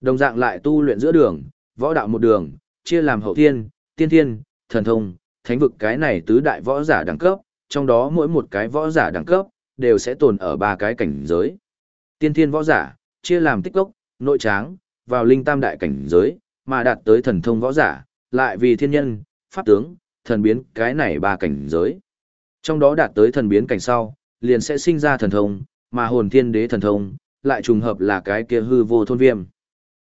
Đồng dạng lại tu luyện giữa đường, võ đạo một đường, chia làm hậu thiên, tiên thiên, thần thông, thánh vực cái này tứ đại võ giả đẳng cấp, trong đó mỗi một cái võ giả đẳng cấp, đều sẽ tồn ở ba cái cảnh giới. Tiên thiên võ giả, chia làm tích cốc, nội tráng, vào linh tam đại cảnh giới, mà đạt tới thần thông võ giả, lại vì thiên nhân, pháp tướng, thần biến cái này ba cảnh giới. Trong đó đạt tới thần biến cảnh sau, liền sẽ sinh ra thần thông, mà hồn thiên đế thần thông, lại trùng hợp là cái kia hư vô thôn viêm.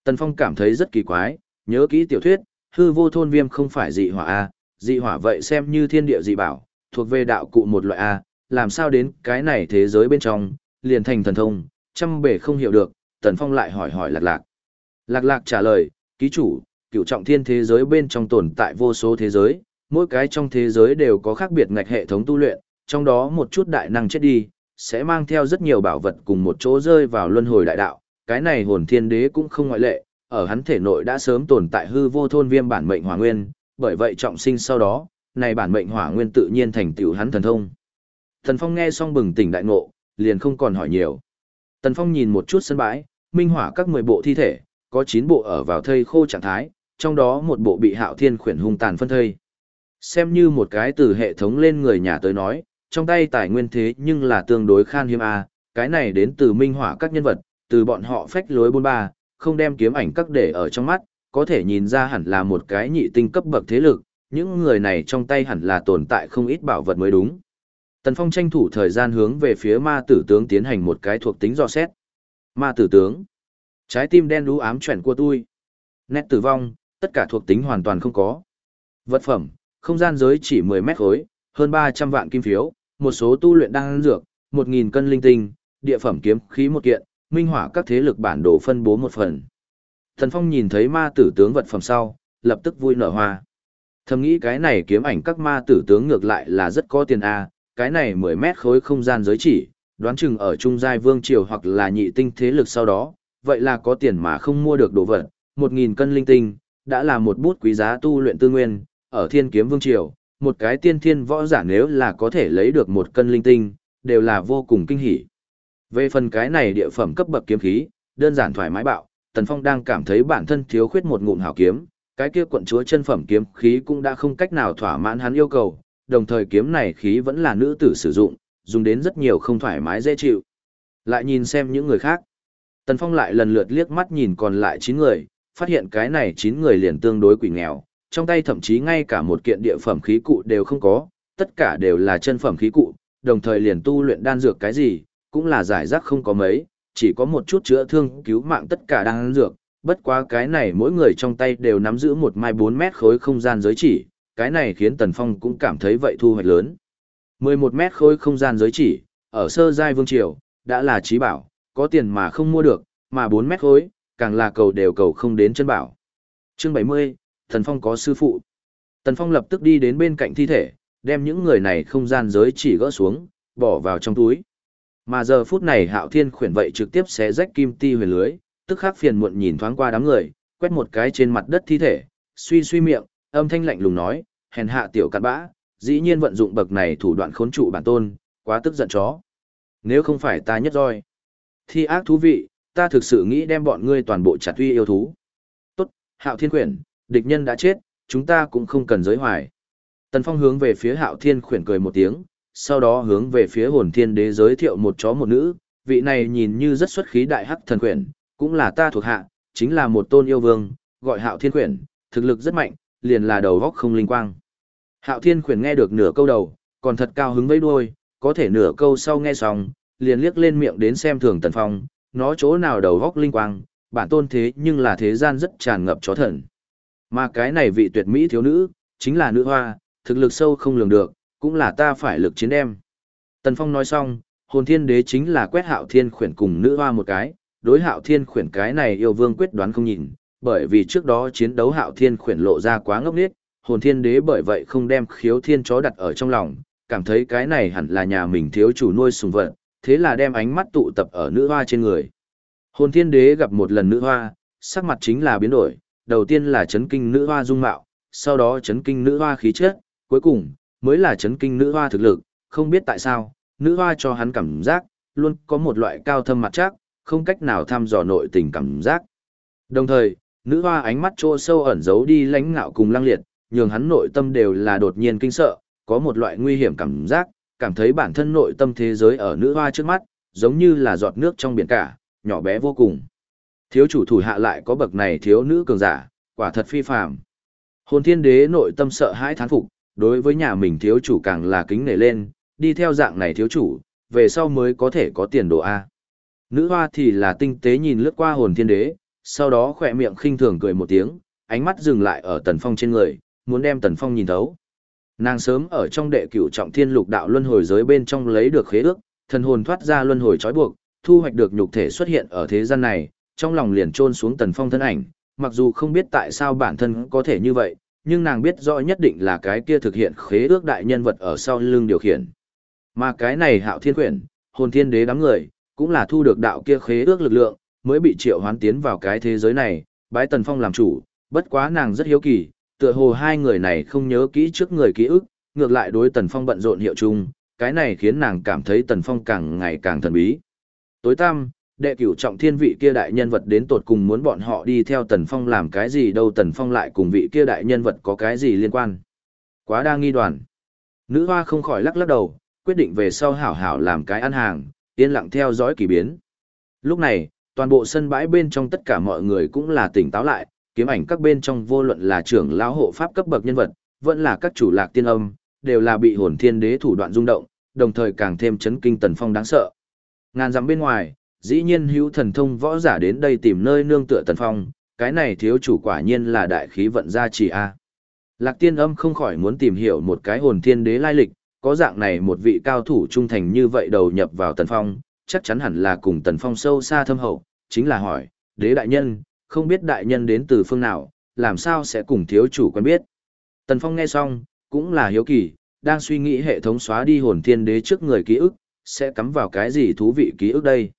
Tần Phong cảm thấy rất kỳ quái, nhớ kỹ tiểu thuyết, hư vô thôn viêm không phải dị hỏa A, dị hỏa vậy xem như thiên địa dị bảo, thuộc về đạo cụ một loại A, làm sao đến cái này thế giới bên trong, liền thành thần thông, trăm bể không hiểu được, Tần Phong lại hỏi hỏi lạc lạc. Lạc lạc trả lời, ký chủ, cựu trọng thiên thế giới bên trong tồn tại vô số thế giới, mỗi cái trong thế giới đều có khác biệt ngạch hệ thống tu luyện, trong đó một chút đại năng chết đi, sẽ mang theo rất nhiều bảo vật cùng một chỗ rơi vào luân hồi đại đạo, cái này hồn thiên đế cũng không ngoại lệ, ở hắn thể nội đã sớm tồn tại hư vô thôn viêm bản mệnh hỏa nguyên, bởi vậy trọng sinh sau đó, này bản mệnh hỏa nguyên tự nhiên thành tựu hắn thần thông. Thần Phong nghe xong bừng tỉnh đại ngộ, liền không còn hỏi nhiều. Tần Phong nhìn một chút sân bãi, minh hỏa các 10 bộ thi thể, có 9 bộ ở vào thây khô trạng thái, trong đó một bộ bị Hạo Thiên khuyển hung tàn phân thây. Xem như một cái từ hệ thống lên người nhà tới nói, trong tay tài nguyên thế nhưng là tương đối khan hiếm a, cái này đến từ minh hỏa các nhân vật, từ bọn họ phách lối bôn ba, không đem kiếm ảnh các để ở trong mắt, có thể nhìn ra hẳn là một cái nhị tinh cấp bậc thế lực, những người này trong tay hẳn là tồn tại không ít bảo vật mới đúng. Tần Phong tranh thủ thời gian hướng về phía ma tử tướng tiến hành một cái thuộc tính dò xét. Ma tử tướng. Trái tim đen đú ám chuyển của tôi. Nét tử vong, tất cả thuộc tính hoàn toàn không có. Vật phẩm, không gian giới chỉ 10 mét khối, hơn 300 vạn kim phiếu, một số tu luyện đang dược, 1.000 cân linh tinh, địa phẩm kiếm khí một kiện, minh họa các thế lực bản đồ phân bố một phần. Thần Phong nhìn thấy ma tử tướng vật phẩm sau, lập tức vui nở hoa. Thầm nghĩ cái này kiếm ảnh các ma tử tướng ngược lại là rất có tiền a, cái này 10 mét khối không gian giới chỉ, đoán chừng ở trung giai vương triều hoặc là nhị tinh thế lực sau đó, vậy là có tiền mà không mua được đồ vật, 1000 cân linh tinh, đã là một bút quý giá tu luyện tư nguyên, ở Thiên Kiếm Vương triều, một cái tiên thiên võ giả nếu là có thể lấy được một cân linh tinh, đều là vô cùng kinh hỉ. Về phần cái này địa phẩm cấp bậc kiếm khí, đơn giản thoải mái bạo, Tần Phong đang cảm thấy bản thân thiếu khuyết một ngụm hảo kiếm, cái kia quận chúa chân phẩm kiếm khí cũng đã không cách nào thỏa mãn hắn yêu cầu, đồng thời kiếm này khí vẫn là nữ tử sử dụng, dùng đến rất nhiều không thoải mái dễ chịu. Lại nhìn xem những người khác. Tần Phong lại lần lượt liếc mắt nhìn còn lại 9 người, phát hiện cái này 9 người liền tương đối quỷ nghèo, trong tay thậm chí ngay cả một kiện địa phẩm khí cụ đều không có, tất cả đều là chân phẩm khí cụ, đồng thời liền tu luyện đan dược cái gì, cũng là giải rác không có mấy, chỉ có một chút chữa thương cứu mạng tất cả đan dược, bất quá cái này mỗi người trong tay đều nắm giữ một mai 4 mét khối không gian giới chỉ, cái này khiến Tần Phong cũng cảm thấy vậy thu hoạch lớn. 11 mét khối không gian giới chỉ, ở sơ giai vương triều, đã là trí bảo, có tiền mà không mua được, mà 4 mét khối, càng là cầu đều cầu không đến chân bảo. Chương 70, Tần Phong có sư phụ. Tần Phong lập tức đi đến bên cạnh thi thể, đem những người này không gian giới chỉ gỡ xuống, bỏ vào trong túi. Mà giờ phút này Hạo Thiên khuyển vậy trực tiếp xé rách kim ti huyền lưới, tức khắc phiền muộn nhìn thoáng qua đám người, quét một cái trên mặt đất thi thể, suy suy miệng, âm thanh lạnh lùng nói, hèn hạ tiểu cặn bã, dĩ nhiên vận dụng bậc này thủ đoạn khốn trụ bản tôn, quá tức giận chó. Nếu không phải ta nhất roi. Thi ác thú vị, ta thực sự nghĩ đem bọn ngươi toàn bộ chặt uy yêu thú. Tốt, hạo thiên khuyển, địch nhân đã chết, chúng ta cũng không cần giới hoài. Tần Phong hướng về phía hạo thiên khuyển cười một tiếng, sau đó hướng về phía hồn thiên đế giới thiệu một chó một nữ, vị này nhìn như rất xuất khí đại hắc thần quyển cũng là ta thuộc hạ, chính là một tôn yêu vương, gọi hạo thiên quyển thực lực rất mạnh, liền là đầu góc không linh quang. Hạo thiên quyển nghe được nửa câu đầu, còn thật cao hứng với đuôi, có thể nửa câu sau nghe xong, liền liếc lên miệng đến xem thường tần phong, nó chỗ nào đầu góc linh quang, bản tôn thế nhưng là thế gian rất tràn ngập chó thần. Mà cái này vị tuyệt mỹ thiếu nữ, chính là nữ hoa, thực lực sâu không lường được, cũng là ta phải lực chiến đem. Tần Phong nói xong, hồn thiên đế chính là quét hạo thiên khuyển cùng nữ hoa một cái, đối hạo thiên khuyển cái này yêu vương quyết đoán không nhìn, bởi vì trước đó chiến đấu hạo thiên khuyển lộ ra quá ngốc nghếch, hồn thiên đế bởi vậy không đem khiếu thiên chó đặt ở trong lòng, cảm thấy cái này hẳn là nhà mình thiếu chủ nuôi sùng vật, thế là đem ánh mắt tụ tập ở nữ hoa trên người. Hồn thiên đế gặp một lần nữ hoa, sắc mặt chính là biến đổi, đầu tiên là chấn kinh nữ hoa dung mạo, sau đó chấn kinh nữ hoa khí chất, cuối cùng mới là chấn kinh nữ hoa thực lực, không biết tại sao, nữ hoa cho hắn cảm giác, luôn có một loại cao thâm mặt chắc, không cách nào thăm dò nội tình cảm giác. Đồng thời, nữ hoa ánh mắt trô sâu ẩn giấu đi lãnh ngạo cùng lăng liệt, nhường hắn nội tâm đều là đột nhiên kinh sợ, có một loại nguy hiểm cảm giác, cảm thấy bản thân nội tâm thế giới ở nữ hoa trước mắt, giống như là giọt nước trong biển cả, nhỏ bé vô cùng. Thiếu chủ thủ hạ lại có bậc này thiếu nữ cường giả, quả thật phi phàm. Hồn thiên đế nội tâm sợ hãi thán phục, đối với nhà mình thiếu chủ càng là kính nể lên, đi theo dạng này thiếu chủ, về sau mới có thể có tiền đồ A. Nữ hoa thì là tinh tế nhìn lướt qua hồn thiên đế, sau đó khỏe miệng khinh thường cười một tiếng, ánh mắt dừng lại ở tần phong trên người, muốn đem tần phong nhìn thấu. Nàng sớm ở trong đệ cửu trọng thiên lục đạo luân hồi giới bên trong lấy được khế ước, thần hồn thoát ra luân hồi trói buộc, thu hoạch được nhục thể xuất hiện ở thế gian này, trong lòng liền trôn xuống tần phong thân ảnh, mặc dù không biết tại sao bản thân có thể như vậy, nhưng nàng biết rõ nhất định là cái kia thực hiện khế ước đại nhân vật ở sau lưng điều khiển. Mà cái này hạo thiên quyển, hồn thiên đế đám người, cũng là thu được đạo kia khế ước lực lượng, mới bị triệu hoán tiến vào cái thế giới này, bái tần phong làm chủ, bất quá nàng rất hiếu kỳ, tựa hồ hai người này không nhớ kỹ trước người ký ức, ngược lại đối tần phong bận rộn hiệu chung, cái này khiến nàng cảm thấy tần phong càng ngày càng thần bí. Tối tăm, đệ cửu trọng thiên vị kia đại nhân vật đến tột cùng muốn bọn họ đi theo tần phong làm cái gì đâu tần phong lại cùng vị kia đại nhân vật có cái gì liên quan. Quá đa nghi đoàn. Nữ hoa không khỏi lắc lắc đầu, quyết định về sau hảo hảo làm cái ăn hàng, yên lặng theo dõi kỳ biến. Lúc này, toàn bộ sân bãi bên trong tất cả mọi người cũng là tỉnh táo lại, kiếm ảnh các bên trong vô luận là trưởng lão hộ pháp cấp bậc nhân vật, vẫn là các chủ lạc tiên âm, đều là bị hồn thiên đế thủ đoạn rung động, đồng thời càng thêm chấn kinh tần phong đáng sợ. Ngàn dặm bên ngoài, dĩ nhiên hữu thần thông võ giả đến đây tìm nơi nương tựa tần phong, cái này thiếu chủ quả nhiên là đại khí vận gia trì a. Lạc tiên âm không khỏi muốn tìm hiểu một cái hồn thiên đế lai lịch, có dạng này một vị cao thủ trung thành như vậy đầu nhập vào tần phong, chắc chắn hẳn là cùng tần phong sâu xa thâm hậu, chính là hỏi, đế đại nhân, không biết đại nhân đến từ phương nào, làm sao sẽ cùng thiếu chủ quen biết. Tần phong nghe xong, cũng là hiếu kỳ, đang suy nghĩ hệ thống xóa đi hồn thiên đế trước người ký ức, sẽ cắm vào cái gì thú vị ký ức đây.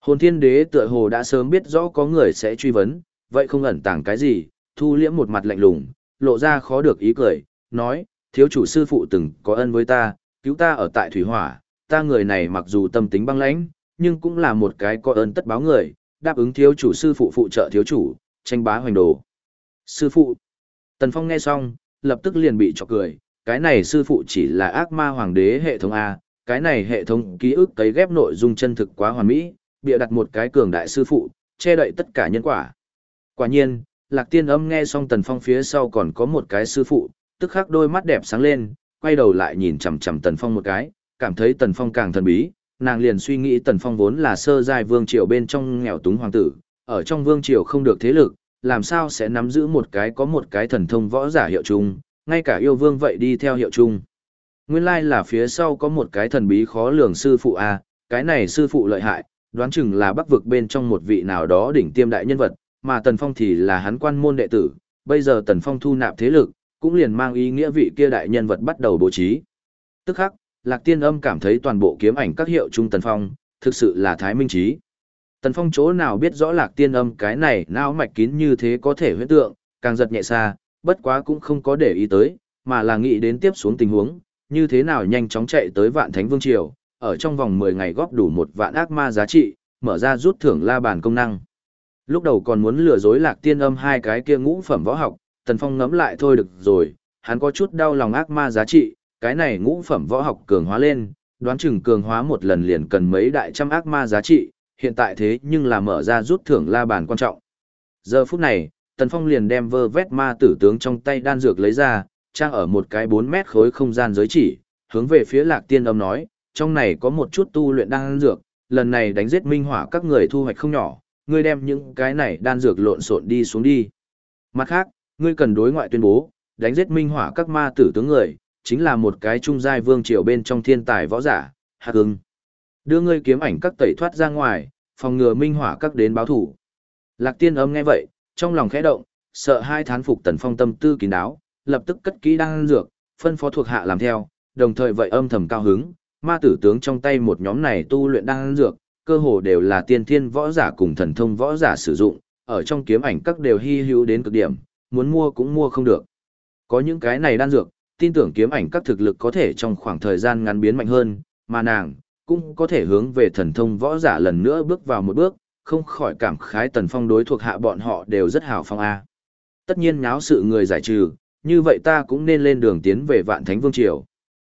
Hồn thiên đế tựa hồ đã sớm biết rõ có người sẽ truy vấn, vậy không ẩn tàng cái gì, thu liễm một mặt lạnh lùng, lộ ra khó được ý cười, nói, thiếu chủ sư phụ từng có ân với ta, cứu ta ở tại thủy hỏa, ta người này mặc dù tâm tính băng lãnh, nhưng cũng là một cái có ơn tất báo người, đáp ứng thiếu chủ sư phụ phụ trợ thiếu chủ, tranh bá hoành đồ. Sư phụ. Tần Phong nghe xong, lập tức liền bị chọc cười, cái này sư phụ chỉ là ác ma hoàng đế hệ thống A, cái này hệ thống ký ức cấy ghép nội dung chân thực quá hoàn mỹ, bịa đặt một cái cường đại sư phụ, che đậy tất cả nhân quả. Quả nhiên, Lạc Tiên Âm nghe xong Tần Phong phía sau còn có một cái sư phụ, tức khắc đôi mắt đẹp sáng lên, quay đầu lại nhìn chằm chằm Tần Phong một cái, cảm thấy Tần Phong càng thần bí, nàng liền suy nghĩ Tần Phong vốn là sơ giai vương triều bên trong nghèo túng hoàng tử, ở trong vương triều không được thế lực, làm sao sẽ nắm giữ một cái có một cái thần thông võ giả hiệu chung, ngay cả yêu vương vậy đi theo hiệu chung. Nguyên lai là phía sau có một cái thần bí khó lường sư phụ a, cái này sư phụ lợi hại, đoán chừng là bắc vực bên trong một vị nào đó đỉnh tiêm đại nhân vật, mà Tần Phong thì là hắn quan môn đệ tử, bây giờ Tần Phong thu nạp thế lực, cũng liền mang ý nghĩa vị kia đại nhân vật bắt đầu bố trí. Tức khắc, Lạc Tiên Âm cảm thấy toàn bộ kiếm ảnh các hiệu trung Tần Phong, thực sự là thái minh trí. Tần Phong chỗ nào biết rõ Lạc Tiên Âm cái này não mạch kín như thế có thể huyễn tượng, càng giật nhẹ xa, bất quá cũng không có để ý tới, mà là nghĩ đến tiếp xuống tình huống, như thế nào nhanh chóng chạy tới Vạn Thánh Vương triều, ở trong vòng 10 ngày góp đủ một vạn ác ma giá trị, mở ra rút thưởng la bàn công năng. Lúc đầu còn muốn lừa dối Lạc Tiên Âm hai cái kia ngũ phẩm võ học, Tần Phong ngẫm lại thôi được rồi, hắn có chút đau lòng ác ma giá trị, cái này ngũ phẩm võ học cường hóa lên, đoán chừng cường hóa một lần liền cần mấy đại trăm ác ma giá trị, hiện tại thế nhưng là mở ra rút thưởng la bàn quan trọng. Giờ phút này, Tần Phong liền đem vơ vét ma tử tướng trong tay đan dược lấy ra, trang ở một cái 4 mét khối không gian giới chỉ, hướng về phía lạc tiên âm nói, trong này có một chút tu luyện đan dược, lần này đánh giết minh hỏa các người thu hoạch không nhỏ, ngươi đem những cái này đan dược lộn xộn đi xuống đi. Mặt khác, ngươi cần đối ngoại tuyên bố, đánh giết minh hỏa các ma tử tướng người, chính là một cái trung giai vương triều bên trong thiên tài võ giả, hạ hưng. Đưa ngươi kiếm ảnh các tẩy thoát ra ngoài, phòng ngừa minh hỏa các đến báo thủ. Lạc tiên âm nghe vậy, trong lòng khẽ động, sợ hai thán phục tần phong tâm tư kín đáo, lập tức cất kỹ đan dược, phân phó thuộc hạ làm theo, đồng thời vậy âm thầm cao hứng, ma tử tướng trong tay một nhóm này tu luyện đan dược, cơ hồ đều là tiên thiên võ giả cùng thần thông võ giả sử dụng, ở trong kiếm ảnh các đều hy hữu đến cực điểm, muốn mua cũng mua không được. Có những cái này đan dược, tin tưởng kiếm ảnh các thực lực có thể trong khoảng thời gian ngắn biến mạnh hơn, mà nàng cũng có thể hướng về thần thông võ giả lần nữa bước vào một bước, không khỏi cảm khái Tần Phong đối thuộc hạ bọn họ đều rất hào phong a. Tất nhiên nháo sự người giải trừ, như vậy ta cũng nên lên đường tiến về Vạn Thánh Vương Triều.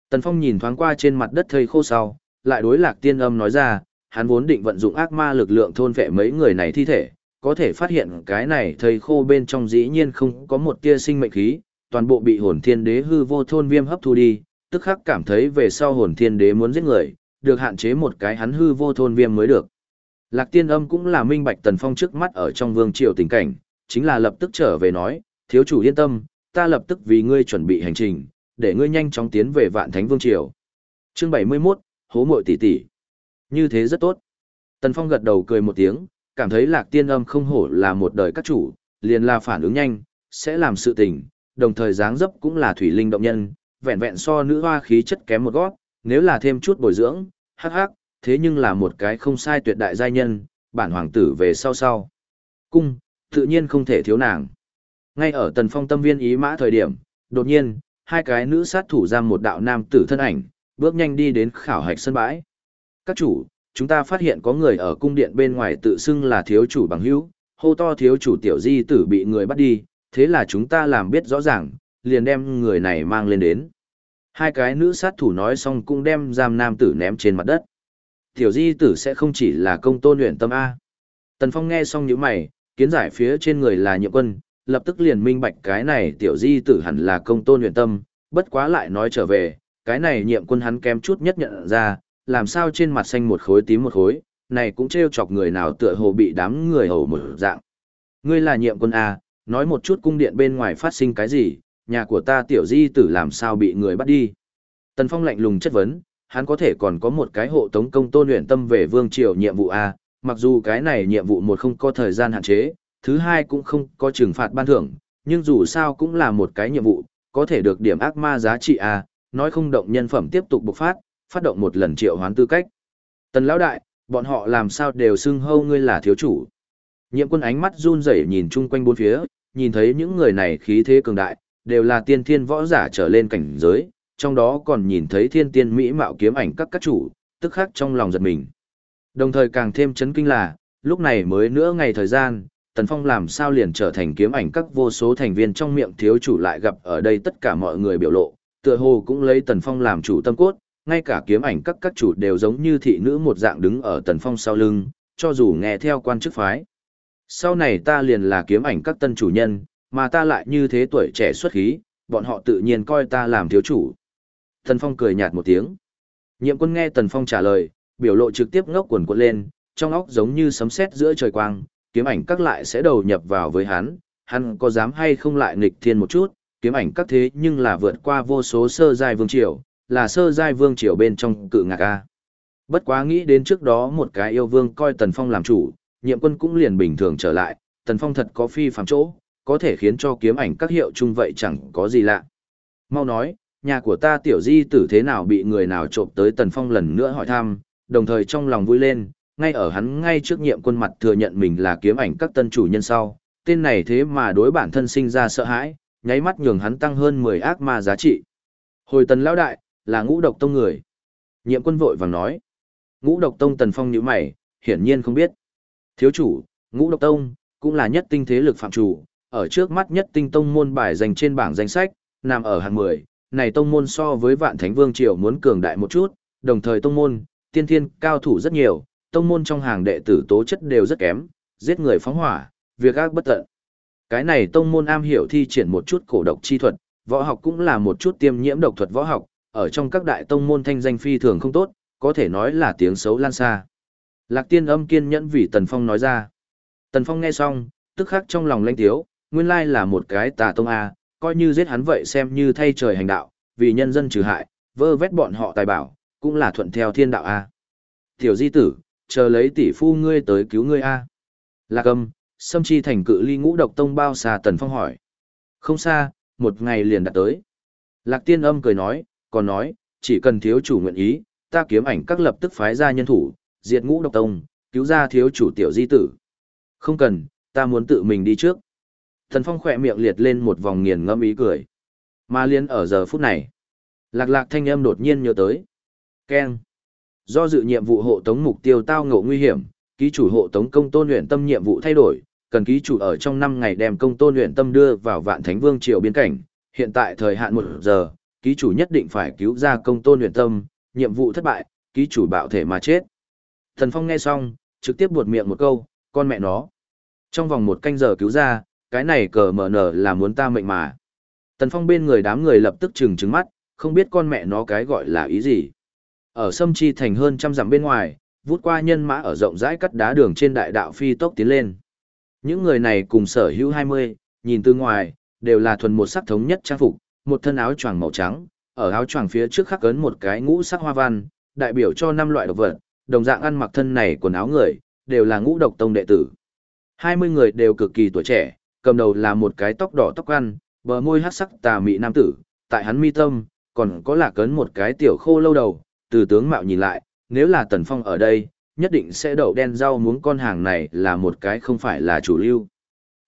Tần Phong nhìn thoáng qua trên mặt đất thây khô sau, lại đối lạc tiên âm nói ra, hắn vốn định vận dụng ác ma lực lượng thôn vệ mấy người này thi thể, có thể phát hiện cái này thây khô bên trong dĩ nhiên không có một tia sinh mệnh khí, toàn bộ bị hồn thiên đế hư vô thôn viêm hấp thu đi, tức khắc cảm thấy về sau hồn thiên đế muốn giết người, được hạn chế một cái hắn hư vô thôn viêm mới được. Lạc tiên âm cũng là minh bạch tần phong trước mắt ở trong vương triều tình cảnh, chính là lập tức trở về nói, thiếu chủ yên tâm, ta lập tức vì ngươi chuẩn bị hành trình, để ngươi nhanh chóng tiến về vạn thánh vương triều. Chương 71, hố muội tỷ tỷ. Như thế rất tốt. Tần Phong gật đầu cười một tiếng, cảm thấy lạc tiên âm không hổ là một đời các chủ, liền là phản ứng nhanh, sẽ làm sự tình, đồng thời dáng dấp cũng là thủy linh động nhân, vẹn vẹn so nữ hoa khí chất kém một gót, nếu là thêm chút bồi dưỡng, hắc hắc, thế nhưng là một cái không sai tuyệt đại giai nhân, bản hoàng tử về sau sau. Cung, tự nhiên không thể thiếu nàng. Ngay ở tần phong tâm viên ý mã thời điểm, đột nhiên, hai cái nữ sát thủ giam một đạo nam tử thân ảnh, bước nhanh đi đến khảo hạch sân bãi. Các chủ, chúng ta phát hiện có người ở cung điện bên ngoài tự xưng là thiếu chủ bằng hữu, hô to thiếu chủ tiểu di tử bị người bắt đi, thế là chúng ta làm biết rõ ràng, liền đem người này mang lên đến. Hai cái nữ sát thủ nói xong cũng đem giam nam tử ném trên mặt đất. Tiểu di tử sẽ không chỉ là công tôn luyện tâm A. Tần Phong nghe xong những mày, kiến giải phía trên người là nhiệm quân, lập tức liền minh bạch cái này tiểu di tử hẳn là công tôn luyện tâm, bất quá lại nói trở về, cái này nhiệm quân hắn kém chút nhất nhận ra, làm sao trên mặt xanh một khối tím một khối, này cũng trêu chọc người nào tựa hồ bị đám người hầu mở dạng. Ngươi là nhiệm quân A, nói một chút cung điện bên ngoài phát sinh cái gì, nhà của ta tiểu di tử làm sao bị người bắt đi. Tần Phong lạnh lùng chất vấn, hắn có thể còn có một cái hộ tống công tôn luyện tâm về vương triều nhiệm vụ A, mặc dù cái này nhiệm vụ một không có thời gian hạn chế, thứ hai cũng không có trừng phạt ban thưởng, nhưng dù sao cũng là một cái nhiệm vụ, có thể được điểm ác ma giá trị A, nói không động nhân phẩm tiếp tục bộc phát, phát động một lần triệu hoán tư cách. Tần lão đại, bọn họ làm sao đều xưng hâu ngươi là thiếu chủ. Nhiệm quân ánh mắt run rẩy nhìn chung quanh bốn phía, nhìn thấy những người này khí thế cường đại, đều là tiên thiên võ giả trở lên cảnh giới, trong đó còn nhìn thấy thiên tiên mỹ mạo kiếm ảnh các các chủ, tức khắc trong lòng giật mình. Đồng thời càng thêm chấn kinh là, lúc này mới nữa ngày thời gian, Tần Phong làm sao liền trở thành kiếm ảnh các vô số thành viên trong miệng thiếu chủ lại gặp ở đây tất cả mọi người biểu lộ, tựa hồ cũng lấy Tần Phong làm chủ tâm cốt, ngay cả kiếm ảnh các các chủ đều giống như thị nữ một dạng đứng ở Tần Phong sau lưng, cho dù nghe theo quan chức phái. Sau này ta liền là kiếm ảnh các tân chủ nhân, mà ta lại như thế tuổi trẻ xuất khí, bọn họ tự nhiên coi ta làm thiếu chủ. Tần Phong cười nhạt một tiếng. Nhiệm quân nghe Tần Phong trả lời, biểu lộ trực tiếp ngốc quần quật lên, trong óc giống như sấm sét giữa trời quang, kiếm ảnh các lại sẽ đầu nhập vào với hắn, hắn có dám hay không lại nghịch thiên một chút, kiếm ảnh các thế nhưng là vượt qua vô số sơ giai vương triều, là sơ giai vương triều bên trong cự ngạc a. Bất quá nghĩ đến trước đó một cái yêu vương coi Tần Phong làm chủ, nhiệm quân cũng liền bình thường trở lại, Tần Phong thật có phi phàm chỗ, có thể khiến cho kiếm ảnh các hiệu chung vậy chẳng có gì lạ. Mau nói, nhà của ta tiểu di tử thế nào bị người nào trộm tới Tần Phong lần nữa hỏi thăm, đồng thời trong lòng vui lên, ngay ở hắn ngay trước nhiệm quân mặt thừa nhận mình là kiếm ảnh các tân chủ nhân sau, tên này thế mà đối bản thân sinh ra sợ hãi, nháy mắt nhường hắn tăng hơn 10 ác ma giá trị. Hồi tần lão đại, là ngũ độc tông người. Nhiệm quân vội vàng nói. Ngũ độc tông tần phong như mày, hiển nhiên không biết. Thiếu chủ, ngũ độc tông, cũng là nhất tinh thế lực phạm chủ, ở trước mắt nhất tinh tông môn bài dành trên bảng danh sách, nằm ở hạng 10, này tông môn so với vạn thánh vương triều muốn cường đại một chút, đồng thời tông môn, tiên thiên cao thủ rất nhiều, tông môn trong hàng đệ tử tố chất đều rất kém, giết người phóng hỏa, việc ác bất tận. Cái này tông môn am hiểu thi triển một chút cổ độc chi thuật, võ học cũng là một chút tiêm nhiễm độc thuật võ học, ở trong các đại tông môn thanh danh phi thường không tốt, có thể nói là tiếng xấu lan xa. Lạc tiên âm kiên nhẫn vì Tần Phong nói ra. Tần Phong nghe xong, tức khắc trong lòng lanh tiếu, nguyên lai là một cái tà tông A, coi như giết hắn vậy xem như thay trời hành đạo, vì nhân dân trừ hại, vơ vét bọn họ tài bảo, cũng là thuận theo thiên đạo A. Tiểu di tử, chờ lấy tỷ phu ngươi tới cứu ngươi A. Lạc âm, xâm chi thành cự ly ngũ độc tông bao xa Tần Phong hỏi. Không xa, một ngày liền đã tới. Lạc tiên âm cười nói, còn nói, chỉ cần thiếu chủ nguyện ý, ta kiếm ảnh các lập tức phái ra nhân thủ, diệt ngũ độc tông, cứu ra thiếu chủ tiểu di tử. Không cần, ta muốn tự mình đi trước. Thần Phong khỏe miệng liệt lên một vòng nghiền ngẫm ý cười. Mà liên ở giờ phút này, lạc lạc thanh âm đột nhiên nhớ tới. Keng. Do dự nhiệm vụ hộ tống mục tiêu tao ngộ nguy hiểm, ký chủ hộ tống công tôn luyện tâm nhiệm vụ thay đổi, cần ký chủ ở trong 5 ngày đem công tôn luyện tâm đưa vào vạn thánh vương triều biên cảnh, hiện tại thời hạn 1 giờ, ký chủ nhất định phải cứu ra công tôn luyện tâm, nhiệm vụ thất bại, ký chủ bạo thể mà chết. Thần Phong nghe xong, trực tiếp buột miệng một câu, con mẹ nó. Trong vòng một canh giờ cứu ra, cái này cờ mở nở là muốn ta mệnh mà. Tần Phong bên người đám người lập tức trừng trừng mắt, không biết con mẹ nó cái gọi là ý gì. Ở sâm chi thành hơn trăm dặm bên ngoài, vút qua nhân mã ở rộng rãi cắt đá đường trên đại đạo phi tốc tiến lên. Những người này cùng sở hữu 20, nhìn từ ngoài, đều là thuần một sắc thống nhất trang phục, một thân áo choàng màu trắng, ở áo choàng phía trước khắc ấn một cái ngũ sắc hoa văn, đại biểu cho năm loại độc vật, đồng dạng ăn mặc thân này quần áo người, đều là ngũ độc tông đệ tử. 20 người đều cực kỳ tuổi trẻ, cầm đầu là một cái tóc đỏ tóc ăn, bờ môi hắc sắc tà mị nam tử, tại hắn mi tâm, còn có lạc cấn một cái tiểu khô lâu đầu, từ tướng mạo nhìn lại, nếu là Tần Phong ở đây, nhất định sẽ đậu đen rau muống con hàng này là một cái không phải là chủ lưu.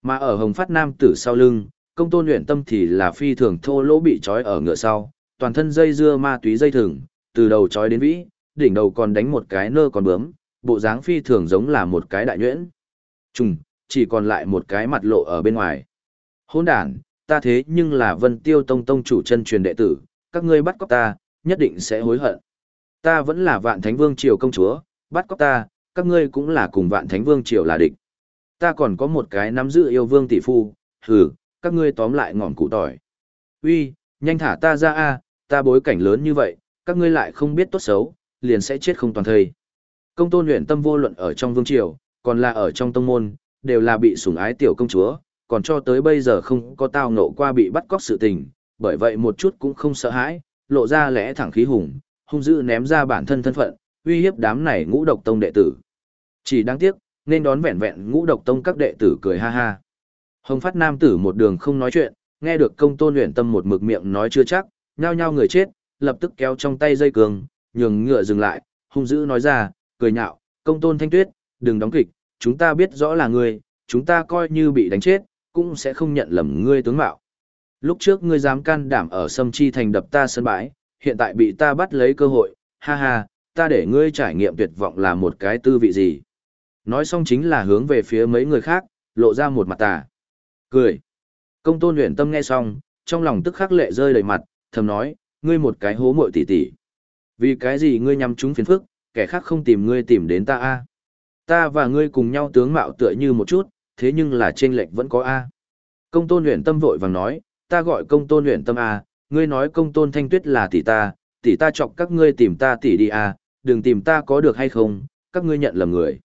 Mà ở hồng phát nam tử sau lưng, công tôn luyện tâm thì là phi thường thô lỗ bị trói ở ngựa sau, toàn thân dây dưa ma túy dây thừng, từ đầu trói đến vĩ, đỉnh đầu còn đánh một cái nơ còn bướm, bộ dáng phi thường giống là một cái đại nhuyễn. Trùng, chỉ còn lại một cái mặt lộ ở bên ngoài. Hôn đàn, ta thế nhưng là vân tiêu tông tông chủ chân truyền đệ tử, các ngươi bắt cóc ta, nhất định sẽ hối hận. Ta vẫn là vạn thánh vương triều công chúa, bắt cóc ta, các ngươi cũng là cùng vạn thánh vương triều là địch. Ta còn có một cái nắm giữ yêu vương tỷ phu, hừ, các ngươi tóm lại ngọn cụ tỏi. Uy, nhanh thả ta ra a, ta bối cảnh lớn như vậy, các ngươi lại không biết tốt xấu, liền sẽ chết không toàn thây. Công tôn luyện tâm vô luận ở trong vương triều, còn là ở trong tông môn, đều là bị sủng ái tiểu công chúa, còn cho tới bây giờ không có tao ngộ qua bị bắt cóc sự tình, bởi vậy một chút cũng không sợ hãi, lộ ra lẽ thẳng khí hùng, hung dữ ném ra bản thân thân phận, uy hiếp đám này ngũ độc tông đệ tử. Chỉ đáng tiếc, nên đón vẹn vẹn ngũ độc tông các đệ tử cười ha ha. Hồng phát nam tử một đường không nói chuyện, nghe được công tôn luyện tâm một mực miệng nói chưa chắc, nhao nhao người chết, lập tức kéo trong tay dây cường, nhường ngựa dừng lại, hung dữ nói ra, cười nhạo, công tôn thanh tuyết, đừng đóng kịch, chúng ta biết rõ là ngươi, chúng ta coi như bị đánh chết, cũng sẽ không nhận lầm ngươi tướng mạo. Lúc trước ngươi dám can đảm ở Sâm Chi thành đập ta sân bãi, hiện tại bị ta bắt lấy cơ hội, ha ha, ta để ngươi trải nghiệm tuyệt vọng là một cái tư vị gì. Nói xong chính là hướng về phía mấy người khác, lộ ra một mặt tà. Cười. Công tôn luyện tâm nghe xong, trong lòng tức khắc lệ rơi đầy mặt, thầm nói, ngươi một cái hố muội tỷ tỷ. Vì cái gì ngươi nhắm chúng phiền phức, kẻ khác không tìm ngươi tìm đến ta a? Ta và ngươi cùng nhau tướng mạo tựa như một chút, thế nhưng là trên lệch vẫn có a. Công tôn luyện tâm vội vàng nói, ta gọi công tôn luyện tâm a, ngươi nói công tôn thanh tuyết là tỷ ta, tỷ ta chọc các ngươi tìm ta tỷ đi à? đừng tìm ta có được hay không, các ngươi nhận lầm người.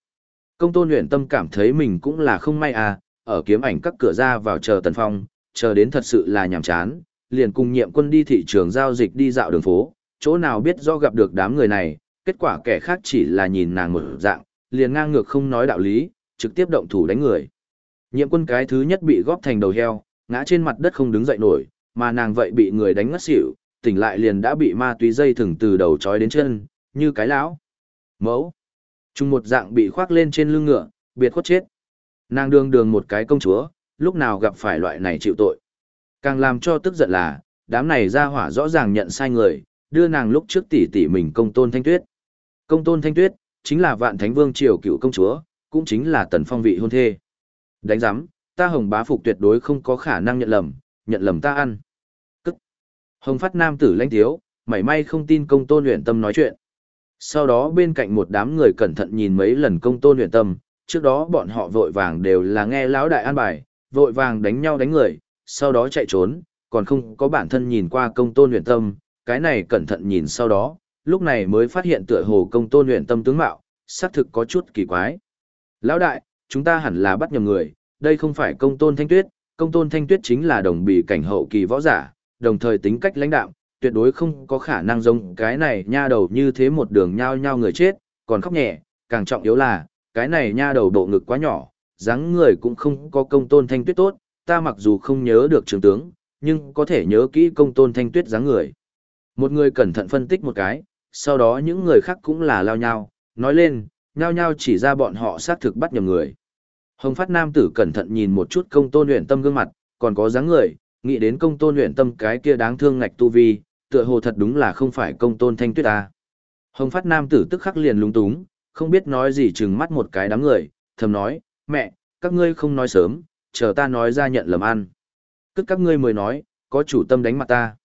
Công tôn luyện tâm cảm thấy mình cũng là không may à? ở kiếm ảnh các cửa ra vào chờ tần phong, chờ đến thật sự là nhàm chán, liền cùng nhiệm quân đi thị trường giao dịch đi dạo đường phố, chỗ nào biết do gặp được đám người này, kết quả kẻ khác chỉ là nhìn nàng một dạng, liền ngang ngược không nói đạo lý, trực tiếp động thủ đánh người. Nhiệm quân cái thứ nhất bị góp thành đầu heo, ngã trên mặt đất không đứng dậy nổi, mà nàng vậy bị người đánh ngất xỉu, tỉnh lại liền đã bị ma túy dây thừng từ đầu trói đến chân, như cái lão. Mẫu. Trung một dạng bị khoác lên trên lưng ngựa, biệt khuất chết. Nàng đường đường một cái công chúa, lúc nào gặp phải loại này chịu tội. Càng làm cho tức giận là, đám này ra hỏa rõ ràng nhận sai người, đưa nàng lúc trước tỷ tỷ mình công tôn thanh tuyết. Công tôn thanh tuyết, chính là vạn thánh vương triều cựu công chúa, cũng chính là tần phong vị hôn thê. Đánh giám, ta hồng bá phục tuyệt đối không có khả năng nhận lầm, nhận lầm ta ăn. Hồng phát nam tử lãnh thiếu, mảy may không tin công tôn luyện tâm nói chuyện. Sau đó bên cạnh một đám người cẩn thận nhìn mấy lần công tôn luyện tâm, trước đó bọn họ vội vàng đều là nghe lão đại an bài, vội vàng đánh nhau đánh người, sau đó chạy trốn, còn không có bản thân nhìn qua công tôn luyện tâm, cái này cẩn thận nhìn sau đó, lúc này mới phát hiện tựa hồ công tôn luyện tâm tướng mạo, xác thực có chút kỳ quái. Lão đại, chúng ta hẳn là bắt nhầm người, đây không phải công tôn thanh tuyết, công tôn thanh tuyết chính là đồng bì cảnh hậu kỳ võ giả, đồng thời tính cách lãnh đạm, tuyệt đối không có khả năng giống cái này nha đầu như thế một đường nhao nhao người chết, còn khóc nhẹ, càng trọng yếu là, cái này nha đầu độ ngực quá nhỏ, dáng người cũng không có công tôn thanh tuyết tốt, ta mặc dù không nhớ được trường tướng, nhưng có thể nhớ kỹ công tôn thanh tuyết dáng người. Một người cẩn thận phân tích một cái, sau đó những người khác cũng là lao nhau, nói lên, nhao nhao chỉ ra bọn họ xác thực bắt nhầm người. Hồng phát nam tử cẩn thận nhìn một chút công tôn luyện tâm gương mặt, còn có dáng người, nghĩ đến công tôn luyện tâm cái kia đáng thương ngạch tu vi, tựa hồ thật đúng là không phải công tôn thanh tuyết ta. Hồng phát nam tử tức khắc liền lúng túng, không biết nói gì chừng mắt một cái đám người, thầm nói, mẹ, các ngươi không nói sớm, chờ ta nói ra nhận lầm ăn. Cứ các ngươi mới nói, có chủ tâm đánh mặt ta.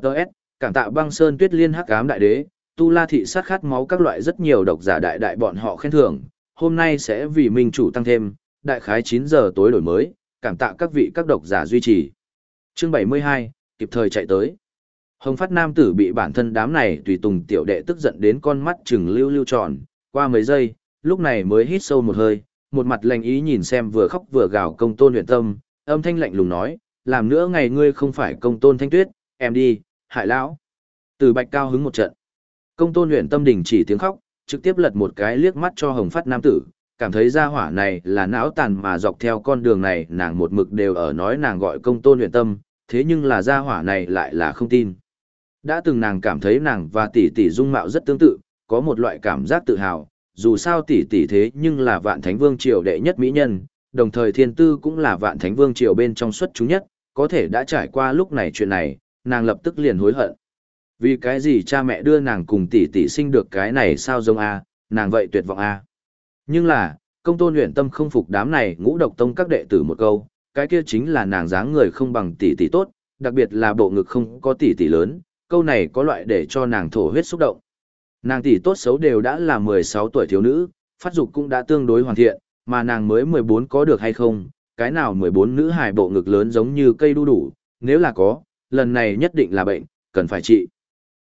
Đợt, cảm tạ băng sơn tuyết liên hắc ám đại đế, tu la thị sát khát máu các loại rất nhiều độc giả đại đại bọn họ khen thưởng, hôm nay sẽ vì minh chủ tăng thêm, đại khái 9 giờ tối đổi mới, cảm tạ các vị các độc giả duy trì. Chương 72, kịp thời chạy tới. Hồng phát nam tử bị bản thân đám này tùy tùng tiểu đệ tức giận đến con mắt chừng lưu lưu tròn, qua mấy giây, lúc này mới hít sâu một hơi, một mặt lành ý nhìn xem vừa khóc vừa gào công tôn luyện tâm, âm thanh lạnh lùng nói, làm nữa ngày ngươi không phải công tôn thanh tuyết, em đi, hại lão. Từ bạch cao hứng một trận. Công tôn luyện tâm đình chỉ tiếng khóc, trực tiếp lật một cái liếc mắt cho hồng phát nam tử, cảm thấy gia hỏa này là não tàn mà dọc theo con đường này nàng một mực đều ở nói nàng gọi công tôn luyện tâm, thế nhưng là gia hỏa này lại là không tin. Đã từng nàng cảm thấy nàng và tỷ tỷ dung mạo rất tương tự, có một loại cảm giác tự hào, dù sao tỷ tỷ thế nhưng là vạn thánh vương triều đệ nhất mỹ nhân, đồng thời thiên tư cũng là vạn thánh vương triều bên trong xuất chúng nhất, có thể đã trải qua lúc này chuyện này, nàng lập tức liền hối hận. Vì cái gì cha mẹ đưa nàng cùng tỷ tỷ sinh được cái này sao giống a, nàng vậy tuyệt vọng a. Nhưng là, công tôn luyện tâm không phục đám này ngũ độc tông các đệ tử một câu, cái kia chính là nàng dáng người không bằng tỷ tỷ tốt, đặc biệt là bộ ngực không có tỷ tỷ lớn, câu này có loại để cho nàng thổ huyết xúc động. Nàng tỷ tốt xấu đều đã là 16 tuổi thiếu nữ, phát dục cũng đã tương đối hoàn thiện, mà nàng mới 14 có được hay không, cái nào 14 nữ hài bộ ngực lớn giống như cây đu đủ, nếu là có, lần này nhất định là bệnh, cần phải trị.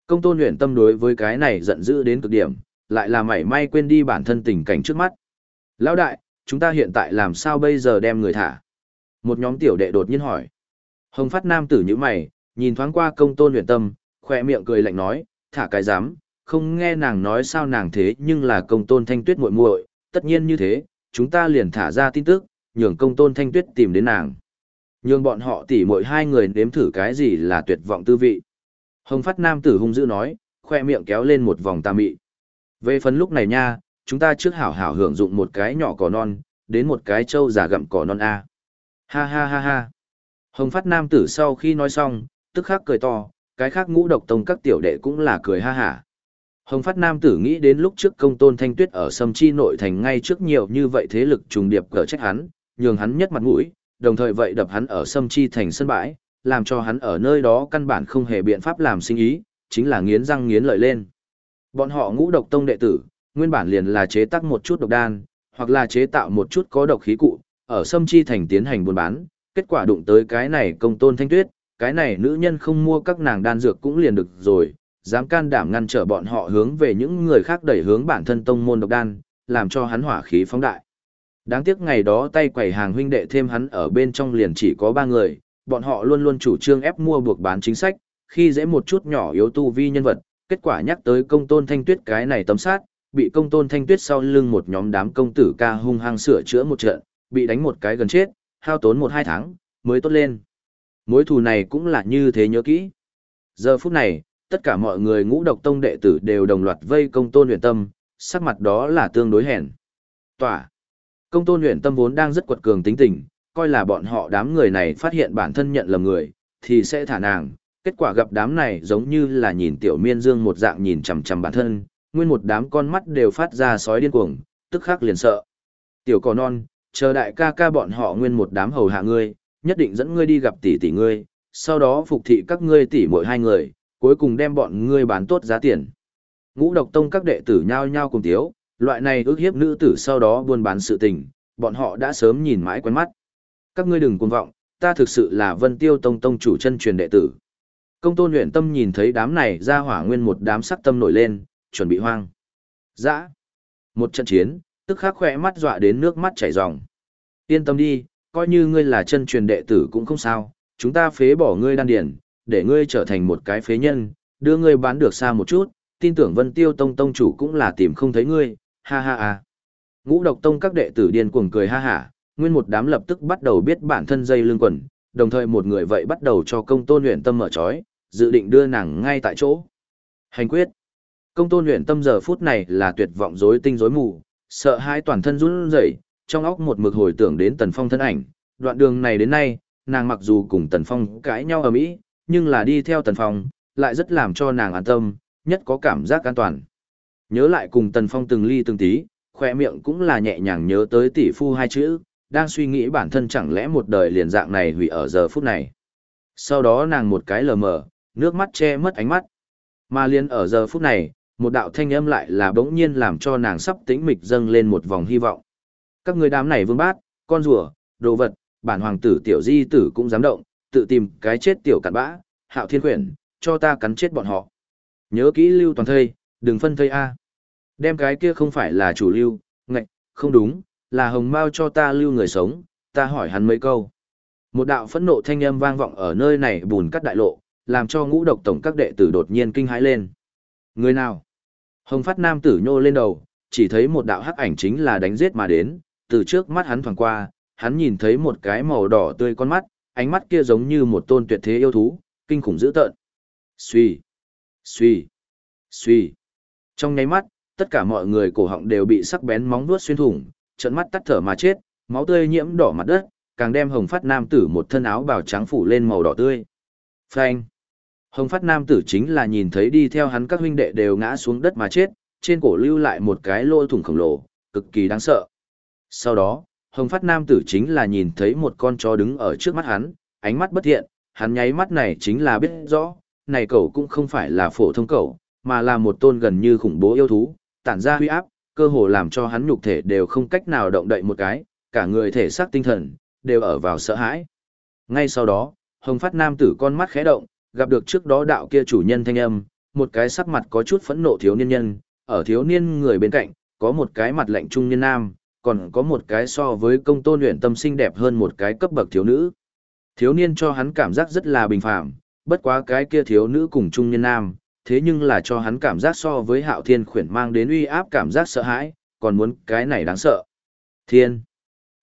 Công tôn luyện tâm đối với cái này giận dữ đến cực điểm, lại là mảy may quên đi bản thân tình cảnh trước mắt. Lão đại, chúng ta hiện tại làm sao bây giờ đem người thả? Một nhóm tiểu đệ đột nhiên hỏi. Hồng phát nam tử như mày, nhìn thoáng qua công tôn luyện tâm, khỏe miệng cười lạnh nói, thả cái dám, không nghe nàng nói sao nàng thế nhưng là công tôn thanh tuyết muội muội, tất nhiên như thế, chúng ta liền thả ra tin tức, nhường công tôn thanh tuyết tìm đến nàng. Nhường bọn họ tỉ mỗi hai người nếm thử cái gì là tuyệt vọng tư vị. Hồng phát nam tử hung dữ nói, khoe miệng kéo lên một vòng tà mị. Về phần lúc này nha, chúng ta trước hảo hảo hưởng dụng một cái nhỏ cỏ non, đến một cái trâu giả gặm cỏ non A. Ha ha ha ha. Hồng phát nam tử sau khi nói xong, tức khắc cười to, cái khác ngũ độc tông các tiểu đệ cũng là cười ha hả. Hồng phát nam tử nghĩ đến lúc trước công tôn thanh tuyết ở sâm chi nội thành ngay trước nhiều như vậy thế lực trùng điệp cỡ trách hắn, nhường hắn nhất mặt mũi, đồng thời vậy đập hắn ở sâm chi thành sân bãi, làm cho hắn ở nơi đó căn bản không hề biện pháp làm sinh ý, chính là nghiến răng nghiến lợi lên. Bọn họ ngũ độc tông đệ tử, nguyên bản liền là chế tác một chút độc đan, hoặc là chế tạo một chút có độc khí cụ, ở sâm chi thành tiến hành buôn bán, kết quả đụng tới cái này công tôn thanh tuyết, cái này nữ nhân không mua các nàng đan dược cũng liền được rồi, dám can đảm ngăn trở bọn họ hướng về những người khác đẩy hướng bản thân tông môn độc đan, làm cho hắn hỏa khí phóng đại. Đáng tiếc ngày đó tay quầy hàng huynh đệ thêm hắn ở bên trong liền chỉ có ba người, bọn họ luôn luôn chủ trương ép mua buộc bán chính sách, khi dễ một chút nhỏ yếu tu vi nhân vật, kết quả nhắc tới công tôn thanh tuyết cái này tấm sát, bị công tôn thanh tuyết sau lưng một nhóm đám công tử ca hung hăng sửa chữa một trận, bị đánh một cái gần chết, hao tốn một hai tháng, mới tốt lên. Mối thù này cũng là như thế nhớ kỹ. Giờ phút này, tất cả mọi người ngũ độc tông đệ tử đều đồng loạt vây công tôn luyện tâm, sắc mặt đó là tương đối hèn. Tỏa. Công tôn luyện tâm vốn đang rất quật cường tính tình, coi là bọn họ đám người này phát hiện bản thân nhận lầm người, thì sẽ thả nàng. Kết quả gặp đám này giống như là nhìn tiểu miên dương một dạng nhìn chằm chằm bản thân, nguyên một đám con mắt đều phát ra sói điên cuồng, tức khắc liền sợ. Tiểu cỏ non, chờ đại ca ca bọn họ nguyên một đám hầu hạ ngươi, nhất định dẫn ngươi đi gặp tỷ tỷ ngươi, sau đó phục thị các ngươi tỷ mỗi hai người, cuối cùng đem bọn ngươi bán tốt giá tiền. Ngũ độc tông các đệ tử nhao nhao cùng thiếu loại này ước hiếp nữ tử sau đó buôn bán sự tình, bọn họ đã sớm nhìn mãi quen mắt. Các ngươi đừng cuồng vọng, ta thực sự là vân tiêu tông tông chủ chân truyền đệ tử. Công tôn luyện tâm nhìn thấy đám này ra hỏa nguyên một đám sắc tâm nổi lên, chuẩn bị hoang. Dã. Một trận chiến, tức khắc khỏe mắt dọa đến nước mắt chảy ròng. Yên tâm đi, coi như ngươi là chân truyền đệ tử cũng không sao, chúng ta phế bỏ ngươi đan điển, để ngươi trở thành một cái phế nhân, đưa ngươi bán được xa một chút, tin tưởng Vân Tiêu Tông Tông chủ cũng là tìm không thấy ngươi, ha ha ha. Ngũ độc tông các đệ tử điên cuồng cười ha ha, nguyên một đám lập tức bắt đầu biết bản thân dây lưng quần, đồng thời một người vậy bắt đầu cho công tôn luyện tâm mở trói, dự định đưa nàng ngay tại chỗ. Hành quyết. Công tôn luyện tâm giờ phút này là tuyệt vọng rối tinh rối mù, sợ hãi toàn thân run rẩy, trong óc một mực hồi tưởng đến Tần Phong thân ảnh, đoạn đường này đến nay, nàng mặc dù cùng Tần Phong cãi nhau ở mỹ, nhưng là đi theo Tần Phong, lại rất làm cho nàng an tâm, nhất có cảm giác an toàn. Nhớ lại cùng Tần Phong từng ly từng tí, khoe miệng cũng là nhẹ nhàng nhớ tới tỷ phu hai chữ, đang suy nghĩ bản thân chẳng lẽ một đời liền dạng này hủy ở giờ phút này. Sau đó nàng một cái lờ mờ, nước mắt che mất ánh mắt. Mà liền ở giờ phút này, một đạo thanh âm lại là bỗng nhiên làm cho nàng sắp tĩnh mịch dâng lên một vòng hy vọng. Các người đám này vương bát, con rùa, đồ vật, bản hoàng tử tiểu di tử cũng dám động, tự tìm cái chết tiểu cặn bã, hạo thiên quyển, cho ta cắn chết bọn họ. Nhớ kỹ lưu toàn thây, đừng phân thây A. Đem cái kia không phải là chủ lưu, ngạch, không đúng, là hồng mao cho ta lưu người sống, ta hỏi hắn mấy câu. Một đạo phẫn nộ thanh âm vang vọng ở nơi này bùn cắt đại lộ, làm cho ngũ độc tổng các đệ tử đột nhiên kinh hãi lên. Người nào? Hồng phát nam tử nhô lên đầu, chỉ thấy một đạo hắc ảnh chính là đánh giết mà đến, từ trước mắt hắn thoảng qua, hắn nhìn thấy một cái màu đỏ tươi con mắt, ánh mắt kia giống như một tôn tuyệt thế yêu thú, kinh khủng dữ tợn. Xuy, xuy, xuy. Trong nháy mắt, tất cả mọi người cổ họng đều bị sắc bén móng vuốt xuyên thủng, trận mắt tắt thở mà chết, máu tươi nhiễm đỏ mặt đất, càng đem hồng phát nam tử một thân áo bào trắng phủ lên màu đỏ tươi. Phanh. Hồng phát nam tử chính là nhìn thấy đi theo hắn các huynh đệ đều ngã xuống đất mà chết, trên cổ lưu lại một cái lỗ thủng khổng lồ, cực kỳ đáng sợ. Sau đó, hồng phát nam tử chính là nhìn thấy một con chó đứng ở trước mắt hắn, ánh mắt bất thiện, hắn nháy mắt này chính là biết rõ, này cậu cũng không phải là phổ thông cậu, mà là một tôn gần như khủng bố yêu thú, tản ra huy áp, cơ hồ làm cho hắn nhục thể đều không cách nào động đậy một cái, cả người thể xác tinh thần, đều ở vào sợ hãi. Ngay sau đó, hồng phát nam tử con mắt khẽ động, gặp được trước đó đạo kia chủ nhân thanh âm, một cái sắc mặt có chút phẫn nộ thiếu niên nhân, ở thiếu niên người bên cạnh, có một cái mặt lạnh trung niên nam, còn có một cái so với công tôn luyện tâm xinh đẹp hơn một cái cấp bậc thiếu nữ. Thiếu niên cho hắn cảm giác rất là bình phạm, bất quá cái kia thiếu nữ cùng trung niên nam, thế nhưng là cho hắn cảm giác so với hạo thiên khuyển mang đến uy áp cảm giác sợ hãi, còn muốn cái này đáng sợ. Thiên.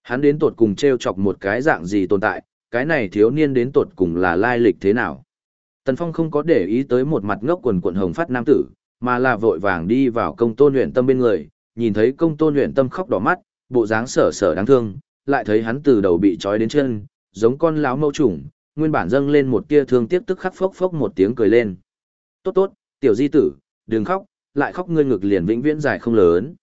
Hắn đến tột cùng treo chọc một cái dạng gì tồn tại, cái này thiếu niên đến tột cùng là lai lịch thế nào. Tần Phong không có để ý tới một mặt ngốc quần quần hồng phát nam tử, mà là vội vàng đi vào công tôn luyện tâm bên người, nhìn thấy công tôn luyện tâm khóc đỏ mắt, bộ dáng sở sở đáng thương, lại thấy hắn từ đầu bị trói đến chân, giống con láo mâu trùng, nguyên bản dâng lên một tia thương tiếc tức khắc phốc phốc một tiếng cười lên. Tốt tốt, tiểu di tử, đừng khóc, lại khóc ngươi ngực liền vĩnh viễn dài không lớn.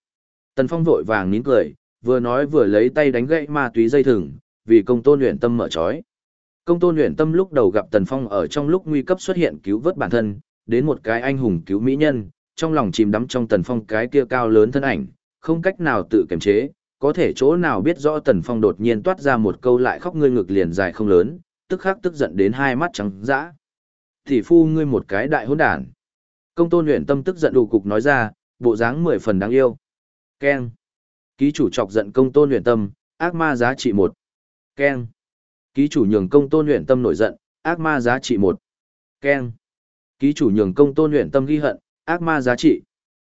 Tần Phong vội vàng nín cười, vừa nói vừa lấy tay đánh gãy ma túy dây thừng, vì công tôn luyện tâm mở trói. Công tôn luyện tâm lúc đầu gặp Tần Phong ở trong lúc nguy cấp xuất hiện cứu vớt bản thân, đến một cái anh hùng cứu mỹ nhân, trong lòng chìm đắm trong Tần Phong cái kia cao lớn thân ảnh, không cách nào tự kiềm chế, có thể chỗ nào biết rõ Tần Phong đột nhiên toát ra một câu lại khóc ngươi ngực liền dài không lớn, tức khắc tức giận đến hai mắt trắng dã. Thì phu ngươi một cái đại hỗn đản. Công tôn luyện tâm tức giận đủ cục nói ra, bộ dáng mười phần đáng yêu. Keng. Ký chủ chọc giận công tôn luyện tâm, ác ma giá trị một. Keng. Ký chủ nhường công tôn luyện tâm nổi giận, ác ma giá trị một. Keng. Ký chủ nhường công tôn luyện tâm ghi hận, ác ma giá trị.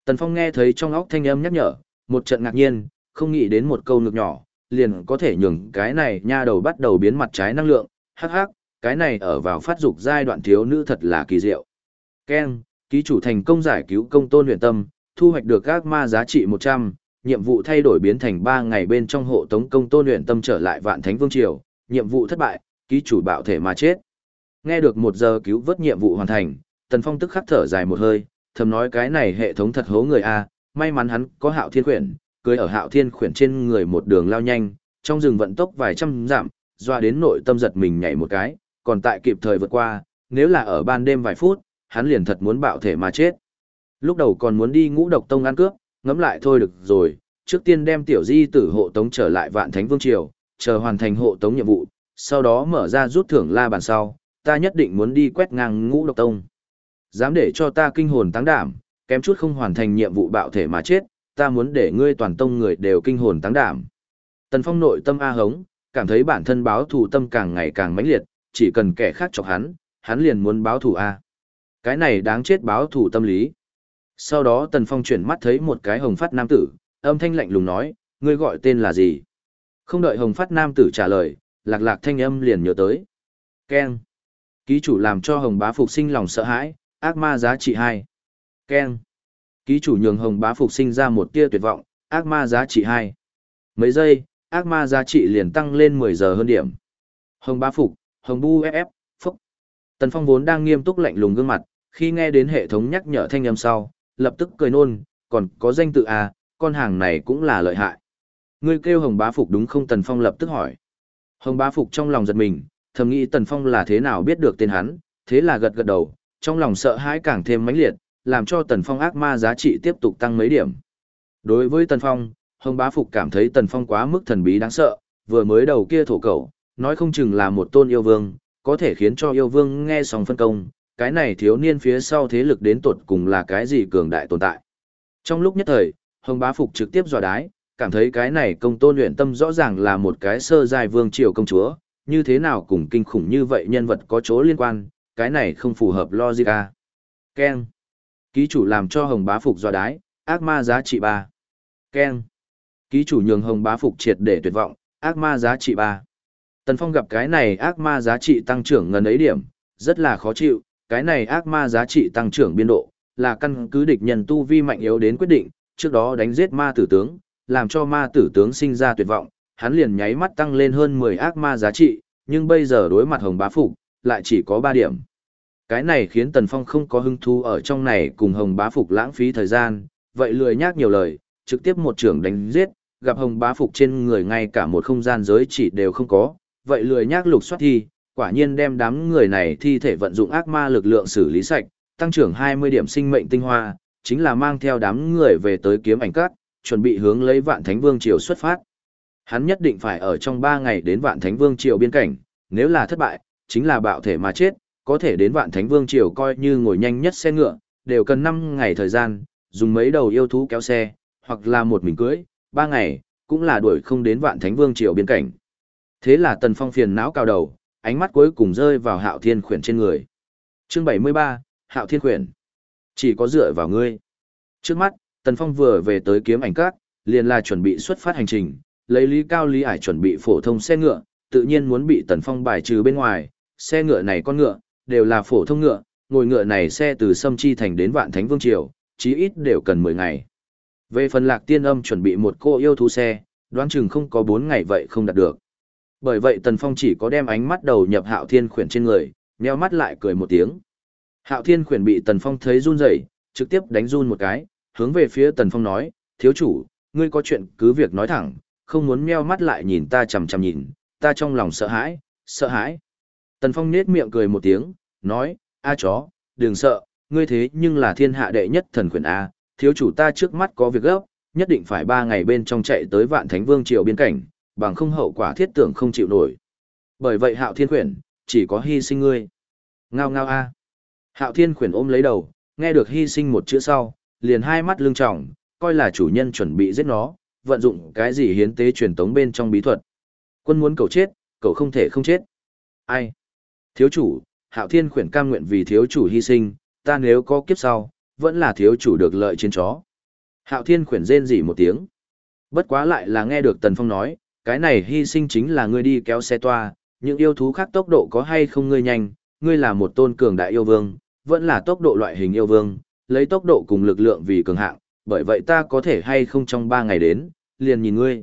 Tần Phong nghe thấy trong óc thanh âm nhắc nhở, một trận ngạc nhiên, không nghĩ đến một câu ngược nhỏ, liền có thể nhường cái này nha đầu bắt đầu biến mặt trái năng lượng, hắc hắc, cái này ở vào phát dục giai đoạn thiếu nữ thật là kỳ diệu. Ken, ký chủ thành công giải cứu công tôn luyện tâm, thu hoạch được ác ma giá trị 100, nhiệm vụ thay đổi biến thành 3 ngày bên trong hộ tống công tôn luyện tâm trở lại vạn thánh vương triều, nhiệm vụ thất bại, ký chủ bạo thể mà chết. Nghe được một giờ cứu vớt nhiệm vụ hoàn thành, Tần Phong tức khắc thở dài một hơi, thầm nói cái này hệ thống thật hố người a, may mắn hắn có Hạo Thiên Quyển, cưới ở Hạo Thiên Quyển trên người một đường lao nhanh, trong rừng vận tốc vài trăm dặm, doa đến nội tâm giật mình nhảy một cái, còn tại kịp thời vượt qua, nếu là ở ban đêm vài phút, hắn liền thật muốn bạo thể mà chết. Lúc đầu còn muốn đi ngũ độc tông ăn cướp, ngẫm lại thôi được rồi, trước tiên đem tiểu di tử hộ tống trở lại vạn thánh vương triều, chờ hoàn thành hộ tống nhiệm vụ, sau đó mở ra rút thưởng la bàn sau, ta nhất định muốn đi quét ngang ngũ độc tông. Dám để cho ta kinh hồn tăng đảm, kém chút không hoàn thành nhiệm vụ bạo thể mà chết, ta muốn để ngươi toàn tông người đều kinh hồn tăng đảm. Tần Phong nội tâm A hống, cảm thấy bản thân báo thù tâm càng ngày càng mãnh liệt, chỉ cần kẻ khác chọc hắn, hắn liền muốn báo thù A. Cái này đáng chết báo thù tâm lý. Sau đó Tần Phong chuyển mắt thấy một cái hồng phát nam tử, âm thanh lạnh lùng nói, ngươi gọi tên là gì? Không đợi hồng phát nam tử trả lời, lạc lạc thanh âm liền nhớ tới. Ken. Ký chủ làm cho hồng bá phục sinh lòng sợ hãi, ác ma giá trị 2. Ken. Ký chủ nhường hồng bá phục sinh ra một tia tuyệt vọng, ác ma giá trị 2. Mấy giây, ác ma giá trị liền tăng lên 10 giờ hơn điểm. Hồng bá phục, hồng bu ff, phúc. Tần Phong vốn đang nghiêm túc lạnh lùng gương mặt, khi nghe đến hệ thống nhắc nhở thanh âm sau, lập tức cười nôn, còn có danh tự à, con hàng này cũng là lợi hại. Ngươi kêu Hồng Bá Phục đúng không Tần Phong lập tức hỏi. Hồng Bá Phục trong lòng giật mình, thầm nghĩ Tần Phong là thế nào biết được tên hắn, thế là gật gật đầu, trong lòng sợ hãi càng thêm mãnh liệt, làm cho Tần Phong ác ma giá trị tiếp tục tăng mấy điểm. Đối với Tần Phong, Hồng Bá Phục cảm thấy Tần Phong quá mức thần bí đáng sợ, vừa mới đầu kia thổ cẩu, nói không chừng là một tôn yêu vương, có thể khiến cho yêu vương nghe xong phân công, cái này thiếu niên phía sau thế lực đến tột cùng là cái gì cường đại tồn tại. Trong lúc nhất thời, Hồng Bá Phục trực tiếp dò đái, cảm thấy cái này công tôn luyện tâm rõ ràng là một cái sơ giai vương triều công chúa, như thế nào cùng kinh khủng như vậy nhân vật có chỗ liên quan, cái này không phù hợp logic à. a. Ken. Ký chủ làm cho Hồng Bá Phục do đái, ác ma giá trị 3. Ken. Ký chủ nhường Hồng Bá Phục triệt để tuyệt vọng, ác ma giá trị 3. Tần Phong gặp cái này ác ma giá trị tăng trưởng ngần ấy điểm, rất là khó chịu, cái này ác ma giá trị tăng trưởng biên độ, là căn cứ địch nhân tu vi mạnh yếu đến quyết định, trước đó đánh giết ma tử tướng, làm cho ma tử tướng sinh ra tuyệt vọng, hắn liền nháy mắt tăng lên hơn 10 ác ma giá trị, nhưng bây giờ đối mặt Hồng Bá Phục, lại chỉ có 3 điểm. Cái này khiến Tần Phong không có hứng thú ở trong này cùng Hồng Bá Phục lãng phí thời gian, vậy lười nhác nhiều lời, trực tiếp một trưởng đánh giết, gặp Hồng Bá Phục trên người ngay cả một không gian giới chỉ đều không có, vậy lười nhác lục soát thi, quả nhiên đem đám người này thi thể vận dụng ác ma lực lượng xử lý sạch, tăng trưởng 20 điểm sinh mệnh tinh hoa, chính là mang theo đám người về tới kiếm ảnh cát, chuẩn bị hướng lấy vạn thánh vương triều xuất phát. Hắn nhất định phải ở trong 3 ngày đến vạn thánh vương triều biên cảnh, nếu là thất bại, chính là bạo thể mà chết, có thể đến vạn thánh vương triều coi như ngồi nhanh nhất xe ngựa, đều cần 5 ngày thời gian, dùng mấy đầu yêu thú kéo xe, hoặc là một mình cưới, 3 ngày, cũng là đuổi không đến vạn thánh vương triều biên cảnh. Thế là tần phong phiền não cao đầu, ánh mắt cuối cùng rơi vào hạo thiên khuyển trên người. Chương 73, hạo thiên khuyển. Chỉ có dựa vào ngươi. Trước mắt, tần phong vừa về tới kiếm ảnh các, liền là chuẩn bị xuất phát hành trình, lấy lý cao lý ải chuẩn bị phổ thông xe ngựa, tự nhiên muốn bị tần phong bài trừ bên ngoài, xe ngựa này con ngựa, đều là phổ thông ngựa, ngồi ngựa này xe từ Sâm Chi Thành đến Vạn Thánh Vương Triều, chí ít đều cần 10 ngày. Về phần lạc tiên âm chuẩn bị một cô yêu thú xe, đoán chừng không có 4 ngày vậy không đạt được. Bởi vậy Tần Phong chỉ có đem ánh mắt đầu nhập hạo thiên khuyển trên người, nheo mắt lại cười một tiếng. Hạo thiên khuyển bị Tần Phong thấy run rẩy, trực tiếp đánh run một cái, hướng về phía Tần Phong nói, thiếu chủ, ngươi có chuyện cứ việc nói thẳng, không muốn meo mắt lại nhìn ta chằm chằm nhìn, ta trong lòng sợ hãi, sợ hãi. Tần Phong nết miệng cười một tiếng, nói, a chó, đừng sợ, ngươi thế nhưng là thiên hạ đệ nhất thần khuyển A, thiếu chủ ta trước mắt có việc gấp, nhất định phải ba ngày bên trong chạy tới vạn thánh vương triều biên cảnh, bằng không hậu quả thiết tưởng không chịu nổi. Bởi vậy hạo thiên khuyển, chỉ có hy sinh ngươi. Ngao ngao A. Hạo thiên khuyển ôm lấy đầu, nghe được hy sinh một chữ sau, liền hai mắt lưng trọng, coi là chủ nhân chuẩn bị giết nó, vận dụng cái gì hiến tế truyền tống bên trong bí thuật. Quân muốn cầu chết, cậu không thể không chết. Ai? Thiếu chủ, hạo thiên khuyển cam nguyện vì thiếu chủ hy sinh, ta nếu có kiếp sau, vẫn là thiếu chủ được lợi trên chó. Hạo thiên khuyển rên rỉ một tiếng. Bất quá lại là nghe được Tần Phong nói, cái này hy sinh chính là ngươi đi kéo xe toa, những yêu thú khác tốc độ có hay không ngươi nhanh, ngươi là một tôn cường đại yêu vương, vẫn là tốc độ loại hình yêu vương, lấy tốc độ cùng lực lượng vì cường hạng, bởi vậy ta có thể hay không trong ba ngày đến, liền nhìn ngươi.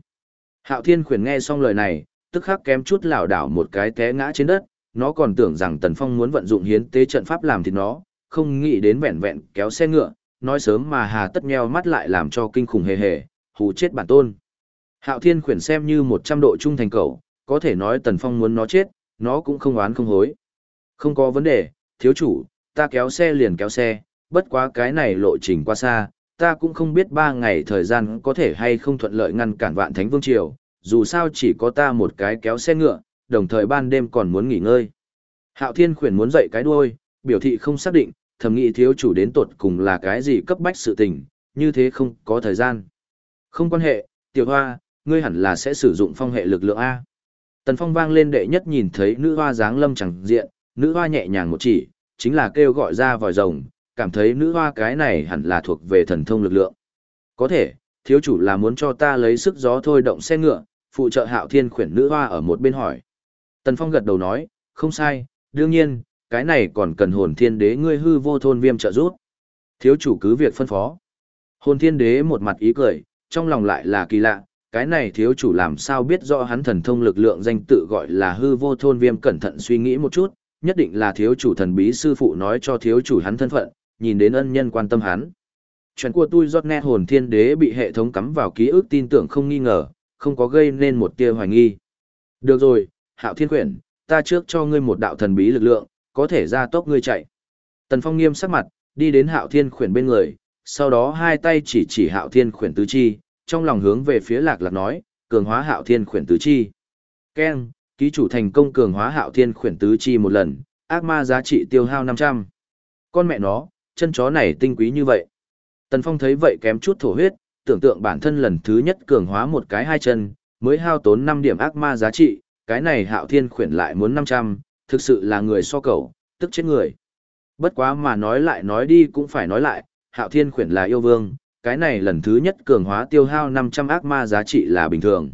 Hạo thiên khuyển nghe xong lời này, tức khắc kém chút lảo đảo một cái té ngã trên đất, nó còn tưởng rằng Tần Phong muốn vận dụng hiến tế trận pháp làm thì nó, không nghĩ đến vẹn vẹn kéo xe ngựa, nói sớm mà hà tất nheo mắt lại làm cho kinh khủng hề hề, hù chết bản tôn. Hạo Thiên khuyển xem như một trăm độ trung thành cầu, có thể nói Tần Phong muốn nó chết, nó cũng không oán không hối. Không có vấn đề, thiếu chủ, ta kéo xe liền kéo xe, bất quá cái này lộ trình qua xa, ta cũng không biết ba ngày thời gian có thể hay không thuận lợi ngăn cản vạn thánh vương triều, dù sao chỉ có ta một cái kéo xe ngựa, đồng thời ban đêm còn muốn nghỉ ngơi. Hạo Thiên khuyển muốn dậy cái đuôi, biểu thị không xác định, thầm nghĩ thiếu chủ đến tột cùng là cái gì cấp bách sự tình, như thế không có thời gian. Không quan hệ, tiểu hoa, ngươi hẳn là sẽ sử dụng phong hệ lực lượng A. Tần phong vang lên đệ nhất nhìn thấy nữ hoa dáng lâm chẳng diện, nữ hoa nhẹ nhàng một chỉ, chính là kêu gọi ra vòi rồng, cảm thấy nữ hoa cái này hẳn là thuộc về thần thông lực lượng. Có thể, thiếu chủ là muốn cho ta lấy sức gió thôi động xe ngựa, phụ trợ hạo thiên khuyển nữ hoa ở một bên hỏi. Tần Phong gật đầu nói, không sai, đương nhiên, cái này còn cần hồn thiên đế ngươi hư vô thôn viêm trợ giúp. Thiếu chủ cứ việc phân phó. Hồn thiên đế một mặt ý cười, trong lòng lại là kỳ lạ, cái này thiếu chủ làm sao biết rõ hắn thần thông lực lượng danh tự gọi là hư vô thôn viêm cẩn thận suy nghĩ một chút, nhất định là thiếu chủ thần bí sư phụ nói cho thiếu chủ hắn thân phận, nhìn đến ân nhân quan tâm hắn. Chuyện của tôi giọt nét hồn thiên đế bị hệ thống cắm vào ký ức tin tưởng không nghi ngờ, không có gây nên một tia hoài nghi. Được rồi, hạo thiên quyển, ta trước cho ngươi một đạo thần bí lực lượng, có thể ra tốc ngươi chạy. Tần Phong nghiêm sắc mặt, đi đến hạo thiên quyển bên người, sau đó hai tay chỉ chỉ hạo thiên quyển tứ chi, trong lòng hướng về phía lạc lạc nói, cường hóa hạo thiên quyển tứ chi. Ken, ký chủ thành công cường hóa hạo thiên quyển tứ chi một lần, ác ma giá trị tiêu hao 500. Con mẹ nó, chân chó này tinh quý như vậy. Tần Phong thấy vậy kém chút thổ huyết, tưởng tượng bản thân lần thứ nhất cường hóa một cái hai chân, mới hao tốn 5 điểm ác ma giá trị, cái này hạo thiên khuyển lại muốn 500, thực sự là người so cầu, tức chết người. Bất quá mà nói lại nói đi cũng phải nói lại, hạo thiên khuyển là yêu vương, cái này lần thứ nhất cường hóa tiêu hao 500 ác ma giá trị là bình thường.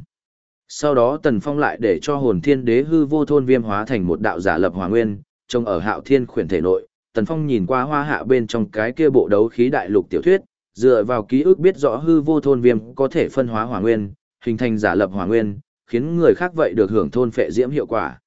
Sau đó Tần Phong lại để cho hồn thiên đế hư vô thôn viêm hóa thành một đạo giả lập hòa nguyên, trông ở hạo thiên khuyển thể nội. Tần Phong nhìn qua hoa hạ bên trong cái kia bộ đấu khí đại lục tiểu thuyết, dựa vào ký ức biết rõ hư vô thôn viêm có thể phân hóa hỏa nguyên, hình thành giả lập hỏa nguyên, khiến người khác vậy được hưởng thôn phệ diễm hiệu quả.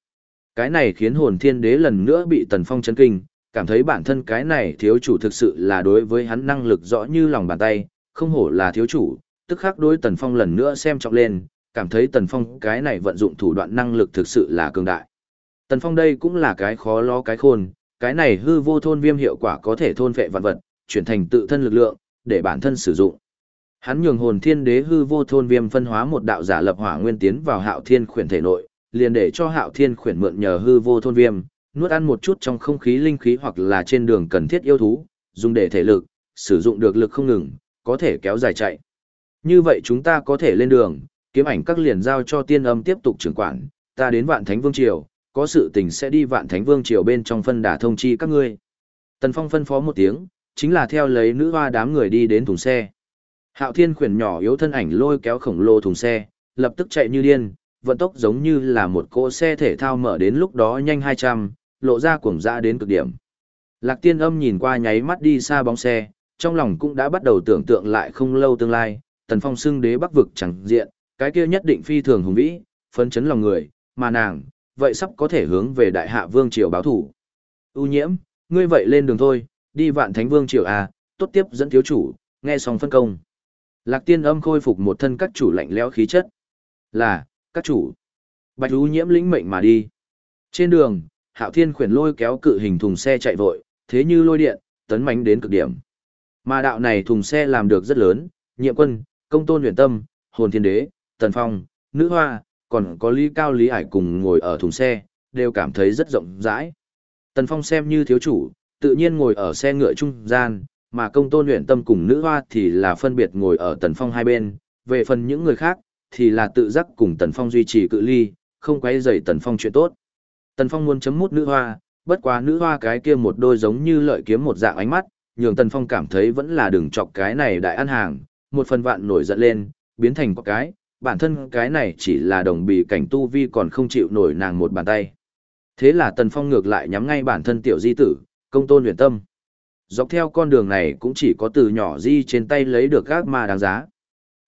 Cái này khiến hồn thiên đế lần nữa bị Tần Phong chấn kinh, cảm thấy bản thân cái này thiếu chủ thực sự là đối với hắn năng lực rõ như lòng bàn tay, không hổ là thiếu chủ, tức khắc đối Tần Phong lần nữa xem trọng lên, cảm thấy Tần Phong cái này vận dụng thủ đoạn năng lực thực sự là cường đại. Tần Phong đây cũng là cái khó lo cái khôn, cái này hư vô thôn viêm hiệu quả có thể thôn phệ vạn vật, chuyển thành tự thân lực lượng, để bản thân sử dụng. Hắn nhường hồn thiên đế hư vô thôn viêm phân hóa một đạo giả lập hỏa nguyên tiến vào hạo thiên khuyển thể nội, liền để cho hạo thiên khuyển mượn nhờ hư vô thôn viêm, nuốt ăn một chút trong không khí linh khí hoặc là trên đường cần thiết yêu thú, dùng để thể lực, sử dụng được lực không ngừng, có thể kéo dài chạy. Như vậy chúng ta có thể lên đường, kiếm ảnh các liền giao cho tiên âm tiếp tục trưởng quản, ta đến vạn thánh vương triều, có sự tình sẽ đi vạn thánh vương triều bên trong phân đả thông chi các ngươi. Tần Phong phân phó một tiếng, chính là theo lấy nữ hoa đám người đi đến thùng xe. Hạo Thiên khuyển nhỏ yếu thân ảnh lôi kéo khổng lồ thùng xe, lập tức chạy như điên, vận tốc giống như là một cỗ xe thể thao mở đến lúc đó nhanh 200, lộ ra cuồng dã đến cực điểm. Lạc Tiên Âm nhìn qua nháy mắt đi xa bóng xe, trong lòng cũng đã bắt đầu tưởng tượng lại không lâu tương lai, Tần Phong xưng đế Bắc vực chẳng diện, cái kia nhất định phi thường hùng vĩ, phấn chấn lòng người, mà nàng, vậy sắp có thể hướng về đại hạ vương triều báo thủ. ưu nhiễm, ngươi vậy lên đường thôi, đi vạn thánh vương triều à, tốt tiếp dẫn thiếu chủ, nghe xong phân công. Lạc tiên âm khôi phục một thân các chủ lạnh lẽo khí chất. Là, các chủ. Bạch ưu nhiễm lĩnh mệnh mà đi. Trên đường, hạo thiên khuyển lôi kéo cự hình thùng xe chạy vội, thế như lôi điện, tấn mánh đến cực điểm. Mà đạo này thùng xe làm được rất lớn, nhiệm quân, công tôn huyền tâm, hồn thiên đế, tần phong, nữ hoa, còn có lý cao lý ải cùng ngồi ở thùng xe, đều cảm thấy rất rộng rãi. Tần phong xem như thiếu chủ, tự nhiên ngồi ở xe ngựa trung gian, mà công tôn luyện tâm cùng nữ hoa thì là phân biệt ngồi ở tần phong hai bên, về phần những người khác, thì là tự giác cùng tần phong duy trì cự ly, không quấy rầy tần phong chuyện tốt. Tần phong muốn chấm mút nữ hoa, bất quá nữ hoa cái kia một đôi giống như lợi kiếm một dạng ánh mắt, nhường tần phong cảm thấy vẫn là đừng chọc cái này đại ăn hàng, một phần vạn nổi giận lên, biến thành có cái, bản thân cái này chỉ là đồng bì cảnh tu vi còn không chịu nổi nàng một bàn tay. Thế là tần phong ngược lại nhắm ngay bản thân tiểu di tử, công tôn luyện tâm. Dọc theo con đường này cũng chỉ có từ nhỏ di trên tay lấy được gác ma đáng giá.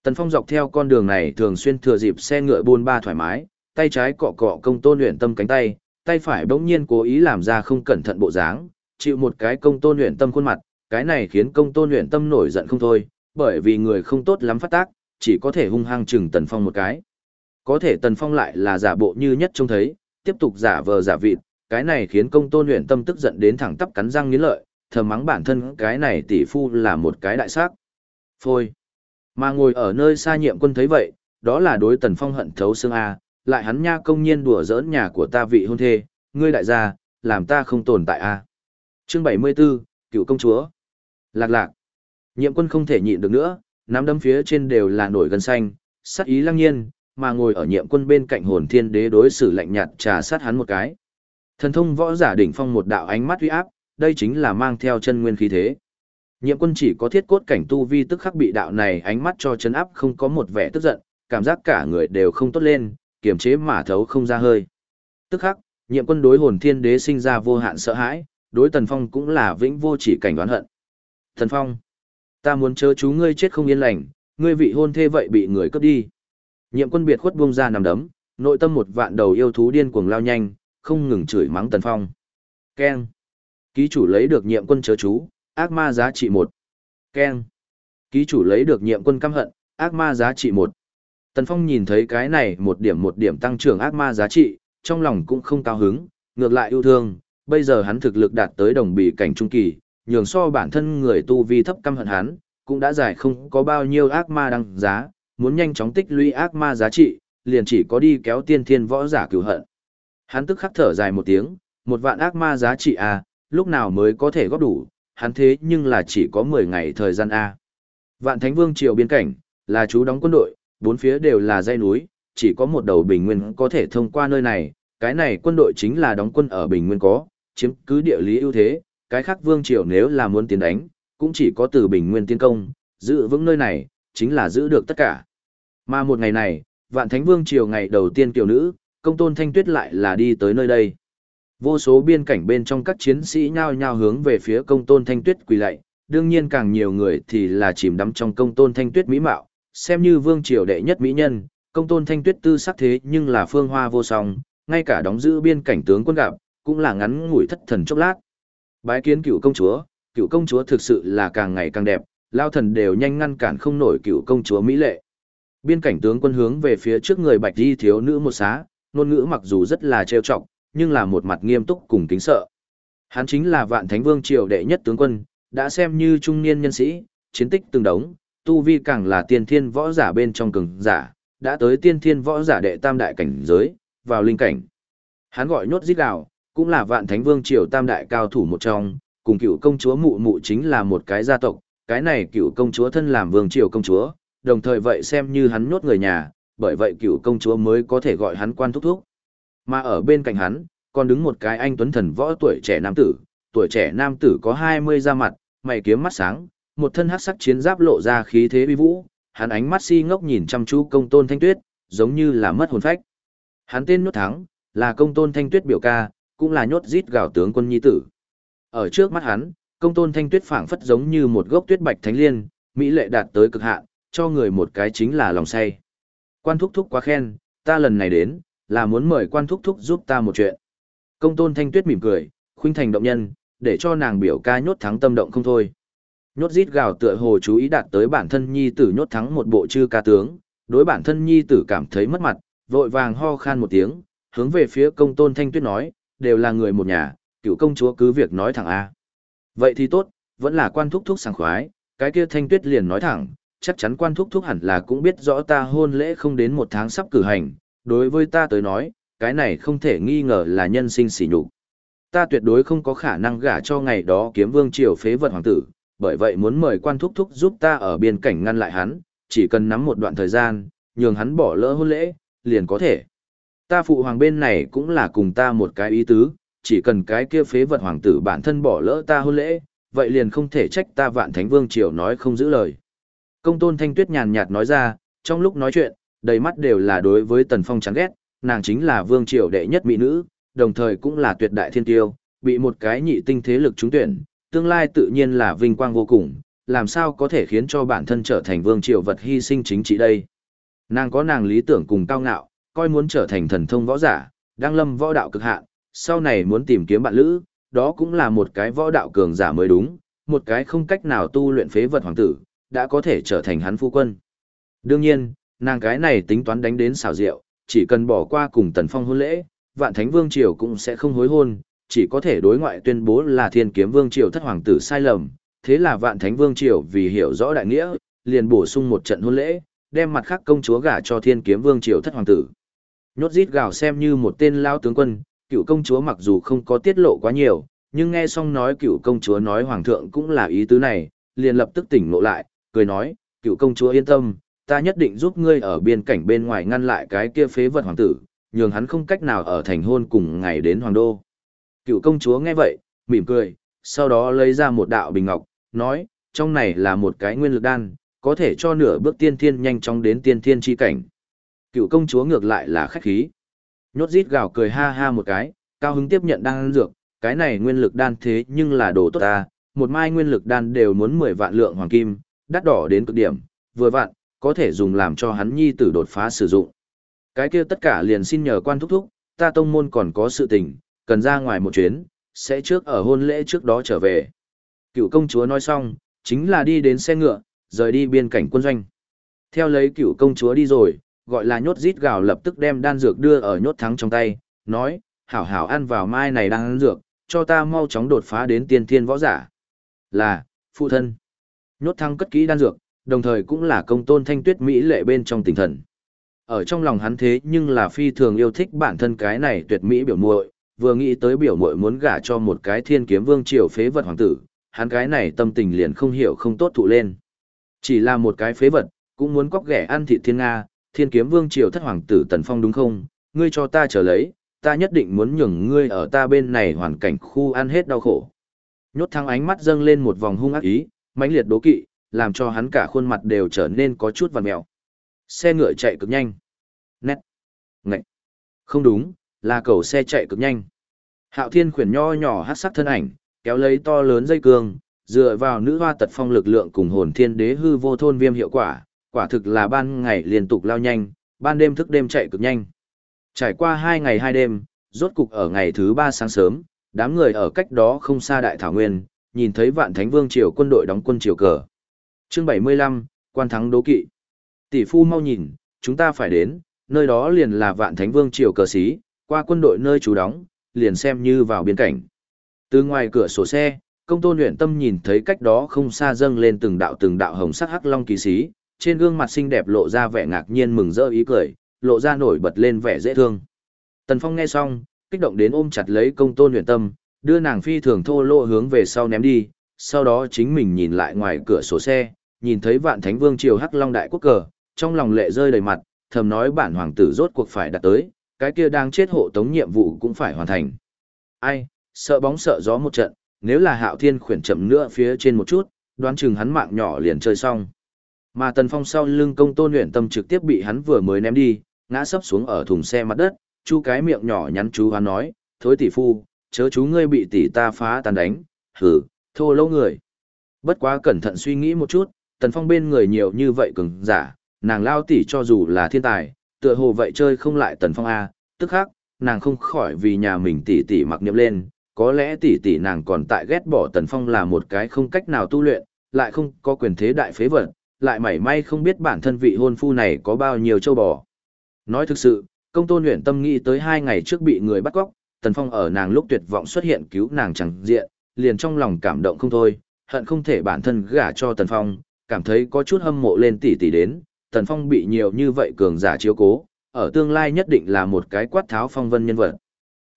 Tần Phong dọc theo con đường này thường xuyên thừa dịp xe ngựa buôn ba thoải mái, tay trái cọ cọ công tôn luyện tâm cánh tay, tay phải bỗng nhiên cố ý làm ra không cẩn thận bộ dáng, chịu một cái công tôn luyện tâm khuôn mặt, cái này khiến công tôn luyện tâm nổi giận không thôi, bởi vì người không tốt lắm phát tác, chỉ có thể hung hăng chừng Tần Phong một cái. Có thể Tần Phong lại là giả bộ như nhất trông thấy, tiếp tục giả vờ giả vịt, cái này khiến công tôn luyện tâm tức giận đến thẳng tắp cắn răng nghiến lợi, thầm mắng bản thân cái này tỷ phu là một cái đại xác. Phôi. Mà ngồi ở nơi xa nhiệm quân thấy vậy, đó là đối tần phong hận thấu xương A, lại hắn nha công nhiên đùa giỡn nhà của ta vị hôn thê, ngươi đại gia, làm ta không tồn tại A. Chương 74, cựu công chúa. Lạc lạc. Nhiệm quân không thể nhịn được nữa, nắm đấm phía trên đều là nổi gân xanh, sát ý lăng nhiên, mà ngồi ở nhiệm quân bên cạnh hồn thiên đế đối xử lạnh nhạt trà sát hắn một cái. Thần thông võ giả đỉnh phong một đạo ánh mắt uy áp, đây chính là mang theo chân nguyên khí thế. Nhiệm quân chỉ có thiết cốt cảnh tu vi tức khắc bị đạo này ánh mắt cho chấn áp không có một vẻ tức giận, cảm giác cả người đều không tốt lên, kiềm chế mà thấu không ra hơi. Tức khắc, nhiệm quân đối hồn thiên đế sinh ra vô hạn sợ hãi, đối tần phong cũng là vĩnh vô chỉ cảnh đoán hận. Thần phong, ta muốn chớ chú ngươi chết không yên lành, ngươi vị hôn thê vậy bị người cướp đi. Nhiệm quân biệt khuất buông ra nằm đấm, nội tâm một vạn đầu yêu thú điên cuồng lao nhanh, không ngừng chửi mắng tần phong. Keng. Ký chủ lấy được nhiệm quân chớ chú, ác ma giá trị một. Ken. Ký chủ lấy được nhiệm quân căm hận, ác ma giá trị một. Tần Phong nhìn thấy cái này một điểm một điểm tăng trưởng ác ma giá trị, trong lòng cũng không cao hứng, ngược lại yêu thương, bây giờ hắn thực lực đạt tới đồng bì cảnh trung kỳ, nhường so bản thân người tu vi thấp căm hận hắn, cũng đã giải không có bao nhiêu ác ma đăng giá, muốn nhanh chóng tích lũy ác ma giá trị, liền chỉ có đi kéo tiên thiên võ giả cửu hận. Hắn tức khắc thở dài một tiếng, một vạn ác ma giá trị a, lúc nào mới có thể góp đủ, hắn thế nhưng là chỉ có 10 ngày thời gian a. Vạn Thánh Vương triều biên cảnh, là chú đóng quân đội, bốn phía đều là dãy núi, chỉ có một đầu bình nguyên có thể thông qua nơi này, cái này quân đội chính là đóng quân ở bình nguyên có, chiếm cứ địa lý ưu thế, cái khác vương triều nếu là muốn tiến đánh, cũng chỉ có từ bình nguyên tiến công, giữ vững nơi này, chính là giữ được tất cả. Mà một ngày này, vạn thánh vương triều ngày đầu tiên kiều nữ, công tôn thanh tuyết lại là đi tới nơi đây. Vô số biên cảnh bên trong các chiến sĩ nhao nhao hướng về phía công tôn thanh tuyết quỳ lạy, đương nhiên càng nhiều người thì là chìm đắm trong công tôn thanh tuyết mỹ mạo, xem như vương triều đệ nhất mỹ nhân, công tôn thanh tuyết tư sắc thế nhưng là phương hoa vô song, ngay cả đóng giữ biên cảnh tướng quân gặp, cũng là ngắn ngủi thất thần chốc lát. Bái kiến cựu công chúa, cựu công chúa thực sự là càng ngày càng đẹp, lao thần đều nhanh ngăn cản không nổi cựu công chúa mỹ lệ. Biên cảnh tướng quân hướng về phía trước người bạch di thiếu nữ một xá, ngôn ngữ mặc dù rất là trêu chọc, nhưng là một mặt nghiêm túc cùng kính sợ. Hắn chính là vạn thánh vương triều đệ nhất tướng quân, đã xem như trung niên nhân sĩ, chiến tích từng đống, tu vi càng là tiên thiên võ giả bên trong cường giả, đã tới tiên thiên võ giả đệ tam đại cảnh giới, vào linh cảnh. Hắn gọi nhốt giết đào cũng là vạn thánh vương triều tam đại cao thủ một trong, cùng cựu công chúa mụ mụ chính là một cái gia tộc, cái này cựu công chúa thân làm vương triều công chúa, đồng thời vậy xem như hắn nhốt người nhà, bởi vậy cựu công chúa mới có thể gọi hắn quan thúc thúc. Mà ở bên cạnh hắn, còn đứng một cái anh tuấn thần võ tuổi trẻ nam tử, tuổi trẻ nam tử có 20 da mặt, mày kiếm mắt sáng, một thân hắc sắc chiến giáp lộ ra khí thế uy vũ, hắn ánh mắt si ngốc nhìn chăm chú công tôn thanh tuyết, giống như là mất hồn phách. Hắn tên nhốt thắng, là công tôn thanh tuyết biểu ca, cũng là nhốt rít gào tướng quân nhi tử. Ở trước mắt hắn, công tôn thanh tuyết phảng phất giống như một gốc tuyết bạch thánh liên, mỹ lệ đạt tới cực hạn, cho người một cái chính là lòng say. Quan thúc thúc quá khen, ta lần này đến, là muốn mời quan thúc thúc giúp ta một chuyện. Công tôn thanh tuyết mỉm cười, khuynh thành động nhân, để cho nàng biểu ca nhốt thắng tâm động không thôi. Nhốt rít gào tựa hồ chú ý đạt tới bản thân nhi tử nhốt thắng một bộ chư ca tướng, đối bản thân nhi tử cảm thấy mất mặt, vội vàng ho khan một tiếng, hướng về phía công tôn thanh tuyết nói, đều là người một nhà, cựu công chúa cứ việc nói thẳng A. Vậy thì tốt, vẫn là quan thúc thúc sảng khoái, cái kia thanh tuyết liền nói thẳng, chắc chắn quan thúc thúc hẳn là cũng biết rõ ta hôn lễ không đến một tháng sắp cử hành, đối với ta tới nói, cái này không thể nghi ngờ là nhân sinh sỉ nhục. Ta tuyệt đối không có khả năng gả cho ngày đó kiếm vương triều phế vật hoàng tử, bởi vậy muốn mời quan thúc thúc giúp ta ở biên cảnh ngăn lại hắn, chỉ cần nắm một đoạn thời gian, nhường hắn bỏ lỡ hôn lễ, liền có thể. Ta phụ hoàng bên này cũng là cùng ta một cái ý tứ, chỉ cần cái kia phế vật hoàng tử bản thân bỏ lỡ ta hôn lễ, vậy liền không thể trách ta vạn thánh vương triều nói không giữ lời. Công tôn thanh tuyết nhàn nhạt nói ra, trong lúc nói chuyện, đầy mắt đều là đối với tần phong chán ghét, nàng chính là vương triều đệ nhất mỹ nữ, đồng thời cũng là tuyệt đại thiên tiêu, bị một cái nhị tinh thế lực trúng tuyển, tương lai tự nhiên là vinh quang vô cùng, làm sao có thể khiến cho bản thân trở thành vương triều vật hy sinh chính trị đây. Nàng có nàng lý tưởng cùng cao ngạo, coi muốn trở thành thần thông võ giả, đang lâm võ đạo cực hạn, sau này muốn tìm kiếm bạn lữ, đó cũng là một cái võ đạo cường giả mới đúng, một cái không cách nào tu luyện phế vật hoàng tử, đã có thể trở thành hắn phu quân. Đương nhiên, nàng cái này tính toán đánh đến xảo diệu, chỉ cần bỏ qua cùng tần phong hôn lễ, vạn thánh vương triều cũng sẽ không hối hôn, chỉ có thể đối ngoại tuyên bố là thiên kiếm vương triều thất hoàng tử sai lầm. Thế là vạn thánh vương triều vì hiểu rõ đại nghĩa, liền bổ sung một trận hôn lễ, đem mặt khác công chúa gả cho thiên kiếm vương triều thất hoàng tử. Nhốt rít gào xem như một tên lao tướng quân, cựu công chúa mặc dù không có tiết lộ quá nhiều, nhưng nghe xong nói cựu công chúa nói hoàng thượng cũng là ý tứ này, liền lập tức tỉnh ngộ lại, cười nói, cựu công chúa yên tâm, ta nhất định giúp ngươi ở biên cảnh bên ngoài ngăn lại cái kia phế vật hoàng tử, nhường hắn không cách nào ở thành hôn cùng ngày đến hoàng đô. Cựu công chúa nghe vậy, mỉm cười, sau đó lấy ra một đạo bình ngọc, nói, trong này là một cái nguyên lực đan, có thể cho nửa bước tiên thiên nhanh chóng đến tiên thiên chi cảnh. Cựu công chúa ngược lại là khách khí. Nhốt rít gào cười ha ha một cái, cao hứng tiếp nhận đan dược, cái này nguyên lực đan thế nhưng là đồ tốt ta, một mai nguyên lực đan đều muốn 10 vạn lượng hoàng kim, đắt đỏ đến cực điểm, vừa vạn, có thể dùng làm cho hắn nhi tử đột phá sử dụng. Cái kia tất cả liền xin nhờ quan thúc thúc, ta tông môn còn có sự tình, cần ra ngoài một chuyến, sẽ trước ở hôn lễ trước đó trở về. Cựu công chúa nói xong, chính là đi đến xe ngựa, rời đi biên cảnh quân doanh. Theo lấy cựu công chúa đi rồi, gọi là nhốt rít gào lập tức đem đan dược đưa ở nhốt thắng trong tay, nói, hảo hảo ăn vào mai này đang ăn dược, cho ta mau chóng đột phá đến tiên thiên võ giả. Là, phụ thân. Nhốt thắng cất kỹ đan dược, đồng thời cũng là công tôn thanh tuyết Mỹ lệ bên trong tinh thần. Ở trong lòng hắn thế nhưng là phi thường yêu thích bản thân cái này tuyệt Mỹ biểu muội vừa nghĩ tới biểu muội muốn gả cho một cái thiên kiếm vương triều phế vật hoàng tử, hắn cái này tâm tình liền không hiểu không tốt thụ lên. Chỉ là một cái phế vật, cũng muốn cóc ghẻ ăn thịt thiên Nga, thiên kiếm vương triều thất hoàng tử Tần Phong đúng không? Ngươi cho ta trở lấy, ta nhất định muốn nhường ngươi ở ta bên này hoàn cảnh khu ăn hết đau khổ. Nhốt thăng ánh mắt dâng lên một vòng hung ác ý, mãnh liệt đố kỵ, làm cho hắn cả khuôn mặt đều trở nên có chút vằn mèo. Xe ngựa chạy cực nhanh. Nét. Ngậy. Không đúng, là cầu xe chạy cực nhanh. Hạo Thiên khuyển nho nhỏ hát sắc thân ảnh, kéo lấy to lớn dây cương, dựa vào nữ hoa tật phong lực lượng cùng hồn thiên đế hư vô thôn viêm hiệu quả, quả thực là ban ngày liên tục lao nhanh, ban đêm thức đêm chạy cực nhanh. Trải qua hai ngày hai đêm, rốt cục ở ngày thứ ba sáng sớm, đám người ở cách đó không xa đại thảo nguyên, nhìn thấy vạn thánh vương triều quân đội đóng quân triều cờ. Chương 75, quan thắng đố kỵ. Tỷ phu mau nhìn, chúng ta phải đến, nơi đó liền là vạn thánh vương triều cờ xí, qua quân đội nơi trú đóng, liền xem như vào biên cảnh. Từ ngoài cửa sổ xe, công tôn luyện tâm nhìn thấy cách đó không xa dâng lên từng đạo từng đạo hồng sắc hắc long kỳ sĩ, trên gương mặt xinh đẹp lộ ra vẻ ngạc nhiên mừng rỡ ý cười, lộ ra nổi bật lên vẻ dễ thương. Tần Phong nghe xong, kích động đến ôm chặt lấy công tôn luyện tâm, đưa nàng phi thường thô lỗ hướng về sau ném đi, sau đó chính mình nhìn lại ngoài cửa sổ xe, nhìn thấy vạn thánh vương triều hắc long đại quốc cờ, trong lòng lệ rơi đầy mặt, thầm nói bản hoàng tử rốt cuộc phải đạt tới, cái kia đang chết hộ tống nhiệm vụ cũng phải hoàn thành. Ai, sợ bóng sợ gió một trận, nếu là hạo thiên khuyển chậm nữa phía trên một chút, đoán chừng hắn mạng nhỏ liền chơi xong. Mà tần phong sau lưng công tôn luyện tâm trực tiếp bị hắn vừa mới ném đi, ngã sấp xuống ở thùng xe mặt đất, chu cái miệng nhỏ nhắn chú hắn nói, thối tỷ phu, chớ chú ngươi bị tỷ ta phá tàn đánh, hử, thô lâu người. Bất quá cẩn thận suy nghĩ một chút, tần phong bên người nhiều như vậy cứng, giả, nàng lao tỷ cho dù là thiên tài, tựa hồ vậy chơi không lại tần phong A, tức khắc, nàng không khỏi vì nhà mình tỷ tỷ mặc niệm lên, có lẽ tỷ tỷ nàng còn tại ghét bỏ tần phong là một cái không cách nào tu luyện, lại không có quyền thế đại phế vật, lại mảy may không biết bản thân vị hôn phu này có bao nhiêu châu bò. Nói thực sự, công tôn luyện tâm nghĩ tới hai ngày trước bị người bắt cóc, tần phong ở nàng lúc tuyệt vọng xuất hiện cứu nàng chẳng diện, liền trong lòng cảm động không thôi, hận không thể bản thân gả cho tần phong, cảm thấy có chút hâm mộ lên tỷ tỷ đến, tần phong bị nhiều như vậy cường giả chiếu cố, ở tương lai nhất định là một cái quát tháo phong vân nhân vật.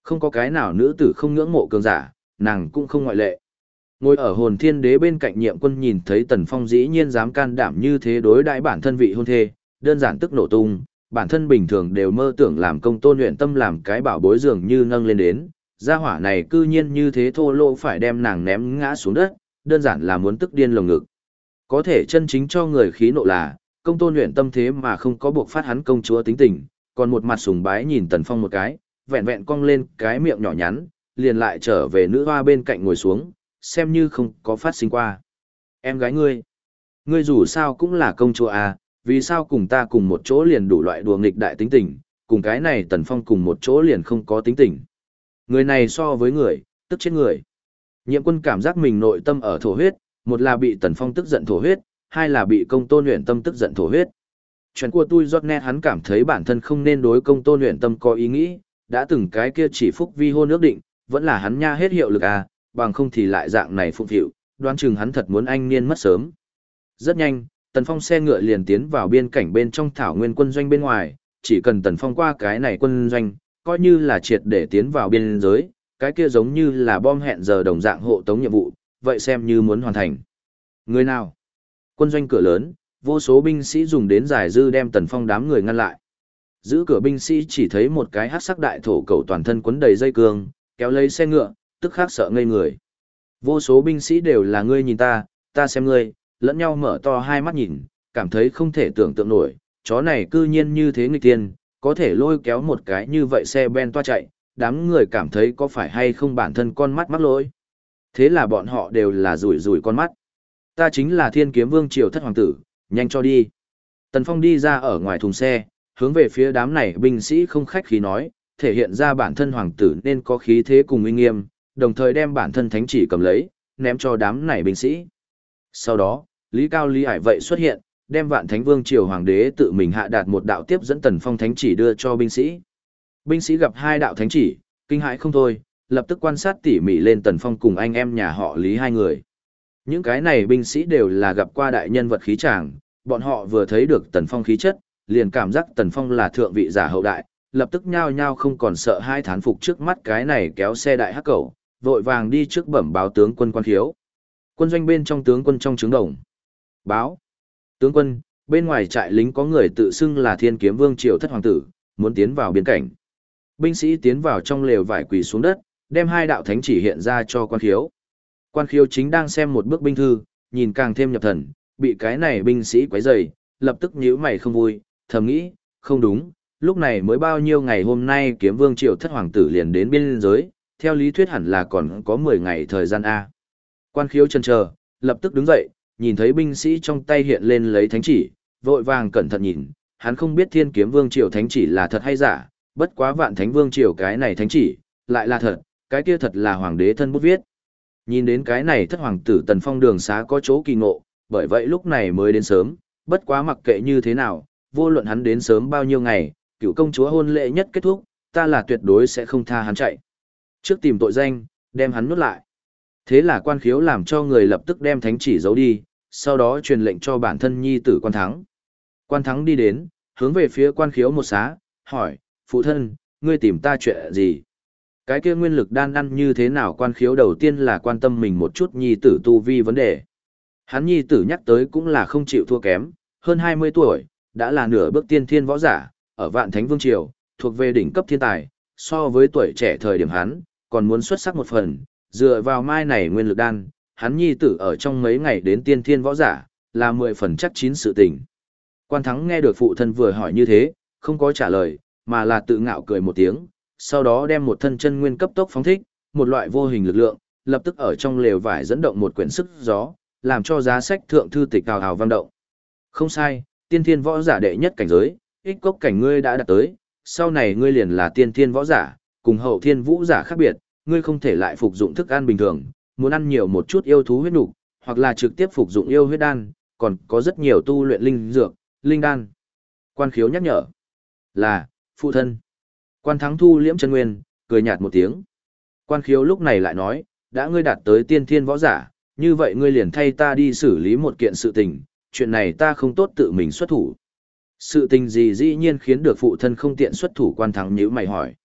Không có cái nào nữ tử không ngưỡng mộ cường giả, nàng cũng không ngoại lệ. Ngồi ở hồn thiên đế bên cạnh nhiệm quân nhìn thấy tần phong dĩ nhiên dám can đảm như thế đối đãi bản thân vị hôn thê, đơn giản tức nổ tung, bản thân bình thường đều mơ tưởng làm công tôn luyện tâm làm cái bảo bối dường như nâng lên đến, gia hỏa này cư nhiên như thế thô lỗ phải đem nàng ném ngã xuống đất, đơn giản là muốn tức điên lồng ngực. Có thể chân chính cho người khí nộ là, công tôn luyện tâm thế mà không có buộc phát hắn công chúa tính tình, còn một mặt sùng bái nhìn tần phong một cái, vẹn vẹn cong lên cái miệng nhỏ nhắn, liền lại trở về nữ hoa bên cạnh ngồi xuống, xem như không có phát sinh qua. Em gái ngươi, ngươi dù sao cũng là công chúa à, vì sao cùng ta cùng một chỗ liền đủ loại đùa nghịch đại tính tình, cùng cái này tần phong cùng một chỗ liền không có tính tình. Người này so với người, tức chết người. Nhiệm quân cảm giác mình nội tâm ở thổ huyết, một là bị tần phong tức giận thổ huyết, hai là bị công tôn luyện tâm tức giận thổ huyết. Chuyện của tôi giọt nét hắn cảm thấy bản thân không nên đối công tôn luyện tâm có ý nghĩ, đã từng cái kia chỉ phúc vi hôn ước định, vẫn là hắn nha hết hiệu lực à, bằng không thì lại dạng này phụng phịu, đoán chừng hắn thật muốn anh niên mất sớm. Rất nhanh, Tần Phong xe ngựa liền tiến vào biên cảnh bên trong thảo nguyên quân doanh bên ngoài, chỉ cần Tần Phong qua cái này quân doanh, coi như là triệt để tiến vào biên giới, cái kia giống như là bom hẹn giờ đồng dạng hộ tống nhiệm vụ, vậy xem như muốn hoàn thành. Người nào? Quân doanh cửa lớn, vô số binh sĩ dùng đến giải dư đem Tần Phong đám người ngăn lại. Giữ cửa binh sĩ chỉ thấy một cái hắc sắc đại thổ cầu toàn thân quấn đầy dây cương, kéo lấy xe ngựa, tức khác sợ ngây người. Vô số binh sĩ đều là ngươi nhìn ta, ta xem ngươi, lẫn nhau mở to hai mắt nhìn, cảm thấy không thể tưởng tượng nổi, chó này cư nhiên như thế nghịch tiên, có thể lôi kéo một cái như vậy xe ben toa chạy, đám người cảm thấy có phải hay không bản thân con mắt mắc lỗi. Thế là bọn họ đều là rủi rủi con mắt. Ta chính là thiên kiếm vương triều thất hoàng tử, nhanh cho đi. Tần Phong đi ra ở ngoài thùng xe, hướng về phía đám này binh sĩ không khách khí nói, thể hiện ra bản thân hoàng tử nên có khí thế cùng uy nghiêm, đồng thời đem bản thân thánh chỉ cầm lấy, ném cho đám này binh sĩ. Sau đó, Lý Cao Lý Hải vậy xuất hiện, đem vạn thánh vương triều hoàng đế tự mình hạ đạt một đạo tiếp dẫn tần phong thánh chỉ đưa cho binh sĩ. Binh sĩ gặp hai đạo thánh chỉ, kinh hãi không thôi, lập tức quan sát tỉ mỉ lên tần phong cùng anh em nhà họ Lý hai người. Những cái này binh sĩ đều là gặp qua đại nhân vật khí tràng, bọn họ vừa thấy được tần phong khí chất, liền cảm giác tần phong là thượng vị giả hậu đại, lập tức nhao nhao không còn sợ hai thán phục trước mắt cái này kéo xe đại hắc cầu, vội vàng đi trước bẩm báo tướng quân quan khiếu. Quân doanh bên trong tướng quân trong trướng đồng. Báo. Tướng quân, bên ngoài trại lính có người tự xưng là thiên kiếm vương triều thất hoàng tử, muốn tiến vào biên cảnh. Binh sĩ tiến vào trong lều vải quỳ xuống đất, đem hai đạo thánh chỉ hiện ra cho quan khiếu. Quan khiếu chính đang xem một bức binh thư, nhìn càng thêm nhập thần, bị cái này binh sĩ quấy rầy, lập tức nhíu mày không vui, thầm nghĩ, không đúng, lúc này mới bao nhiêu ngày hôm nay kiếm vương triều thất hoàng tử liền đến biên giới, theo lý thuyết hẳn là còn có 10 ngày thời gian A. Quan khiếu chân chờ, lập tức đứng dậy, nhìn thấy binh sĩ trong tay hiện lên lấy thánh chỉ, vội vàng cẩn thận nhìn, hắn không biết thiên kiếm vương triều thánh chỉ là thật hay giả, bất quá vạn thánh vương triều cái này thánh chỉ, lại là thật, cái kia thật là hoàng đế thân bút viết. Nhìn đến cái này thất hoàng tử tần phong đường xá có chỗ kỳ ngộ, bởi vậy lúc này mới đến sớm, bất quá mặc kệ như thế nào, vô luận hắn đến sớm bao nhiêu ngày, cựu công chúa hôn lễ nhất kết thúc, ta là tuyệt đối sẽ không tha hắn chạy. Trước tìm tội danh, đem hắn nuốt lại. Thế là quan khiếu làm cho người lập tức đem thánh chỉ giấu đi, sau đó truyền lệnh cho bản thân nhi tử quan thắng. Quan thắng đi đến, hướng về phía quan khiếu một xá, hỏi, phụ thân, ngươi tìm ta chuyện gì? Cái kia nguyên lực đan ăn như thế nào quan khiếu đầu tiên là quan tâm mình một chút nhi tử tu vi vấn đề. Hắn nhi tử nhắc tới cũng là không chịu thua kém, hơn 20 tuổi, đã là nửa bước tiên thiên võ giả, ở vạn thánh vương triều, thuộc về đỉnh cấp thiên tài, so với tuổi trẻ thời điểm hắn, còn muốn xuất sắc một phần, dựa vào mai này nguyên lực đan, hắn nhi tử ở trong mấy ngày đến tiên thiên võ giả, là 10 phần chắc chín sự tình. Quan thắng nghe được phụ thân vừa hỏi như thế, không có trả lời, mà là tự ngạo cười một tiếng, sau đó đem một thân chân nguyên cấp tốc phóng thích, một loại vô hình lực lượng, lập tức ở trong lều vải dẫn động một quyển sức gió, làm cho giá sách thượng thư tịch hào hào vang động. Không sai, tiên thiên võ giả đệ nhất cảnh giới, ích cốc cảnh ngươi đã đạt tới, sau này ngươi liền là tiên thiên võ giả, cùng hậu thiên vũ giả khác biệt, ngươi không thể lại phục dụng thức ăn bình thường, muốn ăn nhiều một chút yêu thú huyết nục, hoặc là trực tiếp phục dụng yêu huyết đan, còn có rất nhiều tu luyện linh dược, linh đan. Quan khiếu nhắc nhở là, phụ thân. Quan thắng thu liễm chân nguyên, cười nhạt một tiếng. Quan khiếu lúc này lại nói, đã ngươi đạt tới tiên thiên võ giả, như vậy ngươi liền thay ta đi xử lý một kiện sự tình, chuyện này ta không tốt tự mình xuất thủ. Sự tình gì dĩ nhiên khiến được phụ thân không tiện xuất thủ quan thắng nhữ mày hỏi.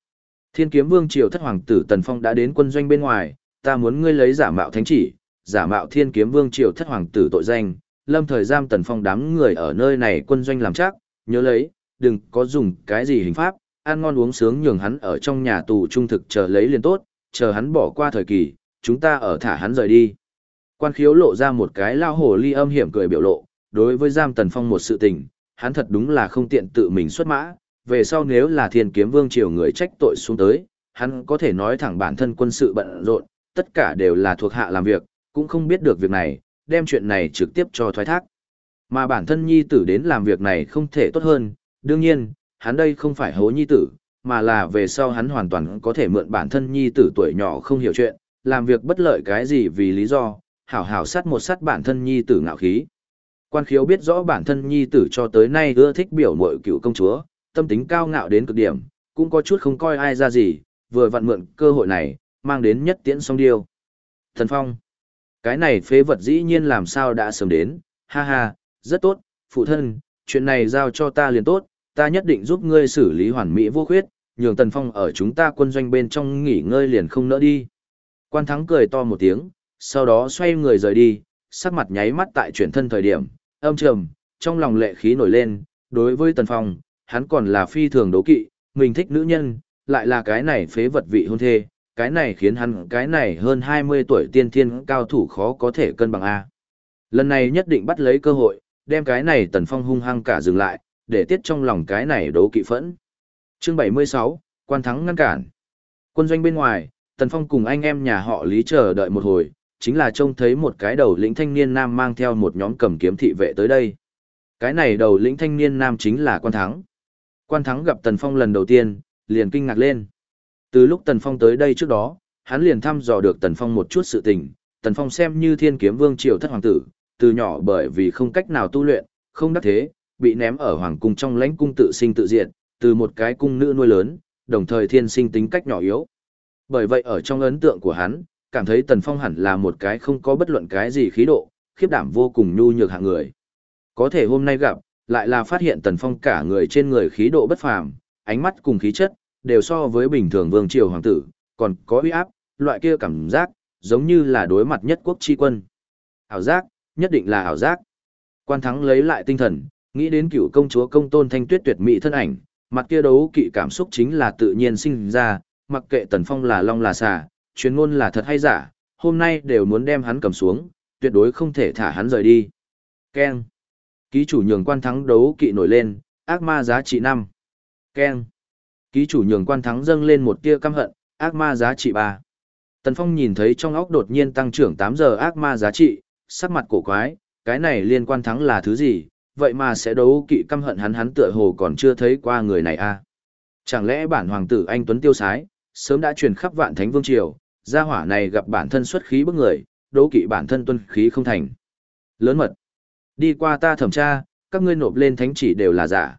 Thiên kiếm vương triều thất hoàng tử Tần Phong đã đến quân doanh bên ngoài, ta muốn ngươi lấy giả mạo thánh chỉ, giả mạo thiên kiếm vương triều thất hoàng tử tội danh, lâm thời giam Tần Phong đám người ở nơi này quân doanh làm chắc, nhớ lấy, đừng có dùng cái gì hình pháp, ăn ngon uống sướng nhường hắn ở trong nhà tù trung thực chờ lấy liền tốt, chờ hắn bỏ qua thời kỳ, chúng ta ở thả hắn rời đi. Quan khiếu lộ ra một cái lao hồ ly âm hiểm cười biểu lộ, đối với giam Tần Phong một sự tình, hắn thật đúng là không tiện tự mình xuất mã, về sau nếu là thiên kiếm vương triều người trách tội xuống tới, hắn có thể nói thẳng bản thân quân sự bận rộn, tất cả đều là thuộc hạ làm việc, cũng không biết được việc này, đem chuyện này trực tiếp cho thoái thác. Mà bản thân nhi tử đến làm việc này không thể tốt hơn, đương nhiên, hắn đây không phải hố nhi tử, mà là về sau hắn hoàn toàn có thể mượn bản thân nhi tử tuổi nhỏ không hiểu chuyện, làm việc bất lợi cái gì vì lý do, hảo hảo sát một sát bản thân nhi tử ngạo khí. Quan khiếu biết rõ bản thân nhi tử cho tới nay ưa thích biểu mội cựu công chúa, tâm tính cao ngạo đến cực điểm, cũng có chút không coi ai ra gì, vừa vặn mượn cơ hội này, mang đến nhất tiễn song điêu. Thần Phong, cái này phế vật dĩ nhiên làm sao đã sớm đến, ha ha, rất tốt, phụ thân, chuyện này giao cho ta liền tốt, ta nhất định giúp ngươi xử lý hoàn mỹ vô khuyết, nhường Tần Phong ở chúng ta quân doanh bên trong nghỉ ngơi liền không nỡ đi. Quan thắng cười to một tiếng, sau đó xoay người rời đi, sắc mặt nháy mắt tại chuyển thân thời điểm, âm trầm, trong lòng lệ khí nổi lên, đối với Tần Phong, hắn còn là phi thường đố kỵ, mình thích nữ nhân, lại là cái này phế vật vị hôn thê, cái này khiến hắn cái này hơn 20 tuổi tiên thiên cao thủ khó có thể cân bằng A. Lần này nhất định bắt lấy cơ hội, đem cái này Tần Phong hung hăng cả dừng lại, để tiết trong lòng cái này đố kỵ phẫn. Chương 76, quan thắng ngăn cản. Quân doanh bên ngoài, Tần Phong cùng anh em nhà họ Lý chờ đợi một hồi, chính là trông thấy một cái đầu lĩnh thanh niên nam mang theo một nhóm cầm kiếm thị vệ tới đây. Cái này đầu lĩnh thanh niên nam chính là quan thắng. Quan thắng gặp Tần Phong lần đầu tiên, liền kinh ngạc lên. Từ lúc Tần Phong tới đây trước đó, hắn liền thăm dò được Tần Phong một chút sự tình, Tần Phong xem như thiên kiếm vương triều thất hoàng tử, từ nhỏ bởi vì không cách nào tu luyện, không đắc thế, bị ném ở hoàng cung trong lãnh cung tự sinh tự diệt, từ một cái cung nữ nuôi lớn, đồng thời thiên sinh tính cách nhỏ yếu. Bởi vậy ở trong ấn tượng của hắn, cảm thấy Tần Phong hẳn là một cái không có bất luận cái gì khí độ, khiếp đảm vô cùng nhu nhược hạng người. Có thể hôm nay gặp, lại là phát hiện Tần Phong cả người trên người khí độ bất phàm, ánh mắt cùng khí chất, đều so với bình thường vương triều hoàng tử, còn có uy áp, loại kia cảm giác, giống như là đối mặt nhất quốc tri quân. Ảo giác, nhất định là ảo giác. Quan thắng lấy lại tinh thần, nghĩ đến cựu công chúa công tôn thanh tuyết tuyệt mỹ thân ảnh, mặt kia đấu kỵ cảm xúc chính là tự nhiên sinh ra, mặc kệ tần phong là long là xà, chuyên ngôn là thật hay giả, hôm nay đều muốn đem hắn cầm xuống, tuyệt đối không thể thả hắn rời đi. keng Ký chủ nhường quan thắng đấu kỵ nổi lên, ác ma giá trị 5. Ken. Ký chủ nhường quan thắng dâng lên một tia căm hận, ác ma giá trị 3. Tần Phong nhìn thấy trong óc đột nhiên tăng trưởng 8 giờ ác ma giá trị, sắc mặt cổ quái, cái này liên quan thắng là thứ gì, vậy mà sẽ đấu kỵ căm hận hắn hắn tựa hồ còn chưa thấy qua người này a à? Chẳng lẽ bản hoàng tử anh Tuấn Tiêu Sái, sớm đã truyền khắp vạn thánh vương triều, gia hỏa này gặp bản thân xuất khí bức người, đấu kỵ bản thân tuân khí không thành. Lớn mật. Đi qua ta thẩm tra, các ngươi nộp lên thánh chỉ đều là giả.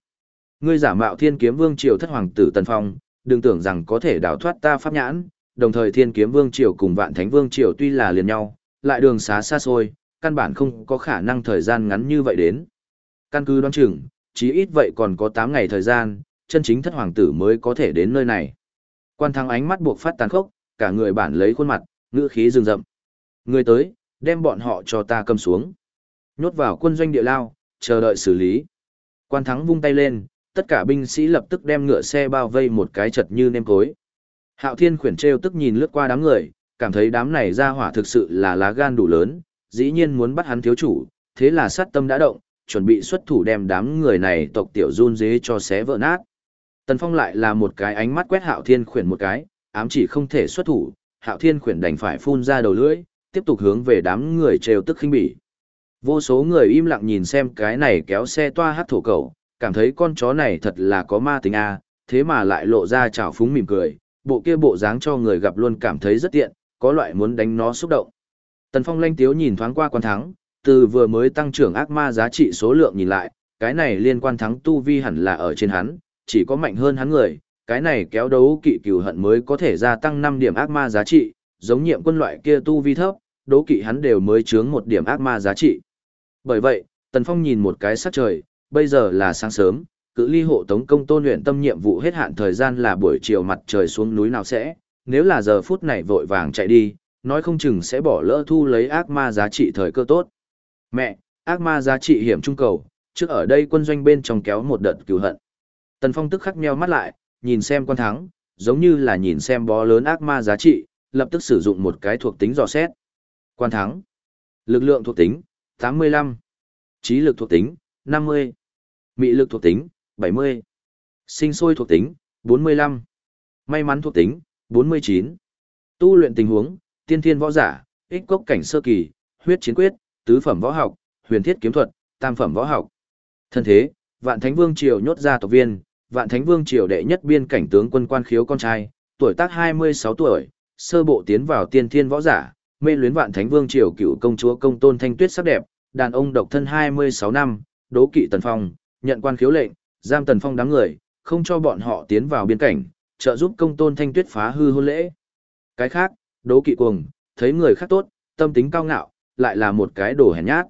Ngươi giả mạo thiên kiếm vương triều thất hoàng tử Tần Phong, đừng tưởng rằng có thể đào thoát ta pháp nhãn, đồng thời thiên kiếm vương triều cùng vạn thánh vương triều tuy là liền nhau, lại đường xá xa xôi, căn bản không có khả năng thời gian ngắn như vậy đến. Căn cứ đoán chừng, chí ít vậy còn có 8 ngày thời gian, chân chính thất hoàng tử mới có thể đến nơi này. Quan thắng ánh mắt buộc phát tàn khốc, cả người bản lấy khuôn mặt, ngữ khí rừng rậm. Người tới, đem bọn họ cho ta cầm xuống. Nhốt vào quân doanh địa lao, chờ đợi xử lý. Quan thắng vung tay lên, tất cả binh sĩ lập tức đem ngựa xe bao vây một cái chật như nêm cối. Hạo Thiên khuyển trêu tức nhìn lướt qua đám người, cảm thấy đám này ra hỏa thực sự là lá gan đủ lớn, dĩ nhiên muốn bắt hắn thiếu chủ, thế là sát tâm đã động, chuẩn bị xuất thủ đem đám người này tộc tiểu run dế cho xé vỡ nát. Tần Phong lại là một cái ánh mắt quét Hạo Thiên khuyển một cái, ám chỉ không thể xuất thủ, Hạo Thiên khuyển đành phải phun ra đầu lưỡi, tiếp tục hướng về đám người trêu tức khinh bỉ. Vô số người im lặng nhìn xem cái này kéo xe toa hát thổ cầu, cảm thấy con chó này thật là có ma tính a, thế mà lại lộ ra trào phúng mỉm cười, bộ kia bộ dáng cho người gặp luôn cảm thấy rất tiện, có loại muốn đánh nó xúc động. Tần Phong lanh tiếu nhìn thoáng qua quan thắng, từ vừa mới tăng trưởng ác ma giá trị số lượng nhìn lại, cái này liên quan thắng tu vi hẳn là ở trên hắn, chỉ có mạnh hơn hắn người, cái này kéo đấu kỵ cửu hận mới có thể gia tăng 5 điểm ác ma giá trị, giống nhiệm quân loại kia tu vi thấp, đấu kỵ hắn đều mới chướng một điểm ác ma giá trị. Bởi vậy, Tần Phong nhìn một cái sắc trời, bây giờ là sáng sớm, cự ly hộ tống công tôn luyện tâm nhiệm vụ hết hạn thời gian là buổi chiều mặt trời xuống núi nào sẽ, nếu là giờ phút này vội vàng chạy đi, nói không chừng sẽ bỏ lỡ thu lấy ác ma giá trị thời cơ tốt. Mẹ, ác ma giá trị hiểm trung cầu, trước ở đây quân doanh bên trong kéo một đợt cứu hận. Tần Phong tức khắc nheo mắt lại, nhìn xem quan thắng, giống như là nhìn xem bó lớn ác ma giá trị, lập tức sử dụng một cái thuộc tính dò xét. Quan thắng. Lực lượng thuộc tính, 85. Trí lực thuộc tính, 50. Mị lực thuộc tính, 70. Sinh sôi thuộc tính, 45. May mắn thuộc tính, 49. Tu luyện tình huống, tiên thiên võ giả, ích cốc cảnh sơ kỳ, huyết chiến quyết, tứ phẩm võ học, huyền thiết kiếm thuật, tam phẩm võ học. Thân thế, Vạn Thánh Vương triều nhốt ra tộc viên, Vạn Thánh Vương triều đệ nhất biên cảnh tướng quân quan khiếu con trai, tuổi tác 26 tuổi, sơ bộ tiến vào tiên thiên võ giả, mê luyến Vạn Thánh Vương triều cựu công chúa công tôn thanh tuyết sắc đẹp, đàn ông độc thân 26 năm, đố kỵ tần phong, nhận quan khiếu lệnh, giam tần phong đám người, không cho bọn họ tiến vào biên cảnh, trợ giúp công tôn thanh tuyết phá hư hôn lễ. Cái khác, đố kỵ cuồng, thấy người khác tốt, tâm tính cao ngạo, lại là một cái đồ hèn nhát.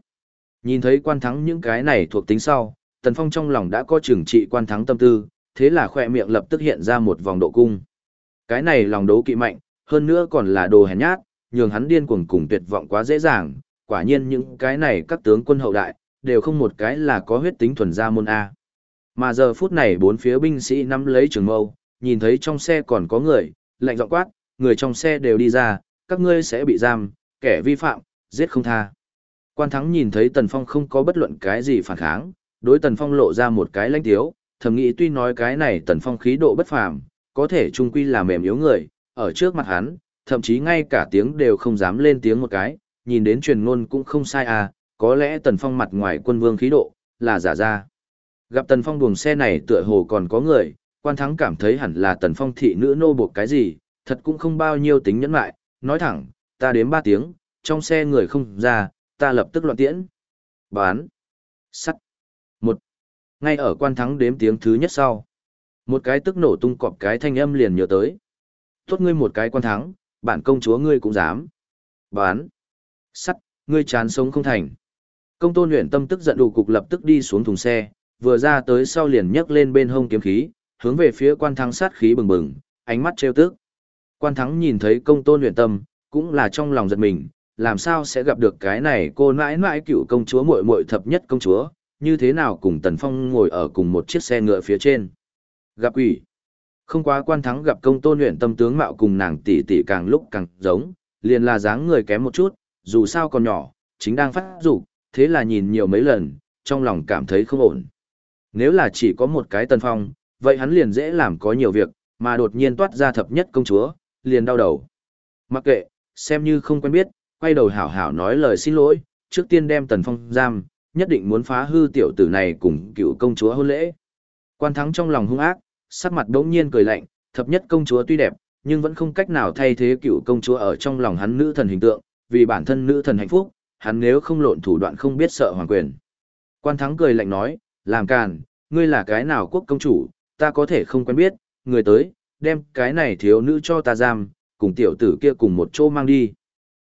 Nhìn thấy quan thắng những cái này thuộc tính sau, tần phong trong lòng đã có chừng trị quan thắng tâm tư, thế là khoe miệng lập tức hiện ra một vòng độ cung. Cái này lòng đố kỵ mạnh, hơn nữa còn là đồ hèn nhát, nhường hắn điên cuồng cùng tuyệt vọng quá dễ dàng, quả nhiên những cái này các tướng quân hậu đại, đều không một cái là có huyết tính thuần gia môn A. Mà giờ phút này bốn phía binh sĩ nắm lấy trường mâu, nhìn thấy trong xe còn có người, lạnh giọng quát, người trong xe đều đi ra, các ngươi sẽ bị giam, kẻ vi phạm, giết không tha. Quan thắng nhìn thấy Tần Phong không có bất luận cái gì phản kháng, đối Tần Phong lộ ra một cái lãnh tiếu, thầm nghĩ tuy nói cái này Tần Phong khí độ bất phàm, có thể trung quy là mềm yếu người, ở trước mặt hắn, thậm chí ngay cả tiếng đều không dám lên tiếng một cái, nhìn đến truyền ngôn cũng không sai à, có lẽ Tần Phong mặt ngoài quân vương khí độ, là giả ra. Gặp Tần Phong buồng xe này tựa hồ còn có người, quan thắng cảm thấy hẳn là Tần Phong thị nữ nô buộc cái gì, thật cũng không bao nhiêu tính nhẫn lại, nói thẳng, ta đếm ba tiếng, trong xe người không ra, ta lập tức loạn tiễn. Bán. Sắt. Một. Ngay ở quan thắng đếm tiếng thứ nhất sau. Một cái tức nổ tung cọp cái thanh âm liền nhớ tới. Tốt ngươi một cái quan thắng, bản công chúa ngươi cũng dám. Bán. Sắt, ngươi chán sống không thành. Công tôn luyện tâm tức giận đủ cục lập tức đi xuống thùng xe, vừa ra tới sau liền nhấc lên bên hông kiếm khí, hướng về phía quan thắng sát khí bừng bừng, ánh mắt trêu tức. Quan thắng nhìn thấy công tôn luyện tâm, cũng là trong lòng giật mình, làm sao sẽ gặp được cái này cô mãi mãi cựu công chúa muội muội thập nhất công chúa, như thế nào cùng Tần Phong ngồi ở cùng một chiếc xe ngựa phía trên. Gặp quỷ. Không quá quan thắng gặp công tôn luyện tâm tướng mạo cùng nàng tỷ tỷ càng lúc càng giống, liền là dáng người kém một chút, dù sao còn nhỏ, chính đang phát dục, thế là nhìn nhiều mấy lần, trong lòng cảm thấy không ổn. Nếu là chỉ có một cái Tần Phong, vậy hắn liền dễ làm có nhiều việc, mà đột nhiên toát ra thập nhất công chúa, liền đau đầu. Mặc kệ, xem như không quen biết, quay đầu hảo hảo nói lời xin lỗi, trước tiên đem Tần Phong giam, nhất định muốn phá hư tiểu tử này cùng cựu công chúa hôn lễ. Quan thắng trong lòng hung ác, sắc mặt đống nhiên cười lạnh, thập nhất công chúa tuy đẹp, nhưng vẫn không cách nào thay thế cựu công chúa ở trong lòng hắn nữ thần hình tượng, vì bản thân nữ thần hạnh phúc, hắn nếu không lộn thủ đoạn không biết sợ hoàng quyền. Quan thắng cười lạnh nói, làm càn, ngươi là cái nào quốc công chủ, ta có thể không quen biết, người tới, đem cái này thiếu nữ cho ta giam, cùng tiểu tử kia cùng một chỗ mang đi.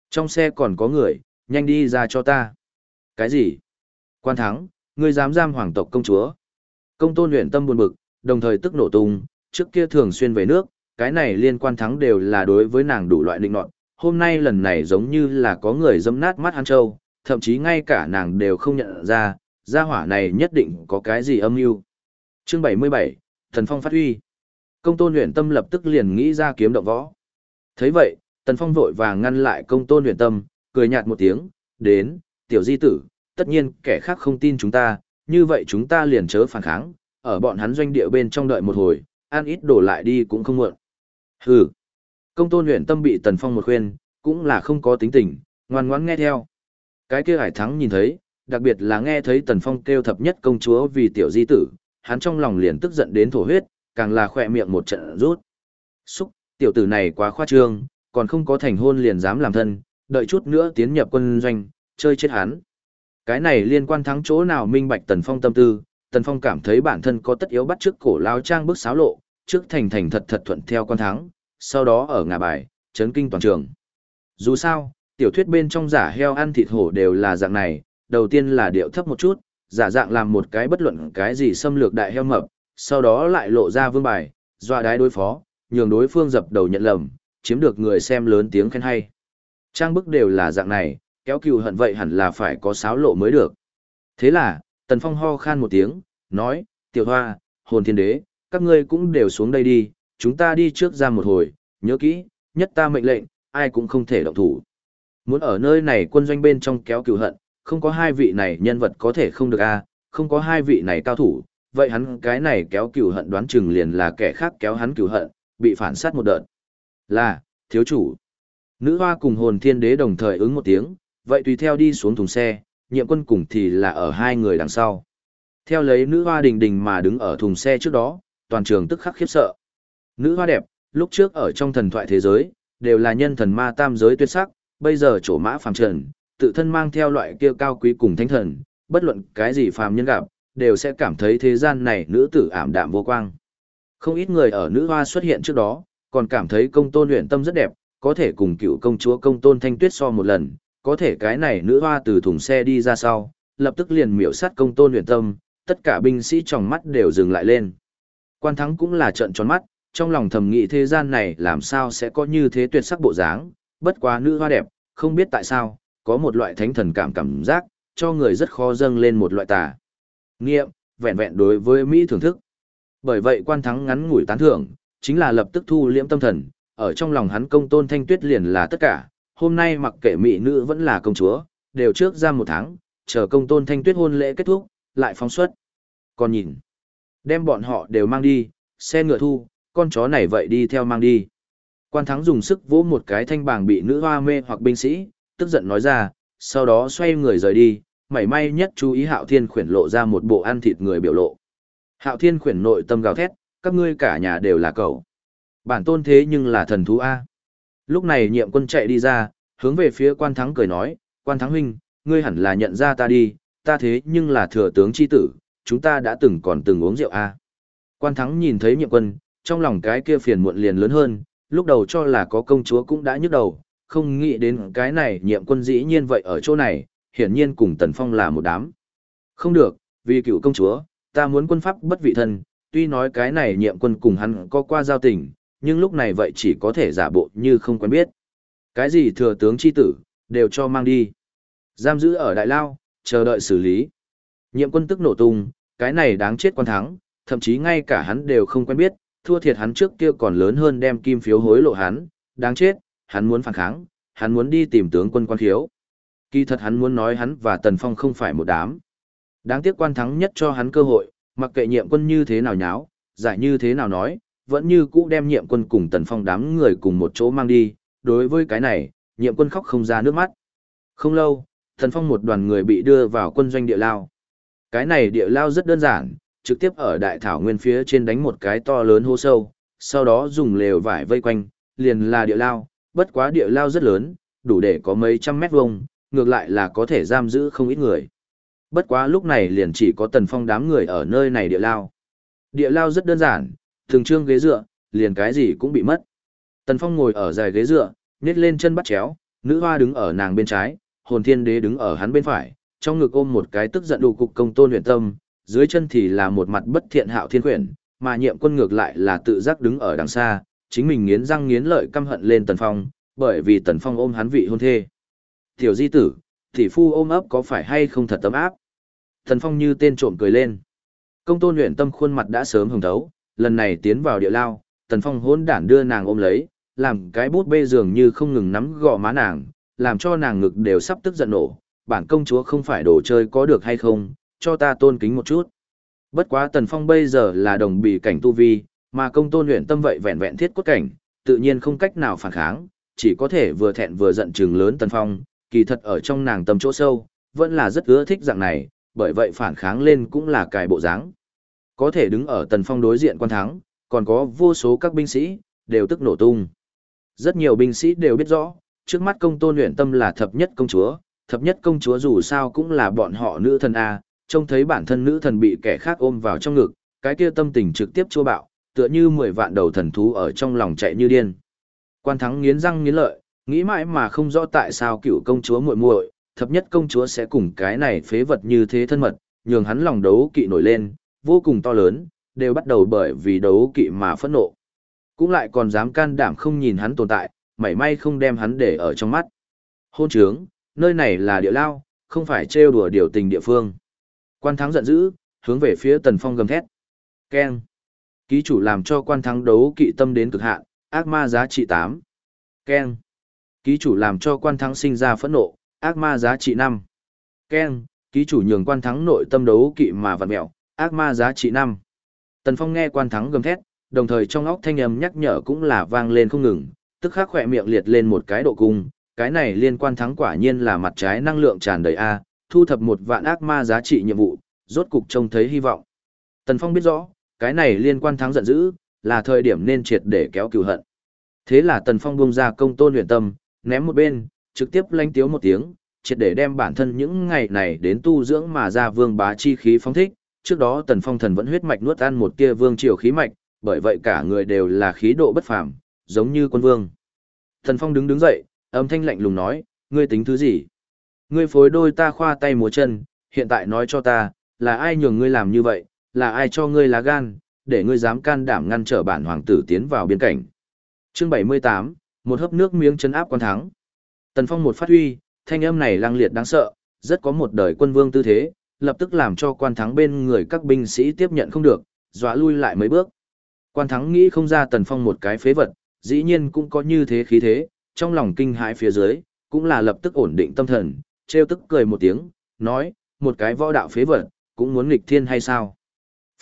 Trong xe còn có người, nhanh đi ra cho ta. Cái gì? Quan thắng, ngươi dám giam hoàng tộc công chúa. Công tôn luyện tâm buồn bực, đồng thời tức nổ tung, trước kia thường xuyên về nước, cái này liên quan thắng đều là đối với nàng đủ loại định nọt. Hôm nay lần này giống như là có người dâm nát mắt hắn châu, thậm chí ngay cả nàng đều không nhận ra, gia hỏa này nhất định có cái gì âm mưu. Chương 77, Thần Phong phát huy. Công tôn luyện tâm lập tức liền nghĩ ra kiếm động võ. thấy vậy, Tần Phong vội vàng ngăn lại công tôn luyện tâm, cười nhạt một tiếng, đến, tiểu di tử, tất nhiên kẻ khác không tin chúng ta, như vậy chúng ta liền chớ phản kháng, ở bọn hắn doanh địa bên trong đợi một hồi, ăn ít đổ lại đi cũng không muộn. Hừ. Công tôn luyện tâm bị Tần Phong một khuyên, cũng là không có tính tình, ngoan ngoãn nghe theo. Cái kia hải thắng nhìn thấy, đặc biệt là nghe thấy Tần Phong kêu thập nhất công chúa vì tiểu di tử, hắn trong lòng liền tức giận đến thổ huyết, càng là khỏe miệng một trận rút. Xúc, tiểu tử này quá khoa trương, còn không có thành hôn liền dám làm thân, đợi chút nữa tiến nhập quân doanh, chơi chết hắn. Cái này liên quan thắng chỗ nào minh bạch Tần Phong tâm tư, Tần Phong cảm thấy bản thân có tất yếu bắt trước cổ lao trang bước xáo lộ, trước thành thành thật thật thuận theo quan thắng, sau đó ở ngả bài, chấn kinh toàn trường. Dù sao, tiểu thuyết bên trong giả heo ăn thịt hổ đều là dạng này, đầu tiên là điệu thấp một chút, giả dạng làm một cái bất luận cái gì xâm lược đại heo mập, sau đó lại lộ ra vương bài, dọa đái đối phó, nhường đối phương dập đầu nhận lầm, chiếm được người xem lớn tiếng khen hay. Trang bức đều là dạng này, kéo cừu hận vậy hẳn là phải có sáo lộ mới được. Thế là, Tần Phong ho khan một tiếng, nói, tiểu hoa, hồn thiên đế, các ngươi cũng đều xuống đây đi, chúng ta đi trước ra một hồi, nhớ kỹ, nhất ta mệnh lệnh, ai cũng không thể động thủ. Muốn ở nơi này quân doanh bên trong kéo cựu hận, không có hai vị này nhân vật có thể không được a, không có hai vị này cao thủ, vậy hắn cái này kéo cựu hận đoán chừng liền là kẻ khác kéo hắn cựu hận, bị phản sát một đợt. Là, thiếu chủ. Nữ hoa cùng hồn thiên đế đồng thời ứng một tiếng, vậy tùy theo đi xuống thùng xe, nhiệm quân cùng thì là ở hai người đằng sau. Theo lấy nữ hoa đình đình mà đứng ở thùng xe trước đó, toàn trường tức khắc khiếp sợ. Nữ hoa đẹp, lúc trước ở trong thần thoại thế giới, đều là nhân thần ma tam giới tuyệt sắc, bây giờ chỗ mã phàm trần, tự thân mang theo loại kia cao quý cùng thánh thần, bất luận cái gì phàm nhân gặp, đều sẽ cảm thấy thế gian này nữ tử ảm đạm vô quang. Không ít người ở nữ hoa xuất hiện trước đó, còn cảm thấy công tôn luyện tâm rất đẹp, có thể cùng cựu công chúa công tôn thanh tuyết so một lần, có thể cái này nữ hoa từ thùng xe đi ra sau, lập tức liền miểu sát công tôn luyện tâm, tất cả binh sĩ trong mắt đều dừng lại lên. Quan thắng cũng là trận tròn mắt, trong lòng thầm nghĩ thế gian này làm sao sẽ có như thế tuyệt sắc bộ dáng, bất quá nữ hoa đẹp, không biết tại sao, có một loại thánh thần cảm cảm giác, cho người rất khó dâng lên một loại tà. Nghiệm, vẹn vẹn đối với Mỹ thưởng thức. Bởi vậy quan thắng ngắn ngủi tán thưởng, chính là lập tức thu liễm tâm thần, ở trong lòng hắn công tôn thanh tuyết liền là tất cả, hôm nay mặc kệ mỹ nữ vẫn là công chúa, đều trước ra một tháng, chờ công tôn thanh tuyết hôn lễ kết thúc, lại phóng xuất. Còn nhìn, đem bọn họ đều mang đi, xe ngựa thu, con chó này vậy đi theo mang đi. Quan thắng dùng sức vỗ một cái thanh bảng bị nữ hoa mê hoặc binh sĩ, tức giận nói ra, sau đó xoay người rời đi, mảy may nhất chú ý hạo thiên khuyển lộ ra một bộ ăn thịt người biểu lộ. Hạo thiên khuyển nội tâm gào thét, các ngươi cả nhà đều là cậu. Bản tôn thế nhưng là thần thú A. Lúc này nhiệm quân chạy đi ra, hướng về phía quan thắng cười nói, quan thắng huynh, ngươi hẳn là nhận ra ta đi, ta thế nhưng là thừa tướng chi tử, chúng ta đã từng còn từng uống rượu a. Quan thắng nhìn thấy nhiệm quân, trong lòng cái kia phiền muộn liền lớn hơn, lúc đầu cho là có công chúa cũng đã nhức đầu, không nghĩ đến cái này nhiệm quân dĩ nhiên vậy ở chỗ này, hiển nhiên cùng Tần Phong là một đám. Không được, vì cựu công chúa, ta muốn quân pháp bất vị thân, tuy nói cái này nhiệm quân cùng hắn có qua giao tình, nhưng lúc này vậy chỉ có thể giả bộ như không quen biết. Cái gì thừa tướng chi tử, đều cho mang đi. Giam giữ ở Đại Lao, chờ đợi xử lý. Nhiệm quân tức nổ tung, cái này đáng chết quan thắng, thậm chí ngay cả hắn đều không quen biết, thua thiệt hắn trước kia còn lớn hơn đem kim phiếu hối lộ hắn, đáng chết, hắn muốn phản kháng, hắn muốn đi tìm tướng quân quan khiếu. Kỳ thật hắn muốn nói hắn và Tần Phong không phải một đám. Đáng tiếc quan thắng nhất cho hắn cơ hội, mặc kệ nhiệm quân như thế nào nháo, giải như thế nào nói, vẫn như cũ đem nhiệm quân cùng Tần Phong đám người cùng một chỗ mang đi. Đối với cái này, nhiệm quân khóc không ra nước mắt. Không lâu, Tần Phong một đoàn người bị đưa vào quân doanh địa lao. Cái này địa lao rất đơn giản, trực tiếp ở đại thảo nguyên phía trên đánh một cái to lớn hô sâu, sau đó dùng lều vải vây quanh, liền là địa lao, bất quá địa lao rất lớn, đủ để có mấy trăm mét vuông, ngược lại là có thể giam giữ không ít người. Bất quá lúc này liền chỉ có tần phong đám người ở nơi này địa lao. Địa lao rất đơn giản, thường trương ghế dựa, liền cái gì cũng bị mất. Tần phong ngồi ở dài ghế dựa, nhét lên chân bắt chéo, nữ hoa đứng ở nàng bên trái, hồn thiên đế đứng ở hắn bên phải, trong ngực ôm một cái tức giận đủ cục công tôn luyện tâm, dưới chân thì là một mặt bất thiện hạo thiên quyển, mà nhiệm quân ngược lại là tự giác đứng ở đằng xa, chính mình nghiến răng nghiến lợi căm hận lên tần phong, bởi vì tần phong ôm hắn vị hôn thê. Tiểu di tử, tỷ phu ôm ấp có phải hay không thật tấm áp? Tần phong như tên trộm cười lên. Công tôn luyện tâm khuôn mặt đã sớm hồng thấu, lần này tiến vào địa lao, tần phong hỗn đản đưa nàng ôm lấy, làm cái bút bê dường như không ngừng nắm gò má nàng, làm cho nàng ngực đều sắp tức giận nổ. Bản công chúa không phải đồ chơi có được hay không, cho ta tôn kính một chút. Bất quá Tần Phong bây giờ là đồng bì cảnh tu vi, mà công tôn luyện tâm vậy vẹn vẹn thiết cốt cảnh, tự nhiên không cách nào phản kháng, chỉ có thể vừa thẹn vừa giận trừng lớn Tần Phong, kỳ thật ở trong nàng tâm chỗ sâu, vẫn là rất ưa thích dạng này, bởi vậy phản kháng lên cũng là cài bộ dáng. Có thể đứng ở Tần Phong đối diện quan thắng, còn có vô số các binh sĩ, đều tức nổ tung. Rất nhiều binh sĩ đều biết rõ, trước mắt công tôn luyện tâm là thập nhất công chúa, thập nhất công chúa dù sao cũng là bọn họ nữ thần A, trông thấy bản thân nữ thần bị kẻ khác ôm vào trong ngực, cái kia tâm tình trực tiếp chua bạo, tựa như mười vạn đầu thần thú ở trong lòng chạy như điên. Quan thắng nghiến răng nghiến lợi, nghĩ mãi mà không rõ tại sao cựu công chúa muội muội, thập nhất công chúa sẽ cùng cái này phế vật như thế thân mật, nhường hắn lòng đấu kỵ nổi lên, vô cùng to lớn, đều bắt đầu bởi vì đấu kỵ mà phẫn nộ. Cũng lại còn dám can đảm không nhìn hắn tồn tại, mảy may không đem hắn để ở trong mắt. Hôn trướng, nơi này là địa lao, không phải trêu đùa điều tình địa phương. Quan thắng giận dữ, hướng về phía Tần Phong gầm thét. Keng. Ký chủ làm cho quan thắng đấu kỵ tâm đến cực hạn, ác ma giá trị 8. Keng. Ký chủ làm cho quan thắng sinh ra phẫn nộ, ác ma giá trị 5. Keng. Ký chủ nhường quan thắng nội tâm đấu kỵ mà vặn mẹo, ác ma giá trị 5. Tần Phong nghe quan thắng gầm thét, đồng thời trong óc thanh âm nhắc nhở cũng là vang lên không ngừng, tức khắc khỏe miệng liệt lên một cái độ cung, cái này liên quan thắng quả nhiên là mặt trái năng lượng tràn đầy A, thu thập một vạn ác ma giá trị nhiệm vụ, rốt cục trông thấy hy vọng. Tần Phong biết rõ, cái này liên quan thắng giận dữ, là thời điểm nên triệt để kéo cừu hận. Thế là Tần Phong buông ra công tôn luyện tâm, ném một bên, trực tiếp lanh tiếu một tiếng, triệt để đem bản thân những ngày này đến tu dưỡng mà ra vương bá chi khí phóng thích. Trước đó Tần Phong thần vẫn huyết mạch nuốt ăn một tia vương triều khí mạch, bởi vậy cả người đều là khí độ bất phàm, giống như quân vương. Tần Phong đứng đứng dậy, âm thanh lạnh lùng nói, ngươi tính thứ gì? Ngươi phối đôi ta khoa tay múa chân, hiện tại nói cho ta, là ai nhường ngươi làm như vậy, là ai cho ngươi lá gan, để ngươi dám can đảm ngăn trở bản hoàng tử tiến vào biên cảnh. Chương 78, một hớp nước miếng chân áp quan thắng. Tần Phong một phát huy, thanh âm này lăng liệt đáng sợ, rất có một đời quân vương tư thế, lập tức làm cho quan thắng bên người các binh sĩ tiếp nhận không được, dọa lui lại mấy bước. Quan thắng nghĩ không ra Tần Phong một cái phế vật, dĩ nhiên cũng có như thế khí thế, trong lòng kinh hãi phía dưới, cũng là lập tức ổn định tâm thần, trêu tức cười một tiếng, nói, một cái võ đạo phế vật, cũng muốn nghịch thiên hay sao?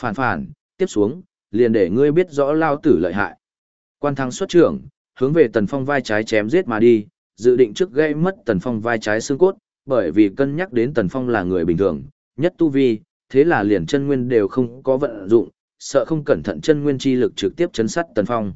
Phản phản, tiếp xuống, liền để ngươi biết rõ lao tử lợi hại. Quan thắng xuất trưởng, hướng về tần phong vai trái chém giết mà đi, dự định trước gây mất tần phong vai trái xương cốt, bởi vì cân nhắc đến tần phong là người bình thường, nhất tu vi, thế là liền chân nguyên đều không có vận dụng, sợ không cẩn thận chân nguyên chi lực trực tiếp chấn sát tần phong.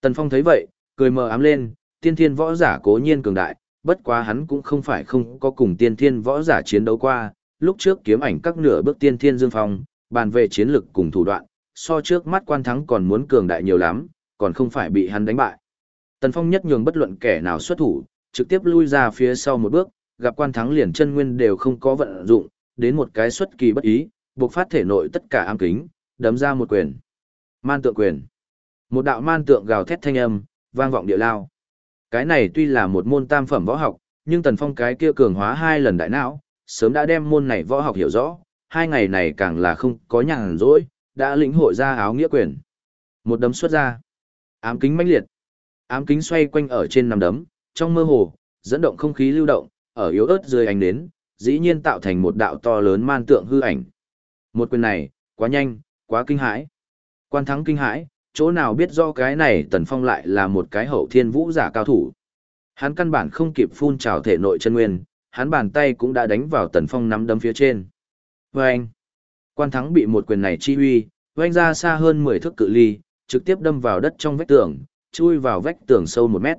Tần phong thấy vậy, cười mờ ám lên, tiên thiên võ giả cố nhiên cường đại, bất quá hắn cũng không phải không có cùng tiên thiên võ giả chiến đấu qua, lúc trước kiếm ảnh các nửa bước tiên thiên dương phong, bàn về chiến lực cùng thủ đoạn, so trước mắt quan thắng còn muốn cường đại nhiều lắm, còn không phải bị hắn đánh bại. Tần Phong nhất nhường bất luận kẻ nào xuất thủ, trực tiếp lui ra phía sau một bước, gặp quan thắng liền chân nguyên đều không có vận dụng, đến một cái xuất kỳ bất ý, buộc phát thể nội tất cả ám kính, đấm ra một quyền. Man tượng quyền. Một đạo man tượng gào thét thanh âm, vang vọng địa lao. Cái này tuy là một môn tam phẩm võ học, nhưng Tần Phong cái kia cường hóa hai lần đại não, sớm đã đem môn này võ học hiểu rõ, hai ngày này càng là không có nhàn rỗi, đã lĩnh hội ra áo nghĩa quyền. Một đấm xuất ra. Ám kính mãnh liệt. Ám kính xoay quanh ở trên nằm đấm, trong mơ hồ, dẫn động không khí lưu động, ở yếu ớt dưới ánh nến, dĩ nhiên tạo thành một đạo to lớn man tượng hư ảnh. Một quyền này, quá nhanh, quá kinh hãi. Quan thắng kinh hãi, chỗ nào biết do cái này Tần Phong lại là một cái hậu thiên vũ giả cao thủ. Hắn căn bản không kịp phun trào thể nội chân nguyên, hắn bàn tay cũng đã đánh vào Tần Phong nắm đấm phía trên. Vâng! Quan thắng bị một quyền này chi huy, anh ra xa hơn 10 thước cự ly, trực tiếp đâm vào đất trong vách tường, chui vào vách tường sâu 1 mét.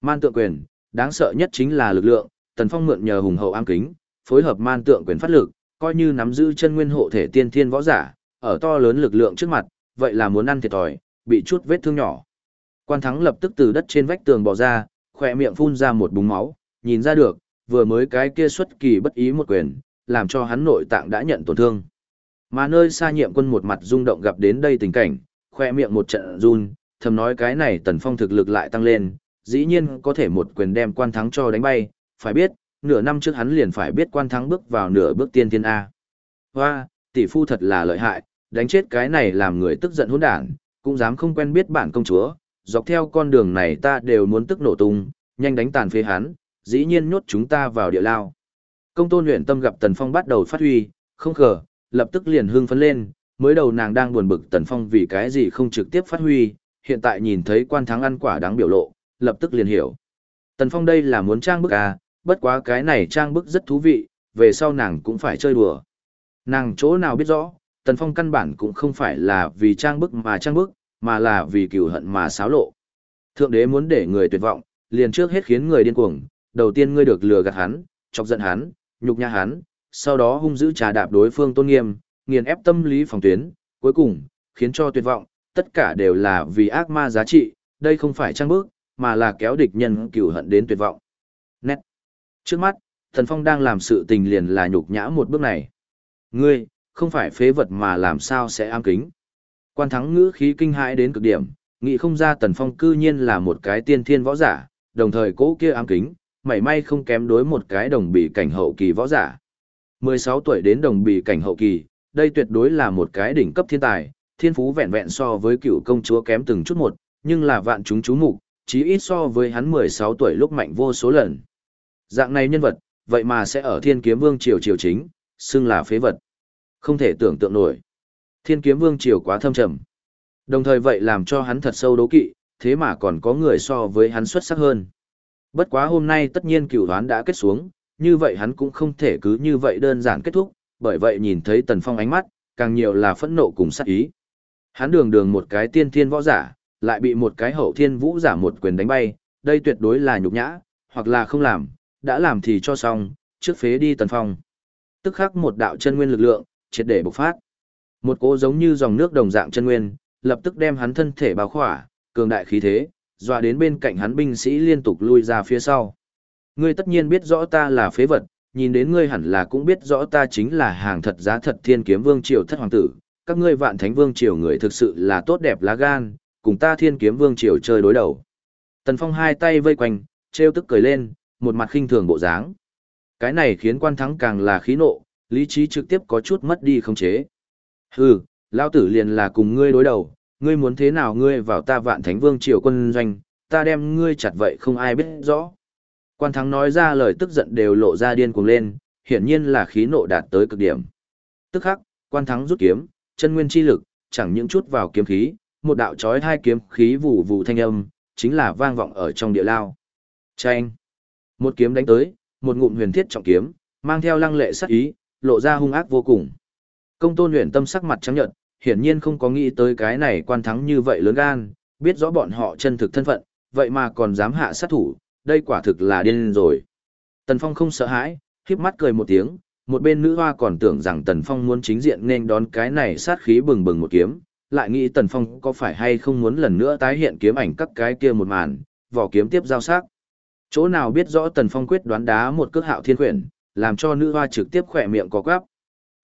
Man tượng quyền, đáng sợ nhất chính là lực lượng, Tần Phong mượn nhờ hùng hậu am kính, phối hợp man tượng quyền phát lực, coi như nắm giữ chân nguyên hộ thể tiên thiên võ giả, ở to lớn lực lượng trước mặt, vậy là muốn ăn thiệt thòi, bị chút vết thương nhỏ. Quan thắng lập tức từ đất trên vách tường bò ra, khỏe miệng phun ra một búng máu, nhìn ra được, vừa mới cái kia xuất kỳ bất ý một quyền, làm cho hắn nội tạng đã nhận tổn thương. Mà nơi xa nhiệm quân một mặt rung động gặp đến đây tình cảnh, khoe miệng một trận run, thầm nói cái này tần phong thực lực lại tăng lên, dĩ nhiên có thể một quyền đem quan thắng cho đánh bay, phải biết, nửa năm trước hắn liền phải biết quan thắng bước vào nửa bước tiên thiên A. Hoa, tỷ phu thật là lợi hại, đánh chết cái này làm người tức giận hỗn đản, cũng dám không quen biết bản công chúa, dọc theo con đường này ta đều muốn tức nổ tung, nhanh đánh tàn phế hắn, dĩ nhiên nhốt chúng ta vào địa lao. Công tôn luyện tâm gặp Tần Phong bắt đầu phát huy, không khờ, lập tức liền hưng phấn lên, mới đầu nàng đang buồn bực Tần Phong vì cái gì không trực tiếp phát huy, hiện tại nhìn thấy quan thắng ăn quả đáng biểu lộ, lập tức liền hiểu. Tần Phong đây là muốn trang bức à, bất quá cái này trang bức rất thú vị, về sau nàng cũng phải chơi đùa. Nàng chỗ nào biết rõ, Tần Phong căn bản cũng không phải là vì trang bức mà trang bức, mà là vì cừu hận mà xáo lộ. Thượng đế muốn để người tuyệt vọng, liền trước hết khiến người điên cuồng, đầu tiên ngươi được lừa gạt hắn, chọc giận hắn, nhục nhã hắn, sau đó hung dữ trà đạp đối phương tôn nghiêm, nghiền ép tâm lý phòng tuyến, cuối cùng, khiến cho tuyệt vọng, tất cả đều là vì ác ma giá trị, đây không phải trang bức, mà là kéo địch nhân cừu hận đến tuyệt vọng. Nét. Trước mắt, Thần Phong đang làm sự tình liền là nhục nhã một bước này. Ngươi, không phải phế vật mà làm sao sẽ am kính. Quan thắng ngữ khí kinh hãi đến cực điểm, nghĩ không ra Tần Phong cư nhiên là một cái tiên thiên võ giả, đồng thời cố kia am kính, mảy may không kém đối một cái đồng bị cảnh hậu kỳ võ giả. 16 tuổi đến đồng bị cảnh hậu kỳ, đây tuyệt đối là một cái đỉnh cấp thiên tài, thiên phú vẹn vẹn so với cựu công chúa kém từng chút một, nhưng là vạn chúng chú mục, chí ít so với hắn 16 tuổi lúc mạnh vô số lần. Dạng này nhân vật, vậy mà sẽ ở thiên kiếm vương triều triều chính, xưng là phế vật. Không thể tưởng tượng nổi. Thiên kiếm vương triều quá thâm trầm. Đồng thời vậy làm cho hắn thật sâu đố kỵ, thế mà còn có người so với hắn xuất sắc hơn. Bất quá hôm nay tất nhiên cửu đoán đã kết xuống, như vậy hắn cũng không thể cứ như vậy đơn giản kết thúc, bởi vậy nhìn thấy Tần Phong ánh mắt, càng nhiều là phẫn nộ cùng sát ý. Hắn đường đường một cái tiên thiên võ giả, lại bị một cái hậu thiên vũ giả một quyền đánh bay, đây tuyệt đối là nhục nhã, hoặc là không làm, đã làm thì cho xong, trước phế đi Tần Phong. Tức khắc một đạo chân nguyên lực lượng, triệt để bộc phát. Một cỗ giống như dòng nước đồng dạng chân nguyên, lập tức đem hắn thân thể bao khỏa, cường đại khí thế, dọa đến bên cạnh hắn binh sĩ liên tục lui ra phía sau. Ngươi tất nhiên biết rõ ta là phế vật, nhìn đến ngươi hẳn là cũng biết rõ ta chính là hàng thật giá thật thiên kiếm vương triều thất hoàng tử, các ngươi vạn thánh vương triều người thực sự là tốt đẹp lá gan, cùng ta thiên kiếm vương triều chơi đối đầu. Tần Phong hai tay vây quanh, treo tức cười lên, một mặt khinh thường bộ dáng. Cái này khiến quan thắng càng là khí nộ, lý trí trực tiếp có chút mất đi không chế. Hừ, lao tử liền là cùng ngươi đối đầu, ngươi muốn thế nào ngươi vào ta vạn thánh vương triều quân doanh, ta đem ngươi chặt vậy không ai biết rõ. Quan thắng nói ra lời tức giận đều lộ ra điên cuồng lên, hiển nhiên là khí nộ đạt tới cực điểm. Tức khắc, quan thắng rút kiếm, chân nguyên chi lực, chẳng những chút vào kiếm khí, một đạo chói hai kiếm khí vụ vụ thanh âm, chính là vang vọng ở trong địa lao. Chanh! Một kiếm đánh tới, một ngụm huyền thiết trọng kiếm, mang theo lăng lệ sắc ý, lộ ra hung ác vô cùng. Công tôn luyện tâm sắc mặt trắng nhợt, hiển nhiên không có nghĩ tới cái này quan thắng như vậy lớn gan, biết rõ bọn họ chân thực thân phận, vậy mà còn dám hạ sát thủ, đây quả thực là điên rồi. Tần Phong không sợ hãi, khiếp mắt cười một tiếng, một bên nữ hoa còn tưởng rằng Tần Phong muốn chính diện nên đón cái này sát khí bừng bừng một kiếm, lại nghĩ Tần Phong có phải hay không muốn lần nữa tái hiện kiếm ảnh các cái kia một màn, vỏ kiếm tiếp giao sắc. Chỗ nào biết rõ Tần Phong quyết đoán đá một cước hạo thiên quyển, làm cho nữ hoa trực tiếp khỏe miệng có quáp.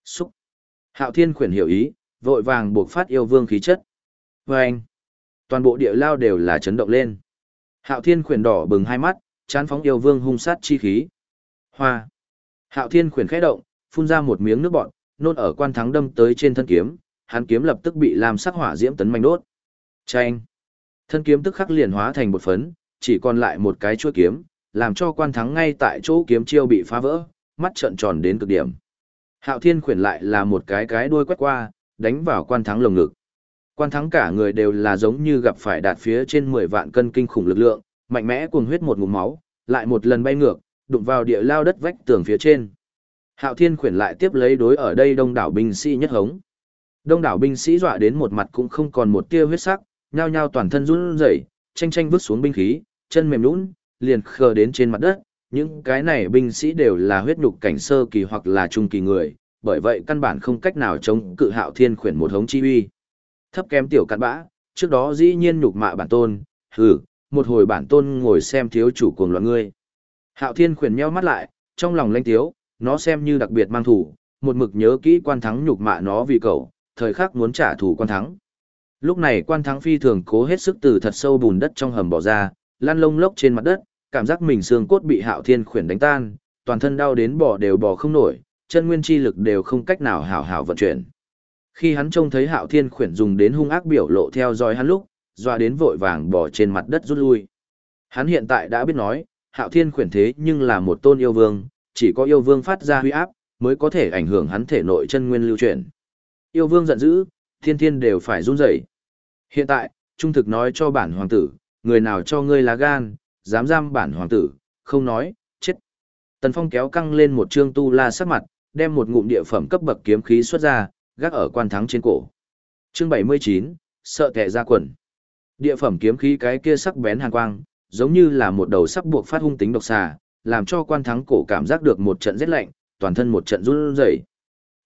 Xúc. Hạo thiên khuyển hiểu ý, vội vàng buộc phát yêu vương khí chất. Và anh. Toàn bộ địa lao đều là chấn động lên. Hạo thiên khuyển đỏ bừng hai mắt, chán phóng yêu vương hung sát chi khí. Hoa. Hạo thiên khuyển khẽ động, phun ra một miếng nước bọt, nôn ở quan thắng đâm tới trên thân kiếm, hắn kiếm lập tức bị làm sắc hỏa diễm tấn manh đốt. Chanh. Thân kiếm tức khắc liền hóa thành một phấn, chỉ còn lại một cái chuôi kiếm, làm cho quan thắng ngay tại chỗ kiếm chiêu bị phá vỡ, mắt trợn tròn đến cực điểm. Hạo Thiên khuyển lại là một cái cái đuôi quét qua, đánh vào quan thắng lồng ngực. Quan thắng cả người đều là giống như gặp phải đạt phía trên 10 vạn cân kinh khủng lực lượng, mạnh mẽ cuồng huyết một ngụm máu, lại một lần bay ngược, đụng vào địa lao đất vách tường phía trên. Hạo Thiên khuyển lại tiếp lấy đối ở đây đông đảo binh sĩ nhất hống. Đông đảo binh sĩ dọa đến một mặt cũng không còn một tia huyết sắc, nhao nhao toàn thân run rẩy, tranh tranh vứt xuống binh khí, chân mềm nhũn, liền khờ đến trên mặt đất. Những cái này binh sĩ đều là huyết nhục cảnh sơ kỳ hoặc là trung kỳ người, bởi vậy căn bản không cách nào chống cự Hạo Thiên khuyển một hống chi uy. Thấp kém tiểu cặn bã, trước đó dĩ nhiên nhục mạ bản tôn, hừ, một hồi bản tôn ngồi xem thiếu chủ cuồng loạn ngươi. Hạo Thiên khuyển nheo mắt lại, trong lòng lanh tiếu, nó xem như đặc biệt mang thủ, một mực nhớ kỹ quan thắng nhục mạ nó vì cậu, thời khắc muốn trả thù quan thắng. Lúc này quan thắng phi thường cố hết sức từ thật sâu bùn đất trong hầm bỏ ra, lăn lông lốc trên mặt đất, cảm giác mình xương cốt bị hạo thiên khuyển đánh tan, toàn thân đau đến bỏ đều bỏ không nổi, chân nguyên chi lực đều không cách nào hảo hảo vận chuyển. Khi hắn trông thấy hạo thiên khuyển dùng đến hung ác biểu lộ theo dõi hắn lúc, doa đến vội vàng bỏ trên mặt đất rút lui. Hắn hiện tại đã biết nói, hạo thiên khuyển thế nhưng là một tôn yêu vương, chỉ có yêu vương phát ra huy áp, mới có thể ảnh hưởng hắn thể nội chân nguyên lưu chuyển. Yêu vương giận dữ, thiên thiên đều phải run rẩy. Hiện tại, trung thực nói cho bản hoàng tử, người nào cho ngươi lá gan, dám giam bản hoàng tử, không nói, chết. Tần Phong kéo căng lên một trương tu la sắc mặt, đem một ngụm địa phẩm cấp bậc kiếm khí xuất ra, gác ở quan thắng trên cổ. Chương 79, sợ kẻ ra quần. Địa phẩm kiếm khí cái kia sắc bén hàn quang, giống như là một đầu sắc buộc phát hung tính độc xà, làm cho quan thắng cổ cảm giác được một trận rét lạnh, toàn thân một trận run rẩy.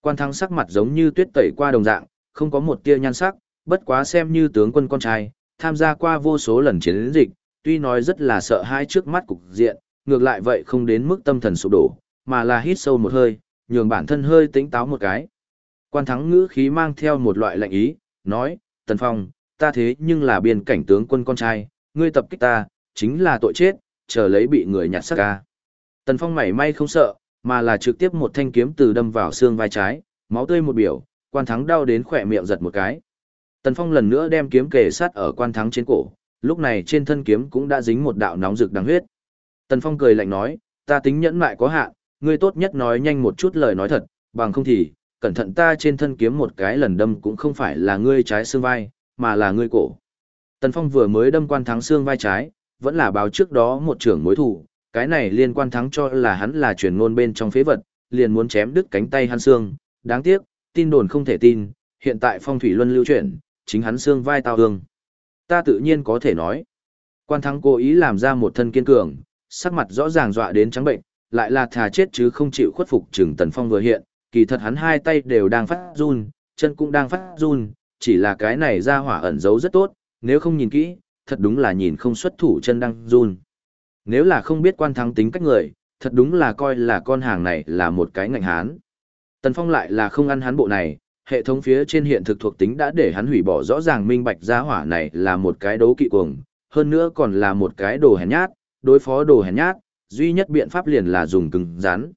Quan thắng sắc mặt giống như tuyết tẩy qua đồng dạng, không có một tia nhan sắc, bất quá xem như tướng quân con trai, tham gia qua vô số lần chiến dịch, tuy nói rất là sợ hãi trước mắt cục diện, ngược lại vậy không đến mức tâm thần sụp đổ, mà là hít sâu một hơi, nhường bản thân hơi tính táo một cái. Quan thắng ngữ khí mang theo một loại lạnh ý, nói, Tần Phong, ta thế nhưng là biên cảnh tướng quân con trai, ngươi tập kích ta, chính là tội chết, chờ lấy bị người nhặt xác ca. Tần Phong mảy may không sợ, mà là trực tiếp một thanh kiếm từ đâm vào xương vai trái, máu tươi một biểu, quan thắng đau đến khỏe miệng giật một cái. Tần Phong lần nữa đem kiếm kề sát ở quan thắng trên cổ, lúc này trên thân kiếm cũng đã dính một đạo nóng rực đáng huyết. Tần Phong cười lạnh nói, ta tính nhẫn mại có hạn, ngươi tốt nhất nói nhanh một chút lời nói thật, bằng không thì, cẩn thận ta trên thân kiếm một cái lần đâm cũng không phải là ngươi trái xương vai, mà là ngươi cổ. Tần Phong vừa mới đâm quan thắng xương vai trái, vẫn là báo trước đó một trưởng mối thủ, cái này liên quan thắng cho là hắn là truyền ngôn bên trong phế vật, liền muốn chém đứt cánh tay hắn xương, đáng tiếc, tin đồn không thể tin, hiện tại phong thủy luân lưu chuyển, chính hắn xương vai tao hương. Ta tự nhiên có thể nói. Quan thắng cố ý làm ra một thân kiên cường, sắc mặt rõ ràng dọa đến trắng bệnh, lại là thà chết chứ không chịu khuất phục Trừng Tần Phong vừa hiện, kỳ thật hắn hai tay đều đang phát run, chân cũng đang phát run, chỉ là cái này ra hỏa ẩn giấu rất tốt, nếu không nhìn kỹ, thật đúng là nhìn không xuất thủ chân đang run. Nếu là không biết quan thắng tính cách người, thật đúng là coi là con hàng này là một cái ngạnh hán. Tần Phong lại là không ăn hắn bộ này, hệ thống phía trên hiện thực thuộc tính đã để hắn hủy bỏ rõ ràng minh bạch gia hỏa này là một cái đấu kỵ cuồng, hơn nữa còn là một cái đồ hèn nhát, đối phó đồ hèn nhát, duy nhất biện pháp liền là dùng cứng rắn.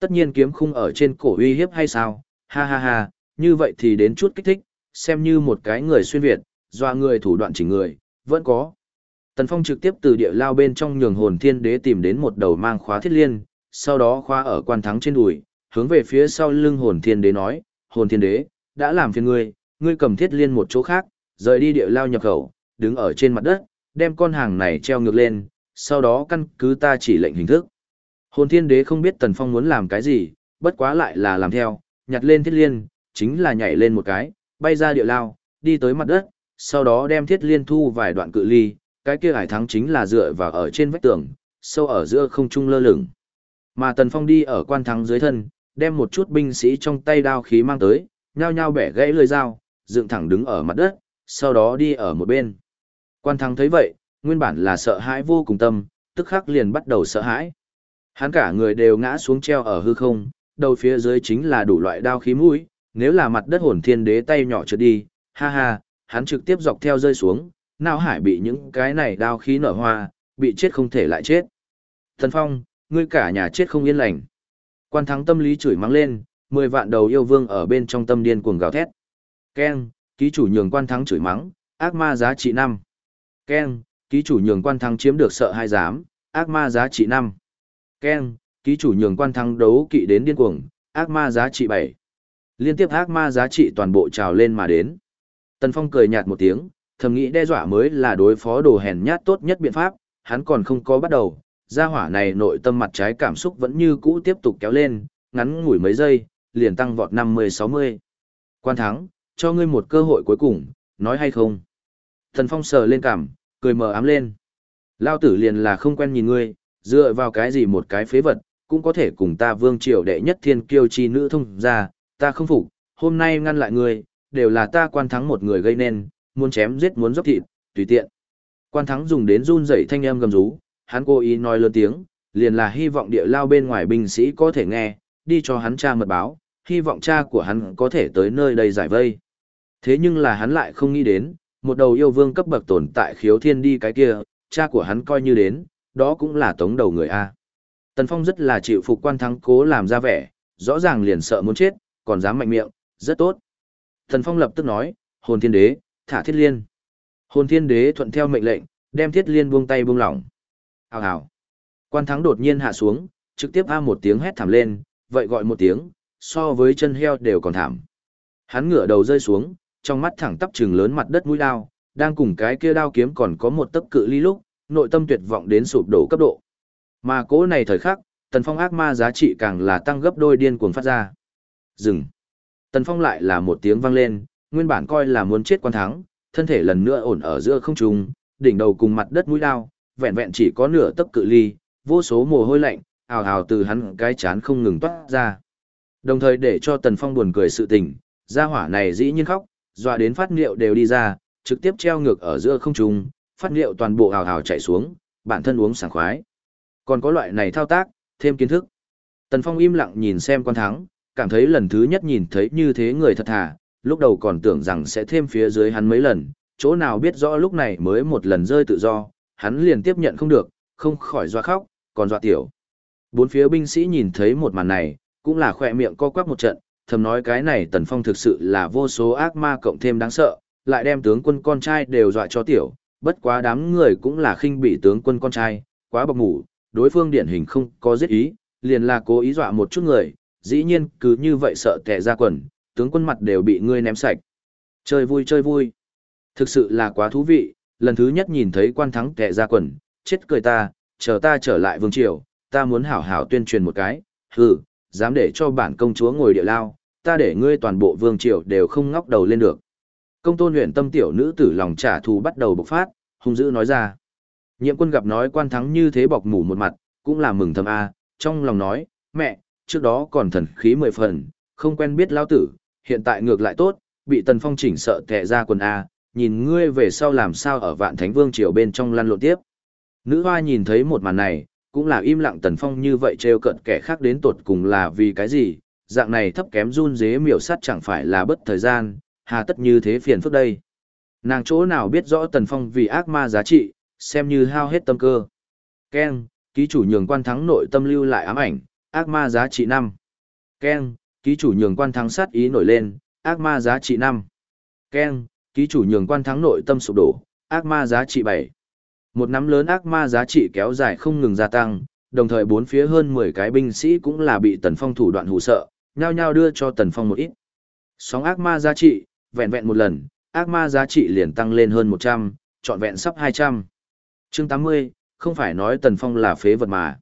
Tất nhiên kiếm khung ở trên cổ uy hiếp hay sao, ha ha ha, như vậy thì đến chút kích thích, xem như một cái người xuyên Việt, doa người thủ đoạn chỉnh người, vẫn có. Tần Phong trực tiếp từ địa lao bên trong nhường hồn thiên đế tìm đến một đầu mang khóa thiết liên, sau đó khóa ở quan thắng trên đùi, hướng về phía sau lưng hồn thiên đế nói, hồn thiên đế, đã làm phiền ngươi, ngươi cầm thiết liên một chỗ khác, rời đi địa lao nhập khẩu, đứng ở trên mặt đất, đem con hàng này treo ngược lên, sau đó căn cứ ta chỉ lệnh hình thức. Hồn thiên đế không biết Tần Phong muốn làm cái gì, bất quá lại là làm theo, nhặt lên thiết liên, chính là nhảy lên một cái, bay ra địa lao, đi tới mặt đất, sau đó đem thiết liên thu vài đoạn cự ly, cái kia hải thắng chính là dựa vào ở trên vách tường, sâu ở giữa không trung lơ lửng. Mà Tần Phong đi ở quan thắng dưới thân, đem một chút binh sĩ trong tay đao khí mang tới, nhao nhao bẻ gãy lưỡi dao, dựng thẳng đứng ở mặt đất, sau đó đi ở một bên. Quan thắng thấy vậy, nguyên bản là sợ hãi vô cùng tâm, tức khắc liền bắt đầu sợ hãi. Hắn cả người đều ngã xuống treo ở hư không, đầu phía dưới chính là đủ loại đao khí mũi, nếu là mặt đất hồn thiên đế tay nhỏ trượt đi, ha ha, hắn trực tiếp dọc theo rơi xuống, nào hải bị những cái này đao khí nở hoa, bị chết không thể lại chết. Thần Phong, ngươi cả nhà chết không yên lành. Quan thắng tâm lý chửi mắng lên, mười vạn đầu yêu vương ở bên trong tâm điên cuồng gào thét. Ken, ký chủ nhường quan thắng chửi mắng, ác ma giá trị 5. Ken, ký chủ nhường quan thắng chiếm được sợ hai giám, ác ma giá trị 5. Ken, ký chủ nhường quan thắng đấu kỵ đến điên cuồng, ác ma giá trị 7. Liên tiếp ác ma giá trị toàn bộ trào lên mà đến. Tần Phong cười nhạt một tiếng, thầm nghĩ đe dọa mới là đối phó đồ hèn nhát tốt nhất biện pháp, hắn còn không có bắt đầu, gia hỏa này nội tâm mặt trái cảm xúc vẫn như cũ tiếp tục kéo lên, ngắn ngủi mấy giây, liền tăng vọt 50-60. Quan thắng, cho ngươi một cơ hội cuối cùng, nói hay không? Thần Phong sờ lên cảm, cười mờ ám lên. Lao tử liền là không quen nhìn ngươi, dựa vào cái gì một cái phế vật, cũng có thể cùng ta vương triều đệ nhất thiên kiêu chi nữ thông ra, ta không phục, hôm nay ngăn lại ngươi, đều là ta quan thắng một người gây nên, muốn chém giết muốn dốc thịt, tùy tiện. Quan thắng dùng đến run rẩy thanh âm gầm rú, hắn cố ý nói lớn tiếng, liền là hy vọng địa lao bên ngoài binh sĩ có thể nghe, đi cho hắn cha mật báo, hy vọng cha của hắn có thể tới nơi đây giải vây. Thế nhưng là hắn lại không nghĩ đến, một đầu yêu vương cấp bậc tồn tại khiếu thiên đi cái kia, cha của hắn coi như đến, đó cũng là tống đầu người A. Tần Phong rất là chịu phục quan thắng cố làm ra vẻ, rõ ràng liền sợ muốn chết, còn dám mạnh miệng, rất tốt. Tần Phong lập tức nói, hồn thiên đế, thả thiết liên. Hồn thiên đế thuận theo mệnh lệnh, đem thiết liên buông tay buông lỏng. Hào hào. Quan thắng đột nhiên hạ xuống, trực tiếp a một tiếng hét thảm lên, vậy gọi một tiếng, so với chân heo đều còn thảm. Hắn ngửa đầu rơi xuống, trong mắt thẳng tắp trừng lớn mặt đất mũi đao, đang cùng cái kia đao kiếm còn có một tấc cự ly lúc, nội tâm tuyệt vọng đến sụp đổ cấp độ. Mà cố này thời khắc, Tần Phong ác ma giá trị càng là tăng gấp đôi điên cuồng phát ra. Dừng. Tần Phong lại là một tiếng vang lên, nguyên bản coi là muốn chết quan thắng, thân thể lần nữa ổn ở giữa không trung, đỉnh đầu cùng mặt đất mũi đao, vẹn vẹn chỉ có nửa tấc cự ly, vô số mồ hôi lạnh, ào ào từ hắn cái chán không ngừng toát ra. Đồng thời để cho Tần Phong buồn cười sự tình, gia hỏa này dĩ nhiên khóc, dọa đến phát liệu đều đi ra, trực tiếp treo ngược ở giữa không trung, phát liệu toàn bộ ào ào chạy xuống, bản thân uống sảng khoái. Còn có loại này thao tác, thêm kiến thức. Tần Phong im lặng nhìn xem quan thắng, cảm thấy lần thứ nhất nhìn thấy như thế người thật thà, lúc đầu còn tưởng rằng sẽ thêm phía dưới hắn mấy lần, chỗ nào biết rõ lúc này mới một lần rơi tự do, hắn liền tiếp nhận không được, không khỏi doa khóc, còn doa tiểu. Bốn phía binh sĩ nhìn thấy một màn này, cũng là khỏe miệng co quắp một trận, thầm nói cái này tần phong thực sự là vô số ác ma cộng thêm đáng sợ, lại đem tướng quân con trai đều dọa cho tiểu, bất quá đám người cũng là khinh bị tướng quân con trai, quá bọc ngủ, đối phương điển hình không có giết ý, liền là cố ý dọa một chút người, dĩ nhiên cứ như vậy sợ tẻ ra quần, tướng quân mặt đều bị ngươi ném sạch. Chơi vui chơi vui. Thực sự là quá thú vị, lần thứ nhất nhìn thấy quan thắng tẻ ra quần, chết cười ta, chờ ta trở lại vương triều, ta muốn hảo hảo tuyên truyền một cái, hừ, dám để cho bản công chúa ngồi địa lao, ta để ngươi toàn bộ vương triều đều không ngóc đầu lên được. Công tôn luyện tâm tiểu nữ tử lòng trả thù bắt đầu bộc phát, hung dữ nói ra. Nhiệm quân gặp nói quan thắng như thế bọc mủ một mặt, cũng là mừng thầm a, trong lòng nói, mẹ, trước đó còn thần khí mười phần, không quen biết lao tử, hiện tại ngược lại tốt, bị tần phong chỉnh sợ tệ ra quần a, nhìn ngươi về sau làm sao ở vạn thánh vương triều bên trong lăn lộn tiếp. Nữ hoa nhìn thấy một màn này, cũng là im lặng tần phong như vậy trêu cận kẻ khác đến tột cùng là vì cái gì, dạng này thấp kém run dế miểu sắt chẳng phải là bất thời gian, hà tất như thế phiền phức đây. Nàng chỗ nào biết rõ tần phong vì ác ma giá trị, xem như hao hết tâm cơ. Ken, ký chủ nhường quan thắng nội tâm lưu lại ám ảnh, ác ma giá trị 5. Ken, ký chủ nhường quan thắng sát ý nổi lên, ác ma giá trị 5. Ken, ký chủ nhường quan thắng nội tâm sụp đổ, ác ma giá trị 7. Một nắm lớn ác ma giá trị kéo dài không ngừng gia tăng, đồng thời bốn phía hơn 10 cái binh sĩ cũng là bị Tần Phong thủ đoạn hù sợ, nhao nhao đưa cho Tần Phong một ít. Sóng ác ma giá trị, vẹn vẹn một lần, ác ma giá trị liền tăng lên hơn 100, trọn vẹn sắp 200. Chương 80, không phải nói Tần Phong là phế vật mà.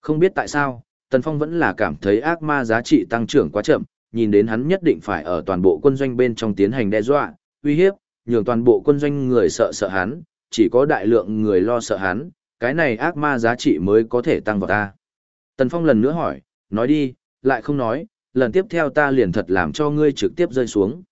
Không biết tại sao, Tần Phong vẫn là cảm thấy ác ma giá trị tăng trưởng quá chậm, nhìn đến hắn nhất định phải ở toàn bộ quân doanh bên trong tiến hành đe dọa, uy hiếp, nhường toàn bộ quân doanh người sợ sợ hắn, chỉ có đại lượng người lo sợ hắn, cái này ác ma giá trị mới có thể tăng vào ta. Tần Phong lần nữa hỏi, nói đi, lại không nói, lần tiếp theo ta liền thật làm cho ngươi trực tiếp rơi xuống.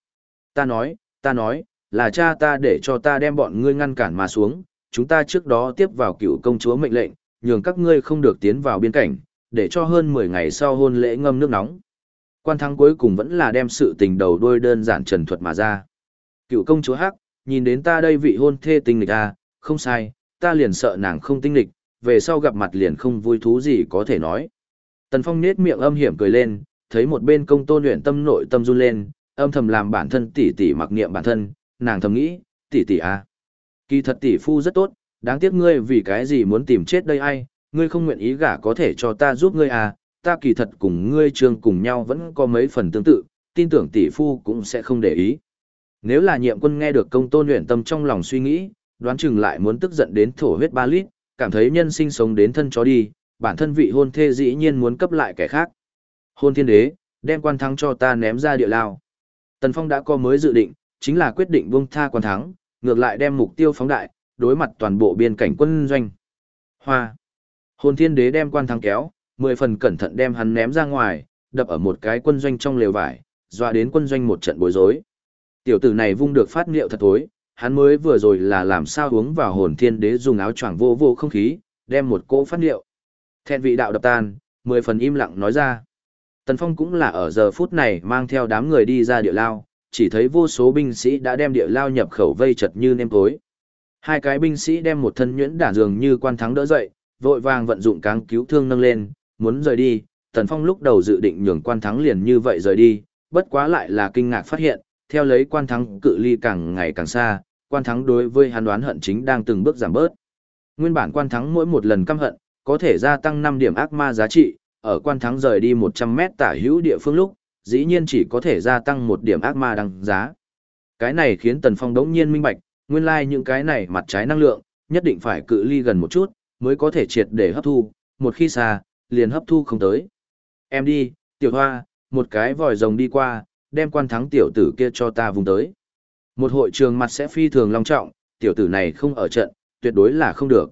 Ta nói, ta nói, là cha ta để cho ta đem bọn ngươi ngăn cản mà xuống, chúng ta trước đó tiếp vào cựu công chúa mệnh lệnh, nhường các ngươi không được tiến vào biên cảnh, để cho hơn 10 ngày sau hôn lễ ngâm nước nóng. Quan thắng cuối cùng vẫn là đem sự tình đầu đuôi đơn giản trần thuật mà ra. Cựu công chúa Hắc, nhìn đến ta đây vị hôn thê tinh lịch à, không sai, ta liền sợ nàng không tinh lịch, về sau gặp mặt liền không vui thú gì có thể nói. Tần Phong nết miệng âm hiểm cười lên, thấy một bên công tôn luyện tâm nội tâm run lên, âm thầm làm bản thân tỷ tỷ mặc niệm bản thân, nàng thầm nghĩ, tỷ tỷ à. Kỳ thật tỷ phu rất tốt, đáng tiếc ngươi vì cái gì muốn tìm chết đây ai, ngươi không nguyện ý gả có thể cho ta giúp ngươi à, ta kỳ thật cùng ngươi trường cùng nhau vẫn có mấy phần tương tự, tin tưởng tỷ phu cũng sẽ không để ý. Nếu là nhiệm quân nghe được công tôn luyện tâm trong lòng suy nghĩ, đoán chừng lại muốn tức giận đến thổ huyết ba lít, cảm thấy nhân sinh sống đến thân chó đi, bản thân vị hôn thê dĩ nhiên muốn cấp lại kẻ khác. Hôn thiên đế, đem quan thắng cho ta ném ra địa lao. Tần Phong đã có mới dự định, chính là quyết định buông tha quan thắng, ngược lại đem mục tiêu phóng đại, đối mặt toàn bộ biên cảnh quân doanh. Hoa. Hôn thiên đế đem quan thắng kéo, mười phần cẩn thận đem hắn ném ra ngoài, đập ở một cái quân doanh trong lều vải, dọa đến quân doanh một trận bối rối. Tiểu tử này vung được phát liệu thật thối, hắn mới vừa rồi là làm sao uống vào hồn thiên đế dùng áo choàng vô vô không khí, đem một cỗ phát liệu. Thẹn vị đạo đập tan, mười phần im lặng nói ra. Tần Phong cũng là ở giờ phút này mang theo đám người đi ra địa lao, chỉ thấy vô số binh sĩ đã đem địa lao nhập khẩu vây chật như nêm tối. Hai cái binh sĩ đem một thân nhuyễn đả dường như quan thắng đỡ dậy, vội vàng vận dụng cáng cứu thương nâng lên, muốn rời đi. Tần Phong lúc đầu dự định nhường quan thắng liền như vậy rời đi, bất quá lại là kinh ngạc phát hiện, theo lấy quan thắng cự ly càng ngày càng xa, quan thắng đối với hắn đoán hận chính đang từng bước giảm bớt. Nguyên bản quan thắng mỗi một lần căm hận, có thể gia tăng 5 điểm ác ma giá trị, ở quan thắng rời đi 100 mét tả hữu địa phương lúc, dĩ nhiên chỉ có thể gia tăng một điểm ác ma đăng giá. Cái này khiến Tần Phong đống nhiên minh bạch, nguyên lai like những cái này mặt trái năng lượng, nhất định phải cự ly gần một chút, mới có thể triệt để hấp thu, một khi xa, liền hấp thu không tới. Em đi, tiểu hoa, một cái vòi rồng đi qua, đem quan thắng tiểu tử kia cho ta vùng tới. Một hội trường mặt sẽ phi thường long trọng, tiểu tử này không ở trận, tuyệt đối là không được.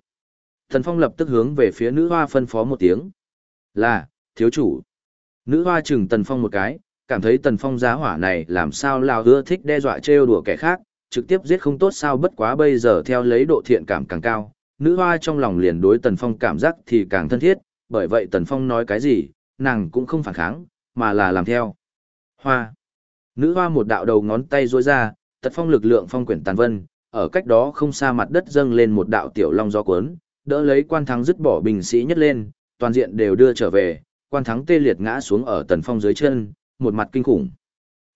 Thần Phong lập tức hướng về phía nữ hoa phân phó một tiếng. Là, thiếu chủ. Nữ hoa chừng Tần Phong một cái, cảm thấy Tần Phong giá hỏa này làm sao lao ưa thích đe dọa trêu đùa kẻ khác, trực tiếp giết không tốt sao bất quá bây giờ theo lấy độ thiện cảm càng cao. Nữ hoa trong lòng liền đối Tần Phong cảm giác thì càng thân thiết, bởi vậy Tần Phong nói cái gì, nàng cũng không phản kháng, mà là làm theo. Hoa. Nữ hoa một đạo đầu ngón tay rối ra, tật phong lực lượng phong quyển tàn vân, ở cách đó không xa mặt đất dâng lên một đạo tiểu long gió cuốn, đỡ lấy quan thắng dứt bỏ bình sĩ nhất lên, toàn diện đều đưa trở về, quan thắng tê liệt ngã xuống ở tần phong dưới chân, một mặt kinh khủng.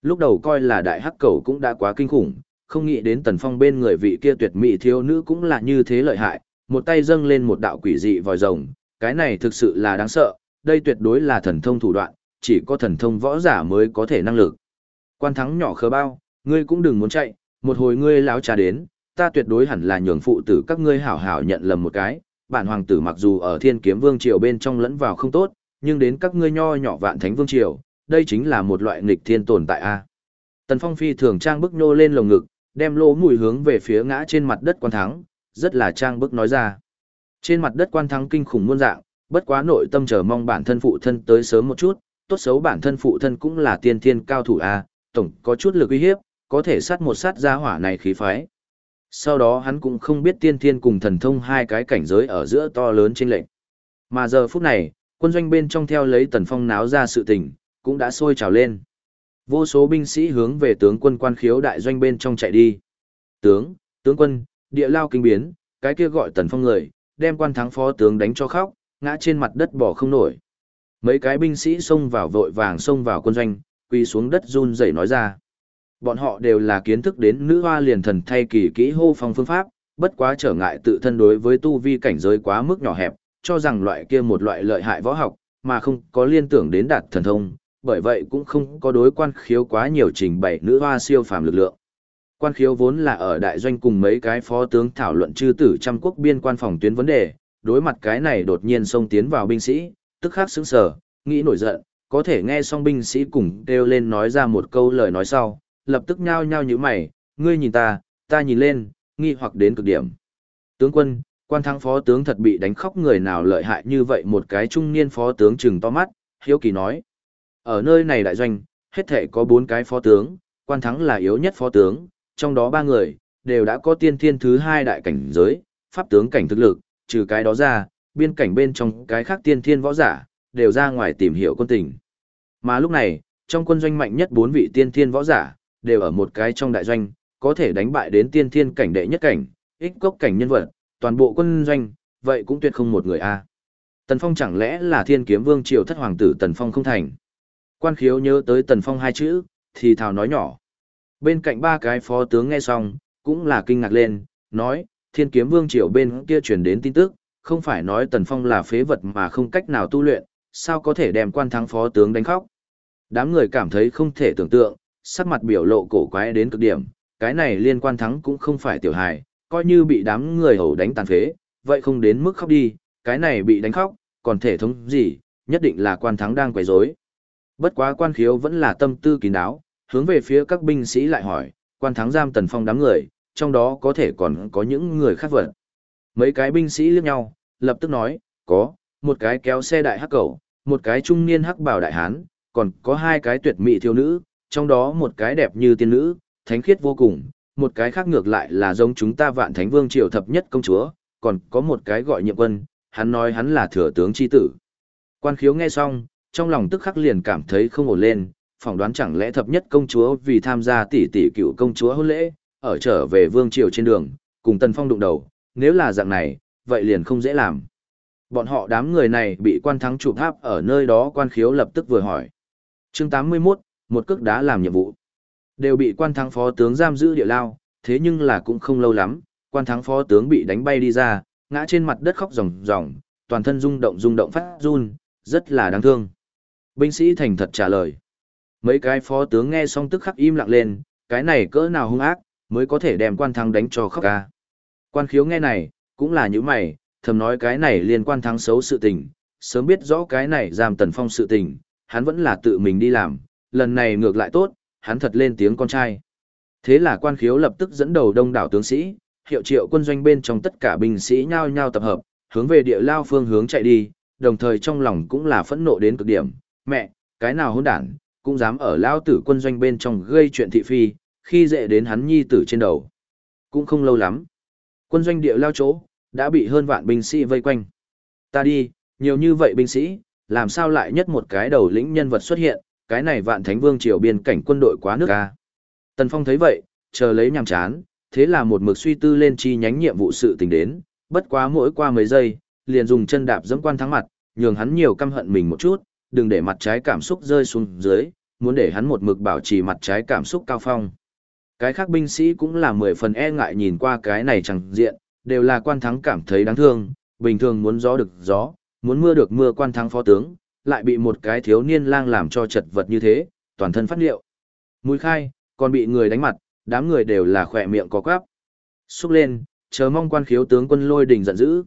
Lúc đầu coi là đại hắc cầu cũng đã quá kinh khủng, không nghĩ đến tần phong bên người vị kia tuyệt mỹ thiếu nữ cũng là như thế lợi hại, một tay dâng lên một đạo quỷ dị vòi rồng, cái này thực sự là đáng sợ, đây tuyệt đối là thần thông thủ đoạn, chỉ có thần thông võ giả mới có thể năng lực. Quan thắng nhỏ khờ bao, ngươi cũng đừng muốn chạy, một hồi ngươi láo trà đến, ta tuyệt đối hẳn là nhường phụ tử các ngươi hảo hảo nhận lầm một cái, bản hoàng tử mặc dù ở thiên kiếm vương triều bên trong lẫn vào không tốt, nhưng đến các ngươi nho nhỏ vạn thánh vương triều, đây chính là một loại nghịch thiên tồn tại a. Tần Phong phi thường trang bức nô lên lồng ngực, đem lỗ mùi hướng về phía ngã trên mặt đất quan thắng, rất là trang bức nói ra. Trên mặt đất quan thắng kinh khủng muôn dạng, bất quá nội tâm chờ mong bản thân phụ thân tới sớm một chút, tốt xấu bản thân phụ thân cũng là tiên thiên cao thủ a, tổng có chút lực uy hiếp, có thể sát một sát ra hỏa này khí phái. Sau đó hắn cũng không biết tiên thiên cùng thần thông hai cái cảnh giới ở giữa to lớn trên lệnh. Mà giờ phút này, quân doanh bên trong theo lấy tần phong náo ra sự tình, cũng đã sôi trào lên. Vô số binh sĩ hướng về tướng quân quan khiếu đại doanh bên trong chạy đi. Tướng, tướng quân, địa lao kinh biến, cái kia gọi tần phong người, đem quan thắng phó tướng đánh cho khóc, ngã trên mặt đất bỏ không nổi. Mấy cái binh sĩ xông vào vội vàng xông vào quân doanh, quỳ xuống đất run rẩy nói ra. Bọn họ đều là kiến thức đến nữ hoa liền thần thay kỳ kỹ hô phong phương pháp, bất quá trở ngại tự thân đối với tu vi cảnh giới quá mức nhỏ hẹp, cho rằng loại kia một loại lợi hại võ học, mà không có liên tưởng đến đạt thần thông, bởi vậy cũng không có đối quan khiếu quá nhiều trình bày nữ hoa siêu phàm lực lượng. Quan khiếu vốn là ở đại doanh cùng mấy cái phó tướng thảo luận chư tử trăm quốc biên quan phòng tuyến vấn đề, đối mặt cái này đột nhiên xông tiến vào binh sĩ, tức khắc sững sờ, nghĩ nổi giận, có thể nghe xong binh sĩ cùng kêu lên nói ra một câu lời nói sau, lập tức nhao nhao như mày, ngươi nhìn ta, ta nhìn lên, nghi hoặc đến cực điểm. Tướng quân, quan thắng phó tướng thật bị đánh khóc người nào lợi hại như vậy một cái trung niên phó tướng chừng to mắt, hiếu kỳ nói. Ở nơi này đại doanh, hết thể có bốn cái phó tướng, quan thắng là yếu nhất phó tướng, trong đó ba người, đều đã có tiên thiên thứ hai đại cảnh giới, pháp tướng cảnh thực lực, trừ cái đó ra, biên cảnh bên trong cái khác tiên thiên võ giả, đều ra ngoài tìm hiểu quân tình. Mà lúc này, trong quân doanh mạnh nhất bốn vị tiên thiên võ giả, đều ở một cái trong đại doanh, có thể đánh bại đến tiên thiên cảnh đệ nhất cảnh, ích cốc cảnh nhân vật, toàn bộ quân doanh, vậy cũng tuyệt không một người a. Tần Phong chẳng lẽ là thiên kiếm vương triều thất hoàng tử Tần Phong không thành. Quan khiếu nhớ tới Tần Phong hai chữ, thì thào nói nhỏ. Bên cạnh ba cái phó tướng nghe xong, cũng là kinh ngạc lên, nói, thiên kiếm vương triều bên kia truyền đến tin tức, không phải nói Tần Phong là phế vật mà không cách nào tu luyện, sao có thể đem quan thắng phó tướng đánh khóc. Đám người cảm thấy không thể tưởng tượng, sắc mặt biểu lộ cổ quái đến cực điểm, cái này liên quan thắng cũng không phải tiểu hài, coi như bị đám người hầu đánh tàn phế, vậy không đến mức khóc đi, cái này bị đánh khóc, còn thể thống gì, nhất định là quan thắng đang quấy rối. Bất quá quan khiếu vẫn là tâm tư kín đáo, hướng về phía các binh sĩ lại hỏi, quan thắng giam tần phong đám người, trong đó có thể còn có những người khác vật. Mấy cái binh sĩ liếc nhau, lập tức nói, có, một cái kéo xe đại hắc cầu, một cái trung niên hắc bảo đại hán, còn có hai cái tuyệt mỹ thiếu nữ, trong đó một cái đẹp như tiên nữ, thánh khiết vô cùng, một cái khác ngược lại là giống chúng ta vạn thánh vương triều thập nhất công chúa, còn có một cái gọi nhiệm quân, hắn nói hắn là thừa tướng chi tử. Quan khiếu nghe xong, trong lòng tức khắc liền cảm thấy không ổn lên, phỏng đoán chẳng lẽ thập nhất công chúa vì tham gia tỷ tỷ cựu công chúa hôn lễ, ở trở về vương triều trên đường, cùng Tần Phong đụng đầu, nếu là dạng này, vậy liền không dễ làm. Bọn họ đám người này bị quan thắng chụp tháp ở nơi đó quan khiếu lập tức vừa hỏi. chương 81, một cước đá làm nhiệm vụ. Đều bị quan thắng phó tướng giam giữ địa lao, thế nhưng là cũng không lâu lắm, quan thắng phó tướng bị đánh bay đi ra, ngã trên mặt đất khóc ròng ròng, toàn thân rung động rung động phát run, rất là đáng thương. Binh sĩ thành thật trả lời. Mấy cái phó tướng nghe xong tức khắc im lặng lên, cái này cỡ nào hung ác, mới có thể đem quan thắng đánh cho khóc ca. Quan khiếu nghe này, cũng là những mày, thầm nói cái này liên quan thắng xấu sự tình, sớm biết rõ cái này giam tần phong sự tình, hắn vẫn là tự mình đi làm, lần này ngược lại tốt, hắn thật lên tiếng con trai. Thế là quan khiếu lập tức dẫn đầu đông đảo tướng sĩ, hiệu triệu quân doanh bên trong tất cả binh sĩ nhao nhao tập hợp, hướng về địa lao phương hướng chạy đi, đồng thời trong lòng cũng là phẫn nộ đến cực điểm, mẹ, cái nào hỗn đản, cũng dám ở lao tử quân doanh bên trong gây chuyện thị phi, khi dễ đến hắn nhi tử trên đầu. Cũng không lâu lắm. Quân doanh địa lao chỗ, đã bị hơn vạn binh sĩ vây quanh. Ta đi, nhiều như vậy binh sĩ, làm sao lại nhất một cái đầu lĩnh nhân vật xuất hiện, cái này vạn thánh vương triều biên cảnh quân đội quá nước ca. Tần Phong thấy vậy, chờ lấy nhằm chán, thế là một mực suy tư lên chi nhánh nhiệm vụ sự tình đến, bất quá mỗi qua mấy giây, liền dùng chân đạp dẫm quan thắng mặt, nhường hắn nhiều căm hận mình một chút, đừng để mặt trái cảm xúc rơi xuống dưới, muốn để hắn một mực bảo trì mặt trái cảm xúc cao phong. Cái khác binh sĩ cũng là mười phần e ngại nhìn qua cái này chẳng diện, đều là quan thắng cảm thấy đáng thương, bình thường muốn gió được gió, muốn mưa được mưa quan thắng phó tướng, lại bị một cái thiếu niên lang làm cho chật vật như thế, toàn thân phát liệu. Mùi khai, còn bị người đánh mặt, đám người đều là khỏe miệng có quáp. Xúc lên, chờ mong quan khiếu tướng quân lôi đình giận dữ.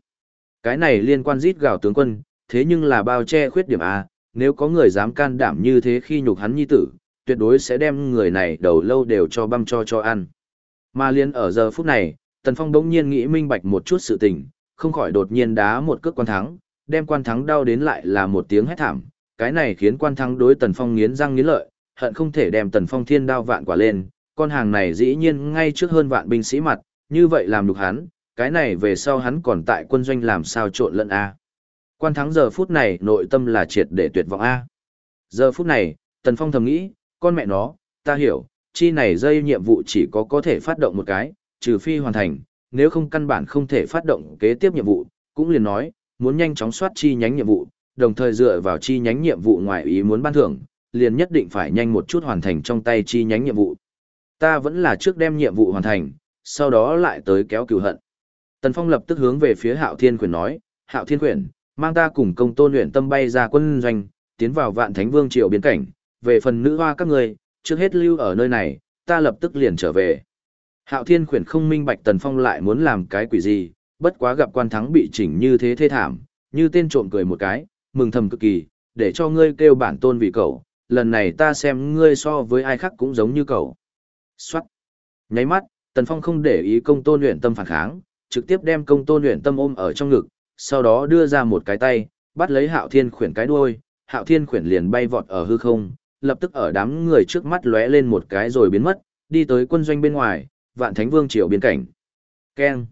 Cái này liên quan rít gào tướng quân, thế nhưng là bao che khuyết điểm A, nếu có người dám can đảm như thế khi nhục hắn nhi tử, tuyệt đối sẽ đem người này đầu lâu đều cho băm cho cho ăn. Mà liên ở giờ phút này, Tần Phong bỗng nhiên nghĩ minh bạch một chút sự tình, không khỏi đột nhiên đá một cước quan thắng, đem quan thắng đau đến lại là một tiếng hét thảm, cái này khiến quan thắng đối Tần Phong nghiến răng nghiến lợi, hận không thể đem Tần Phong thiên đao vạn quả lên, con hàng này dĩ nhiên ngay trước hơn vạn binh sĩ mặt, như vậy làm được hắn, cái này về sau hắn còn tại quân doanh làm sao trộn lẫn A. Quan thắng giờ phút này nội tâm là triệt để tuyệt vọng A. Giờ phút này, Tần Phong thầm nghĩ, con mẹ nó, ta hiểu, chi này dây nhiệm vụ chỉ có có thể phát động một cái, trừ phi hoàn thành, nếu không căn bản không thể phát động kế tiếp nhiệm vụ, cũng liền nói, muốn nhanh chóng soát chi nhánh nhiệm vụ, đồng thời dựa vào chi nhánh nhiệm vụ ngoài ý muốn ban thưởng, liền nhất định phải nhanh một chút hoàn thành trong tay chi nhánh nhiệm vụ. Ta vẫn là trước đem nhiệm vụ hoàn thành, sau đó lại tới kéo cửu hận. Tần Phong lập tức hướng về phía Hạo Thiên Quyển nói, Hạo Thiên Quyển, mang ta cùng công tôn luyện tâm bay ra quân doanh, tiến vào vạn thánh vương triều biến cảnh, về phần nữ hoa các người, trước hết lưu ở nơi này, ta lập tức liền trở về. Hạo Thiên Quyển không minh bạch Tần Phong lại muốn làm cái quỷ gì, bất quá gặp quan thắng bị chỉnh như thế thê thảm, như tên trộm cười một cái, mừng thầm cực kỳ, để cho ngươi kêu bản tôn vì cậu, lần này ta xem ngươi so với ai khác cũng giống như cậu. Xoát. Nháy mắt, Tần Phong không để ý công tôn luyện tâm phản kháng, trực tiếp đem công tôn luyện tâm ôm ở trong ngực, sau đó đưa ra một cái tay, bắt lấy hạo thiên khuyển cái đuôi, Hạo Thiên khuyển liền bay vọt ở hư không, lập tức ở đám người trước mắt lóe lên một cái rồi biến mất, đi tới quân doanh bên ngoài, Vạn Thánh Vương triều biên cảnh. Keng.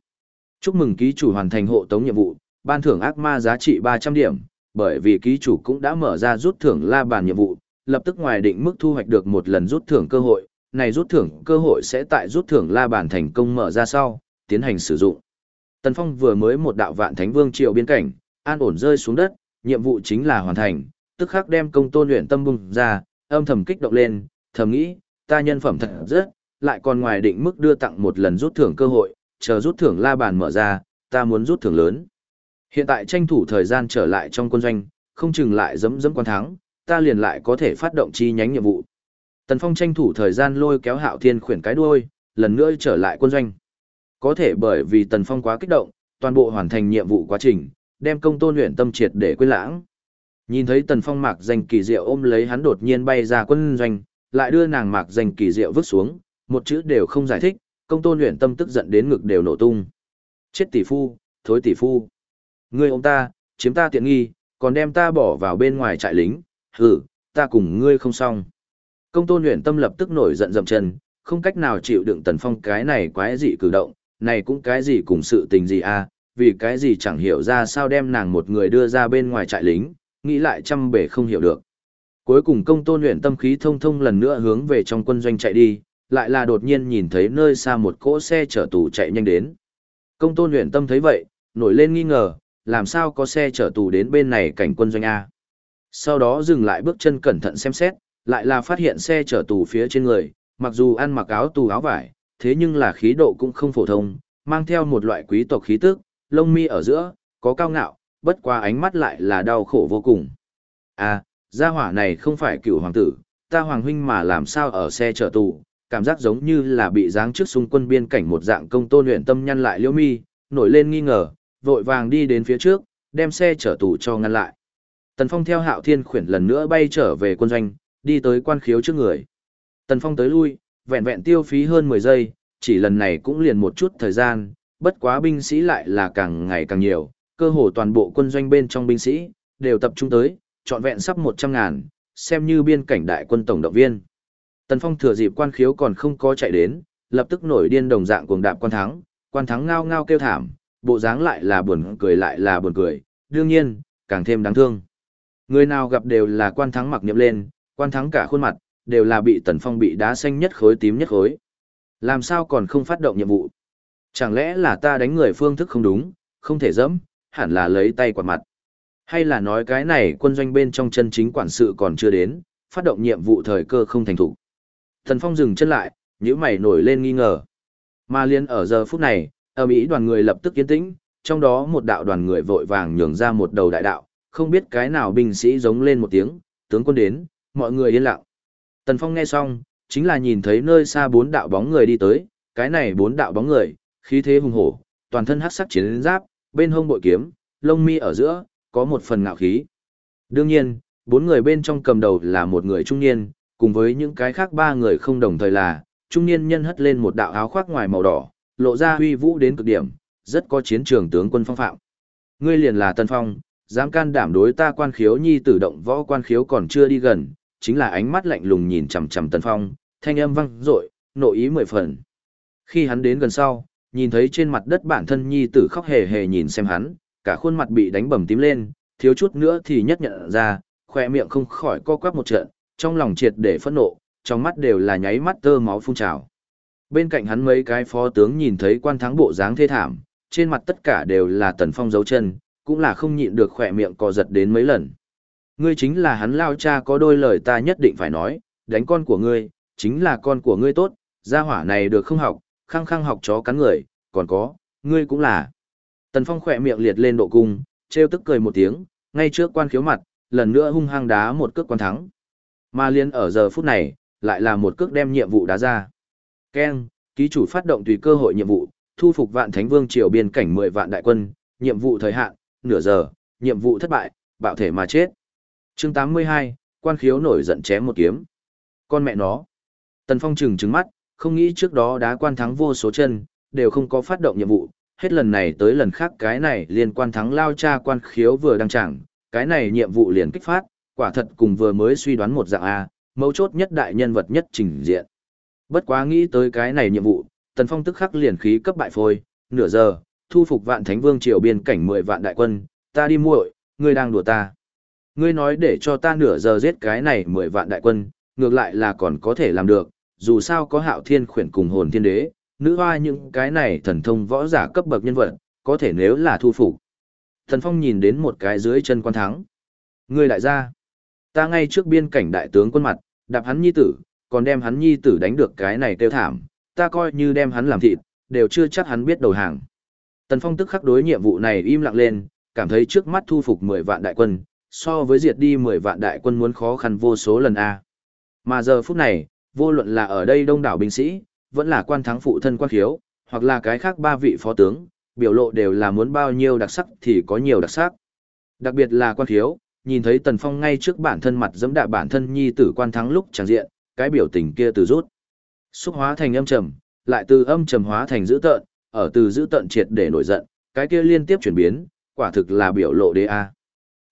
Chúc mừng ký chủ hoàn thành hộ tống nhiệm vụ, ban thưởng ác ma giá trị 300 điểm, bởi vì ký chủ cũng đã mở ra rút thưởng la bàn nhiệm vụ, lập tức ngoài định mức thu hoạch được một lần rút thưởng cơ hội, này rút thưởng cơ hội sẽ tại rút thưởng la bàn thành công mở ra sau, tiến hành sử dụng. Tần Phong vừa mới một đạo vạn thánh vương triều biên cảnh, an ổn rơi xuống đất, nhiệm vụ chính là hoàn thành, tức khắc đem công tôn luyện tâm bùng ra, âm thầm kích động lên, thầm nghĩ, ta nhân phẩm thật rất, lại còn ngoài định mức đưa tặng một lần rút thưởng cơ hội, chờ rút thưởng la bàn mở ra, ta muốn rút thưởng lớn. Hiện tại tranh thủ thời gian trở lại trong quân doanh, không chừng lại dấm dấm quan thắng, ta liền lại có thể phát động chi nhánh nhiệm vụ. Tần Phong tranh thủ thời gian lôi kéo Hạo Thiên khuyển cái đuôi, lần nữa trở lại quân doanh. Có thể bởi vì Tần Phong quá kích động, toàn bộ hoàn thành nhiệm vụ quá trình, đem công tôn luyện tâm triệt để quên lãng. Nhìn thấy Tần Phong mạc danh kỳ diệu ôm lấy hắn đột nhiên bay ra quân doanh, lại đưa nàng mạc danh kỳ diệu vứt xuống, một chữ đều không giải thích, công tôn luyện tâm tức giận đến ngực đều nổ tung. Chết tỷ phu, thối tỷ phu. Ngươi ông ta, chiếm ta tiện nghi, còn đem ta bỏ vào bên ngoài trại lính, hử, ta cùng ngươi không xong. Công tôn luyện tâm lập tức nổi giận dậm chân, không cách nào chịu đựng tần phong cái này quái dị cử động, này cũng cái gì cùng sự tình gì à, vì cái gì chẳng hiểu ra sao đem nàng một người đưa ra bên ngoài trại lính, nghĩ lại trăm bể không hiểu được. Cuối cùng công tôn luyện tâm khí thông thông lần nữa hướng về trong quân doanh chạy đi, lại là đột nhiên nhìn thấy nơi xa một cỗ xe chở tù chạy nhanh đến. Công tôn luyện tâm thấy vậy, nổi lên nghi ngờ, làm sao có xe chở tù đến bên này cảnh quân doanh A. Sau đó dừng lại bước chân cẩn thận xem xét, lại là phát hiện xe chở tù phía trên người, mặc dù ăn mặc áo tù áo vải, thế nhưng là khí độ cũng không phổ thông, mang theo một loại quý tộc khí tức, lông mi ở giữa, có cao ngạo, bất qua ánh mắt lại là đau khổ vô cùng. À, gia hỏa này không phải cựu hoàng tử, ta hoàng huynh mà làm sao ở xe chở tù, cảm giác giống như là bị giáng trước xung quân biên cảnh một dạng công tôn luyện tâm nhăn lại liễu mi, nổi lên nghi ngờ, vội vàng đi đến phía trước, đem xe chở tù cho ngăn lại. Tần Phong theo Hạo Thiên khuyển lần nữa bay trở về quân doanh, đi tới quan khiếu trước người. Tần Phong tới lui, vẹn vẹn tiêu phí hơn 10 giây, chỉ lần này cũng liền một chút thời gian, bất quá binh sĩ lại là càng ngày càng nhiều, cơ hồ toàn bộ quân doanh bên trong binh sĩ, đều tập trung tới, trọn vẹn sắp 100 ngàn, xem như biên cảnh đại quân tổng động viên. Tần Phong thừa dịp quan khiếu còn không có chạy đến, lập tức nổi điên đồng dạng cuồng đạp quan thắng, quan thắng ngao ngao kêu thảm, bộ dáng lại là buồn cười lại là buồn cười, đương nhiên, càng thêm đáng thương. Người nào gặp đều là quan thắng mặc niệm lên, quan thắng cả khuôn mặt, đều là bị Tần Phong bị đá xanh nhất khối tím nhất khối. Làm sao còn không phát động nhiệm vụ? Chẳng lẽ là ta đánh người phương thức không đúng, không thể dẫm, hẳn là lấy tay quạt mặt. Hay là nói cái này quân doanh bên trong chân chính quản sự còn chưa đến, phát động nhiệm vụ thời cơ không thành thủ. Thần Phong dừng chân lại, nhíu mày nổi lên nghi ngờ. Mà liên ở giờ phút này, ở Mỹ đoàn người lập tức yên tĩnh, trong đó một đạo đoàn người vội vàng nhường ra một đầu đại đạo, không biết cái nào binh sĩ giống lên một tiếng, tướng quân đến, mọi người yên lặng. Tần Phong nghe xong, chính là nhìn thấy nơi xa bốn đạo bóng người đi tới, cái này bốn đạo bóng người, khí thế hùng hổ, toàn thân hắc sắc chiến giáp, bên hông bội kiếm, lông mi ở giữa, có một phần ngạo khí. Đương nhiên, bốn người bên trong cầm đầu là một người trung niên, cùng với những cái khác ba người không đồng thời là, trung niên nhân hất lên một đạo áo khoác ngoài màu đỏ, lộ ra huy vũ đến cực điểm, rất có chiến trường tướng quân phong phạm. Ngươi liền là Tân Phong, dám can đảm đối ta quan khiếu nhi tử động võ quan khiếu còn chưa đi gần, chính là ánh mắt lạnh lùng nhìn chằm chằm Tân Phong, thanh âm vang dội, nội ý mười phần. Khi hắn đến gần sau, nhìn thấy trên mặt đất bản thân nhi tử khóc hề hề nhìn xem hắn, cả khuôn mặt bị đánh bầm tím lên, thiếu chút nữa thì nhất nhận ra, khỏe miệng không khỏi co quắp một trận, trong lòng triệt để phẫn nộ, trong mắt đều là nháy mắt tơ máu phun trào. Bên cạnh hắn mấy cái phó tướng nhìn thấy quan thắng bộ dáng thê thảm, trên mặt tất cả đều là tần phong dấu chân, cũng là không nhịn được khỏe miệng co giật đến mấy lần. Ngươi chính là hắn lao cha có đôi lời ta nhất định phải nói, đánh con của ngươi, chính là con của ngươi tốt, gia hỏa này được không học, khăng khăng học chó cắn người, còn có, ngươi cũng là. Tần phong khỏe miệng liệt lên độ cung, trêu tức cười một tiếng, ngay trước quan khiếu mặt, lần nữa hung hăng đá một cước quan thắng. Mà liên ở giờ phút này, lại là một cước đem nhiệm vụ đá ra. Ken, ký chủ phát động tùy cơ hội nhiệm vụ, thu phục vạn thánh vương triều biên cảnh 10 vạn đại quân, nhiệm vụ thời hạn, nửa giờ, nhiệm vụ thất bại, bạo thể mà chết. chương 82, quan khiếu nổi giận chém một kiếm. Con mẹ nó. Tần Phong trừng trừng mắt, không nghĩ trước đó đá quan thắng vô số chân, đều không có phát động nhiệm vụ, hết lần này tới lần khác cái này liên quan thắng lao cha quan khiếu vừa đăng chẳng, cái này nhiệm vụ liền kích phát, Quả thật cùng vừa mới suy đoán một dạng A, mấu chốt nhất đại nhân vật nhất trình diện. Bất quá nghĩ tới cái này nhiệm vụ, Tần Phong tức khắc liền khí cấp bại phôi, nửa giờ, thu phục vạn thánh vương triều biên cảnh 10 vạn đại quân, ta đi muội, ngươi đang đùa ta. Ngươi nói để cho ta nửa giờ giết cái này 10 vạn đại quân, ngược lại là còn có thể làm được, dù sao có hạo thiên khuyển cùng hồn thiên đế, nữ hoa những cái này thần thông võ giả cấp bậc nhân vật, có thể nếu là thu phục. Thần Phong nhìn đến một cái dưới chân quan thắng. Ngươi đại gia, ta ngay trước biên cảnh đại tướng quân mặt, đạp hắn nhi tử, còn đem hắn nhi tử đánh được cái này tiêu thảm, ta coi như đem hắn làm thịt, đều chưa chắc hắn biết đầu hàng. Tần Phong tức khắc đối nhiệm vụ này im lặng lên, cảm thấy trước mắt thu phục 10 vạn đại quân, so với diệt đi 10 vạn đại quân muốn khó khăn vô số lần A. Mà giờ phút này, vô luận là ở đây đông đảo binh sĩ, vẫn là quan thắng phụ thân quan khiếu, hoặc là cái khác ba vị phó tướng, biểu lộ đều là muốn bao nhiêu đặc sắc thì có nhiều đặc sắc. Đặc biệt là quan khiếu, nhìn thấy Tần Phong ngay trước bản thân mặt dẫm đạ bản thân nhi tử quan thắng lúc chẳng diện, cái biểu tình kia từ rút. Xúc hóa thành âm trầm, lại từ âm trầm hóa thành dữ tợn, ở từ dữ tợn triệt để nổi giận, cái kia liên tiếp chuyển biến, quả thực là biểu lộ đế a.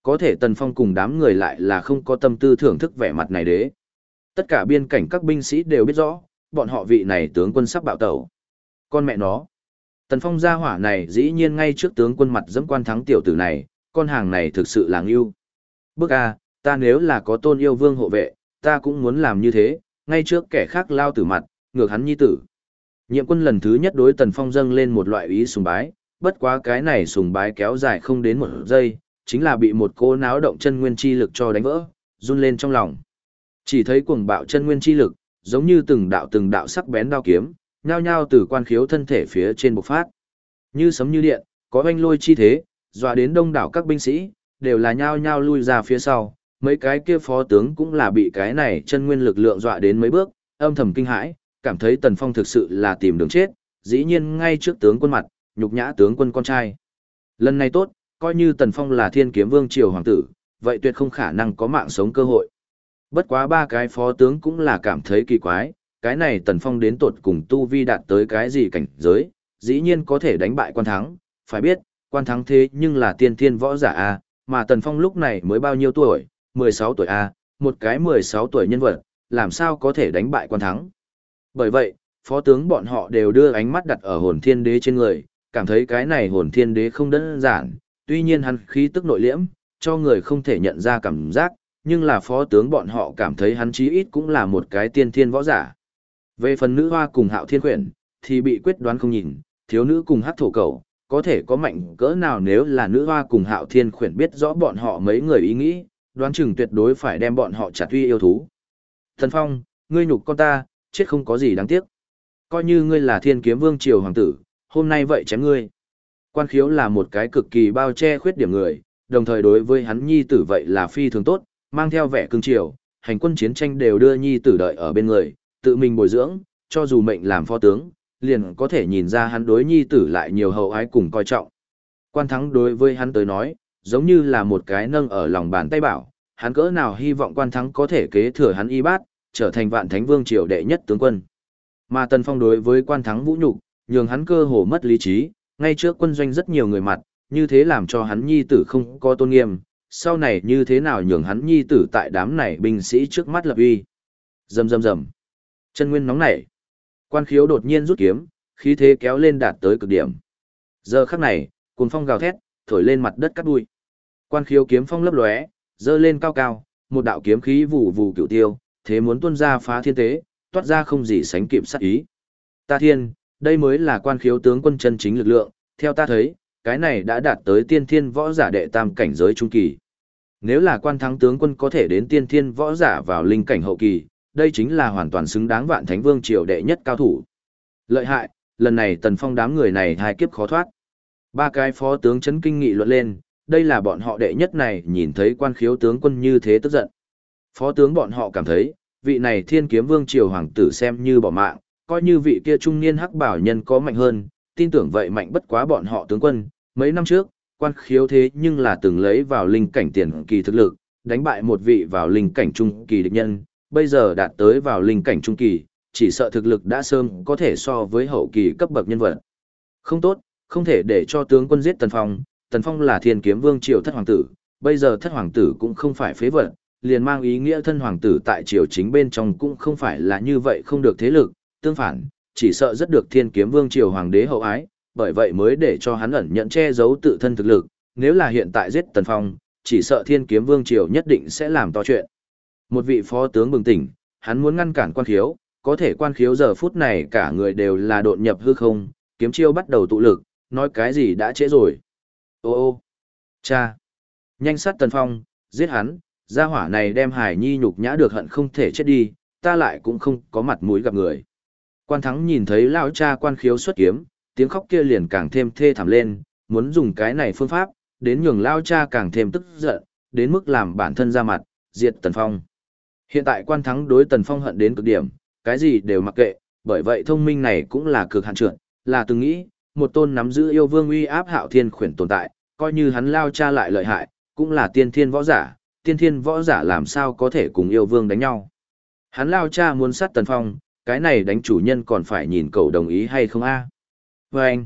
Có thể Tần Phong cùng đám người lại là không có tâm tư thưởng thức vẻ mặt này đế. Tất cả biên cảnh các binh sĩ đều biết rõ, bọn họ vị này tướng quân sắp bạo tẩu. Con mẹ nó. Tần Phong gia hỏa này dĩ nhiên ngay trước tướng quân mặt dẫm quan thắng tiểu tử này, con hàng này thực sự là yêu. Bước A, ta nếu là có tôn yêu vương hộ vệ, ta cũng muốn làm như thế, ngay trước kẻ khác lao tử mặt, ngược hắn nhi tử. Nhiệm quân lần thứ nhất đối Tần Phong dâng lên một loại ý sùng bái, bất quá cái này sùng bái kéo dài không đến một giây, chính là bị một cô náo động chân nguyên chi lực cho đánh vỡ, run lên trong lòng. Chỉ thấy cuồng bạo chân nguyên chi lực, giống như từng đạo từng đạo sắc bén đao kiếm, nhao nhao từ quan khiếu thân thể phía trên bộc phát. Như sấm như điện, có oanh lôi chi thế, dọa đến đông đảo các binh sĩ, đều là nhao nhao lui ra phía sau, mấy cái kia phó tướng cũng là bị cái này chân nguyên lực lượng dọa đến mấy bước, âm thầm kinh hãi, cảm thấy Tần Phong thực sự là tìm đường chết, dĩ nhiên ngay trước tướng quân mặt, nhục nhã tướng quân con trai. Lần này tốt, coi như Tần Phong là thiên kiếm vương triều hoàng tử, vậy tuyệt không khả năng có mạng sống cơ hội. Bất quá ba cái phó tướng cũng là cảm thấy kỳ quái, cái này Tần Phong đến tột cùng tu vi đạt tới cái gì cảnh giới, dĩ nhiên có thể đánh bại quan thắng, phải biết, quan thắng thế nhưng là tiên thiên võ giả A, mà Tần Phong lúc này mới bao nhiêu tuổi, 16 tuổi A, một cái 16 tuổi nhân vật, làm sao có thể đánh bại quan thắng. Bởi vậy, phó tướng bọn họ đều đưa ánh mắt đặt ở hồn thiên đế trên người, cảm thấy cái này hồn thiên đế không đơn giản, tuy nhiên hắn khí tức nội liễm, cho người không thể nhận ra cảm giác, nhưng là phó tướng bọn họ cảm thấy hắn chí ít cũng là một cái tiên thiên võ giả. Về phần nữ hoa cùng hạo thiên quyển, thì bị quyết đoán không nhìn, thiếu nữ cùng hát thổ cầu, có thể có mạnh cỡ nào nếu là nữ hoa cùng hạo thiên khuyển biết rõ bọn họ mấy người ý nghĩ, đoán chừng tuyệt đối phải đem bọn họ chặt uy yêu thú. Thần Phong, ngươi nhục con ta, chết không có gì đáng tiếc. Coi như ngươi là thiên kiếm vương triều hoàng tử, hôm nay vậy chém ngươi. Quan khiếu là một cái cực kỳ bao che khuyết điểm người, đồng thời đối với hắn nhi tử vậy là phi thường tốt, mang theo vẻ cương triều, hành quân chiến tranh đều đưa nhi tử đợi ở bên người, tự mình bồi dưỡng, cho dù mệnh làm phó tướng, liền có thể nhìn ra hắn đối nhi tử lại nhiều hậu ái cùng coi trọng. Quan thắng đối với hắn tới nói, giống như là một cái nâng ở lòng bàn tay bảo, hắn cỡ nào hy vọng quan thắng có thể kế thừa hắn y bát, trở thành vạn thánh vương triều đệ nhất tướng quân. Mà Tần Phong đối với quan thắng vũ nhục, nhường hắn cơ hồ mất lý trí, ngay trước quân doanh rất nhiều người mặt, như thế làm cho hắn nhi tử không có tôn nghiêm, sau này như thế nào nhường hắn nhi tử tại đám này binh sĩ trước mắt lập uy. Rầm rầm rầm. Chân nguyên nóng nảy. Quan khiếu đột nhiên rút kiếm, khí thế kéo lên đạt tới cực điểm. Giờ khắc này, cuồng phong gào thét, thổi lên mặt đất cắt bụi. Quan khiếu kiếm phong lấp lóe, dơ lên cao cao, một đạo kiếm khí vù vù cửu tiêu, thế muốn tuôn ra phá thiên tế, toát ra không gì sánh kịp sát ý. Ta thiên, đây mới là quan khiếu tướng quân chân chính lực lượng, theo ta thấy, cái này đã đạt tới tiên thiên võ giả đệ tam cảnh giới trung kỳ. Nếu là quan thắng tướng quân có thể đến tiên thiên võ giả vào linh cảnh hậu kỳ, đây chính là hoàn toàn xứng đáng vạn thánh vương triều đệ nhất cao thủ. Lợi hại, lần này tần phong đám người này hai kiếp khó thoát. Ba cái phó tướng chấn kinh nghị luận lên, đây là bọn họ đệ nhất này nhìn thấy quan khiếu tướng quân như thế tức giận. Phó tướng bọn họ cảm thấy, vị này thiên kiếm vương triều hoàng tử xem như bỏ mạng, coi như vị kia trung niên hắc bảo nhân có mạnh hơn, tin tưởng vậy mạnh bất quá bọn họ tướng quân. Mấy năm trước, quan khiếu thế nhưng là từng lấy vào linh cảnh tiền kỳ thực lực, đánh bại một vị vào linh cảnh trung kỳ địch nhân, bây giờ đạt tới vào linh cảnh trung kỳ, chỉ sợ thực lực đã sớm có thể so với hậu kỳ cấp bậc nhân vật. Không tốt, không thể để cho tướng quân giết Tần Phong, Tần Phong là thiên kiếm vương triều thất hoàng tử, bây giờ thất hoàng tử cũng không phải phế vật, liền mang ý nghĩa thân hoàng tử tại triều chính bên trong cũng không phải là như vậy không được thế lực, tương phản, chỉ sợ rất được thiên kiếm vương triều hoàng đế hậu ái, bởi vậy mới để cho hắn ẩn nhận che giấu tự thân thực lực, nếu là hiện tại giết Tần Phong, chỉ sợ thiên kiếm vương triều nhất định sẽ làm to chuyện. Một vị phó tướng bừng tỉnh, hắn muốn ngăn cản quan khiếu, có thể quan khiếu giờ phút này cả người đều là độn nhập hư không, kiếm chiêu bắt đầu tụ lực, nói cái gì đã trễ rồi. Ô ô, cha, nhanh sát Tần Phong, giết hắn, gia hỏa này đem Hải Nhi nhục nhã được hận không thể chết đi, ta lại cũng không có mặt mũi gặp người. Quan thắng nhìn thấy lão cha quan khiếu xuất kiếm, tiếng khóc kia liền càng thêm thê thảm lên, muốn dùng cái này phương pháp, đến nhường lao cha càng thêm tức giận, đến mức làm bản thân ra mặt, diệt Tần Phong. Hiện tại quan thắng đối Tần Phong hận đến cực điểm, cái gì đều mặc kệ, bởi vậy thông minh này cũng là cực hạn trượt, là từng nghĩ, một tôn nắm giữ yêu vương uy áp hạo thiên khuyển tồn tại, coi như hắn lao cha lại lợi hại, cũng là tiên thiên võ giả, tiên thiên võ giả làm sao có thể cùng yêu vương đánh nhau. Hắn lao cha muốn sát Tần Phong, cái này đánh chủ nhân còn phải nhìn cậu đồng ý hay không a? À? Và anh,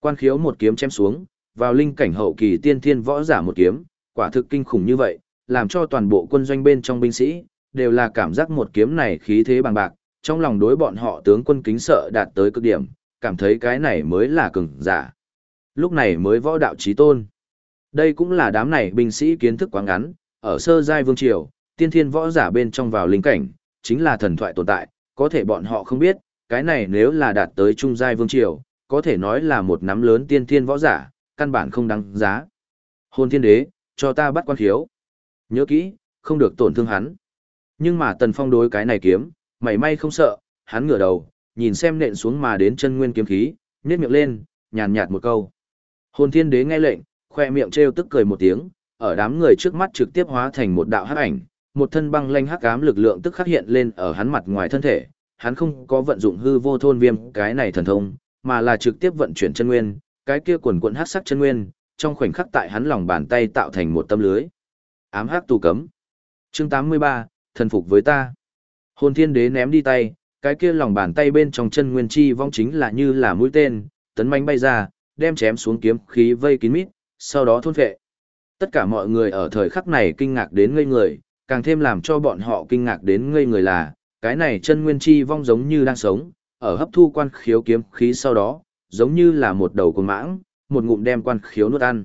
quan khiếu một kiếm chém xuống, vào linh cảnh hậu kỳ tiên thiên võ giả một kiếm, quả thực kinh khủng như vậy, làm cho toàn bộ quân doanh bên trong binh sĩ, đều là cảm giác một kiếm này khí thế bằng bạc, trong lòng đối bọn họ tướng quân kính sợ đạt tới cực điểm, cảm thấy cái này mới là cường giả. Lúc này mới võ đạo trí tôn. Đây cũng là đám này binh sĩ kiến thức quá ngắn, ở sơ giai vương triều, tiên thiên võ giả bên trong vào linh cảnh, chính là thần thoại tồn tại, có thể bọn họ không biết, cái này nếu là đạt tới trung giai vương triều, có thể nói là một nắm lớn tiên thiên võ giả, căn bản không đáng giá. Hôn thiên đế, cho ta bắt quan khiếu. Nhớ kỹ, không được tổn thương hắn. Nhưng mà tần phong đối cái này kiếm, mảy may không sợ, hắn ngửa đầu, nhìn xem nện xuống mà đến chân nguyên kiếm khí, nhét miệng lên, nhàn nhạt một câu. Hồn thiên đế nghe lệnh, khoe miệng trêu tức cười một tiếng, ở đám người trước mắt trực tiếp hóa thành một đạo hắc ảnh, một thân băng lanh hắc ám lực lượng tức khắc hiện lên ở hắn mặt ngoài thân thể, hắn không có vận dụng hư vô thôn viêm cái này thần thông, mà là trực tiếp vận chuyển chân nguyên, cái kia quần quần hắc sắc chân nguyên, trong khoảnh khắc tại hắn lòng bàn tay tạo thành một tâm lưới. Ám hắc tù cấm. Chương 83, thần phục với ta. Hồn Thiên Đế ném đi tay, cái kia lòng bàn tay bên trong chân nguyên chi vong chính là như là mũi tên, tấn manh bay ra, đem chém xuống kiếm khí vây kín mít, sau đó thôn phệ. Tất cả mọi người ở thời khắc này kinh ngạc đến ngây người, càng thêm làm cho bọn họ kinh ngạc đến ngây người là, cái này chân nguyên chi vong giống như đang sống, ở hấp thu quan khiếu kiếm khí sau đó, giống như là một đầu con mãng, một ngụm đem quan khiếu nuốt ăn.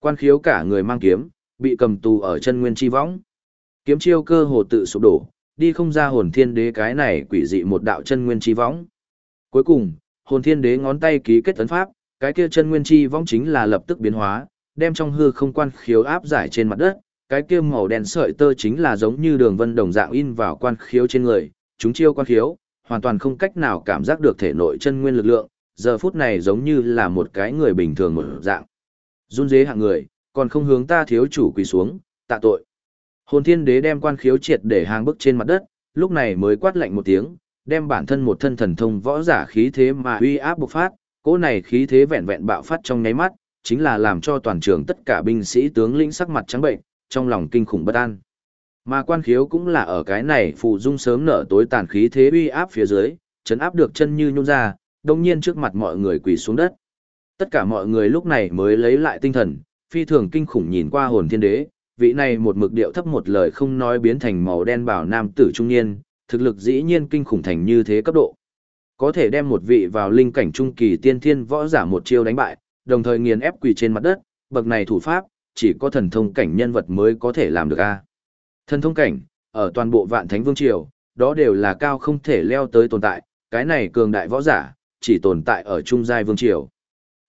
Quan khiếu cả người mang kiếm, bị cầm tù ở chân nguyên chi vong. Kiếm chiêu cơ hồ tự sụp đổ, đi không ra hồn thiên đế cái này quỷ dị một đạo chân nguyên chi võng. Cuối cùng, hồn thiên đế ngón tay ký kết ấn pháp, cái kia chân nguyên chi võng chính là lập tức biến hóa, đem trong hư không quan khiếu áp giải trên mặt đất, cái kia màu đen sợi tơ chính là giống như đường vân đồng dạng in vào quan khiếu trên người, chúng chiêu quan khiếu, hoàn toàn không cách nào cảm giác được thể nội chân nguyên lực lượng, giờ phút này giống như là một cái người bình thường một dạng. Run dế hạng người, còn không hướng ta thiếu chủ quỳ xuống, tạ tội. Hồn thiên đế đem quan khiếu triệt để hàng bức trên mặt đất, lúc này mới quát lạnh một tiếng, đem bản thân một thân thần thông võ giả khí thế mà uy áp bộc phát, cỗ này khí thế vẹn vẹn bạo phát trong nháy mắt, chính là làm cho toàn trường tất cả binh sĩ tướng lĩnh sắc mặt trắng bệnh, trong lòng kinh khủng bất an. Mà quan khiếu cũng là ở cái này phụ dung sớm nở tối tàn khí thế uy áp phía dưới, chấn áp được chân như nhún ra, đồng nhiên trước mặt mọi người quỳ xuống đất. Tất cả mọi người lúc này mới lấy lại tinh thần, phi thường kinh khủng nhìn qua hồn thiên đế, vị này một mực điệu thấp một lời không nói biến thành màu đen bảo nam tử trung niên, thực lực dĩ nhiên kinh khủng thành như thế cấp độ. Có thể đem một vị vào linh cảnh trung kỳ tiên thiên võ giả một chiêu đánh bại, đồng thời nghiền ép quỳ trên mặt đất, bậc này thủ pháp, chỉ có thần thông cảnh nhân vật mới có thể làm được a. Thần thông cảnh, ở toàn bộ vạn thánh vương triều, đó đều là cao không thể leo tới tồn tại, cái này cường đại võ giả, chỉ tồn tại ở trung giai vương triều.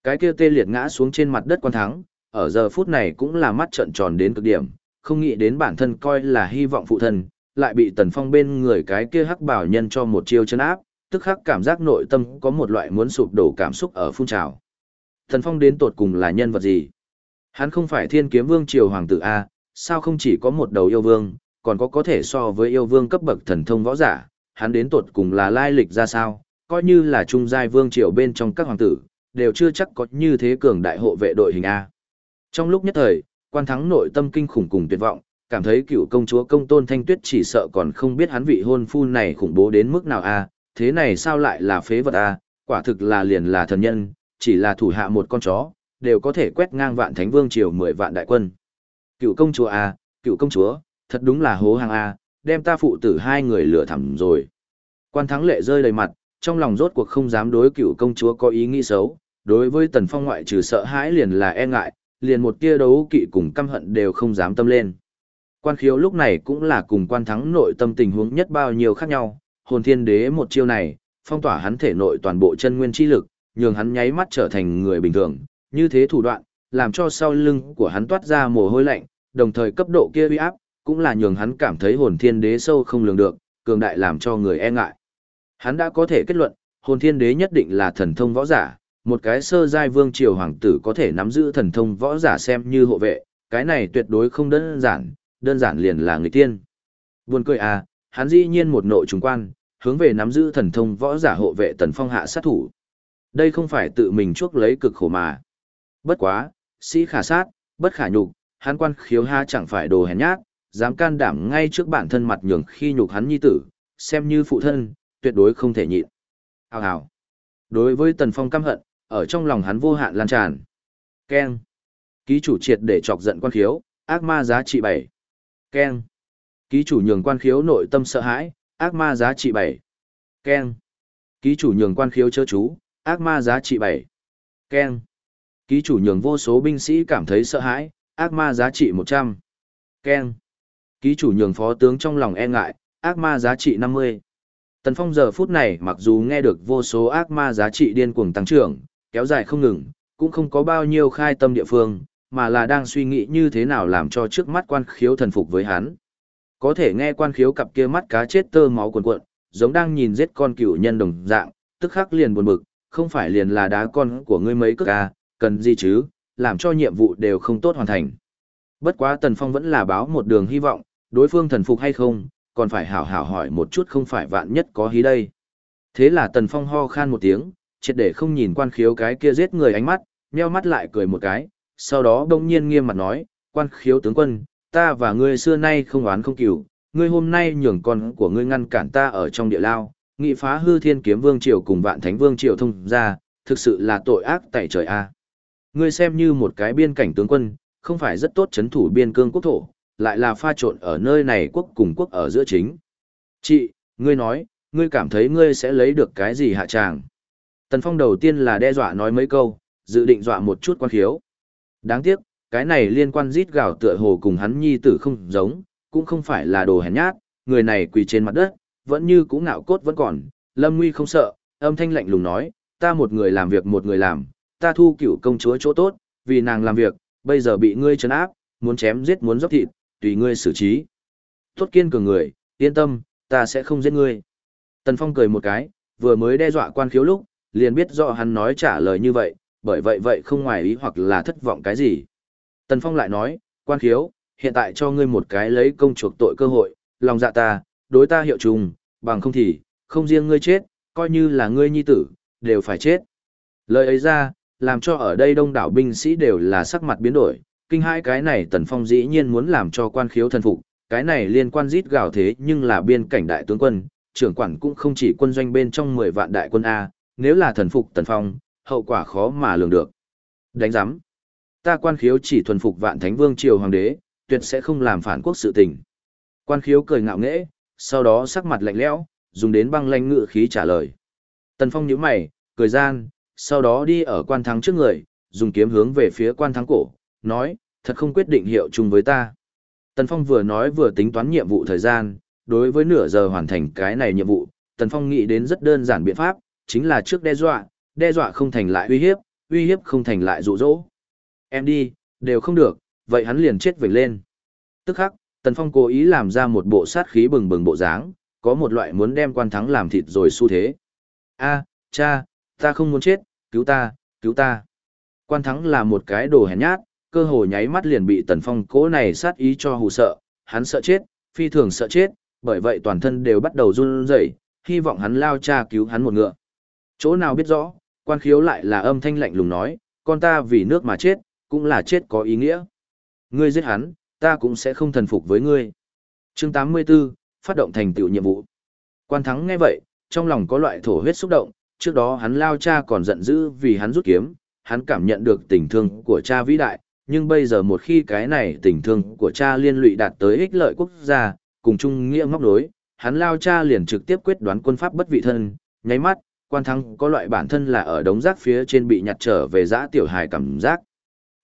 Cái kia tê liệt ngã xuống trên mặt đất quan thắng, ở giờ phút này cũng là mắt trợn tròn đến cực điểm, không nghĩ đến bản thân coi là hy vọng phụ thân, lại bị tần phong bên người cái kia hắc bảo nhân cho một chiêu chân áp, tức khắc cảm giác nội tâm có một loại muốn sụp đổ cảm xúc ở phun trào. Tần phong đến tột cùng là nhân vật gì? Hắn không phải thiên kiếm vương triều hoàng tử A, sao không chỉ có một đầu yêu vương, còn có có thể so với yêu vương cấp bậc thần thông võ giả, hắn đến tột cùng là lai lịch ra sao, coi như là trung giai vương triều bên trong các hoàng tử, đều chưa chắc có như thế cường đại hộ vệ đội hình A. Trong lúc nhất thời, quan thắng nội tâm kinh khủng cùng tuyệt vọng, cảm thấy cựu công chúa công tôn thanh tuyết chỉ sợ còn không biết hắn vị hôn phu này khủng bố đến mức nào A, thế này sao lại là phế vật A, quả thực là liền là thần nhân, chỉ là thủ hạ một con chó, đều có thể quét ngang vạn thánh vương triều mười vạn đại quân. Cựu công chúa A, cựu công chúa, thật đúng là hố hàng A, đem ta phụ tử hai người lửa thẳm rồi. Quan thắng lệ rơi đầy mặt, trong lòng rốt cuộc không dám đối cựu công chúa có ý nghĩ xấu, đối với tần phong ngoại trừ sợ hãi liền là e ngại, liền một tia đấu kỵ cùng căm hận đều không dám tâm lên. Quan khiếu lúc này cũng là cùng quan thắng nội tâm tình huống nhất bao nhiêu khác nhau, hồn thiên đế một chiêu này, phong tỏa hắn thể nội toàn bộ chân nguyên chi lực, nhường hắn nháy mắt trở thành người bình thường, như thế thủ đoạn, làm cho sau lưng của hắn toát ra mồ hôi lạnh, đồng thời cấp độ kia uy áp, cũng là nhường hắn cảm thấy hồn thiên đế sâu không lường được, cường đại làm cho người e ngại. Hắn đã có thể kết luận, hồn thiên đế nhất định là thần thông võ giả, một cái sơ giai vương triều hoàng tử có thể nắm giữ thần thông võ giả xem như hộ vệ, cái này tuyệt đối không đơn giản, đơn giản liền là người tiên. Buồn cười à, hắn dĩ nhiên một nội trùng quan, hướng về nắm giữ thần thông võ giả hộ vệ tần phong hạ sát thủ. Đây không phải tự mình chuốc lấy cực khổ mà. Bất quá, sĩ khả sát, bất khả nhục, hắn quan khiếu ha chẳng phải đồ hèn nhát, dám can đảm ngay trước bản thân mặt nhường khi nhục hắn nhi tử, xem như phụ thân, tuyệt đối không thể nhịn. Hào hào. Đối với tần phong căm hận, ở trong lòng hắn vô hạn lan tràn. Ken. Ký chủ triệt để chọc giận quan khiếu, ác ma giá trị 7. Ken. Ký chủ nhường quan khiếu nội tâm sợ hãi, ác ma giá trị 7. Ken. Ký chủ nhường quan khiếu chớ chú, ác ma giá trị 7. Ken. Ký chủ nhường vô số binh sĩ cảm thấy sợ hãi, ác ma giá trị 100. Ken. Ký chủ nhường phó tướng trong lòng e ngại, ác ma giá trị 50. Tần Phong giờ phút này mặc dù nghe được vô số ác ma giá trị điên cuồng tăng trưởng, kéo dài không ngừng, cũng không có bao nhiêu khai tâm địa phương, mà là đang suy nghĩ như thế nào làm cho trước mắt quan khiếu thần phục với hắn. Có thể nghe quan khiếu cặp kia mắt cá chết tơ máu cuồn cuộn, giống đang nhìn giết con cựu nhân đồng dạng, tức khắc liền buồn bực, không phải liền là đá con của ngươi mấy cước à, cần gì chứ, làm cho nhiệm vụ đều không tốt hoàn thành. Bất quá Tần Phong vẫn là báo một đường hy vọng, đối phương thần phục hay không, còn phải hảo hảo hỏi một chút không phải vạn nhất có hí đây. Thế là Tần Phong ho khan một tiếng, triệt để không nhìn quan khiếu cái kia giết người ánh mắt, nheo mắt lại cười một cái, sau đó đông nhiên nghiêm mặt nói, quan khiếu tướng quân, ta và ngươi xưa nay không oán không cửu, ngươi hôm nay nhường con của ngươi ngăn cản ta ở trong địa lao, nghị phá hư thiên kiếm vương triều cùng vạn thánh vương triều thông ra, thực sự là tội ác tại trời a. Ngươi xem như một cái biên cảnh tướng quân, không phải rất tốt chấn thủ biên cương quốc thổ, lại là pha trộn ở nơi này quốc cùng quốc ở giữa chính. Chị, ngươi nói, ngươi cảm thấy ngươi sẽ lấy được cái gì hạ tràng? Tần Phong đầu tiên là đe dọa nói mấy câu, dự định dọa một chút quan khiếu. Đáng tiếc, cái này liên quan rít gào tựa hồ cùng hắn nhi tử không giống, cũng không phải là đồ hèn nhát, người này quỳ trên mặt đất, vẫn như cũ ngạo cốt vẫn còn, lâm nguy không sợ, âm thanh lạnh lùng nói, ta một người làm việc một người làm, ta thu cửu công chúa chỗ tốt, vì nàng làm việc, bây giờ bị ngươi trấn áp, muốn chém giết muốn dốc thịt, tùy ngươi xử trí. Tốt kiên cường người, yên tâm, ta sẽ không giết ngươi. Tần Phong cười một cái, vừa mới đe dọa quan khiếu lúc, liền biết rõ hắn nói trả lời như vậy, bởi vậy vậy không ngoài ý hoặc là thất vọng cái gì. Tần Phong lại nói, quan khiếu, hiện tại cho ngươi một cái lấy công chuộc tội cơ hội, lòng dạ ta, đối ta hiệu trùng, bằng không thì, không riêng ngươi chết, coi như là ngươi nhi tử, đều phải chết. Lời ấy ra, làm cho ở đây đông đảo binh sĩ đều là sắc mặt biến đổi, kinh hai cái này Tần Phong dĩ nhiên muốn làm cho quan khiếu thần phục, cái này liên quan rít gào thế nhưng là biên cảnh đại tướng quân, trưởng quản cũng không chỉ quân doanh bên trong 10 vạn đại quân A, nếu là thần phục Tần Phong, hậu quả khó mà lường được. Đánh giám. Ta quan khiếu chỉ thuần phục vạn thánh vương triều hoàng đế, tuyệt sẽ không làm phản quốc sự tình. Quan khiếu cười ngạo nghễ, sau đó sắc mặt lạnh lẽo, dùng đến băng lanh ngự khí trả lời. Tần Phong nhíu mày, cười gian, sau đó đi ở quan thắng trước người, dùng kiếm hướng về phía quan thắng cổ, nói, thật không quyết định hiệu chung với ta. Tần Phong vừa nói vừa tính toán nhiệm vụ thời gian, đối với nửa giờ hoàn thành cái này nhiệm vụ, Tần Phong nghĩ đến rất đơn giản biện pháp, chính là trước đe dọa, đe dọa không thành lại uy hiếp, uy hiếp không thành lại dụ dỗ. Em đi, đều không được, vậy hắn liền chết vểnh lên. Tức khắc, Tần Phong cố ý làm ra một bộ sát khí bừng bừng bộ dáng, có một loại muốn đem quan thắng làm thịt rồi xu thế. A, cha, ta không muốn chết, cứu ta, cứu ta. Quan thắng là một cái đồ hèn nhát, cơ hồ nháy mắt liền bị Tần Phong cố này sát ý cho hù sợ, hắn sợ chết, phi thường sợ chết, bởi vậy toàn thân đều bắt đầu run rẩy, hy vọng hắn lao cha cứu hắn một ngựa. Chỗ nào biết rõ, quan khiếu lại là âm thanh lạnh lùng nói, con ta vì nước mà chết, cũng là chết có ý nghĩa. Ngươi giết hắn, ta cũng sẽ không thần phục với ngươi. Chương 84, phát động thành tựu nhiệm vụ. Quan thắng nghe vậy, trong lòng có loại thổ huyết xúc động, trước đó hắn lao cha còn giận dữ vì hắn rút kiếm, hắn cảm nhận được tình thương của cha vĩ đại, nhưng bây giờ một khi cái này tình thương của cha liên lụy đạt tới ích lợi quốc gia, cùng chung nghĩa ngóc đối, hắn lao cha liền trực tiếp quyết đoán quân pháp bất vị thân, nháy mắt, quan thắng có loại bản thân là ở đống rác phía trên bị nhặt trở về giã tiểu hài cảm giác.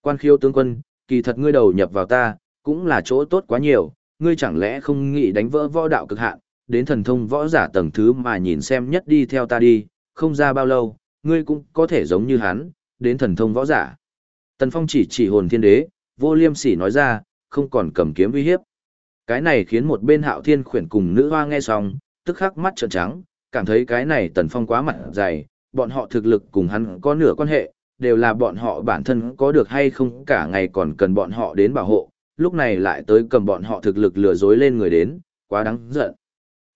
Quan khiêu tướng quân, kỳ thật ngươi đầu nhập vào ta, cũng là chỗ tốt quá nhiều, ngươi chẳng lẽ không nghĩ đánh vỡ võ đạo cực hạn, đến thần thông võ giả tầng thứ mà nhìn xem nhất đi theo ta đi, không ra bao lâu, ngươi cũng có thể giống như hắn, đến thần thông võ giả. Tần Phong chỉ chỉ hồn thiên đế, vô liêm sỉ nói ra, không còn cầm kiếm uy hiếp. Cái này khiến một bên hạo thiên khuyển cùng nữ hoa nghe xong, tức khắc mắt trợn trắng, cảm thấy cái này Tần Phong quá mặt dày, bọn họ thực lực cùng hắn có nửa quan hệ, đều là bọn họ bản thân có được hay không cả ngày còn cần bọn họ đến bảo hộ, lúc này lại tới cầm bọn họ thực lực lừa dối lên người đến, quá đáng giận.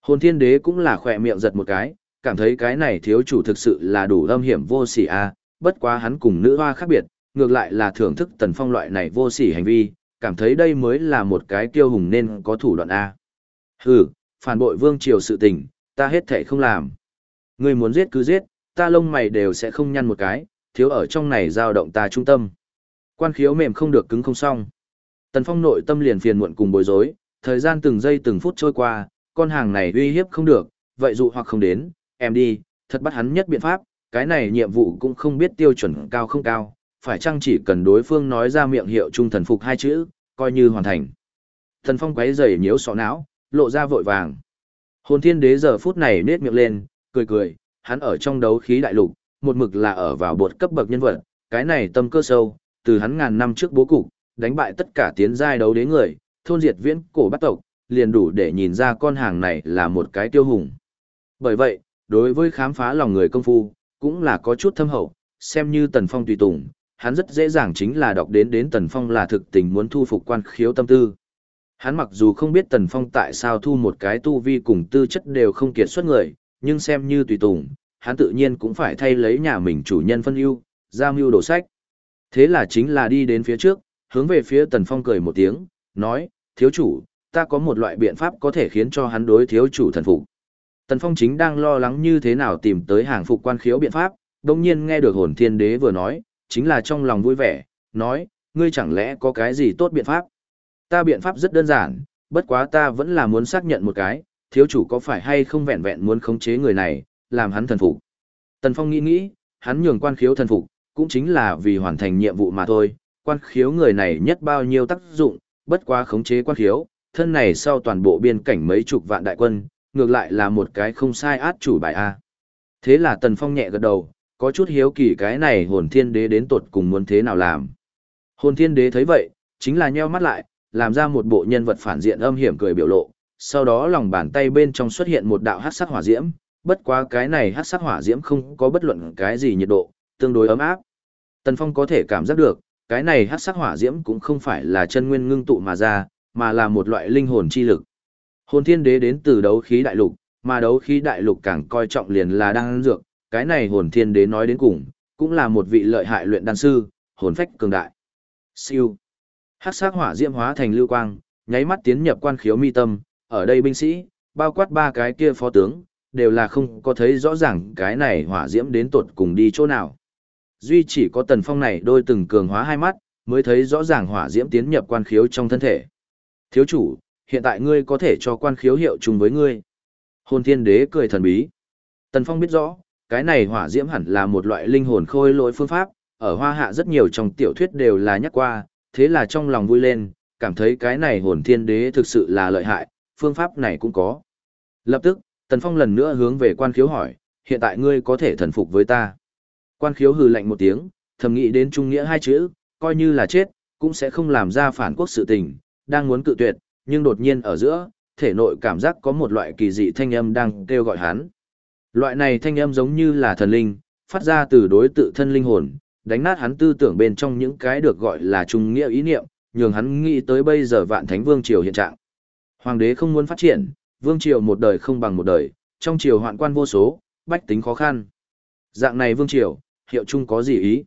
Hồn thiên đế cũng là khỏe miệng giật một cái, cảm thấy cái này thiếu chủ thực sự là đủ âm hiểm vô sỉ a bất quá hắn cùng nữ hoa khác biệt, ngược lại là thưởng thức tần phong loại này vô sỉ hành vi, cảm thấy đây mới là một cái kiêu hùng nên có thủ đoạn A. Hừ, phản bội vương triều sự tình, ta hết thể không làm. ngươi muốn giết cứ giết, ta lông mày đều sẽ không nhăn một cái, thiếu ở trong này dao động ta trung tâm. Quan khiếu mềm không được cứng không xong. Tần phong nội tâm liền phiền muộn cùng bối rối, thời gian từng giây từng phút trôi qua, con hàng này uy hiếp không được, vậy dụ hoặc không đến, em đi, thật bắt hắn nhất biện pháp, cái này nhiệm vụ cũng không biết tiêu chuẩn cao không cao, phải chăng chỉ cần đối phương nói ra miệng hiệu trung thần phục hai chữ, coi như hoàn thành. Tần phong quấy rầy nhiễu sọ não, lộ ra vội vàng. Hồn thiên đế giờ phút này nết miệng lên, cười cười, hắn ở trong đấu khí đại lục, một mực là ở vào bột cấp bậc nhân vật, cái này tâm cơ sâu, từ hắn ngàn năm trước bố cục, đánh bại tất cả tiến giai đấu đế người, thôn diệt viễn cổ bắt tộc, liền đủ để nhìn ra con hàng này là một cái tiêu hùng. Bởi vậy, đối với khám phá lòng người công phu, cũng là có chút thâm hậu, xem như tần phong tùy tùng, hắn rất dễ dàng chính là đọc đến đến tần phong là thực tình muốn thu phục quan khiếu tâm tư. Hắn mặc dù không biết tần phong tại sao thu một cái tu vi cùng tư chất đều không kiệt xuất người, nhưng xem như tùy tùng, hắn tự nhiên cũng phải thay lấy nhà mình chủ nhân phân ưu, ra mưu đồ sách. Thế là chính là đi đến phía trước, hướng về phía tần phong cười một tiếng, nói, thiếu chủ, ta có một loại biện pháp có thể khiến cho hắn đối thiếu chủ thần phục. Tần Phong chính đang lo lắng như thế nào tìm tới hàng phục quan khiếu biện pháp, đồng nhiên nghe được hồn thiên đế vừa nói, chính là trong lòng vui vẻ, nói, ngươi chẳng lẽ có cái gì tốt biện pháp? Ta biện pháp rất đơn giản, bất quá ta vẫn là muốn xác nhận một cái, thiếu chủ có phải hay không vẹn vẹn muốn khống chế người này, làm hắn thần phục. Tần Phong nghĩ nghĩ, hắn nhường quan khiếu thần phục, cũng chính là vì hoàn thành nhiệm vụ mà thôi, quan khiếu người này nhất bao nhiêu tác dụng, bất quá khống chế quan khiếu, thân này sau toàn bộ biên cảnh mấy chục vạn đại quân, ngược lại là một cái không sai át chủ bài A. Thế là Tần Phong nhẹ gật đầu, có chút hiếu kỳ cái này hồn thiên đế đến tột cùng muốn thế nào làm. Hồn thiên đế thấy vậy, chính là nheo mắt lại, làm ra một bộ nhân vật phản diện âm hiểm cười biểu lộ, sau đó lòng bàn tay bên trong xuất hiện một đạo hắc sắc hỏa diễm, bất quá cái này hắc sắc hỏa diễm không có bất luận cái gì nhiệt độ, tương đối ấm áp. Tần Phong có thể cảm giác được, cái này hắc sắc hỏa diễm cũng không phải là chân nguyên ngưng tụ mà ra, mà là một loại linh hồn chi lực. Hồn thiên đế đến từ đấu khí đại lục, mà đấu khí đại lục càng coi trọng liền là đan dược, cái này hồn thiên đế nói đến cùng, cũng là một vị lợi hại luyện đan sư, hồn phách cường đại. Siêu. Hắc sắc hỏa diễm hóa thành lưu quang, nháy mắt tiến nhập quan khiếu mi tâm, ở đây binh sĩ, bao quát ba cái kia phó tướng, đều là không có thấy rõ ràng cái này hỏa diễm đến tột cùng đi chỗ nào. Duy chỉ có tần phong này đôi từng cường hóa hai mắt, mới thấy rõ ràng hỏa diễm tiến nhập quan khiếu trong thân thể. Thiếu chủ, hiện tại ngươi có thể cho quan khiếu hiệu chung với ngươi. Hồn thiên đế cười thần bí. Tần Phong biết rõ, cái này hỏa diễm hẳn là một loại linh hồn khôi lỗi phương pháp, ở hoa hạ rất nhiều trong tiểu thuyết đều là nhắc qua, thế là trong lòng vui lên, cảm thấy cái này hồn thiên đế thực sự là lợi hại, phương pháp này cũng có. Lập tức, Tần Phong lần nữa hướng về quan khiếu hỏi, hiện tại ngươi có thể thần phục với ta. Quan khiếu hừ lạnh một tiếng, thầm nghĩ đến trung nghĩa hai chữ, coi như là chết, cũng sẽ không làm ra phản quốc sự tình, đang muốn cự tuyệt, nhưng đột nhiên ở giữa, thể nội cảm giác có một loại kỳ dị thanh âm đang kêu gọi hắn. Loại này thanh âm giống như là thần linh, phát ra từ đối tự thân linh hồn, đánh nát hắn tư tưởng bên trong những cái được gọi là trung nghĩa ý niệm, nhường hắn nghĩ tới bây giờ vạn thánh vương triều hiện trạng. Hoàng đế không muốn phát triển, vương triều một đời không bằng một đời, trong triều hoạn quan vô số, bách tính khó khăn. Dạng này vương triều, hiệu chung có gì ý?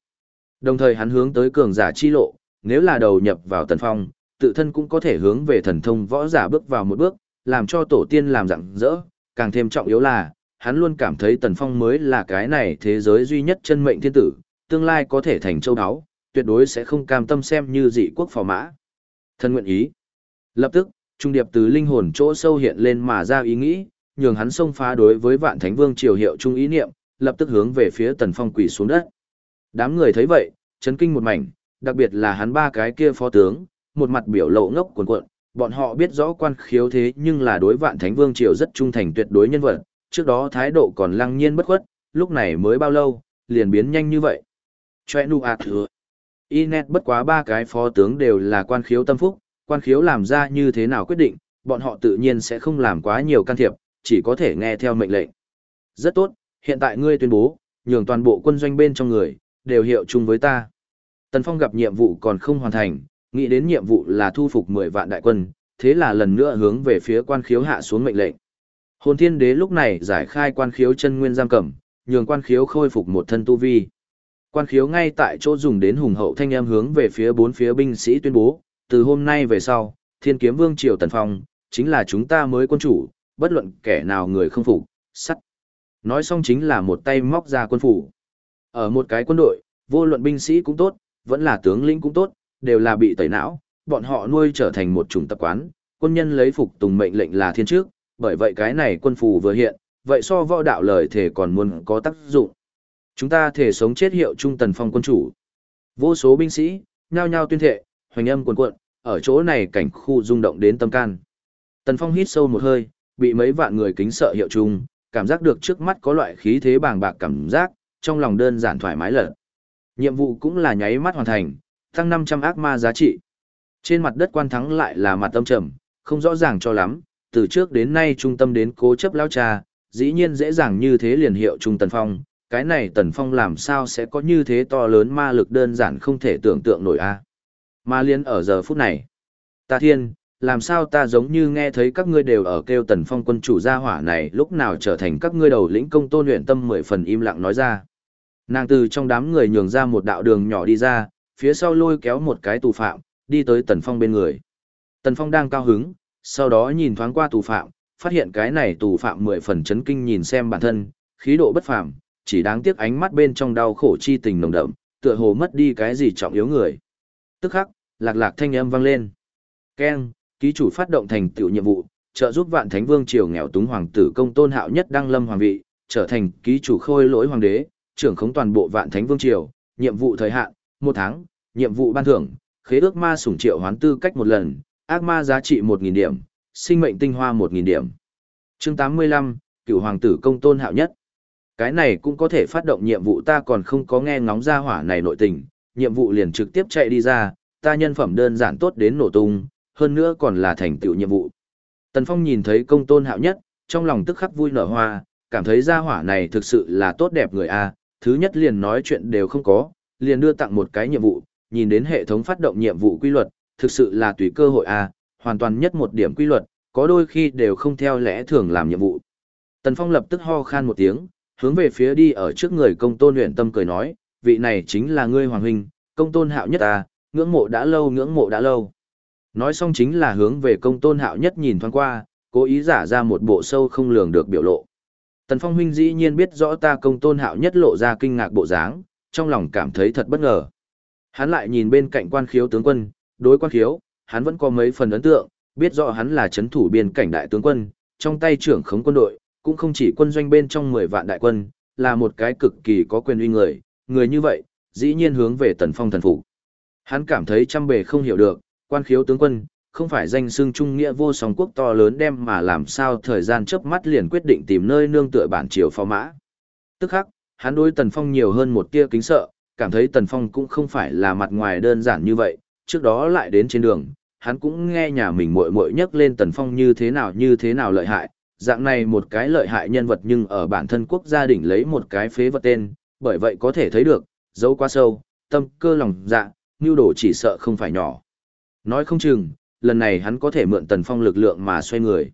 Đồng thời hắn hướng tới cường giả chi lộ, nếu là đầu nhập vào tần phong, tự thân cũng có thể hướng về thần thông võ giả bước vào một bước, làm cho tổ tiên làm rạng rỡ, càng thêm trọng yếu là, hắn luôn cảm thấy Tần Phong mới là cái này thế giới duy nhất chân mệnh thiên tử, tương lai có thể thành châu đáo, tuyệt đối sẽ không cam tâm xem như dị quốc phò mã. Thân nguyện ý. Lập tức, trung điệp từ linh hồn chỗ sâu hiện lên mà ra ý nghĩ, nhường hắn xông phá đối với vạn thánh vương triều hiệu trung ý niệm, lập tức hướng về phía tần phong quỷ xuống đất. Đám người thấy vậy, chấn kinh một mảnh, đặc biệt là hắn ba cái kia phó tướng, một mặt biểu lộ ngốc cuồn cuộn, bọn họ biết rõ quan khiếu thế nhưng là đối vạn thánh vương triều rất trung thành tuyệt đối nhân vật, trước đó thái độ còn lăng nhiên bất khuất, lúc này mới bao lâu, liền biến nhanh như vậy choe nu ạ thừa. Inet bất quá ba cái phó tướng đều là quan khiếu tâm phúc, quan khiếu làm ra như thế nào quyết định, bọn họ tự nhiên sẽ không làm quá nhiều can thiệp, chỉ có thể nghe theo mệnh lệnh. Rất tốt, hiện tại ngươi tuyên bố, nhường toàn bộ quân doanh bên trong người, đều hiệu chung với ta. Tần Phong gặp nhiệm vụ còn không hoàn thành, nghĩ đến nhiệm vụ là thu phục 10 vạn đại quân, thế là lần nữa hướng về phía quan khiếu hạ xuống mệnh lệnh. Hồn thiên đế lúc này giải khai quan khiếu chân nguyên giam cầm, nhường quan khiếu khôi phục một thân tu vi. Quan khiếu ngay tại chỗ dùng đến hùng hậu thanh em hướng về phía bốn phía binh sĩ tuyên bố, từ hôm nay về sau, thiên kiếm vương triều tần phong, chính là chúng ta mới quân chủ, bất luận kẻ nào người không phục, sắt. Nói xong chính là một tay móc ra quân phủ. Ở một cái quân đội, vô luận binh sĩ cũng tốt, vẫn là tướng lĩnh cũng tốt, đều là bị tẩy não, bọn họ nuôi trở thành một chủng tập quán, quân nhân lấy phục tùng mệnh lệnh là thiên trước, bởi vậy cái này quân phù vừa hiện, vậy so võ đạo lời thể còn muốn có tác dụng. Chúng ta thể sống chết hiệu trung tần phong quân chủ. Vô số binh sĩ, nhao nhao tuyên thệ, hoành âm cuồn cuộn, ở chỗ này cảnh khu rung động đến tâm can. Tần phong hít sâu một hơi, bị mấy vạn người kính sợ hiệu trung, cảm giác được trước mắt có loại khí thế bàng bạc cảm giác, trong lòng đơn giản thoải mái lợn. Nhiệm vụ cũng là nháy mắt hoàn thành, tăng 500 ác ma giá trị. Trên mặt đất quan thắng lại là mặt tâm trầm, không rõ ràng cho lắm, từ trước đến nay trung tâm đến cố chấp lao cha, dĩ nhiên dễ dàng như thế liền hiệu trung tần phong, cái này tần phong làm sao sẽ có như thế to lớn ma lực đơn giản không thể tưởng tượng nổi a Ma liên ở giờ phút này. Ta thiên, làm sao ta giống như nghe thấy các ngươi đều ở kêu tần phong quân chủ gia hỏa này lúc nào trở thành các ngươi đầu lĩnh công tôn luyện tâm mười phần im lặng nói ra. Nàng từ trong đám người nhường ra một đạo đường nhỏ đi ra, phía sau lôi kéo một cái tù phạm, đi tới tần phong bên người. Tần phong đang cao hứng, sau đó nhìn thoáng qua tù phạm, phát hiện cái này tù phạm mười phần chấn kinh nhìn xem bản thân, khí độ bất phàm, chỉ đáng tiếc ánh mắt bên trong đau khổ chi tình nồng đậm, tựa hồ mất đi cái gì trọng yếu người. Tức khắc, lạc lạc thanh âm vang lên. Keng, ký chủ phát động thành tựu nhiệm vụ, trợ giúp vạn thánh vương triều nghèo túng hoàng tử công tôn hạo nhất đăng lâm hoàng vị, trở thành ký chủ khôi lỗi hoàng đế, trưởng khống toàn bộ vạn thánh vương triều, nhiệm vụ thời hạn, một tháng, nhiệm vụ ban thưởng, khế ước ma sủng triệu hoán tư cách một lần, ác ma giá trị một nghìn điểm, sinh mệnh tinh hoa một nghìn điểm. Chương tám mươi lăm, cựu hoàng tử công tôn hạo nhất. Cái này cũng có thể phát động nhiệm vụ ta còn không có nghe ngóng ra hỏa này nội tình, nhiệm vụ liền trực tiếp chạy đi ra, ta nhân phẩm đơn giản tốt đến nổ tung, hơn nữa còn là thành tựu nhiệm vụ. Tần Phong nhìn thấy công tôn hạo nhất, trong lòng tức khắc vui nở hoa, cảm thấy gia hỏa này thực sự là tốt đẹp người a. thứ nhất liền nói chuyện đều không có, liền đưa tặng một cái nhiệm vụ, nhìn đến hệ thống phát động nhiệm vụ quy luật, thực sự là tùy cơ hội a, hoàn toàn nhất một điểm quy luật, có đôi khi đều không theo lẽ thường làm nhiệm vụ. Tần Phong lập tức ho khan một tiếng, hướng về phía đi ở trước người công tôn luyện tâm cười nói, vị này chính là ngươi hoàng huynh, công tôn hạo nhất ta, ngưỡng mộ đã lâu ngưỡng mộ đã lâu. Nói xong chính là hướng về công tôn hạo nhất nhìn thoáng qua, cố ý giả ra một bộ sâu không lường được biểu lộ. Tần Phong huynh dĩ nhiên biết rõ ta công tôn hạo nhất lộ ra kinh ngạc bộ dáng, trong lòng cảm thấy thật bất ngờ. Hắn lại nhìn bên cạnh quan khiếu tướng quân, đối quan khiếu, hắn vẫn có mấy phần ấn tượng, biết rõ hắn là chấn thủ biên cảnh đại tướng quân, trong tay trưởng khống quân đội, cũng không chỉ quân doanh bên trong 10 vạn đại quân, là một cái cực kỳ có quyền uy người, người như vậy, dĩ nhiên hướng về tần phong thần phục. Hắn cảm thấy trăm bề không hiểu được, quan khiếu tướng quân, không phải danh xưng trung nghĩa vô song quốc to lớn đem mà làm sao thời gian chớp mắt liền quyết định tìm nơi nương tựa bản triều phò mã. Tức khắc, hắn đối Tần Phong nhiều hơn một tia kính sợ, cảm thấy Tần Phong cũng không phải là mặt ngoài đơn giản như vậy, trước đó lại đến trên đường, hắn cũng nghe nhà mình muội muội nhắc lên Tần Phong như thế nào như thế nào lợi hại, dạng này một cái lợi hại nhân vật nhưng ở bản thân quốc gia đỉnh lấy một cái phế vật tên, bởi vậy có thể thấy được, dấu quá sâu, tâm cơ lòng dạ, nưu đồ chỉ sợ không phải nhỏ. Nói không chừng, lần này hắn có thể mượn Tần Phong lực lượng mà xoay người.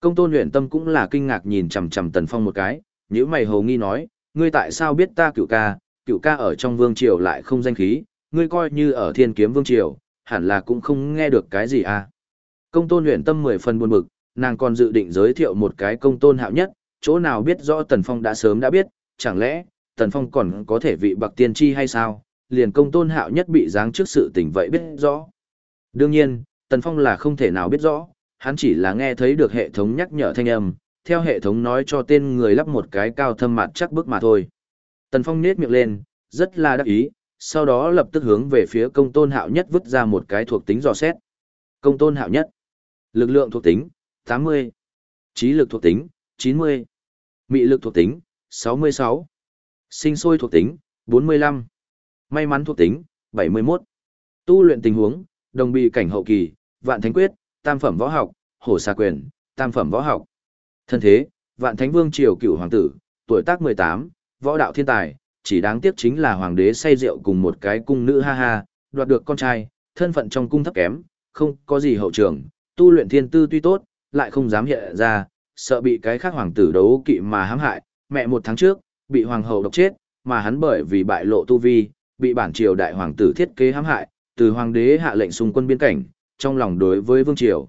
Công tôn luyện tâm cũng là kinh ngạc nhìn chằm chằm Tần Phong một cái, nếu mày hầu nghi nói, ngươi tại sao biết ta cựu ca, cựu ca ở trong vương triều lại không danh khí, ngươi coi như ở thiên kiếm vương triều, hẳn là cũng không nghe được cái gì à. Công tôn luyện tâm mười phần buồn bực, nàng còn dự định giới thiệu một cái công tôn hạo nhất, chỗ nào biết rõ Tần Phong đã sớm đã biết, chẳng lẽ, Tần Phong còn có thể vị bậc tiên tri hay sao, liền công tôn hạo nhất bị giáng trước sự tình vậy biết rõ. Đương nhiên, Tần Phong là không thể nào biết rõ, hắn chỉ là nghe thấy được hệ thống nhắc nhở thanh âm, theo hệ thống nói cho tên người lắp một cái cao thâm mặt chắc bước mà thôi. Tần Phong nết miệng lên, rất là đắc ý, sau đó lập tức hướng về phía công tôn hạo nhất vứt ra một cái thuộc tính dò xét. Công tôn hạo nhất. Lực lượng thuộc tính, 80. Trí lực thuộc tính, 90. Mị lực thuộc tính, 66. Sinh sôi thuộc tính, 45. May mắn thuộc tính, 71. Tu luyện tình huống, đồng bị cảnh hậu kỳ, vạn thánh quyết, tam phẩm võ học, hổ xà quyền, tam phẩm võ học. Thân thế, vạn thánh vương triều cựu hoàng tử, tuổi tác 18, võ đạo thiên tài, chỉ đáng tiếc chính là hoàng đế say rượu cùng một cái cung nữ ha ha, đoạt được con trai, thân phận trong cung thấp kém, không có gì hậu trường, tu luyện thiên tư tuy tốt, lại không dám hiện ra, sợ bị cái khác hoàng tử đấu kỵ mà hãm hại, mẹ một tháng trước, bị hoàng hậu độc chết, mà hắn bởi vì bại lộ tu vi, bị bản triều đại hoàng tử thiết kế hãm hại, từ hoàng đế hạ lệnh xung quân biên cảnh, trong lòng đối với vương triều.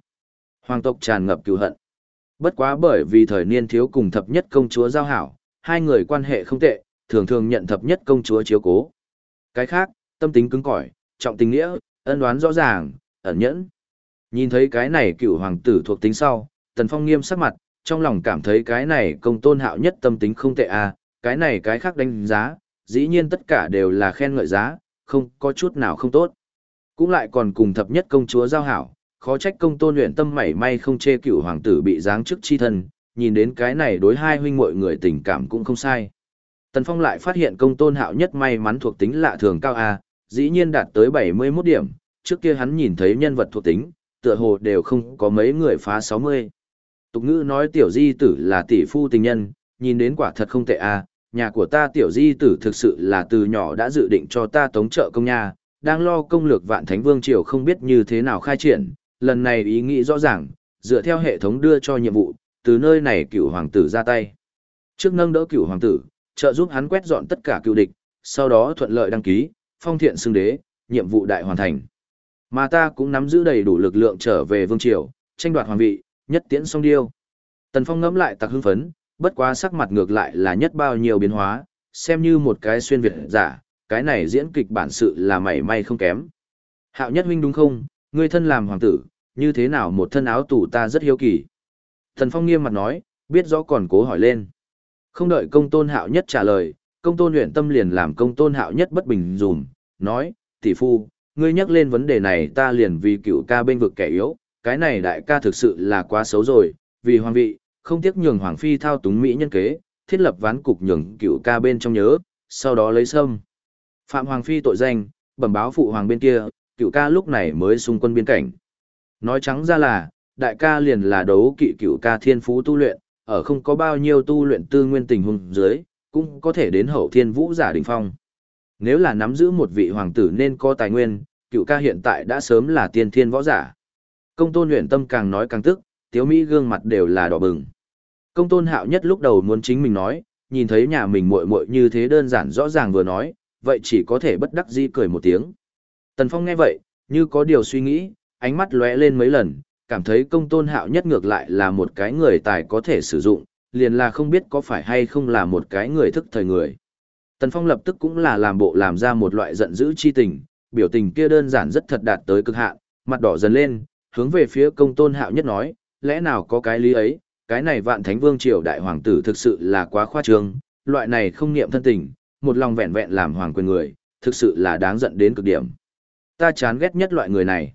Hoàng tộc tràn ngập cừu hận. Bất quá bởi vì thời niên thiếu cùng thập nhất công chúa giao hảo, hai người quan hệ không tệ, thường thường nhận thập nhất công chúa chiếu cố. Cái khác, tâm tính cứng cỏi, trọng tình nghĩa, ân đoán rõ ràng, ẩn nhẫn. Nhìn thấy cái này cựu hoàng tử thuộc tính sau, Tần Phong nghiêm sắc mặt, trong lòng cảm thấy cái này công tôn hạo nhất tâm tính không tệ à, cái này cái khác đánh giá, dĩ nhiên tất cả đều là khen ngợi giá, không có chút nào không tốt. Cũng lại còn cùng thập nhất công chúa giao hảo, khó trách công tôn luyện tâm mảy may không chê cựu hoàng tử bị giáng chức chi thân, nhìn đến cái này đối hai huynh muội người tình cảm cũng không sai. Tần Phong lại phát hiện công tôn hạo nhất may mắn thuộc tính lạ thường cao A, dĩ nhiên đạt tới 71 điểm, trước kia hắn nhìn thấy nhân vật thuộc tính, tựa hồ đều không có mấy người phá 60. Tục ngữ nói tiểu di tử là tỷ phu tình nhân, nhìn đến quả thật không tệ à? nhà của ta tiểu di tử thực sự là từ nhỏ đã dự định cho ta tống trợ công nha, đang lo công lược vạn thánh vương triều không biết như thế nào khai triển, lần này ý nghĩ rõ ràng, dựa theo hệ thống đưa cho nhiệm vụ, từ nơi này cựu hoàng tử ra tay. Trước nâng đỡ cựu hoàng tử, trợ giúp hắn quét dọn tất cả cựu địch, sau đó thuận lợi đăng ký, phong thiện xưng đế, nhiệm vụ đại hoàn thành. Mà ta cũng nắm giữ đầy đủ lực lượng trở về vương triều, tranh đoạt hoàng vị, nhất tiễn song điêu. Tần Phong ngẫm lại tặc hưng phấn, bất quá sắc mặt ngược lại là nhất bao nhiêu biến hóa, xem như một cái xuyên việt giả, cái này diễn kịch bản sự là mảy may không kém. Hạo nhất huynh đúng không, ngươi thân làm hoàng tử, như thế nào một thân áo tủ ta rất hiếu kỳ. Tần Phong nghiêm mặt nói, biết rõ còn cố hỏi lên. Không đợi công tôn hạo nhất trả lời, công tôn luyện tâm liền làm công tôn hạo nhất bất bình dùm, nói, tỷ phu, ngươi nhắc lên vấn đề này ta liền vì cựu ca bên vực kẻ yếu, cái này đại ca thực sự là quá xấu rồi, vì hoàng vị, không tiếc nhường hoàng phi thao túng mỹ nhân kế, thiết lập ván cục nhường cựu ca bên trong nhớ, sau đó lấy sâm. Phạm hoàng phi tội danh, bẩm báo phụ hoàng bên kia, cựu ca lúc này mới xung quân biên cảnh. Nói trắng ra là, đại ca liền là đấu kỵ cựu ca thiên phú tu luyện, ở không có bao nhiêu tu luyện tư nguyên tình huống dưới, cũng có thể đến hậu thiên vũ giả đỉnh phong. Nếu là nắm giữ một vị hoàng tử nên có tài nguyên, cựu ca hiện tại đã sớm là tiên thiên võ giả. Công tôn luyện tâm càng nói càng tức, tiếu mỹ gương mặt đều là đỏ bừng. Công tôn hạo nhất lúc đầu muốn chính mình nói, nhìn thấy nhà mình muội muội như thế đơn giản rõ ràng vừa nói, vậy chỉ có thể bất đắc dĩ cười một tiếng. Tần Phong nghe vậy, như có điều suy nghĩ, ánh mắt lóe lên mấy lần, cảm thấy công tôn hạo nhất ngược lại là một cái người tài có thể sử dụng, liền là không biết có phải hay không là một cái người thức thời người. Tần Phong lập tức cũng là làm bộ làm ra một loại giận dữ chi tình, biểu tình kia đơn giản rất thật đạt tới cực hạn, mặt đỏ dần lên, hướng về phía công tôn hạo nhất nói, lẽ nào có cái lý ấy, cái này vạn thánh vương triều đại hoàng tử thực sự là quá khoa trương, loại này không niệm thân tình, một lòng vẹn vẹn làm hoàng quyền người, thực sự là đáng giận đến cực điểm. Ta chán ghét nhất loại người này.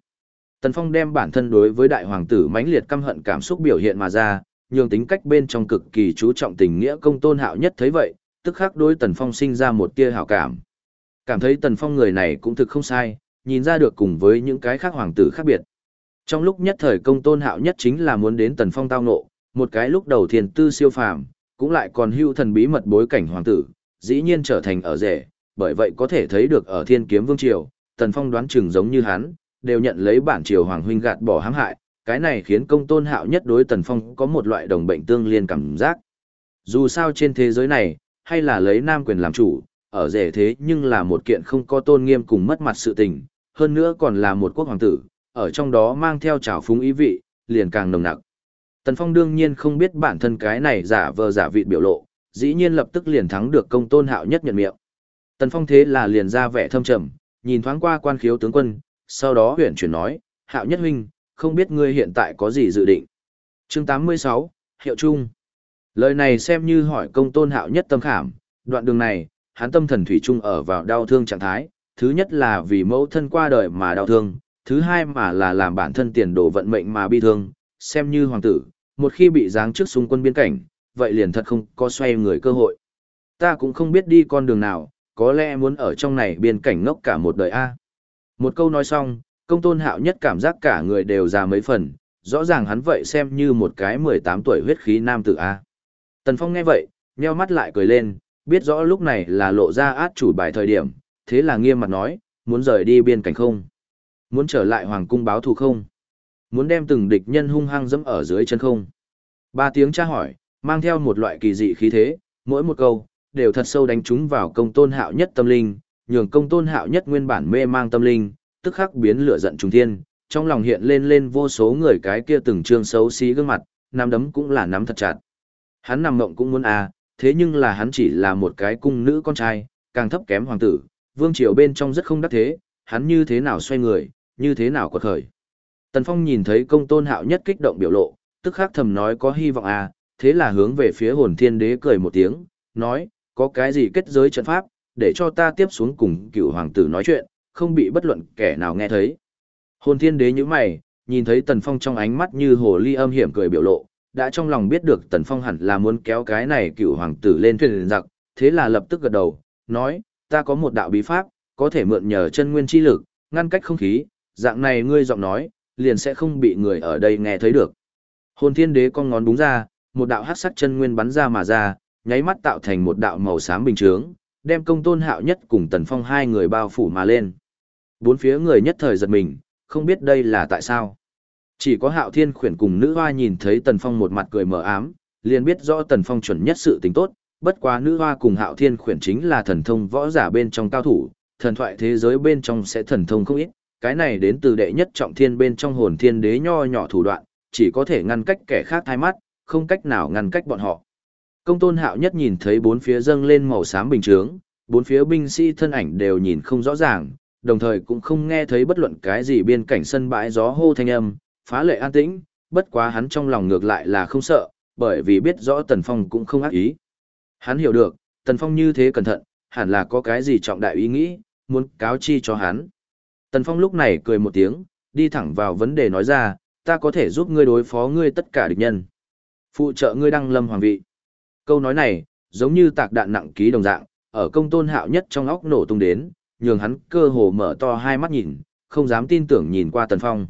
Tần Phong đem bản thân đối với đại hoàng tử mãnh liệt căm hận cảm xúc biểu hiện mà ra, nhường tính cách bên trong cực kỳ chú trọng tình nghĩa công tôn hạo nhất thấy vậy, tức khắc đối Tần Phong sinh ra một tia hảo cảm. Cảm thấy Tần Phong người này cũng thực không sai, nhìn ra được cùng với những cái khác hoàng tử khác biệt. Trong lúc nhất thời công tôn hạo nhất chính là muốn đến Tần Phong tao nộ, một cái lúc đầu thiền tư siêu phàm, cũng lại còn hưu thần bí mật bối cảnh hoàng tử, dĩ nhiên trở thành ở rể, bởi vậy có thể thấy được ở thiên kiếm vương triều, Tần Phong đoán chừng giống như hắn, đều nhận lấy bản triều hoàng huynh gạt bỏ hãm hại, cái này khiến công tôn hạo nhất đối Tần Phong có một loại đồng bệnh tương liên cảm giác. Dù sao trên thế giới này, hay là lấy nam quyền làm chủ, ở rể thế nhưng là một kiện không có tôn nghiêm cùng mất mặt sự tình, hơn nữa còn là một quốc hoàng tử, ở trong đó mang theo trào phúng ý vị, liền càng nồng nặc. Tần Phong đương nhiên không biết bản thân cái này giả vờ giả vị biểu lộ, dĩ nhiên lập tức liền thắng được công tôn hạo nhất nhận miệng. Tần Phong thế là liền ra vẻ thâm trầm, nhìn thoáng qua quan khiếu tướng quân, sau đó huyện chuyển nói, hạo nhất huynh, không biết ngươi hiện tại có gì dự định. chương 86, Hiệu Trung. Lời này xem như hỏi công tôn hạo nhất tâm khảm, đoạn đường này, hắn tâm thần thủy chung ở vào đau thương trạng thái, thứ nhất là vì mẫu thân qua đời mà đau thương, thứ hai mà là làm bản thân tiền đồ vận mệnh mà bi thương, xem như hoàng tử, một khi bị giáng trước xung quân biên cảnh, vậy liền thật không có xoay người cơ hội. Ta cũng không biết đi con đường nào, có lẽ muốn ở trong này biên cảnh ngốc cả một đời a. Một câu nói xong, công tôn hạo nhất cảm giác cả người đều già mấy phần, rõ ràng hắn vậy xem như một cái 18 tuổi huyết khí nam tử a. Tần Phong nghe vậy, nheo mắt lại cười lên, biết rõ lúc này là lộ ra át chủ bài thời điểm, thế là nghiêm mặt nói, muốn rời đi biên cảnh không? Muốn trở lại hoàng cung báo thù không? Muốn đem từng địch nhân hung hăng dẫm ở dưới chân không? Ba tiếng tra hỏi, mang theo một loại kỳ dị khí thế, mỗi một câu, đều thật sâu đánh trúng vào công tôn hạo nhất tâm linh, nhường công tôn hạo nhất nguyên bản mê mang tâm linh, tức khắc biến lửa giận trùng thiên, trong lòng hiện lên lên vô số người cái kia từng trương xấu xí gương mặt, nắm đấm cũng là nắm thật chặt. Hắn nằm mộng cũng muốn à, thế nhưng là hắn chỉ là một cái cung nữ con trai, càng thấp kém hoàng tử, vương triều bên trong rất không đắc thế, hắn như thế nào xoay người, như thế nào quật khởi. Tần Phong nhìn thấy công tôn hạo nhất kích động biểu lộ, tức khắc thầm nói có hy vọng à, thế là hướng về phía hồn thiên đế cười một tiếng, nói, có cái gì kết giới trận pháp, để cho ta tiếp xuống cùng cựu hoàng tử nói chuyện, không bị bất luận kẻ nào nghe thấy. Hồn thiên đế như mày, nhìn thấy Tần Phong trong ánh mắt như hồ ly âm hiểm cười biểu lộ, đã trong lòng biết được Tần Phong hẳn là muốn kéo cái này cựu hoàng tử lên thuyền giặc, thế là lập tức gật đầu, nói, ta có một đạo bí pháp, có thể mượn nhờ chân nguyên chi lực, ngăn cách không khí, dạng này ngươi giọng nói, liền sẽ không bị người ở đây nghe thấy được. Hồn thiên đế con ngón đúng ra, một đạo hắc sắc chân nguyên bắn ra mà ra, nháy mắt tạo thành một đạo màu xám bình trướng, đem công tôn hạo nhất cùng tần phong hai người bao phủ mà lên. Bốn phía người nhất thời giật mình, không biết đây là tại sao. Chỉ có hạo thiên khuyển cùng nữ hoa nhìn thấy tần phong một mặt cười mờ ám, liền biết rõ tần phong chuẩn nhất sự tình tốt, bất quá nữ hoa cùng hạo thiên khuyển chính là thần thông võ giả bên trong cao thủ, thần thoại thế giới bên trong sẽ thần thông không ít, cái này đến từ đệ nhất trọng thiên bên trong hồn thiên đế nho nhỏ thủ đoạn, chỉ có thể ngăn cách kẻ khác thay mắt, không cách nào ngăn cách bọn họ. Công tôn hạo nhất nhìn thấy bốn phía dâng lên màu xám bình chướng, bốn phía binh sĩ thân ảnh đều nhìn không rõ ràng, đồng thời cũng không nghe thấy bất luận cái gì bên cảnh sân bãi gió hô thanh âm, phá lệ an tĩnh, bất quá hắn trong lòng ngược lại là không sợ, bởi vì biết rõ Tần Phong cũng không ác ý. Hắn hiểu được, Tần Phong như thế cẩn thận, hẳn là có cái gì trọng đại ý nghĩ, muốn cáo chi cho hắn. Tần Phong lúc này cười một tiếng, đi thẳng vào vấn đề nói ra, ta có thể giúp ngươi đối phó ngươi tất cả địch nhân. Phụ trợ ngươi đăng lâm hoàng vị. Câu nói này, giống như tạc đạn nặng ký đồng dạng, ở công tôn hạo nhất trong óc nổ tung đến, nhường hắn cơ hồ mở to hai mắt nhìn, không dám tin tưởng nhìn qua Tần Phong.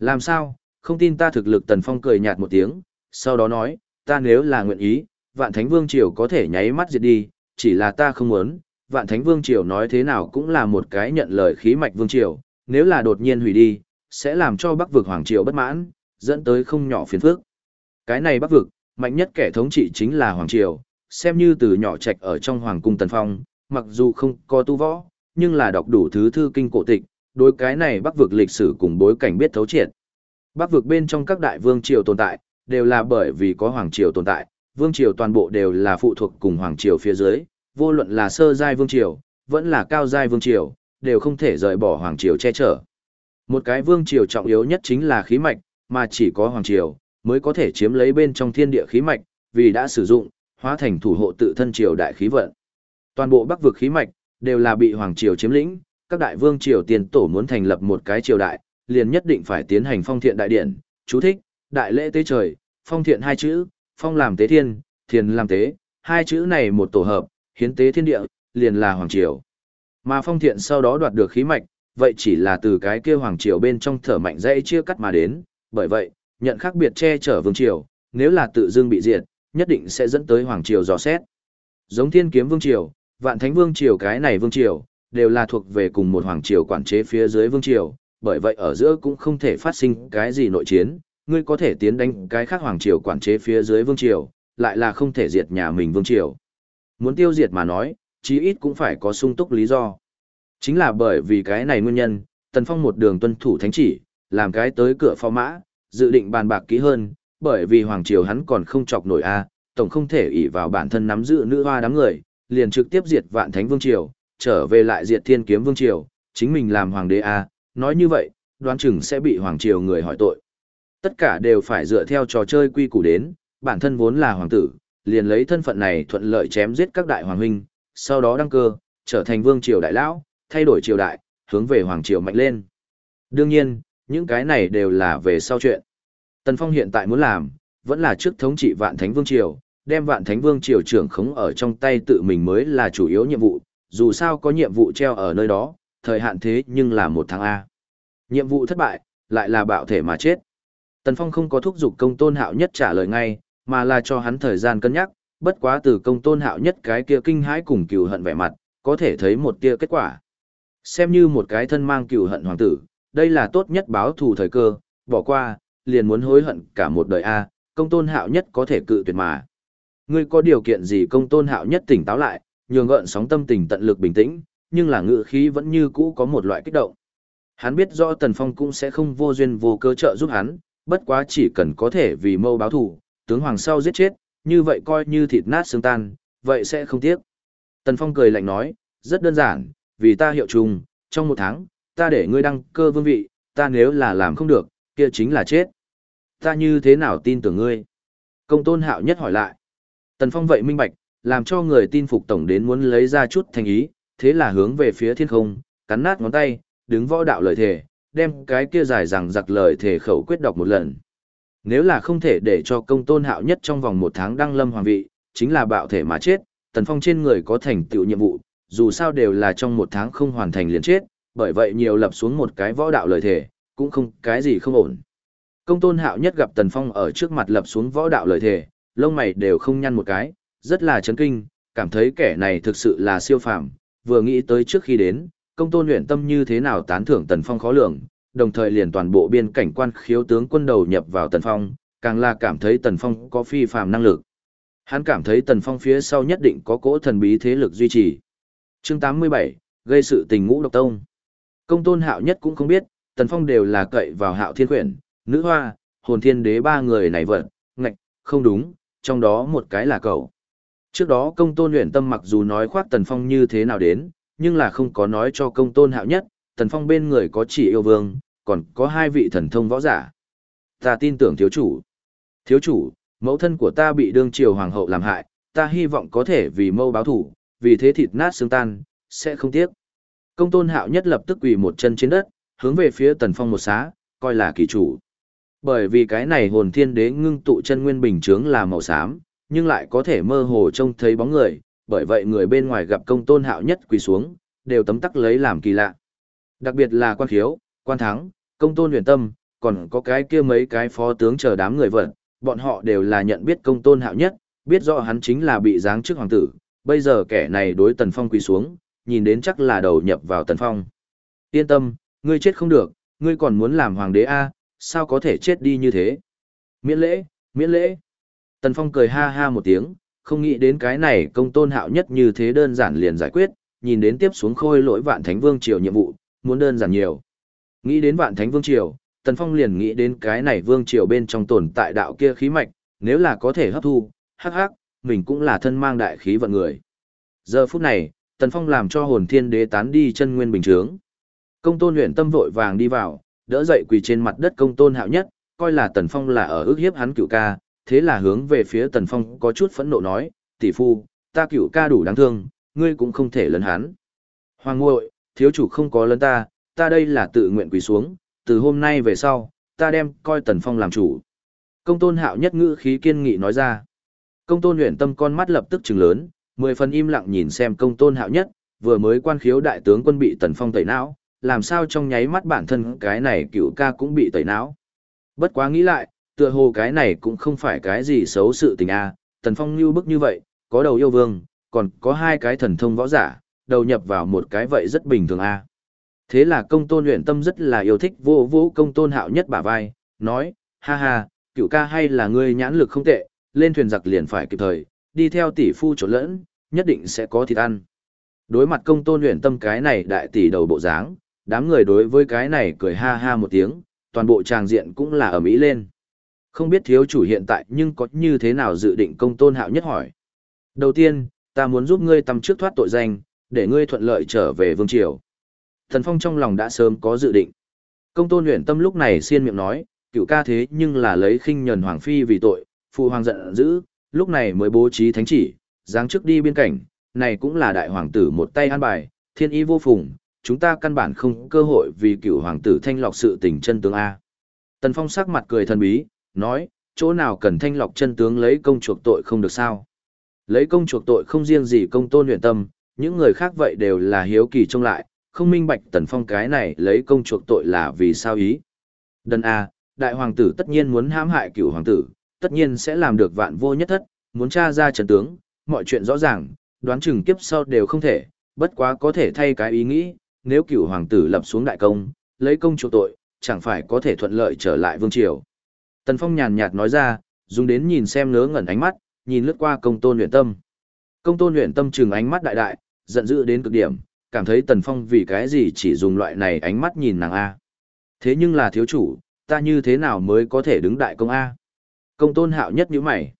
Làm sao, không tin ta thực lực Tần Phong cười nhạt một tiếng, sau đó nói, ta nếu là nguyện ý, vạn thánh vương triều có thể nháy mắt diệt đi, chỉ là ta không muốn, vạn thánh vương triều nói thế nào cũng là một cái nhận lời khí mạch vương triều, nếu là đột nhiên hủy đi, sẽ làm cho bắc vực hoàng triều bất mãn, dẫn tới không nhỏ phiền phức. Cái này bắc vực, mạnh nhất kẻ thống trị chính là hoàng triều, xem như từ nhỏ trạch ở trong hoàng cung tần phong, mặc dù không có tu võ, nhưng là đọc đủ thứ thư kinh cổ tịch, đối cái này bắc vực lịch sử cùng bối cảnh biết thấu triệt. Bắc vực bên trong các đại vương triều tồn tại, đều là bởi vì có hoàng triều tồn tại, vương triều toàn bộ đều là phụ thuộc cùng hoàng triều phía dưới, vô luận là sơ giai vương triều, vẫn là cao giai vương triều, đều không thể rời bỏ hoàng triều che chở. Một cái vương triều trọng yếu nhất chính là khí mạch, mà chỉ có hoàng triều mới có thể chiếm lấy bên trong thiên địa khí mạch, vì đã sử dụng, hóa thành thủ hộ tự thân triều đại khí vận. Toàn bộ Bắc vực khí mạch đều là bị hoàng triều chiếm lĩnh, các đại vương triều tiền tổ muốn thành lập một cái triều đại, liền nhất định phải tiến hành phong thiện đại điện, chú thích, đại lễ tế trời, phong thiện hai chữ, phong làm tế thiên, thiền làm tế, hai chữ này một tổ hợp, hiến tế thiên địa, liền là hoàng triều. Mà phong thiện sau đó đoạt được khí mạch, vậy chỉ là từ cái kia hoàng triều bên trong thở mạnh dãy chia cắt mà đến, bởi vậy, nhận khác biệt che chở vương triều, nếu là tự dưng bị diệt, nhất định sẽ dẫn tới hoàng triều dò xét. Giống thiên kiếm vương triều, vạn thánh vương triều cái này vương triều, đều là thuộc về cùng một hoàng triều quản chế phía dưới vương triều, bởi vậy ở giữa cũng không thể phát sinh cái gì nội chiến, ngươi có thể tiến đánh cái khác hoàng triều quản chế phía dưới vương triều, lại là không thể diệt nhà mình vương triều. Muốn tiêu diệt mà nói, chí ít cũng phải có sung túc lý do. Chính là bởi vì cái này nguyên nhân, Tần Phong một đường tuân thủ thánh chỉ, làm cái tới cửa phó mã, dự định bàn bạc kỹ hơn, bởi vì hoàng triều hắn còn không chọc nổi a, tổng không thể ỷ vào bản thân nắm giữ nữ hoa đám người, liền trực tiếp diệt vạn thánh vương triều, trở về lại diệt thiên kiếm vương triều, chính mình làm hoàng đế à, nói như vậy, đoán chừng sẽ bị hoàng triều người hỏi tội. Tất cả đều phải dựa theo trò chơi quy củ đến, bản thân vốn là hoàng tử, liền lấy thân phận này thuận lợi chém giết các đại hoàng huynh, sau đó đăng cơ, trở thành vương triều đại lão, thay đổi triều đại, hướng về hoàng triều mạnh lên. Đương nhiên, những cái này đều là về sau chuyện. Tần Phong hiện tại muốn làm, vẫn là trước thống trị vạn thánh vương triều, đem vạn thánh vương triều trưởng khống ở trong tay tự mình mới là chủ yếu nhiệm vụ, dù sao có nhiệm vụ treo ở nơi đó, thời hạn thế nhưng là một tháng A. Nhiệm vụ thất bại, lại là bạo thể mà chết. Tần Phong không có thúc giục công tôn hạo nhất trả lời ngay, mà là cho hắn thời gian cân nhắc, bất quá từ công tôn hạo nhất cái kia kinh hãi cùng cừu hận vẻ mặt, có thể thấy một tia kết quả. Xem như một cái thân mang cừu hận hoàng tử, đây là tốt nhất báo thù thời cơ, bỏ qua, liền muốn hối hận cả một đời A, công tôn hạo nhất có thể cự tuyệt mà. Ngươi có điều kiện gì công tôn hạo nhất tỉnh táo lại, nhường gợn sóng tâm tình tận lực bình tĩnh, nhưng là ngự khí vẫn như cũ có một loại kích động. Hắn biết rõ Tần Phong cũng sẽ không vô duyên vô cơ trợ giúp hắn, bất quá chỉ cần có thể vì mâu báo thù, tướng hoàng sau giết chết, như vậy coi như thịt nát xương tan, vậy sẽ không tiếc. Tần Phong cười lạnh nói, rất đơn giản, vì ta hiệu trùng, trong một tháng, ta để ngươi đăng cơ vương vị, ta nếu là làm không được, kia chính là chết. Ta như thế nào tin tưởng ngươi? Công tôn hạo nhất hỏi lại. Tần Phong vậy minh bạch, làm cho người tin phục tổng đến muốn lấy ra chút thành ý, thế là hướng về phía thiên không, cắn nát ngón tay, đứng võ đạo lời thề, đem cái kia dài rằng giặc lời thề khẩu quyết đọc một lần. Nếu là không thể để cho công tôn hạo nhất trong vòng một tháng đăng lâm hoàng vị, chính là bạo thể mà chết, tần phong trên người có thành tựu nhiệm vụ, dù sao đều là trong một tháng không hoàn thành liền chết, bởi vậy nhiều lập xuống một cái võ đạo lời thề, cũng không cái gì không ổn. Công tôn hạo nhất gặp tần phong ở trước mặt lập xuống võ đạo lời thề, lông mày đều không nhăn một cái, rất là chấn kinh, cảm thấy kẻ này thực sự là siêu phàm, vừa nghĩ tới trước khi đến, công tôn luyện tâm như thế nào tán thưởng tần phong khó lường, đồng thời liền toàn bộ biên cảnh quan khiếu tướng quân đầu nhập vào tần phong, càng là cảm thấy tần phong có phi phàm năng lực. Hắn cảm thấy tần phong phía sau nhất định có cỗ thần bí thế lực duy trì. Chương 87, gây sự tình ngũ độc tông. Công tôn hạo nhất cũng không biết, tần phong đều là cậy vào hạo thiên quyển, nữ hoa, hồn thiên đế ba người này vật, ngạch, không đúng, trong đó một cái là cậu. Trước đó công tôn luyện tâm mặc dù nói khoác tần phong như thế nào đến, nhưng là không có nói cho công tôn hạo nhất, tần phong bên người có chỉ yêu vương, còn có hai vị thần thông võ giả. Ta tin tưởng thiếu chủ. Thiếu chủ, mẫu thân của ta bị đương triều hoàng hậu làm hại, ta hy vọng có thể vì mâu báo thủ, vì thế thịt nát xương tan, sẽ không tiếc. Công tôn hạo nhất lập tức quỳ một chân trên đất, hướng về phía tần phong một xá, coi là kỳ chủ. Bởi vì cái này hồn thiên đế ngưng tụ chân nguyên bình chướng là màu xám, nhưng lại có thể mơ hồ trông thấy bóng người, bởi vậy người bên ngoài gặp công tôn hạo nhất quỳ xuống, đều tấm tắc lấy làm kỳ lạ. Đặc biệt là quan khiếu, quan thắng, công tôn huyền tâm, còn có cái kia mấy cái phó tướng chờ đám người vợ, bọn họ đều là nhận biết công tôn hạo nhất, biết rõ hắn chính là bị giáng chức hoàng tử, bây giờ kẻ này đối tần phong quỳ xuống, nhìn đến chắc là đầu nhập vào tần phong. Yên tâm, ngươi chết không được, ngươi còn muốn làm hoàng đế A, sao có thể chết đi như thế? Miễn lễ, miễn lễ. Tần phong cười ha ha một tiếng, không nghĩ đến cái này công tôn hạo nhất như thế đơn giản liền giải quyết, nhìn đến tiếp xuống khôi lỗi vạn thánh vương triều nhiệm vụ, muốn đơn giản nhiều. Nghĩ đến vạn thánh vương triều, Tần Phong liền nghĩ đến cái này vương triều bên trong tồn tại đạo kia khí mạch, nếu là có thể hấp thu, hắc hắc, mình cũng là thân mang đại khí vận người. Giờ phút này, Tần Phong làm cho hồn thiên đế tán đi chân nguyên bình trướng. Công tôn luyện tâm vội vàng đi vào, đỡ dậy quỳ trên mặt đất công tôn hạo nhất, coi là Tần Phong là ở ước hiếp hắn cựu ca, thế là hướng về phía Tần Phong có chút phẫn nộ nói, tỷ phu, ta cựu ca đủ đáng thương, ngươi cũng không thể lấn hắn. Hoàng ngội, thiếu chủ không có lấn ta, ta đây là tự nguyện quỳ xuống, từ hôm nay về sau, ta đem coi Tần Phong làm chủ. Công tôn hạo nhất ngữ khí kiên nghị nói ra. Công tôn luyện tâm con mắt lập tức trừng lớn, mười phần im lặng nhìn xem công tôn hạo nhất, vừa mới quan khiếu đại tướng quân bị Tần Phong tẩy não, làm sao trong nháy mắt bản thân cái này cựu ca cũng bị tẩy não. Bất quá nghĩ lại, tựa hồ cái này cũng không phải cái gì xấu sự tình a Tần Phong như bức như vậy, có đầu yêu vương, còn có hai cái thần thông võ giả, đầu nhập vào một cái vậy rất bình thường a. Thế là công tôn luyện tâm rất là yêu thích vô vũ công tôn hạo nhất bả vai, nói, ha ha, cựu ca hay là ngươi nhãn lực không tệ, lên thuyền giặc liền phải kịp thời, đi theo tỷ phu trộn lẫn, nhất định sẽ có thịt ăn. Đối mặt công tôn luyện tâm cái này đại tỷ đầu bộ dáng, đám người đối với cái này cười ha ha một tiếng, toàn bộ tràng diện cũng là ở mỹ lên. Không biết thiếu chủ hiện tại nhưng có như thế nào dự định công tôn hạo nhất hỏi. Đầu tiên, ta muốn giúp ngươi tầm trước thoát tội danh, để ngươi thuận lợi trở về vương triều. Thần Phong trong lòng đã sớm có dự định. Công tôn luyện tâm lúc này xiên miệng nói, cựu ca thế nhưng là lấy khinh nhẫn hoàng phi vì tội, phụ hoàng giận dữ, lúc này mới bố trí thánh chỉ, giáng trước đi biên cảnh, này cũng là đại hoàng tử một tay an bài, thiên ý vô phùng, chúng ta căn bản không cơ hội vì cựu hoàng tử thanh lọc sự tình chân tướng A. Tần Phong sắc mặt cười thần bí, nói, chỗ nào cần thanh lọc chân tướng lấy công chuộc tội không được sao. Lấy công chuộc tội không riêng gì công tôn luyện tâm, những người khác vậy đều là hiếu kỳ trông lại, không minh bạch Tần Phong cái này lấy công chuộc tội là vì sao ý. Đần A, đại hoàng tử tất nhiên muốn hãm hại cựu hoàng tử, tất nhiên sẽ làm được vạn vô nhất thất, muốn tra ra trần tướng, mọi chuyện rõ ràng, đoán chừng kiếp sau đều không thể, bất quá có thể thay cái ý nghĩ, nếu cựu hoàng tử lập xuống đại công, lấy công chuộc tội, chẳng phải có thể thuận lợi trở lại vương triều. Tần Phong nhàn nhạt nói ra, dùng đến nhìn xem ngớ ngẩn ánh mắt, nhìn lướt qua công tôn luyện tâm. Công tôn luyện tâm trừng ánh mắt đại đại, giận dữ đến cực điểm, cảm thấy Tần Phong vì cái gì chỉ dùng loại này ánh mắt nhìn nàng A. Thế nhưng là thiếu chủ, ta như thế nào mới có thể đứng đại công A? Công tôn hạo nhất như mày.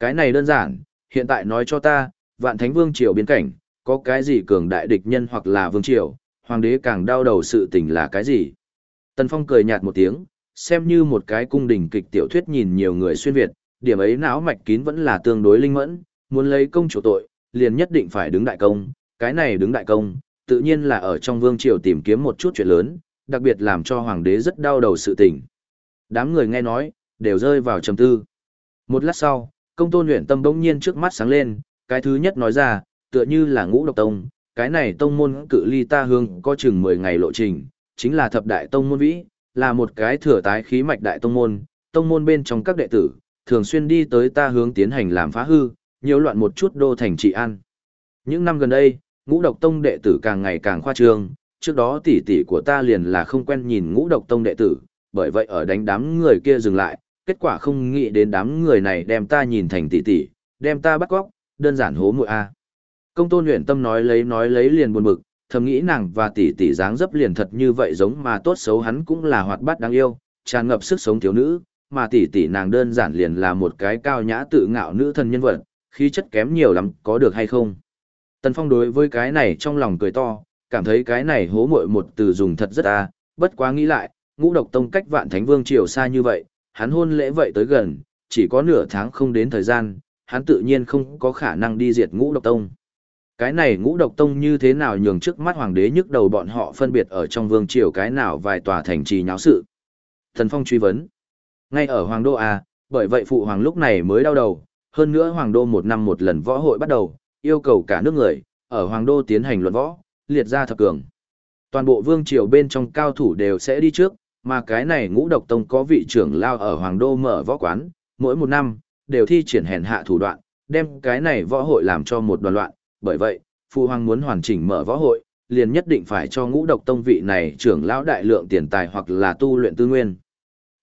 Cái này đơn giản, hiện tại nói cho ta, vạn thánh vương triều biến cảnh, có cái gì cường đại địch nhân hoặc là vương triều, hoàng đế càng đau đầu sự tình là cái gì? Tần Phong cười nhạt một tiếng, xem như một cái cung đình kịch tiểu thuyết nhìn nhiều người xuyên Việt, điểm ấy não mạch kín vẫn là tương đối linh mẫn, muốn lấy công chủ tội, liền nhất định phải đứng đại công, cái này đứng đại công, tự nhiên là ở trong vương triều tìm kiếm một chút chuyện lớn, đặc biệt làm cho hoàng đế rất đau đầu sự tình. Đám người nghe nói, đều rơi vào trầm tư. Một lát sau, công tôn luyện tâm bỗng nhiên trước mắt sáng lên, cái thứ nhất nói ra, tựa như là ngũ độc tông, cái này tông môn cự ly ta hương có chừng 10 ngày lộ trình, chính là thập đại tông môn vĩ, là một cái thừa tái khí mạch đại tông môn, tông môn bên trong các đệ tử, thường xuyên đi tới ta hướng tiến hành làm phá hư, nhiều loạn một chút đô thành trị an. Những năm gần đây, ngũ độc tông đệ tử càng ngày càng khoa trương, trước đó tỷ tỷ của ta liền là không quen nhìn ngũ độc tông đệ tử, bởi vậy ở đánh đám người kia dừng lại, kết quả không nghĩ đến đám người này đem ta nhìn thành tỷ tỷ, đem ta bắt góc, đơn giản hố muội a. Công tôn luyện tâm nói lấy nói lấy liền buồn bực, thầm nghĩ nàng và tỷ tỷ dáng dấp liền thật như vậy giống mà tốt xấu hắn cũng là hoạt bát đáng yêu, tràn ngập sức sống thiếu nữ, mà tỷ tỷ nàng đơn giản liền là một cái cao nhã tự ngạo nữ thần nhân vật, khí chất kém nhiều lắm, có được hay không? Tần Phong đối với cái này trong lòng cười to, cảm thấy cái này hố muội một từ dùng thật rất a, bất quá nghĩ lại, ngũ độc tông cách vạn thánh vương triều xa như vậy, hắn hôn lễ vậy tới gần, chỉ có nửa tháng không đến thời gian, hắn tự nhiên không có khả năng đi diệt ngũ độc tông. Cái này ngũ độc tông như thế nào nhường trước mắt hoàng đế nhức đầu bọn họ phân biệt ở trong vương triều cái nào vài tòa thành trì nháo sự. Thần Phong truy vấn. Ngay ở hoàng đô à bởi vậy phụ hoàng lúc này mới đau đầu, hơn nữa hoàng đô một năm một lần võ hội bắt đầu, yêu cầu cả nước người, ở hoàng đô tiến hành luận võ, liệt ra thập cường. Toàn bộ vương triều bên trong cao thủ đều sẽ đi trước, mà cái này ngũ độc tông có vị trưởng lao ở hoàng đô mở võ quán, mỗi một năm, đều thi triển hèn hạ thủ đoạn, đem cái này võ hội làm cho một đoàn loạn, bởi vậy, phụ hoàng muốn hoàn chỉnh mở võ hội, liền nhất định phải cho ngũ độc tông vị này trưởng lão đại lượng tiền tài hoặc là tu luyện tư nguyên.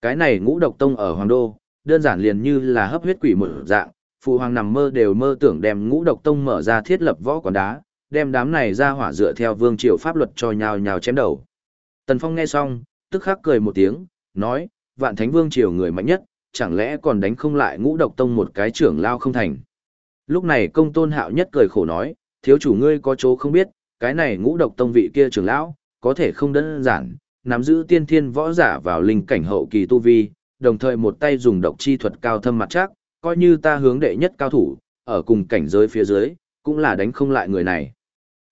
Cái này ngũ độc tông ở hoàng đô, đơn giản liền như là hấp huyết quỷ một dạng, phụ hoàng nằm mơ đều mơ tưởng đem ngũ độc tông mở ra thiết lập võ quán đá, đem đám này ra hỏa dựa theo vương triều pháp luật cho nhào nhào chém đầu. Tần Phong nghe xong, tức khắc cười một tiếng, nói, vạn thánh vương triều người mạnh nhất, chẳng lẽ còn đánh không lại ngũ độc tông một cái trưởng lao không thành. Lúc này công tôn hạo nhất cười khổ nói, thiếu chủ ngươi có chỗ không biết, cái này ngũ độc tông vị kia trưởng lão, có thể không đơn giản, nắm giữ tiên thiên võ giả vào linh cảnh hậu kỳ tu vi, đồng thời một tay dùng độc chi thuật cao thâm mặt chắc, coi như ta hướng đệ nhất cao thủ, ở cùng cảnh giới phía dưới, cũng là đánh không lại người này.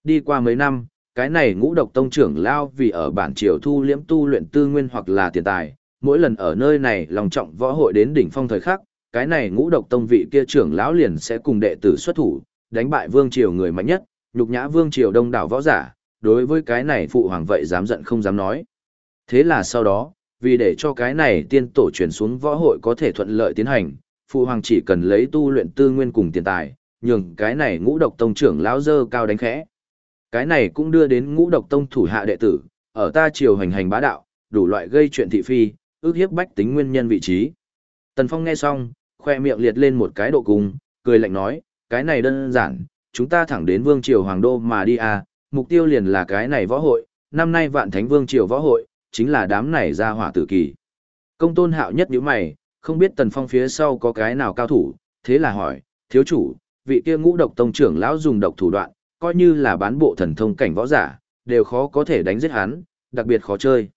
Đi qua mấy năm, cái này ngũ độc tông trưởng lao vì ở bản triều thu liễm tu luyện tư nguyên hoặc là tiền tài, mỗi lần ở nơi này lòng trọng võ hội đến đỉnh phong thời khắc, cái này ngũ độc tông vị kia trưởng lão liền sẽ cùng đệ tử xuất thủ, đánh bại vương triều người mạnh nhất, nhục nhã vương triều đông đảo võ giả, đối với cái này phụ hoàng vậy dám giận không dám nói. Thế là sau đó, vì để cho cái này tiên tổ truyền xuống võ hội có thể thuận lợi tiến hành, phụ hoàng chỉ cần lấy tu luyện tư nguyên cùng tiền tài, nhường cái này ngũ độc tông trưởng lão dơ cao đánh khẽ. Cái này cũng đưa đến ngũ độc tông thủ hạ đệ tử, ở ta triều hành hành bá đạo, đủ loại gây chuyện thị phi, ước hiếp bách tính nguyên nhân vị trí. Tần Phong nghe xong, khoe miệng liệt lên một cái độ cung, cười lạnh nói, cái này đơn giản, chúng ta thẳng đến vương triều hoàng đô mà đi à, mục tiêu liền là cái này võ hội, năm nay vạn thánh vương triều võ hội, chính là đám này ra hỏa tử kỳ. Công tôn hạo nhất nhíu mày, không biết tần phong phía sau có cái nào cao thủ, thế là hỏi, thiếu chủ, vị kia ngũ độc tông trưởng lão dùng độc thủ đoạn, coi như là bán bộ thần thông cảnh võ giả, đều khó có thể đánh giết hắn, đặc biệt khó chơi.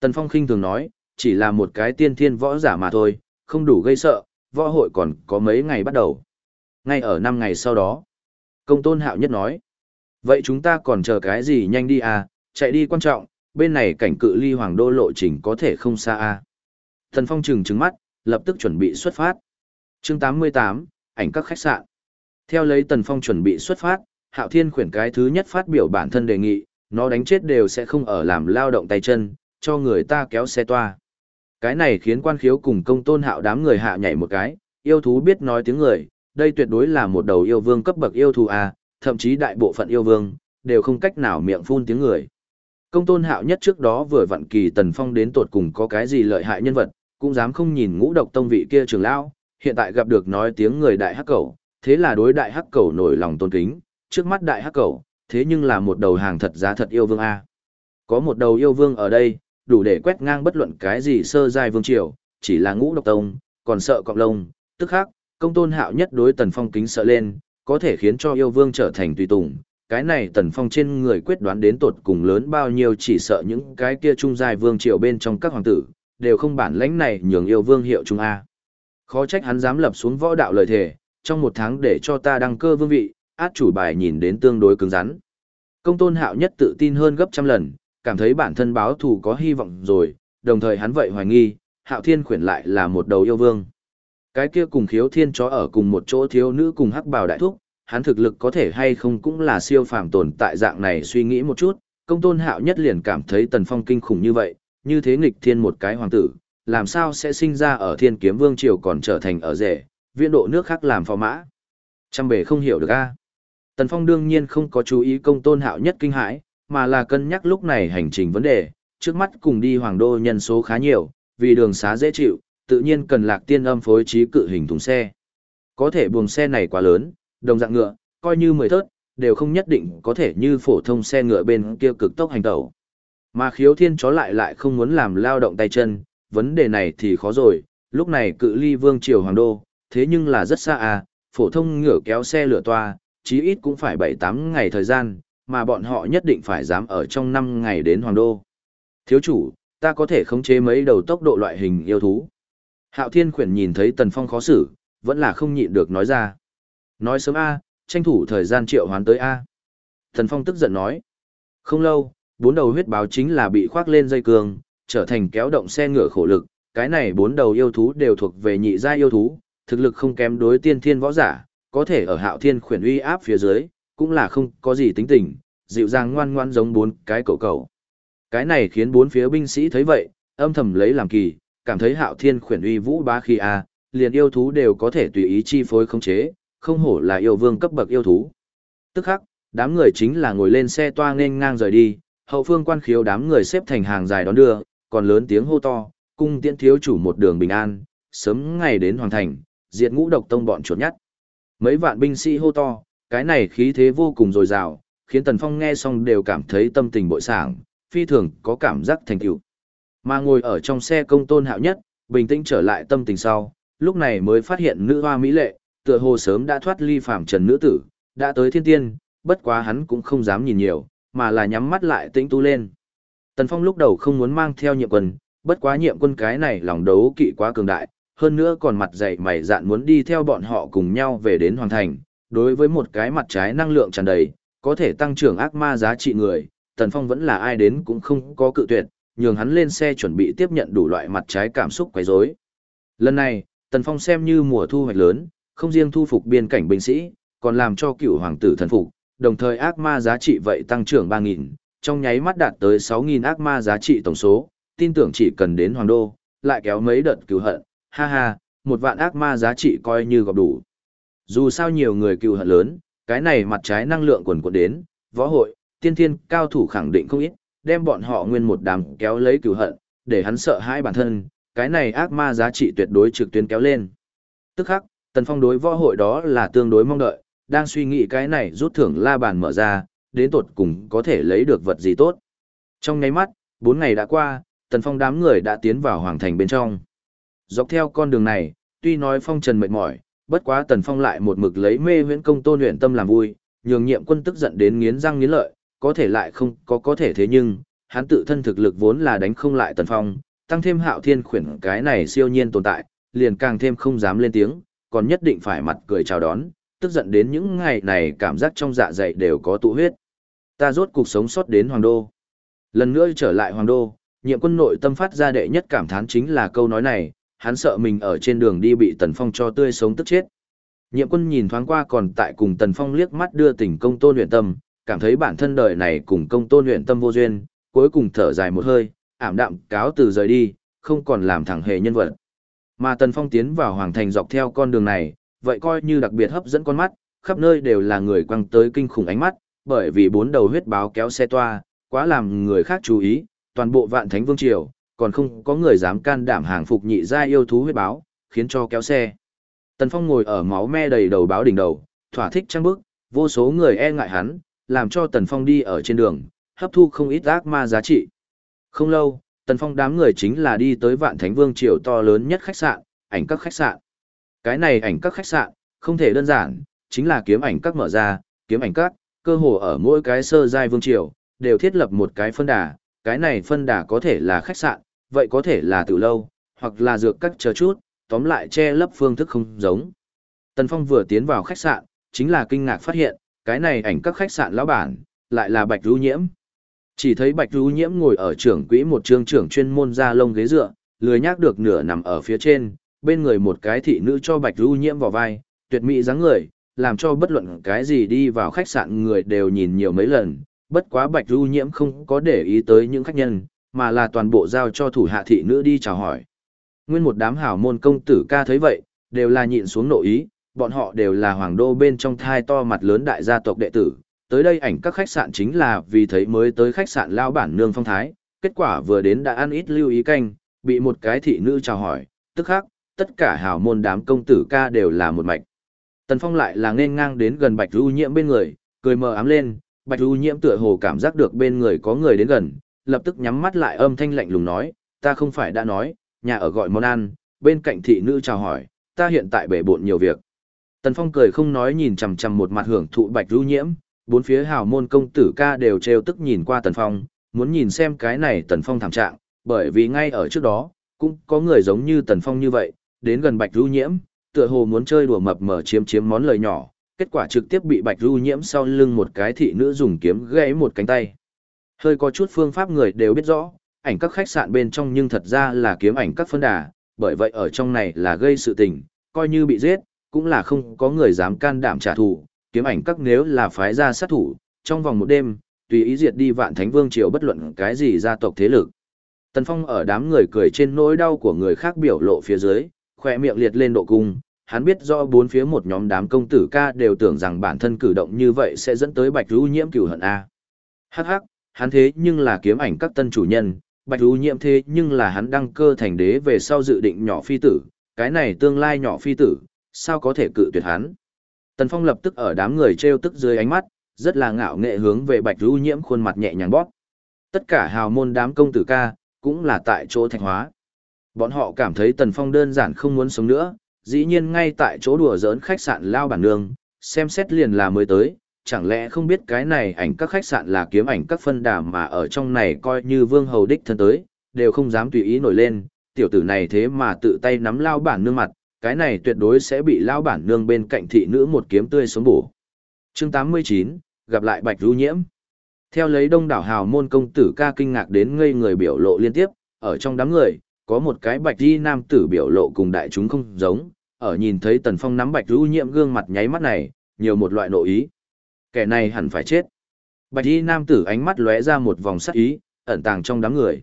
Tần Phong khinh thường nói, chỉ là một cái tiên thiên võ giả mà thôi, không đủ gây sợ, võ hội còn có mấy ngày bắt đầu. Ngay ở năm ngày sau đó, công tôn hạo nhất nói, vậy chúng ta còn chờ cái gì nhanh đi à, chạy đi quan trọng, bên này cảnh cự ly hoàng đô lộ trình có thể không xa à. thần Phong trừng trừng mắt, lập tức chuẩn bị xuất phát. chương 88, ảnh các khách sạn. Theo lấy Tần Phong chuẩn bị xuất phát, Hạo Thiên khuyển cái thứ nhất phát biểu bản thân đề nghị, nó đánh chết đều sẽ không ở làm lao động tay chân, cho người ta kéo xe toa. Cái này khiến quan khiếu cùng công tôn hạo đám người hạ nhảy một cái, yêu thú biết nói tiếng người, đây tuyệt đối là một đầu yêu vương cấp bậc yêu thú A, thậm chí đại bộ phận yêu vương, đều không cách nào miệng phun tiếng người. Công tôn hạo nhất trước đó vừa vặn kỳ tần phong đến tột cùng có cái gì lợi hại nhân vật, cũng dám không nhìn ngũ độc tông vị kia trường lão, hiện tại gặp được nói tiếng người đại hắc cầu, thế là đối đại hắc cầu nổi lòng tôn kính, trước mắt đại hắc cầu, thế nhưng là một đầu hàng thật giá thật yêu vương A. Có một đầu yêu vương ở đây, đủ để quét ngang bất luận cái gì sơ giai vương triều, chỉ là ngũ độc tông, còn sợ cọp lông, tức khác, công tôn hạo nhất đối tần phong kính sợ lên, có thể khiến cho yêu vương trở thành tùy tùng. Cái này tần phong trên người quyết đoán đến tột cùng lớn bao nhiêu chỉ sợ những cái kia trung giai vương triều bên trong các hoàng tử, đều không bản lãnh này nhường yêu vương hiệu trung A. Khó trách hắn dám lập xuống võ đạo lời thề, trong một tháng để cho ta đăng cơ vương vị, át chủ bài nhìn đến tương đối cứng rắn. Công tôn hạo nhất tự tin hơn gấp trăm lần, cảm thấy bản thân báo thù có hy vọng rồi, đồng thời hắn vậy hoài nghi, hạo thiên khuyển lại là một đầu yêu vương. Cái kia cùng khiếu thiên chó ở cùng một chỗ thiếu nữ cùng hắc bào đại thúc, hắn thực lực có thể hay không cũng là siêu phàm tồn tại dạng này suy nghĩ một chút, công tôn hạo nhất liền cảm thấy tần phong kinh khủng như vậy, như thế nghịch thiên một cái hoàng tử, làm sao sẽ sinh ra ở thiên kiếm vương triều còn trở thành ở rể, viện độ nước khác làm phò mã. Trăm bề không hiểu được a. Tần Phong đương nhiên không có chú ý công tôn hạo nhất kinh hãi, mà là cân nhắc lúc này hành trình vấn đề, trước mắt cùng đi hoàng đô nhân số khá nhiều, vì đường xá dễ chịu, tự nhiên cần lạc tiên âm phối trí cự hình thùng xe. Có thể buồng xe này quá lớn, đồng dạng ngựa, coi như mười thớt, đều không nhất định có thể như phổ thông xe ngựa bên kia cực tốc hành tẩu. Mà khiếu thiên chó lại lại không muốn làm lao động tay chân, vấn đề này thì khó rồi, lúc này cự ly vương triều hoàng đô, thế nhưng là rất xa à, phổ thông ngựa kéo xe lửa toa, chí ít cũng phải 7-8 ngày thời gian, mà bọn họ nhất định phải dám ở trong năm ngày đến Hoàng Đô. Thiếu chủ, ta có thể khống chế mấy đầu tốc độ loại hình yêu thú. Hạo Thiên Khuyển nhìn thấy Tần Phong khó xử, vẫn là không nhịn được nói ra. Nói sớm A, tranh thủ thời gian triệu hoán tới A. Tần Phong tức giận nói. Không lâu, bốn đầu huyết báo chính là bị khoác lên dây cương, trở thành kéo động xe ngựa khổ lực. Cái này bốn đầu yêu thú đều thuộc về nhị gia yêu thú, thực lực không kém đối tiên thiên võ giả, có thể ở hạo thiên khuyển uy áp phía dưới, cũng là không có gì tính tình, dịu dàng ngoan ngoan giống bốn cái cậu cậu. Cái này khiến bốn phía binh sĩ thấy vậy, âm thầm lấy làm kỳ, cảm thấy hạo thiên khuyển uy vũ ba khi a liền yêu thú đều có thể tùy ý chi phối không chế, không hổ là yêu vương cấp bậc yêu thú. Tức khắc, đám người chính là ngồi lên xe toa nên ngang rời đi, hậu phương quan khiếu đám người xếp thành hàng dài đón đưa, còn lớn tiếng hô to, cung tiễn thiếu chủ một đường bình an, sớm ngày đến hoàng thành, diệt ngũ độc tông bọn chuột nhắt. Mấy vạn binh sĩ hô to, cái này khí thế vô cùng dồi dào, khiến Tần Phong nghe xong đều cảm thấy tâm tình bội sảng, phi thường có cảm giác thành tựu. Mà ngồi ở trong xe công tôn hạo nhất, bình tĩnh trở lại tâm tình sau, lúc này mới phát hiện nữ hoa mỹ lệ, tựa hồ sớm đã thoát ly phàm trần nữ tử, đã tới thiên tiên, bất quá hắn cũng không dám nhìn nhiều, mà là nhắm mắt lại tĩnh tu lên. Tần Phong lúc đầu không muốn mang theo nhiệm quân, bất quá nhiệm quân cái này lòng đấu kỵ quá cường đại, hơn nữa còn mặt dày mày dạn muốn đi theo bọn họ cùng nhau về đến hoàng thành, đối với một cái mặt trái năng lượng tràn đầy, có thể tăng trưởng ác ma giá trị người, Tần Phong vẫn là ai đến cũng không có cự tuyệt, nhường hắn lên xe chuẩn bị tiếp nhận đủ loại mặt trái cảm xúc quấy rối. Lần này, Tần Phong xem như mùa thu hoạch lớn, không riêng thu phục biên cảnh binh sĩ, còn làm cho cựu hoàng tử thần phục, đồng thời ác ma giá trị vậy tăng trưởng 3.000, trong nháy mắt đạt tới 6.000 ác ma giá trị tổng số, tin tưởng chỉ cần đến hoàng đô, lại kéo mấy đợt cứu hận, ha ha, một vạn ác ma giá trị coi như gặp đủ. Dù sao nhiều người cựu hận lớn, cái này mặt trái năng lượng quần quần đến, võ hội, tiên thiên cao thủ khẳng định không ít, đem bọn họ nguyên một đám kéo lấy cựu hận, để hắn sợ hãi bản thân, cái này ác ma giá trị tuyệt đối trực tuyến kéo lên. Tức khắc, tần phong đối võ hội đó là tương đối mong đợi, đang suy nghĩ cái này rút thưởng la bàn mở ra, đến tột cùng có thể lấy được vật gì tốt. Trong nháy mắt, bốn ngày đã qua, tần phong đám người đã tiến vào hoàng thành bên trong. Dọc theo con đường này, tuy nói phong trần mệt mỏi, bất quá tần phong lại một mực lấy mê huyễn công tôn luyện tâm làm vui, nhường nhiệm quân tức giận đến nghiến răng nghiến lợi, có thể lại không có có thể thế nhưng, hắn tự thân thực lực vốn là đánh không lại Tần Phong, tăng thêm hạo thiên khuyển cái này siêu nhiên tồn tại, liền càng thêm không dám lên tiếng, còn nhất định phải mặt cười chào đón, tức giận đến những ngày này cảm giác trong dạ dày đều có tụ huyết. Ta rốt cuộc sống sót đến Hoàng Đô. Lần nữa trở lại Hoàng Đô, nhiệm quân nội tâm phát ra đệ nhất cảm thán chính là câu nói này, hắn sợ mình ở trên đường đi bị Tần Phong cho tươi sống tức chết. Nhiệm quân nhìn thoáng qua còn tại cùng Tần Phong liếc mắt đưa tình công tôn luyện tâm, cảm thấy bản thân đời này cùng công tôn luyện tâm vô duyên, cuối cùng thở dài một hơi, ảm đạm cáo từ rời đi, không còn làm thẳng hề nhân vật. Mà Tần Phong tiến vào Hoàng Thành dọc theo con đường này, vậy coi như đặc biệt hấp dẫn con mắt, khắp nơi đều là người quăng tới kinh khủng ánh mắt, bởi vì bốn đầu huyết báo kéo xe toa, quá làm người khác chú ý, toàn bộ vạn thánh vương triều, còn không có người dám can đảm hàng phục nhị gia yêu thú huyết báo, khiến cho kéo xe. Tần Phong ngồi ở máu me đầy đầu báo đỉnh đầu, thỏa thích trăng bức, vô số người e ngại hắn, làm cho Tần Phong đi ở trên đường, hấp thu không ít ác ma giá trị. Không lâu, Tần Phong đám người chính là đi tới Vạn Thánh Vương triều to lớn nhất khách sạn, ảnh các khách sạn. Cái này ảnh các khách sạn, không thể đơn giản, chính là kiếm ảnh các mở ra, kiếm ảnh các, cơ hồ ở mỗi cái sơ giai vương triều, đều thiết lập một cái phân đà, cái này phân đà có thể là khách sạn, vậy có thể là tử lâu, hoặc là dược các chờ chút, tóm lại che lấp phương thức không giống. Tần Phong vừa tiến vào khách sạn, chính là kinh ngạc phát hiện, cái này ảnh các khách sạn lão bản, lại là Bạch Lưu Nhiễm. Chỉ thấy Bạch Lưu Nhiễm ngồi ở trưởng quỹ một trường trưởng chuyên môn da lông ghế dựa, lười nhác được nửa nằm ở phía trên, bên người một cái thị nữ cho Bạch Lưu Nhiễm vào vai, tuyệt mỹ dáng người, làm cho bất luận cái gì đi vào khách sạn người đều nhìn nhiều mấy lần, bất quá Bạch Lưu Nhiễm không có để ý tới những khách nhân, mà là toàn bộ giao cho thủ hạ thị nữ đi chào hỏi. Nguyên một đám hảo môn công tử ca thấy vậy, đều là nhịn xuống nội ý, bọn họ đều là hoàng đô bên trong thai to mặt lớn đại gia tộc đệ tử. Tới đây ảnh các khách sạn chính là vì thấy mới tới khách sạn lao bản nương phong thái, kết quả vừa đến đã ăn ít lưu ý canh, bị một cái thị nữ chào hỏi, tức khắc, tất cả hảo môn đám công tử ca đều là một mạch. Tần Phong lại là nên ngang đến gần Bạch Du Nhiễm bên người, cười mờ ám lên, Bạch Du Nhiễm tựa hồ cảm giác được bên người có người đến gần, lập tức nhắm mắt lại âm thanh lạnh lùng nói, ta không phải đã nói, nhà ở gọi món ăn, bên cạnh thị nữ chào hỏi, ta hiện tại bể bộn nhiều việc. Tần Phong cười không nói nhìn chằm chằm một mặt hưởng thụ Bạch Du Nhiễm, bốn phía hào môn công tử ca đều trêu tức nhìn qua Tần Phong, muốn nhìn xem cái này Tần Phong thảm trạng, bởi vì ngay ở trước đó, cũng có người giống như Tần Phong như vậy, đến gần Bạch Du Nhiễm, tựa hồ muốn chơi đùa mập mờ chiếm chiếm món lời nhỏ, kết quả trực tiếp bị Bạch Du Nhiễm sau lưng một cái thị nữ dùng kiếm gãy một cánh tay. Hơi có chút phương pháp người đều biết rõ, ảnh các khách sạn bên trong nhưng thật ra là kiếm ảnh các phân đà, bởi vậy ở trong này là gây sự tình, coi như bị giết, cũng là không có người dám can đảm trả thù, kiếm ảnh các nếu là phái ra sát thủ, trong vòng một đêm, tùy ý diệt đi vạn thánh vương triều bất luận cái gì gia tộc thế lực. Tần Phong ở đám người cười trên nỗi đau của người khác biểu lộ phía dưới, khỏe miệng liệt lên độ cung, hắn biết do bốn phía một nhóm đám công tử ca đều tưởng rằng bản thân cử động như vậy sẽ dẫn tới bạch rú nhiễm cửu hận A. Hắc hắc, hắn thế nhưng là kiếm ảnh các tân chủ nhân, bạch rú nhiễm thế nhưng là hắn đăng cơ thành đế về sau dự định nhỏ phi tử, cái này tương lai nhỏ phi tử, sao có thể cự tuyệt hắn. Tần Phong lập tức ở đám người treo tức dưới ánh mắt, rất là ngạo nghệ hướng về bạch rú nhiễm khuôn mặt nhẹ nhàng bóp. Tất cả hào môn đám công tử ca, cũng là tại chỗ thạch hóa. Bọn họ cảm thấy Tần Phong đơn giản không muốn sống nữa, dĩ nhiên ngay tại chỗ đùa giỡn khách sạn lao bản nương, xem xét liền là mới tới, chẳng lẽ không biết cái này ảnh các khách sạn là kiếm ảnh các phân đà mà ở trong này coi như vương hầu đích thân tới, đều không dám tùy ý nổi lên, tiểu tử này thế mà tự tay nắm lao bản nương mặt, cái này tuyệt đối sẽ bị lao bản nương bên cạnh thị nữ một kiếm tươi sống bổ. Chương 89, gặp lại Bạch Du Nhiễm. Theo lấy đông đảo hào môn công tử ca kinh ngạc đến ngây người biểu lộ liên tiếp, ở trong đám người, có một cái bạch di nam tử biểu lộ cùng đại chúng không giống, ở nhìn thấy tần phong nắm bạch lưu nhiễm gương mặt nháy mắt này, nhiều một loại nội ý. Kẻ này hẳn phải chết. Bạch di nam tử ánh mắt lóe ra một vòng sắc ý, ẩn tàng trong đám người.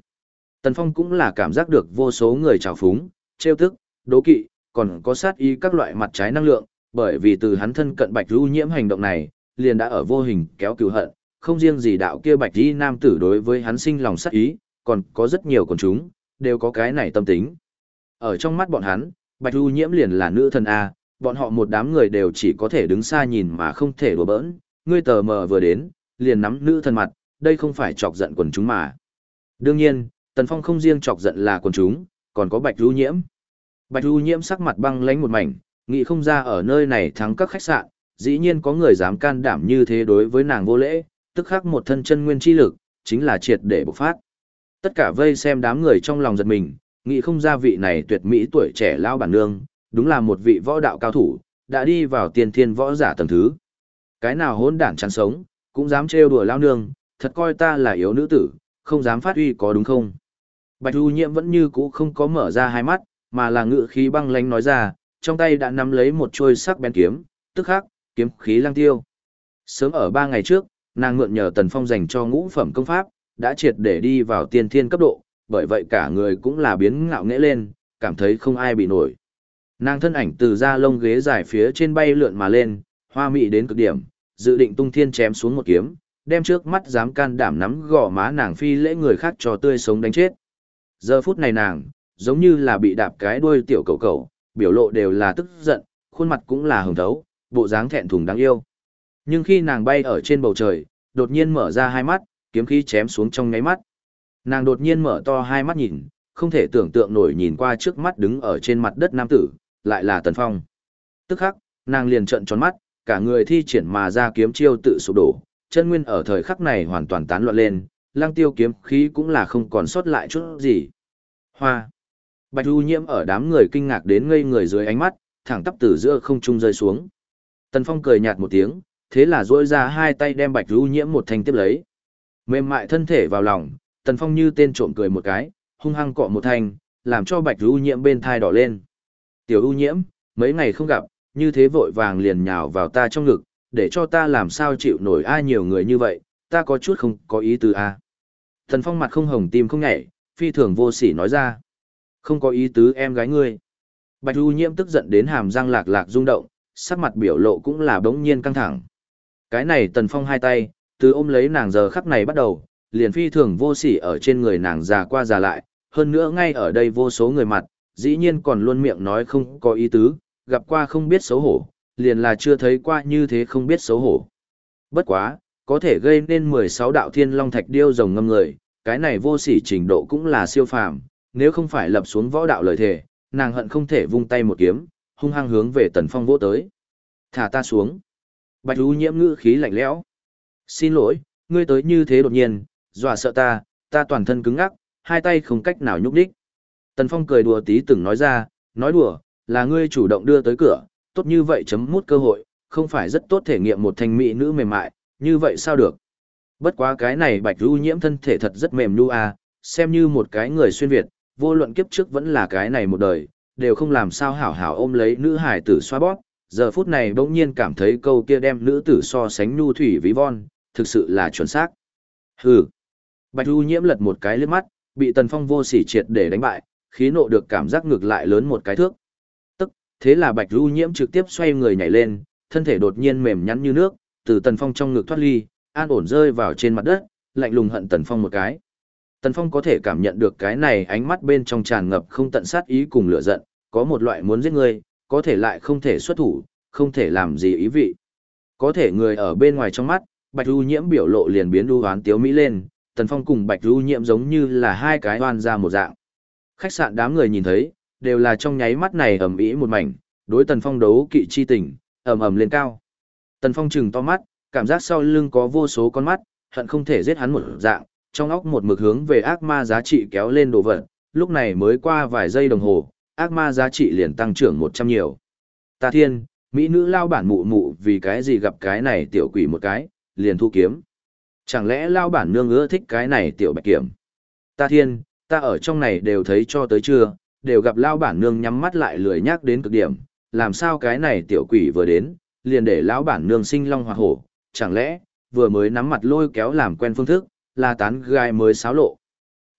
Tần phong cũng là cảm giác được vô số người trào phúng, trêu tức, đố kỵ, còn có sát ý các loại mặt trái năng lượng, bởi vì từ hắn thân cận bạch lưu nhiễm hành động này, liền đã ở vô hình kéo cừu hận, không riêng gì đạo kia bạch di nam tử đối với hắn sinh lòng sát ý, còn có rất nhiều con chúng, đều có cái này tâm tính. Ở trong mắt bọn hắn, Bạch Du Nhiễm liền là nữ thần A, bọn họ một đám người đều chỉ có thể đứng xa nhìn mà không thể đùa bỡn, ngươi tờ mờ vừa đến, liền nắm nữ thần mặt, đây không phải chọc giận quần chúng mà. Đương nhiên, Tần Phong không riêng chọc giận là quần chúng, còn có Bạch Du Nhiễm. Bạch Du Nhiễm sắc mặt băng lãnh một mảnh, nghĩ không ra ở nơi này thắng các khách sạn, dĩ nhiên có người dám can đảm như thế đối với nàng vô lễ, tức khắc một thân chân nguyên chi lực, chính là triệt để bộc phát. Tất cả vây xem đám người trong lòng giật mình, nghĩ không ra vị này tuyệt mỹ tuổi trẻ lao bản nương, đúng là một vị võ đạo cao thủ, đã đi vào tiên thiên võ giả tầng thứ. Cái nào hỗn đản chán sống, cũng dám trêu đùa lao nương, thật coi ta là yếu nữ tử, không dám phát uy có đúng không? Bạch Du Nhiễm vẫn như cũ không có mở ra hai mắt, mà là ngự khí băng lãnh nói ra, trong tay đã nắm lấy một chuôi sắc bén kiếm, tức khắc, kiếm khí lang tiêu. Sớm ở ba ngày trước, nàng mượn nhờ Tần Phong dành cho ngũ phẩm công pháp, đã triệt để đi vào tiên thiên cấp độ, bởi vậy cả người cũng là biến ngạo nghễ lên, cảm thấy không ai bị nổi. Nàng thân ảnh từ ra lông ghế dài phía trên bay lượn mà lên, hoa mị đến cực điểm, dự định tung thiên chém xuống một kiếm, đem trước mắt dám can đảm nắm gò má nàng phi lễ người khác cho tươi sống đánh chết. Giờ phút này nàng, giống như là bị đạp cái đuôi tiểu cầu cầu, biểu lộ đều là tức giận, khuôn mặt cũng là hồng thấu, bộ dáng thẹn thùng đáng yêu. Nhưng khi nàng bay ở trên bầu trời, đột nhiên mở ra hai mắt, kiếm khí chém xuống trong ngáy mắt. Nàng đột nhiên mở to hai mắt nhìn, không thể tưởng tượng nổi nhìn qua trước mắt đứng ở trên mặt đất nam tử, lại là Tần Phong. Tức khắc, nàng liền trợn tròn mắt, cả người thi triển mà ra kiếm chiêu tự sụp đổ, chân nguyên ở thời khắc này hoàn toàn tán loạn lên, lang tiêu kiếm khí cũng là không còn sót lại chút gì. Hoa. Bạch Du Nhiễm ở đám người kinh ngạc đến ngây người dưới ánh mắt, thẳng tắp từ giữa không trung rơi xuống. Tần Phong cười nhạt một tiếng, thế là duỗi ra hai tay đem Bạch Du Nhiễm một thanh tiếp lấy. Mềm mại thân thể vào lòng, Tần Phong như tên trộm cười một cái, hung hăng cọ một thanh, làm cho Bạch U Nhiễm bên thai đỏ lên. Tiểu U Nhiễm, mấy ngày không gặp, như thế vội vàng liền nhào vào ta trong ngực, để cho ta làm sao chịu nổi ai nhiều người như vậy, ta có chút không có ý tứ a. À. Tần Phong mặt không hồng tim không nhảy, phi thường vô sỉ nói ra. Không có ý tứ em gái ngươi. Bạch U Nhiễm tức giận đến hàm răng lạc lạc rung động, sắc mặt biểu lộ cũng là bỗng nhiên căng thẳng. Cái này Tần Phong hai tay, từ ôm lấy nàng giờ khắc này bắt đầu, liền phi thường vô sỉ ở trên người nàng già qua già lại, hơn nữa ngay ở đây vô số người mặt, dĩ nhiên còn luôn miệng nói không có ý tứ, gặp qua không biết xấu hổ, liền là chưa thấy qua như thế không biết xấu hổ. Bất quá, có thể gây nên 16 đạo thiên long thạch điêu rồng ngâm người, cái này vô sỉ trình độ cũng là siêu phàm, nếu không phải lập xuống võ đạo lời thề, nàng hận không thể vung tay một kiếm, hung hăng hướng về Tần Phong vỗ tới. Thả ta xuống. Bạch Ú nhiễm ngữ khí lạnh lẽo. Xin lỗi, ngươi tới như thế đột nhiên, dọa sợ ta, ta toàn thân cứng ngắc, hai tay không cách nào nhúc đích. Tần Phong cười đùa tí từng nói ra, nói đùa, là ngươi chủ động đưa tới cửa, tốt như vậy chấm mút cơ hội, không phải rất tốt thể nghiệm một thanh mỹ nữ mềm mại, như vậy sao được. Bất quá cái này bạch lưu nhiễm thân thể thật rất mềm nu à, xem như một cái người xuyên Việt, vô luận kiếp trước vẫn là cái này một đời, đều không làm sao hảo hảo ôm lấy nữ hải tử xoa bóp, giờ phút này bỗng nhiên cảm thấy câu kia đem nữ tử so sánh nhu thủy ví von, thực sự là chuẩn xác. Hừ. Bạch du nhiễm lật một cái liếc mắt, bị tần phong vô sỉ triệt để đánh bại, khí nộ được cảm giác ngược lại lớn một cái thước. Tức, thế là bạch du nhiễm trực tiếp xoay người nhảy lên, thân thể đột nhiên mềm nhắn như nước, từ tần phong trong ngực thoát ly, an ổn rơi vào trên mặt đất, lạnh lùng hận tần phong một cái. Tần phong có thể cảm nhận được cái này ánh mắt bên trong tràn ngập không tận sát ý cùng lửa giận, có một loại muốn giết người, có thể lại không thể xuất thủ, không thể làm gì ý vị. Có thể người ở bên ngoài trong mắt, bạch Du nhiễm biểu lộ liền biến đu hoán tiếu mỹ lên, tần phong cùng bạch Du nhiễm giống như là hai cái oan ra một dạng. Khách sạn đám người nhìn thấy, đều là trong nháy mắt này ầm ĩ một mảnh, đối tần phong đấu kỵ chi tình, ầm ầm lên cao. Tần phong trừng to mắt, cảm giác sau lưng có vô số con mắt, hận không thể giết hắn một dạng, trong óc một mực hướng về ác ma giá trị kéo lên đồ vật, lúc này mới qua vài giây đồng hồ, ác ma giá trị liền tăng trưởng một trăm nhiều. Ta thiên, mỹ nữ lao bản mụ mụ vì cái gì gặp cái này tiểu quỷ một cái, liền thu kiếm. Chẳng lẽ lao bản nương ưa thích cái này tiểu bạch kiểm? Ta thiên, ta ở trong này đều thấy cho tới chưa, đều gặp lao bản nương nhắm mắt lại lười nhác đến cực điểm, làm sao cái này tiểu quỷ vừa đến, liền để lão bản nương sinh long hoa hổ, chẳng lẽ, vừa mới nắm mặt lôi kéo làm quen phương thức, là tán gai mới xáo lộ.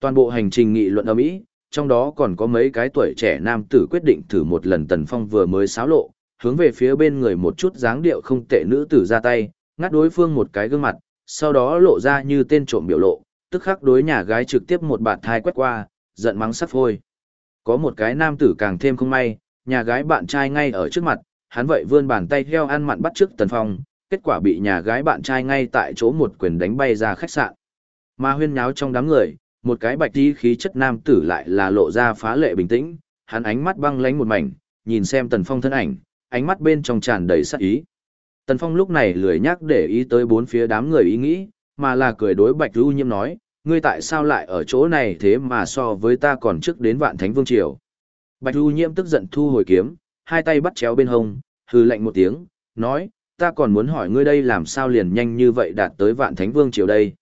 Toàn bộ hành trình nghị luận ở Mỹ, trong đó còn có mấy cái tuổi trẻ nam tử quyết định thử một lần tần phong vừa mới xáo lộ, hướng về phía bên người một chút dáng điệu không tệ nữ tử ra tay, ngắt đối phương một cái gương mặt, sau đó lộ ra như tên trộm biểu lộ, tức khắc đối nhà gái trực tiếp một bạt thai quét qua, giận mắng sắp phôi. Có một cái nam tử càng thêm không may, nhà gái bạn trai ngay ở trước mặt, hắn vậy vươn bàn tay heo ăn mặn bắt trước tần phong, kết quả bị nhà gái bạn trai ngay tại chỗ một quyền đánh bay ra khách sạn. Mà huyên nháo trong đám người, một cái bạch tí khí chất nam tử lại là lộ ra phá lệ bình tĩnh, hắn ánh mắt băng lánh một mảnh, nhìn xem tần phong thân ảnh, ánh mắt bên trong tràn đầy sát ý. Tần Phong lúc này lười nhắc để ý tới bốn phía đám người ý nghĩ, mà là cười đối Bạch Du Nhiễm nói, ngươi tại sao lại ở chỗ này thế mà so với ta còn trước đến vạn thánh vương triều. Bạch Du Nhiễm tức giận thu hồi kiếm, hai tay bắt chéo bên hông, hừ lạnh một tiếng, nói, ta còn muốn hỏi ngươi đây làm sao liền nhanh như vậy đạt tới vạn thánh vương triều đây.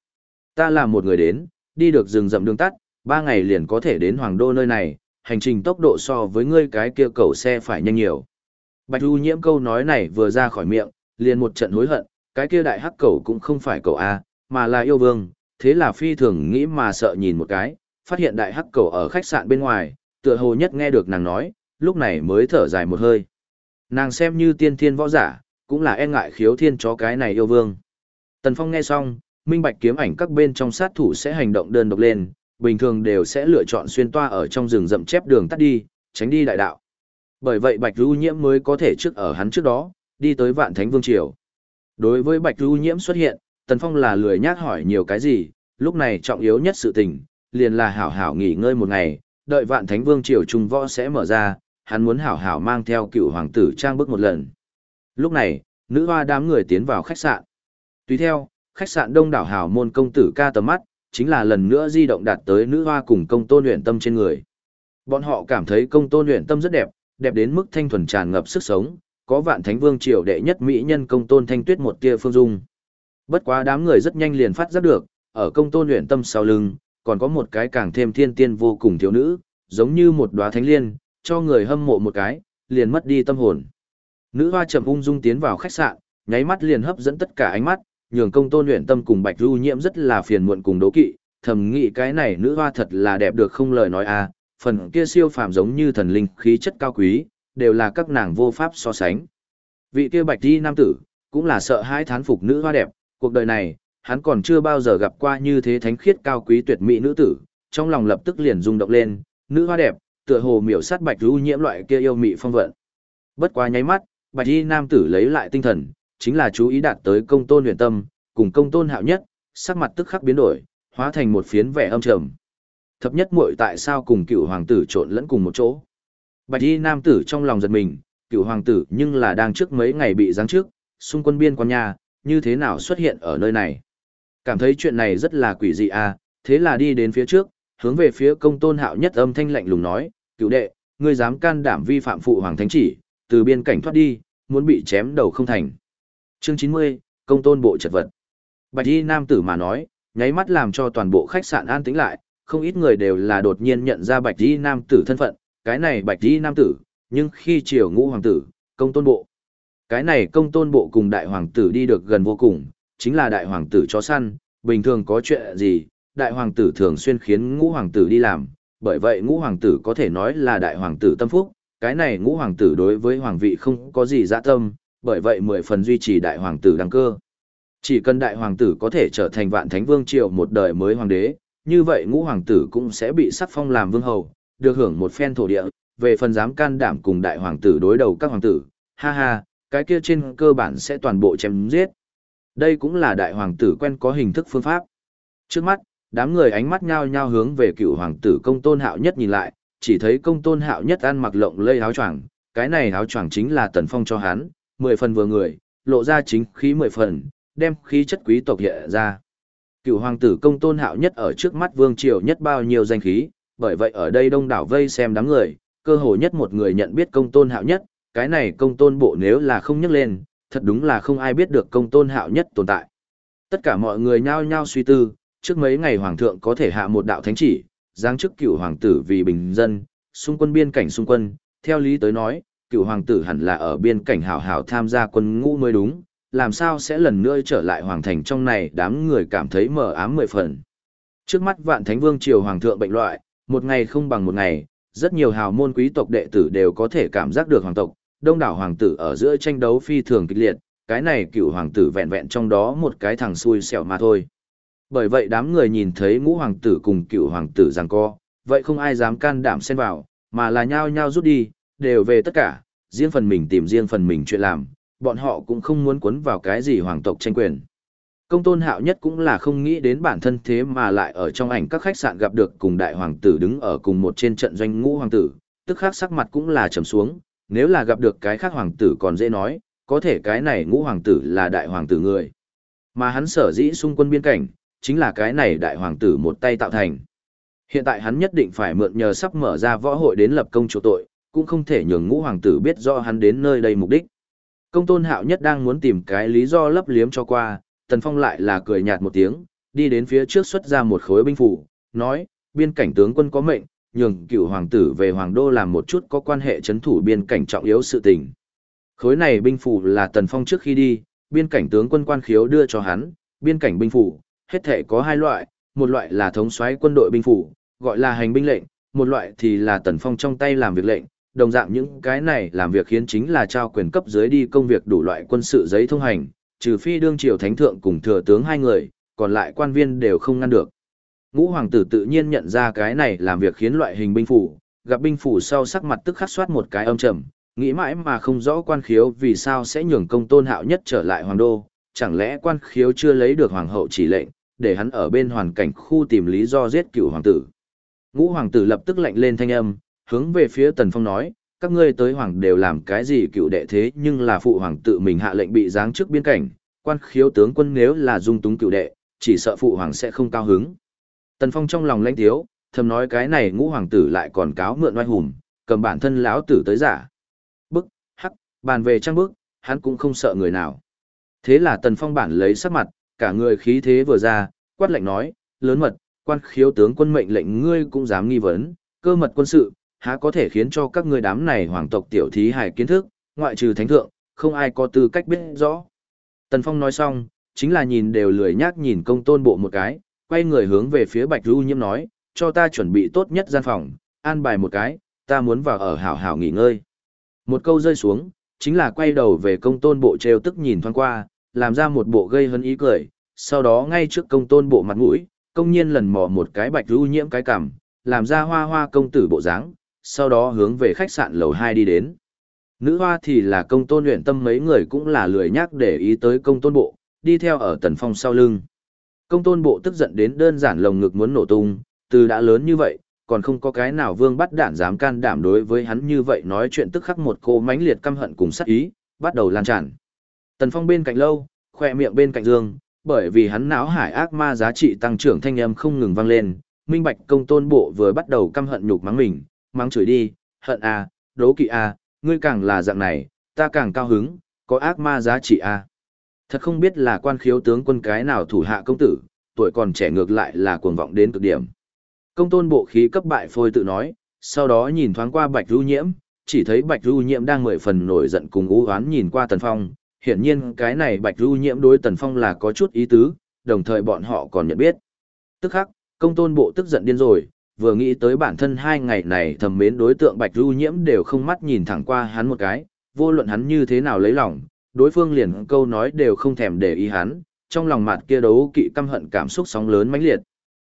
Ta là một người đến, đi được rừng rậm đường tắt, ba ngày liền có thể đến hoàng đô nơi này, hành trình tốc độ so với ngươi cái kia cầu xe phải nhanh nhiều. Bạch Du Nhiễm câu nói này vừa ra khỏi miệng, liền một trận hối hận, cái kia đại hắc cầu cũng không phải cầu A, mà là yêu vương, thế là phi thường nghĩ mà sợ nhìn một cái, phát hiện đại hắc cầu ở khách sạn bên ngoài, tựa hồ nhất nghe được nàng nói, lúc này mới thở dài một hơi. Nàng xem như tiên thiên võ giả, cũng là e ngại khiếu thiên chó cái này yêu vương. Tần Phong nghe xong, minh bạch kiếm ảnh các bên trong sát thủ sẽ hành động đơn độc lên, bình thường đều sẽ lựa chọn xuyên toa ở trong rừng rậm chép đường tắt đi, tránh đi đại đạo. Bởi vậy Bạch Du Nhiễm mới có thể trước ở hắn trước đó, đi tới Vạn Thánh Vương triều. Đối với Bạch Du Nhiễm xuất hiện, Tần Phong là lười nhác hỏi nhiều cái gì, lúc này trọng yếu nhất sự tình, liền là hảo hảo nghỉ ngơi một ngày, đợi Vạn Thánh Vương triều trung võ sẽ mở ra, hắn muốn hảo hảo mang theo cựu hoàng tử trang bước một lần. Lúc này, nữ hoa đám người tiến vào khách sạn. Tùy theo, khách sạn đông đảo Hào môn công tử ca tầm mắt, chính là lần nữa di động đạt tới nữ hoa cùng công tôn luyện tâm trên người. Bọn họ cảm thấy công tôn luyện tâm rất đẹp, đẹp đến mức thanh thuần tràn ngập sức sống, có vạn thánh vương triều đệ nhất mỹ nhân công tôn thanh tuyết một tia phương dung. Bất quá đám người rất nhanh liền phát giác được, ở công tôn luyện tâm sau lưng, còn có một cái càng thêm thiên tiên vô cùng thiếu nữ, giống như một đóa thánh liên, cho người hâm mộ một cái, liền mất đi tâm hồn. Nữ hoa trầm ung dung tiến vào khách sạn, nháy mắt liền hấp dẫn tất cả ánh mắt, nhường công tôn luyện tâm cùng bạch du nhiễm rất là phiền muộn cùng đố kỵ, thầm nghĩ cái này nữ hoa thật là đẹp được không lời nói a phần kia siêu phàm giống như thần linh khí chất cao quý, đều là các nàng vô pháp so sánh. Vị kia bạch di nam tử, cũng là sợ hai thán phục nữ hoa đẹp, cuộc đời này, hắn còn chưa bao giờ gặp qua như thế thánh khiết cao quý tuyệt mỹ nữ tử, trong lòng lập tức liền rung động lên, nữ hoa đẹp, tựa hồ miểu sát bạch du nhiễm loại kia yêu mị phong vận. Bất quá nháy mắt, bạch y nam tử lấy lại tinh thần, chính là chú ý đạt tới công tôn huyền tâm, cùng công tôn hạo nhất, sắc mặt tức khắc biến đổi, hóa thành một phiến vẻ âm trầm. Thập nhất muội tại sao cùng cựu hoàng tử trộn lẫn cùng một chỗ? Bạch y nam tử trong lòng giật mình, cựu hoàng tử nhưng là đang trước mấy ngày bị giáng trước, xung quân biên quan nhà, như thế nào xuất hiện ở nơi này? Cảm thấy chuyện này rất là quỷ dị à, thế là đi đến phía trước, hướng về phía công tôn hạo nhất âm thanh lạnh lùng nói, cựu đệ, ngươi dám can đảm vi phạm phụ hoàng thánh chỉ, từ biên cảnh thoát đi, muốn bị chém đầu không thành. Chương 90, công tôn bộ chật vật. Bạch y nam tử mà nói, nháy mắt làm cho toàn bộ khách sạn an tĩnh lại, không ít người đều là đột nhiên nhận ra bạch y nam tử thân phận, cái này bạch y nam tử, nhưng khi triều ngũ hoàng tử, công tôn bộ. Cái này công tôn bộ cùng đại hoàng tử đi được gần vô cùng, chính là đại hoàng tử chó săn, bình thường có chuyện gì, đại hoàng tử thường xuyên khiến ngũ hoàng tử đi làm, bởi vậy ngũ hoàng tử có thể nói là đại hoàng tử tâm phúc, cái này ngũ hoàng tử đối với hoàng vị không có gì dạ tâm, bởi vậy mười phần duy trì đại hoàng tử đăng cơ. Chỉ cần đại hoàng tử có thể trở thành vạn thánh vương triều một đời mới hoàng đế, như vậy ngũ hoàng tử cũng sẽ bị sắc phong làm vương hầu, được hưởng một phen thổ địa, về phần dám can đảm cùng đại hoàng tử đối đầu các hoàng tử, ha ha, cái kia trên cơ bản sẽ toàn bộ chém giết. Đây cũng là đại hoàng tử quen có hình thức phương pháp. Trước mắt, đám người ánh mắt nhao nhao hướng về cựu hoàng tử công tôn hạo nhất nhìn lại, chỉ thấy công tôn hạo nhất ăn mặc lộng lây áo choàng, cái này áo choàng chính là tần phong cho hắn, mười phần vừa người, lộ ra chính khí mười phần, đem khí chất quý tộc hiện ra. Cựu hoàng tử công tôn hạo nhất ở trước mắt vương triều nhất bao nhiêu danh khí, bởi vậy ở đây đông đảo vây xem đám người, cơ hồ nhất một người nhận biết công tôn hạo nhất, cái này công tôn bộ nếu là không nhắc lên, thật đúng là không ai biết được công tôn hạo nhất tồn tại. Tất cả mọi người nhao nhao suy tư, trước mấy ngày hoàng thượng có thể hạ một đạo thánh chỉ, giáng chức cựu hoàng tử vì bình dân, xung quân biên cảnh xung quân, theo lý tới nói, cựu hoàng tử hẳn là ở biên cảnh hảo hảo tham gia quân ngũ mới đúng, làm sao sẽ lần nữa trở lại hoàng thành trong này đám người cảm thấy mờ ám mười phần. Trước mắt vạn thánh vương triều hoàng thượng bệnh loại, một ngày không bằng một ngày, rất nhiều hào môn quý tộc đệ tử đều có thể cảm giác được hoàng tộc, đông đảo hoàng tử ở giữa tranh đấu phi thường kịch liệt, cái này cựu hoàng tử vẹn vẹn trong đó một cái thằng xui xẻo mà thôi. Bởi vậy đám người nhìn thấy ngũ hoàng tử cùng cựu hoàng tử giằng co, vậy không ai dám can đảm xen vào, mà là nhao nhao rút đi, đều về tất cả, riêng phần mình tìm riêng phần mình chuyện làm, bọn họ cũng không muốn cuốn vào cái gì hoàng tộc tranh quyền. Công tôn hạo nhất cũng là không nghĩ đến bản thân thế mà lại ở trong ảnh các khách sạn gặp được cùng đại hoàng tử đứng ở cùng một trên trận doanh ngũ hoàng tử, tức khác sắc mặt cũng là trầm xuống, nếu là gặp được cái khác hoàng tử còn dễ nói, có thể cái này ngũ hoàng tử là đại hoàng tử người. Mà hắn sở dĩ xung quân biên cảnh, chính là cái này đại hoàng tử một tay tạo thành. Hiện tại hắn nhất định phải mượn nhờ sắp mở ra võ hội đến lập công chỗ tội, cũng không thể nhường ngũ hoàng tử biết rõ hắn đến nơi đây mục đích. Công tôn hạo nhất đang muốn tìm cái lý do lấp liếm cho qua, tần phong lại là cười nhạt một tiếng, đi đến phía trước xuất ra một khối binh phủ, nói, biên cảnh tướng quân có mệnh, nhường cựu hoàng tử về hoàng đô làm một chút có quan hệ chấn thủ biên cảnh trọng yếu sự tình. Khối này binh phủ là tần phong trước khi đi, biên cảnh tướng quân quan khiếu đưa cho hắn, biên cảnh binh phủ, hết thể có hai loại, một loại là thống soái quân đội binh phủ, gọi là hành binh lệnh, một loại thì là tần phong trong tay làm việc lệnh, đồng dạng những cái này làm việc khiến chính là trao quyền cấp dưới đi công việc đủ loại quân sự giấy thông hành, trừ phi đương triều thánh thượng cùng thừa tướng hai người, còn lại quan viên đều không ngăn được. Ngũ hoàng tử tự nhiên nhận ra cái này làm việc khiến loại hình binh phủ, gặp binh phủ sau sắc mặt tức khắc soát một cái âm trầm, nghĩ mãi mà không rõ quan khiếu vì sao sẽ nhường công tôn hạo nhất trở lại hoàng đô, chẳng lẽ quan khiếu chưa lấy được hoàng hậu chỉ lệnh, để hắn ở bên hoàn cảnh khu tìm lý do giết cựu hoàng tử. Ngũ hoàng tử lập tức lạnh lên thanh âm, hướng về phía tần phong nói, các ngươi tới hoàng đều làm cái gì cựu đệ thế nhưng là phụ hoàng tự mình hạ lệnh bị giáng trước biên cảnh, quan khiếu tướng quân nếu là dung túng cựu đệ, chỉ sợ phụ hoàng sẽ không cao hứng. Tần phong trong lòng lãnh thiếu, thầm nói cái này ngũ hoàng tử lại còn cáo mượn oai hùng, cầm bản thân lão tử tới giả. Bức, hắc, bàn về trang bức, hắn cũng không sợ người nào. Thế là tần phong bản lấy sắc mặt, cả người khí thế vừa ra, quát lệnh nói, lớn mật, quan khiếu tướng quân mệnh lệnh ngươi cũng dám nghi vấn, cơ mật quân sự, há có thể khiến cho các ngươi đám này hoàng tộc tiểu thí hài kiến thức, ngoại trừ thánh thượng, không ai có tư cách biết rõ. Tần Phong nói xong, chính là nhìn đều lười nhác nhìn công tôn bộ một cái, quay người hướng về phía Bạch Du Nhiễm nói, cho ta chuẩn bị tốt nhất gian phòng, an bài một cái, ta muốn vào ở hảo hảo nghỉ ngơi. Một câu rơi xuống, chính là quay đầu về công tôn bộ treo tức nhìn thoáng qua, làm ra một bộ gây hấn ý cười, sau đó ngay trước công tôn bộ mặt mũi, công nhiên lần mò một cái Bạch Du Nhiễm cái cằm, làm ra hoa hoa công tử bộ dáng, sau đó hướng về khách sạn lầu 2 đi đến. Nữ hoa thì là công tôn luyện tâm mấy người cũng là lười nhắc để ý tới công tôn bộ, đi theo ở tần phong sau lưng. Công tôn bộ tức giận đến đơn giản lồng ngực muốn nổ tung, từ đã lớn như vậy, còn không có cái nào vương bắt đản dám can đảm đối với hắn như vậy nói chuyện tức khắc một cô mãnh liệt căm hận cùng sát ý, bắt đầu lan tràn. Tần phong bên cạnh lâu, khoe miệng bên cạnh dương, bởi vì hắn não hải ác ma giá trị tăng trưởng thanh âm không ngừng vang lên, minh bạch công tôn bộ vừa bắt đầu căm hận nhục mắng mình, mắng chửi đi, hận à, đố kỵ à, ngươi càng là dạng này, ta càng cao hứng, có ác ma giá trị à. Thật không biết là quan khiếu tướng quân cái nào thủ hạ công tử, tuổi còn trẻ ngược lại là cuồng vọng đến cực điểm. Công tôn bộ khí cấp bại phôi tự nói, sau đó nhìn thoáng qua bạch lưu nhiễm, chỉ thấy bạch lưu nhiễm đang mười phần nổi giận cùng ú oán nhìn qua tần phong. Hiển nhiên cái này bạch lưu nhiễm đối tần phong là có chút ý tứ, đồng thời bọn họ còn nhận biết. Tức khắc, công tôn bộ tức giận điên rồi, vừa nghĩ tới bản thân hai ngày này thầm mến đối tượng Bạch lưu Nhiễm đều không mắt nhìn thẳng qua hắn một cái, vô luận hắn như thế nào lấy lòng, đối phương liền câu nói đều không thèm để ý hắn, trong lòng mặt kia đấu kỵ căm hận cảm xúc sóng lớn mãnh liệt.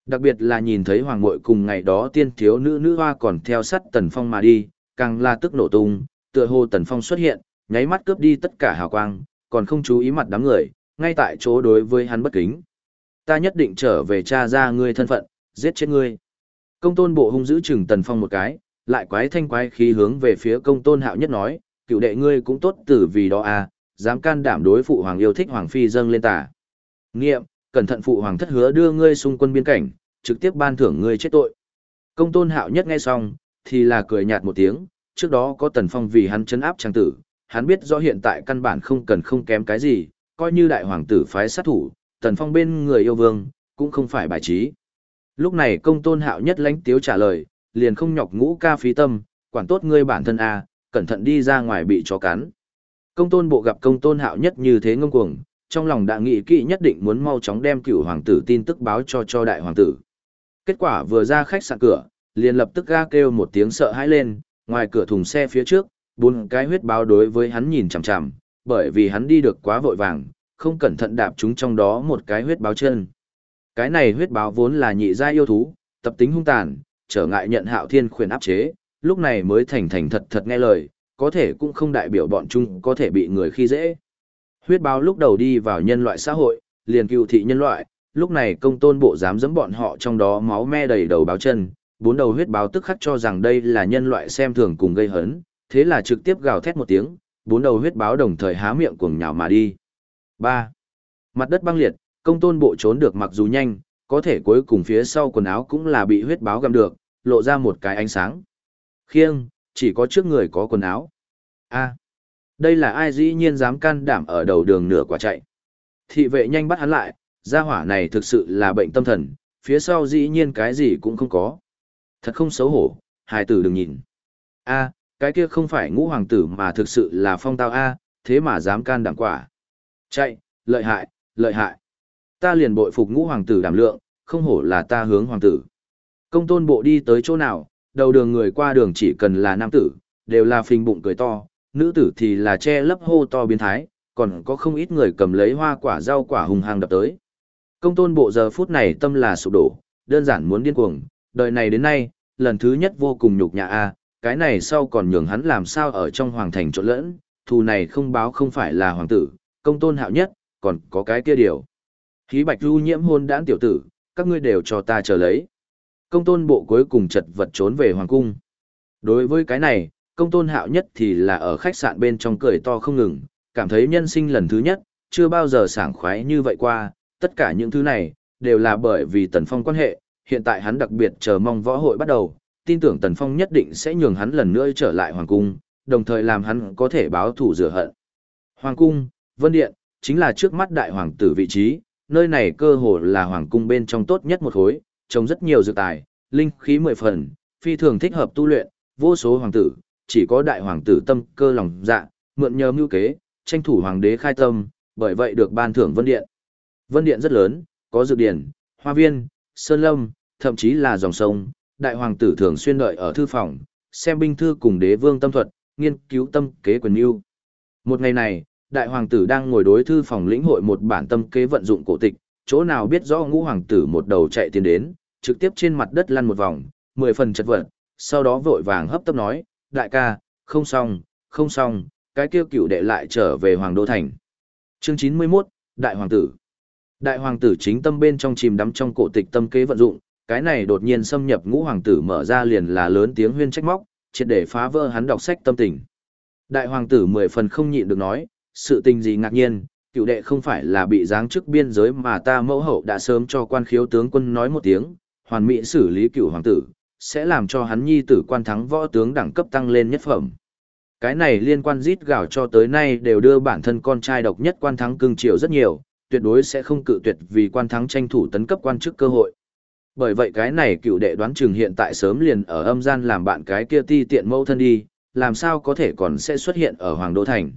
Đặc biệt là nhìn thấy hoàng mội cùng ngày đó tiên thiếu nữ nữ hoa còn theo sát Tần Phong mà đi, càng là tức nổ tung, tựa hồ Tần Phong xuất hiện, nháy mắt cướp đi tất cả hào quang, còn không chú ý mặt đám người, ngay tại chỗ đối với hắn bất kính. Ta nhất định trở về tra ra ngươi thân phận, giết chết ngươi. Công tôn bộ hung giữ chừng tần phong một cái, lại quái thanh quái khí hướng về phía công tôn hạo nhất nói, cựu đệ ngươi cũng tốt tử vì đó à, dám can đảm đối phụ hoàng yêu thích hoàng phi dâng lên tả. Nghiệm, cẩn thận phụ hoàng thất hứa đưa ngươi xung quân biên cảnh, trực tiếp ban thưởng ngươi chết tội. Công tôn hạo nhất nghe xong, thì là cười nhạt một tiếng, trước đó có tần phong vì hắn chấn áp trang tử, hắn biết rõ hiện tại căn bản không cần không kém cái gì, coi như đại hoàng tử phái sát thủ, tần phong bên người yêu vương, cũng không phải bài trí. Lúc này công tôn hạo nhất lãnh tiếu trả lời, liền không nhọc ngũ ca phí tâm, quản tốt ngươi bản thân a, cẩn thận đi ra ngoài bị chó cắn. Công tôn bộ gặp công tôn hạo nhất như thế ngông cuồng, trong lòng đã nghị kỵ nhất định muốn mau chóng đem cửu hoàng tử tin tức báo cho cho đại hoàng tử. Kết quả vừa ra khách sạn cửa, liền lập tức ga kêu một tiếng sợ hãi lên, ngoài cửa thùng xe phía trước, bốn cái huyết báo đối với hắn nhìn chằm chằm, bởi vì hắn đi được quá vội vàng, không cẩn thận đạp chúng trong đó một cái huyết báo chân. Cái này huyết báo vốn là nhị gia yêu thú, tập tính hung tàn, trở ngại nhận hạo thiên khuyển áp chế, lúc này mới thành thành thật thật nghe lời, có thể cũng không đại biểu bọn chúng có thể bị người khi dễ. Huyết báo lúc đầu đi vào nhân loại xã hội, liền cựu thị nhân loại, lúc này công tôn bộ dám dẫm bọn họ trong đó máu me đầy đầu báo chân, bốn đầu huyết báo tức khắc cho rằng đây là nhân loại xem thường cùng gây hấn, thế là trực tiếp gào thét một tiếng, bốn đầu huyết báo đồng thời há miệng cuồng nhào mà đi. 3. Mặt đất băng liệt, công tôn bộ trốn được mặc dù nhanh, có thể cuối cùng phía sau quần áo cũng là bị huyết báo gặm được, lộ ra một cái ánh sáng. Khiêng, chỉ có trước người có quần áo. A. đây là ai dĩ nhiên dám can đảm ở đầu đường nửa quả chạy. Thị vệ nhanh bắt hắn lại, gia hỏa này thực sự là bệnh tâm thần, phía sau dĩ nhiên cái gì cũng không có. Thật không xấu hổ, hài tử đừng nhìn. A, cái kia không phải ngũ hoàng tử mà thực sự là phong tao A, thế mà dám can đảm quả. Chạy, lợi hại, lợi hại. Ta liền bội phục ngũ hoàng tử đảm lượng, không hổ là ta hướng hoàng tử. Công tôn bộ đi tới chỗ nào, đầu đường người qua đường chỉ cần là nam tử, đều là phình bụng cười to, nữ tử thì là che lấp hô to biến thái, còn có không ít người cầm lấy hoa quả rau quả hùng hàng đập tới. Công tôn bộ giờ phút này tâm là sụp đổ, đơn giản muốn điên cuồng, đời này đến nay, lần thứ nhất vô cùng nhục nhã a, cái này sau còn nhường hắn làm sao ở trong hoàng thành trộn lẫn, thù này không báo không phải là hoàng tử, công tôn hạo nhất, còn có cái kia điều. Khí bạch du nhiễm hôn đãn tiểu tử, các ngươi đều cho ta chờ lấy. Công tôn bộ cuối cùng chật vật trốn về hoàng cung. Đối với cái này, công tôn hạo nhất thì là ở khách sạn bên trong cười to không ngừng, cảm thấy nhân sinh lần thứ nhất, chưa bao giờ sảng khoái như vậy qua, tất cả những thứ này, đều là bởi vì tần phong quan hệ, hiện tại hắn đặc biệt chờ mong võ hội bắt đầu, tin tưởng tần phong nhất định sẽ nhường hắn lần nữa trở lại hoàng cung, đồng thời làm hắn có thể báo thù rửa hận. Hoàng cung, Vân Điện, chính là trước mắt đại hoàng tử vị trí, nơi này cơ hồ là hoàng cung bên trong tốt nhất một khối, trông rất nhiều dược tài, linh khí mười phần, phi thường thích hợp tu luyện, vô số hoàng tử, chỉ có đại hoàng tử tâm cơ lòng dạ, mượn nhờ mưu kế, tranh thủ hoàng đế khai tâm, bởi vậy được ban thưởng Vân Điện. Vân Điện rất lớn, có dược điển, hoa viên, sơn lâm, thậm chí là dòng sông, đại hoàng tử thường xuyên đợi ở thư phòng, xem binh thư cùng đế vương tâm thuật, nghiên cứu tâm kế quyền yêu. Một ngày này, đại hoàng tử đang ngồi đối thư phòng lĩnh hội một bản tâm kế vận dụng cổ tịch, chỗ nào biết rõ ngũ hoàng tử một đầu chạy tiến đến, trực tiếp trên mặt đất lăn một vòng, mười phần chật vật, sau đó vội vàng hấp tấp nói, đại ca, không xong, không xong, cái kêu cựu đệ lại trở về hoàng đô thành. Chương 91, Đại Hoàng tử Đại Hoàng tử chính tâm bên trong chìm đắm trong cổ tịch tâm kế vận dụng, cái này đột nhiên xâm nhập ngũ hoàng tử mở ra liền là lớn tiếng huyên trách móc, triệt để phá vỡ hắn đọc sách tâm tình. Đại Hoàng tử mười phần không nhịn được nói, sự tình gì ngạc nhiên, cựu đệ không phải là bị giáng chức biên giới mà ta mẫu hậu đã sớm cho quan khiếu tướng quân nói một tiếng, hoàn mỹ xử lý cựu hoàng tử, sẽ làm cho hắn nhi tử quan thắng võ tướng đẳng cấp tăng lên nhất phẩm. Cái này liên quan rít gào cho tới nay đều đưa bản thân con trai độc nhất quan thắng cưng chiều rất nhiều, tuyệt đối sẽ không cự tuyệt vì quan thắng tranh thủ tấn cấp quan chức cơ hội. Bởi vậy cái này cựu đệ đoán chừng hiện tại sớm liền ở âm gian làm bạn cái kia ti tiện mẫu thân đi, làm sao có thể còn sẽ xuất hiện ở Hoàng Đô Thành.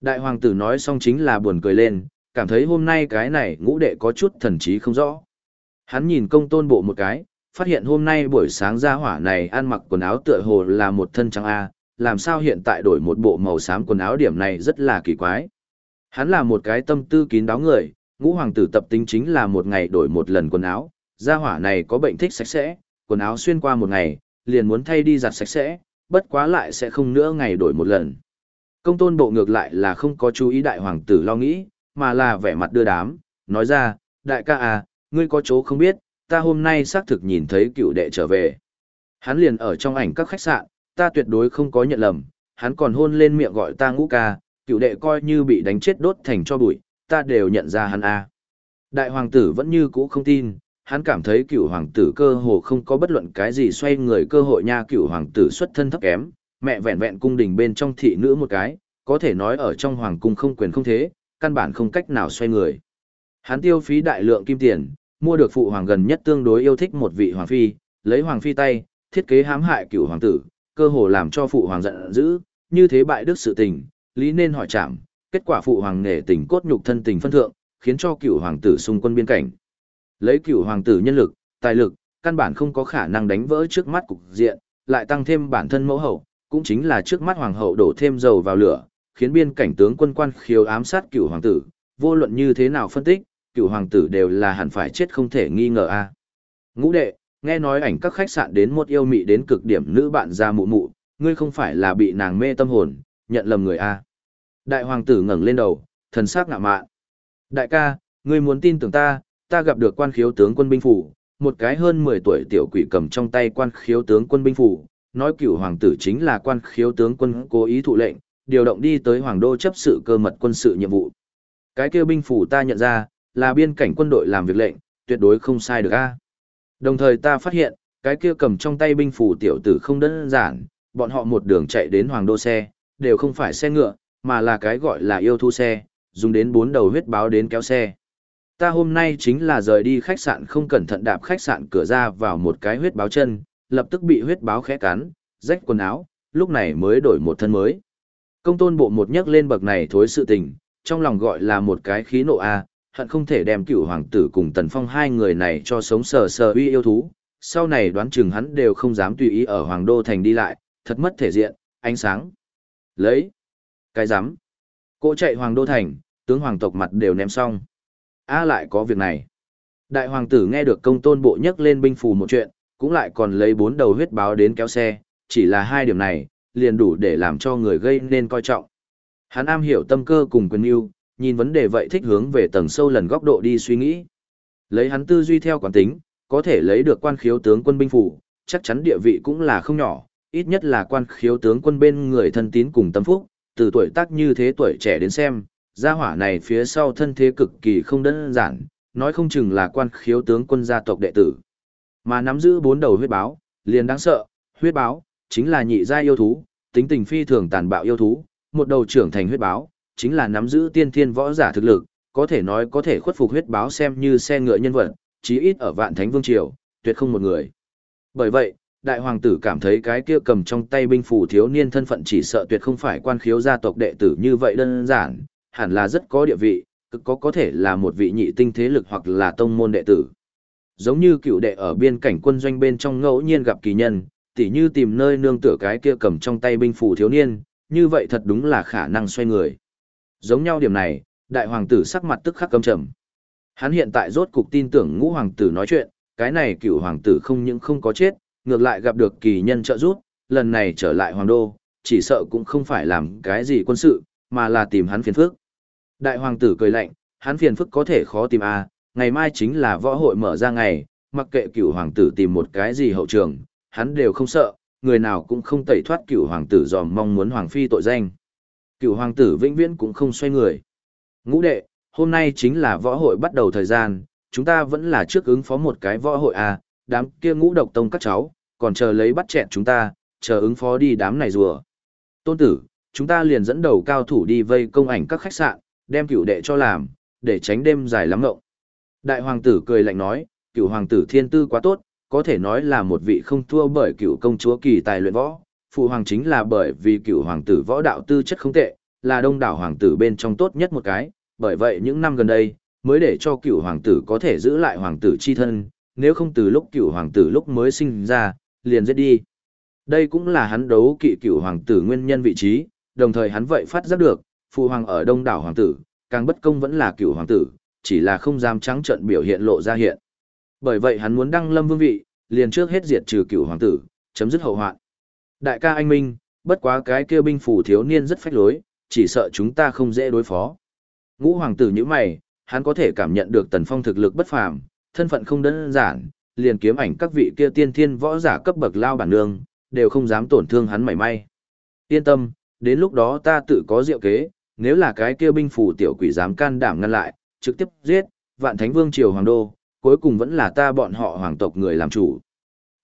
Đại hoàng tử nói xong chính là buồn cười lên, cảm thấy hôm nay cái này ngũ đệ có chút thần trí không rõ. Hắn nhìn công tôn bộ một cái, phát hiện hôm nay buổi sáng ra hỏa này ăn mặc quần áo tựa hồ là một thân trắng A, làm sao hiện tại đổi một bộ màu xám quần áo điểm này rất là kỳ quái. Hắn là một cái tâm tư kín đáo người, ngũ hoàng tử tập tính chính là một ngày đổi một lần quần áo, gia hỏa này có bệnh thích sạch sẽ, quần áo xuyên qua một ngày, liền muốn thay đi giặt sạch sẽ, bất quá lại sẽ không nữa ngày đổi một lần. Công tôn bộ ngược lại là không có chú ý đại hoàng tử lo nghĩ, mà là vẻ mặt đưa đám, nói ra, đại ca à, ngươi có chỗ không biết, ta hôm nay xác thực nhìn thấy cựu đệ trở về. Hắn liền ở trong ảnh các khách sạn, ta tuyệt đối không có nhận lầm, hắn còn hôn lên miệng gọi ta ngũ ca, cựu đệ coi như bị đánh chết đốt thành cho bụi, ta đều nhận ra hắn a. Đại hoàng tử vẫn như cũ không tin, hắn cảm thấy cựu hoàng tử cơ hồ không có bất luận cái gì xoay người cơ hội nha cựu hoàng tử xuất thân thấp kém, mẹ vẹn vẹn cung đình bên trong thị nữ một cái, có thể nói ở trong hoàng cung không quyền không thế, căn bản không cách nào xoay người. Hắn tiêu phí đại lượng kim tiền, mua được phụ hoàng gần nhất tương đối yêu thích một vị hoàng phi, lấy hoàng phi tay, thiết kế hãm hại cựu hoàng tử, cơ hồ làm cho phụ hoàng giận dữ, như thế bại đức sự tình, lý nên hỏi chạm, kết quả phụ hoàng nể tình cốt nhục thân tình phân thượng, khiến cho cựu hoàng tử xung quân biên cảnh. Lấy cựu hoàng tử nhân lực, tài lực, căn bản không có khả năng đánh vỡ trước mắt cục diện, lại tăng thêm bản thân mẫu hậu, cũng chính là trước mắt hoàng hậu đổ thêm dầu vào lửa, khiến biên cảnh tướng quân quan khiếu ám sát cựu hoàng tử, vô luận như thế nào phân tích, cựu hoàng tử đều là hẳn phải chết không thể nghi ngờ a. Ngũ đệ, nghe nói ảnh các khách sạn đến một yêu mị đến cực điểm nữ bạn ra mụ mụ, ngươi không phải là bị nàng mê tâm hồn, nhận lầm người a. Đại hoàng tử ngẩng lên đầu, thần sắc ngạo mạn. Đại ca, ngươi muốn tin tưởng ta, ta gặp được quan khiếu tướng quân binh phủ, một cái hơn 10 tuổi tiểu quỷ cầm trong tay quan khiếu tướng quân binh phủ, nói cửu hoàng tử chính là quan khiếu tướng quân cố ý thụ lệnh, điều động đi tới Hoàng Đô chấp sự cơ mật quân sự nhiệm vụ. Cái kia binh phủ ta nhận ra, là biên cảnh quân đội làm việc lệnh, tuyệt đối không sai được a. Đồng thời ta phát hiện, cái kia cầm trong tay binh phủ tiểu tử không đơn giản, bọn họ một đường chạy đến Hoàng Đô xe, đều không phải xe ngựa, mà là cái gọi là yêu thu xe, dùng đến bốn đầu huyết báo đến kéo xe. Ta hôm nay chính là rời đi khách sạn không cẩn thận đạp khách sạn cửa ra vào một cái huyết báo chân, lập tức bị huyết báo khẽ cắn, rách quần áo, lúc này mới đổi một thân mới. Công tôn bộ một nhắc lên bậc này thối sự tình, trong lòng gọi là một cái khí nộ a, hận không thể đem cửu hoàng tử cùng tần phong hai người này cho sống sờ sờ uy yêu thú. Sau này đoán chừng hắn đều không dám tùy ý ở hoàng đô thành đi lại, thật mất thể diện, ánh sáng. Lấy. Cái dám. Cô chạy hoàng đô thành, tướng hoàng tộc mặt đều ném xong. A lại có việc này. Đại hoàng tử nghe được công tôn bộ nhắc lên binh phù một chuyện, cũng lại còn lấy bốn đầu huyết báo đến kéo xe, chỉ là hai điểm này, liền đủ để làm cho người gây nên coi trọng. Hắn am hiểu tâm cơ cùng quyền yêu, nhìn vấn đề vậy thích hướng về tầng sâu lần góc độ đi suy nghĩ. Lấy hắn tư duy theo quán tính, có thể lấy được quan khiếu tướng quân binh phủ, chắc chắn địa vị cũng là không nhỏ, ít nhất là quan khiếu tướng quân bên người thân tín cùng tâm phúc, từ tuổi tác như thế tuổi trẻ đến xem, gia hỏa này phía sau thân thế cực kỳ không đơn giản, nói không chừng là quan khiếu tướng quân gia tộc đệ tử. Mà nắm giữ bốn đầu huyết báo, liền đáng sợ, huyết báo, chính là nhị gia yêu thú, tính tình phi thường tàn bạo yêu thú, một đầu trưởng thành huyết báo, chính là nắm giữ tiên thiên võ giả thực lực, có thể nói có thể khuất phục huyết báo xem như xe ngựa nhân vật, chí ít ở vạn thánh vương triều, tuyệt không một người. Bởi vậy, đại hoàng tử cảm thấy cái kia cầm trong tay binh phủ thiếu niên thân phận chỉ sợ tuyệt không phải quan khiếu gia tộc đệ tử như vậy đơn giản, hẳn là rất có địa vị, cực có có thể là một vị nhị tinh thế lực hoặc là tông môn đệ tử. Giống như cựu đệ ở biên cảnh quân doanh bên trong ngẫu nhiên gặp kỳ nhân, tỉ như tìm nơi nương tựa cái kia cầm trong tay binh phù thiếu niên, như vậy thật đúng là khả năng xoay người. Giống nhau điểm này, đại hoàng tử sắc mặt tức khắc căm trầm. Hắn hiện tại rốt cục tin tưởng ngũ hoàng tử nói chuyện, cái này cựu hoàng tử không những không có chết, ngược lại gặp được kỳ nhân trợ giúp, lần này trở lại hoàng đô, chỉ sợ cũng không phải làm cái gì quân sự, mà là tìm hắn phiền phức. Đại hoàng tử cười lạnh, hắn phiền phức có thể khó tìm à, ngày mai chính là võ hội mở ra ngày, mặc kệ cựu hoàng tử tìm một cái gì hậu trường, hắn đều không sợ, người nào cũng không tẩy thoát cựu hoàng tử dòm mong muốn hoàng phi tội danh. Cựu hoàng tử vĩnh viễn cũng không xoay người. Ngũ đệ, hôm nay chính là võ hội bắt đầu thời gian, chúng ta vẫn là trước ứng phó một cái võ hội à, đám kia ngũ độc tông các cháu, còn chờ lấy bắt chẹn chúng ta, chờ ứng phó đi đám này rùa. Tôn tử, chúng ta liền dẫn đầu cao thủ đi vây công ảnh các khách sạn, đem cựu đệ cho làm, để tránh đêm dài lắm ngộng. Đại hoàng tử cười lạnh nói, cựu hoàng tử thiên tư quá tốt, có thể nói là một vị không thua bởi cựu công chúa kỳ tài luyện võ. Phụ hoàng chính là bởi vì cựu hoàng tử võ đạo tư chất không tệ, là đông đảo hoàng tử bên trong tốt nhất một cái, bởi vậy những năm gần đây, mới để cho cựu hoàng tử có thể giữ lại hoàng tử chi thân, nếu không từ lúc cựu hoàng tử lúc mới sinh ra, liền giết đi. Đây cũng là hắn đấu kỵ cựu hoàng tử nguyên nhân vị trí, đồng thời hắn vậy phát giác được, phụ hoàng ở đông đảo hoàng tử, càng bất công vẫn là cựu hoàng tử, chỉ là không dám trắng trận biểu hiện lộ ra hiện. Bởi vậy hắn muốn đăng lâm vương vị, liền trước hết diệt trừ cửu hoàng tử, chấm dứt hậu hoạn. Đại ca anh minh, bất quá cái kia binh phủ thiếu niên rất phách lối, chỉ sợ chúng ta không dễ đối phó. Ngũ hoàng tử như mày, hắn có thể cảm nhận được tần phong thực lực bất phàm, thân phận không đơn giản, liền kiếm ảnh các vị kia tiên thiên võ giả cấp bậc lao bản nương, đều không dám tổn thương hắn mảy may. Yên tâm, đến lúc đó ta tự có diệu kế, nếu là cái kia binh phủ tiểu quỷ dám can đảm ngăn lại, trực tiếp giết, vạn thánh vương triều hoàng đô, cuối cùng vẫn là ta bọn họ hoàng tộc người làm chủ.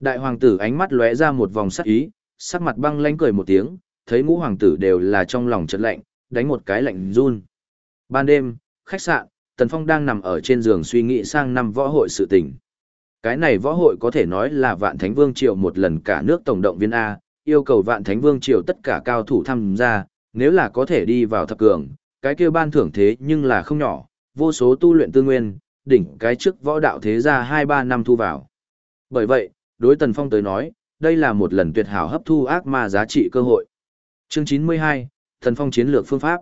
Đại hoàng tử ánh mắt lóe ra một vòng sắc ý, sắc mặt băng lánh cười một tiếng, thấy ngũ hoàng tử đều là trong lòng chợt lạnh, đánh một cái lạnh run. Ban đêm, khách sạn, Tần Phong đang nằm ở trên giường suy nghĩ sang năm võ hội sự tình. Cái này võ hội có thể nói là Vạn Thánh Vương Triều một lần cả nước tổng động viên A, yêu cầu Vạn Thánh Vương Triều tất cả cao thủ tham gia, nếu là có thể đi vào thập cường, cái kia ban thưởng thế nhưng là không nhỏ, vô số tu luyện tư nguyên, đỉnh cái trước võ đạo thế gia 2-3 năm thu vào. Bởi vậy, đối Tần Phong tới nói, đây là một lần tuyệt hảo hấp thu ác ma giá trị cơ hội. Chương 92, Tần Phong chiến lược phương pháp.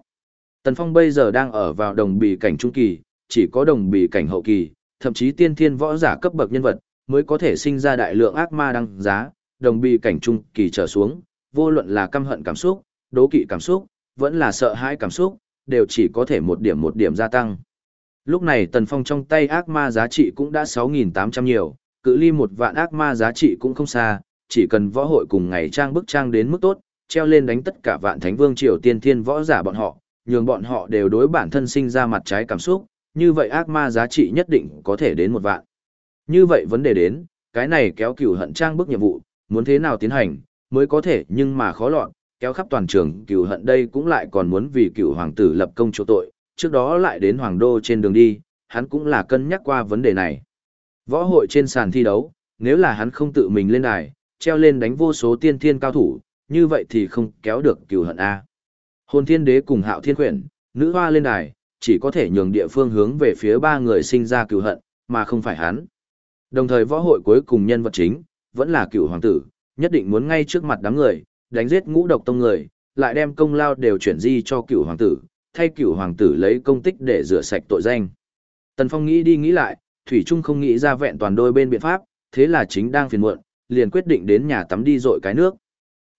Tần Phong bây giờ đang ở vào đồng bì cảnh trung kỳ, chỉ có đồng bì cảnh hậu kỳ, thậm chí tiên thiên võ giả cấp bậc nhân vật, mới có thể sinh ra đại lượng ác ma đăng giá, đồng bì cảnh trung kỳ trở xuống, vô luận là căm hận cảm xúc, đố kỵ cảm xúc, vẫn là sợ hãi cảm xúc, đều chỉ có thể một điểm một điểm gia tăng. Lúc này Tần Phong trong tay ác ma giá trị cũng đã 6.800 nhiều, cự ly một vạn ác ma giá trị cũng không xa, chỉ cần võ hội cùng ngày trang bức trang đến mức tốt, treo lên đánh tất cả vạn thánh vương triều tiên thiên võ giả bọn họ, nhường bọn họ đều đối bản thân sinh ra mặt trái cảm xúc, như vậy ác ma giá trị nhất định có thể đến một vạn. Như vậy vấn đề đến, cái này kéo cửu hận trang bức nhiệm vụ, muốn thế nào tiến hành, mới có thể nhưng mà khó lọt, kéo khắp toàn trường cửu hận đây cũng lại còn muốn vì cửu hoàng tử lập công chỗ tội, trước đó lại đến hoàng đô trên đường đi, hắn cũng là cân nhắc qua vấn đề này. Võ hội trên sàn thi đấu, nếu là hắn không tự mình lên đài, treo lên đánh vô số tiên thiên cao thủ, như vậy thì không kéo được cửu hận A. Hồn thiên đế cùng hạo thiên quyển, nữ hoa lên đài, chỉ có thể nhường địa phương hướng về phía ba người sinh ra cửu hận, mà không phải hắn. Đồng thời võ hội cuối cùng nhân vật chính, vẫn là cửu hoàng tử, nhất định muốn ngay trước mặt đám người, đánh giết ngũ độc tông người, lại đem công lao đều chuyển di cho cửu hoàng tử, thay cửu hoàng tử lấy công tích để rửa sạch tội danh. Tần Phong nghĩ đi nghĩ lại, Thủy Trung không nghĩ ra vẹn toàn đôi bên biện pháp, thế là chính đang phiền muộn, liền quyết định đến nhà tắm đi dội cái nước.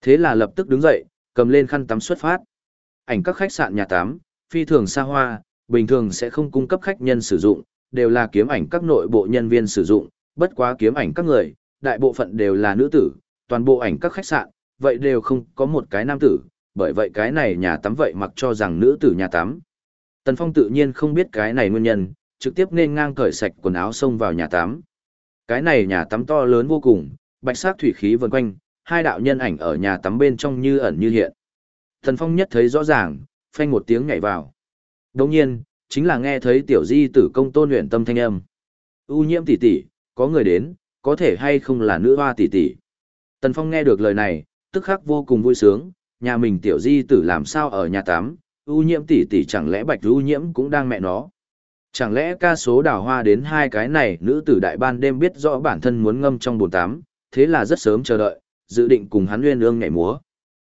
Thế là lập tức đứng dậy, cầm lên khăn tắm xuất phát. Ảnh các khách sạn nhà tắm, phi thường xa hoa, bình thường sẽ không cung cấp khách nhân sử dụng, đều là kiếm ảnh các nội bộ nhân viên sử dụng, bất quá kiếm ảnh các người, đại bộ phận đều là nữ tử, toàn bộ ảnh các khách sạn, vậy đều không có một cái nam tử, bởi vậy cái này nhà tắm vậy mặc cho rằng nữ tử nhà tắm. Tần Phong tự nhiên không biết cái này nguyên nhân, trực tiếp nên ngang cởi sạch quần áo xông vào nhà tắm. Cái này nhà tắm to lớn vô cùng, bạch sắc thủy khí vần quanh, hai đạo nhân ảnh ở nhà tắm bên trong như ẩn như hiện. Tần Phong nhất thấy rõ ràng, phanh một tiếng nhảy vào. Đồng nhiên, chính là nghe thấy tiểu di tử công tôn luyện tâm thanh âm. U nhiễm tỷ tỷ, có người đến, có thể hay không là nữ hoa tỷ tỷ. Tần Phong nghe được lời này, tức khắc vô cùng vui sướng, nhà mình tiểu di tử làm sao ở nhà tắm, u nhiễm tỷ tỷ chẳng lẽ bạch u nhiễm cũng đang mẹ nó. Chẳng lẽ ca số đào hoa đến hai cái này nữ tử đại ban đêm biết rõ bản thân muốn ngâm trong bồn tắm, thế là rất sớm chờ đợi, dự định cùng hắn nguyên ương nhảy múa.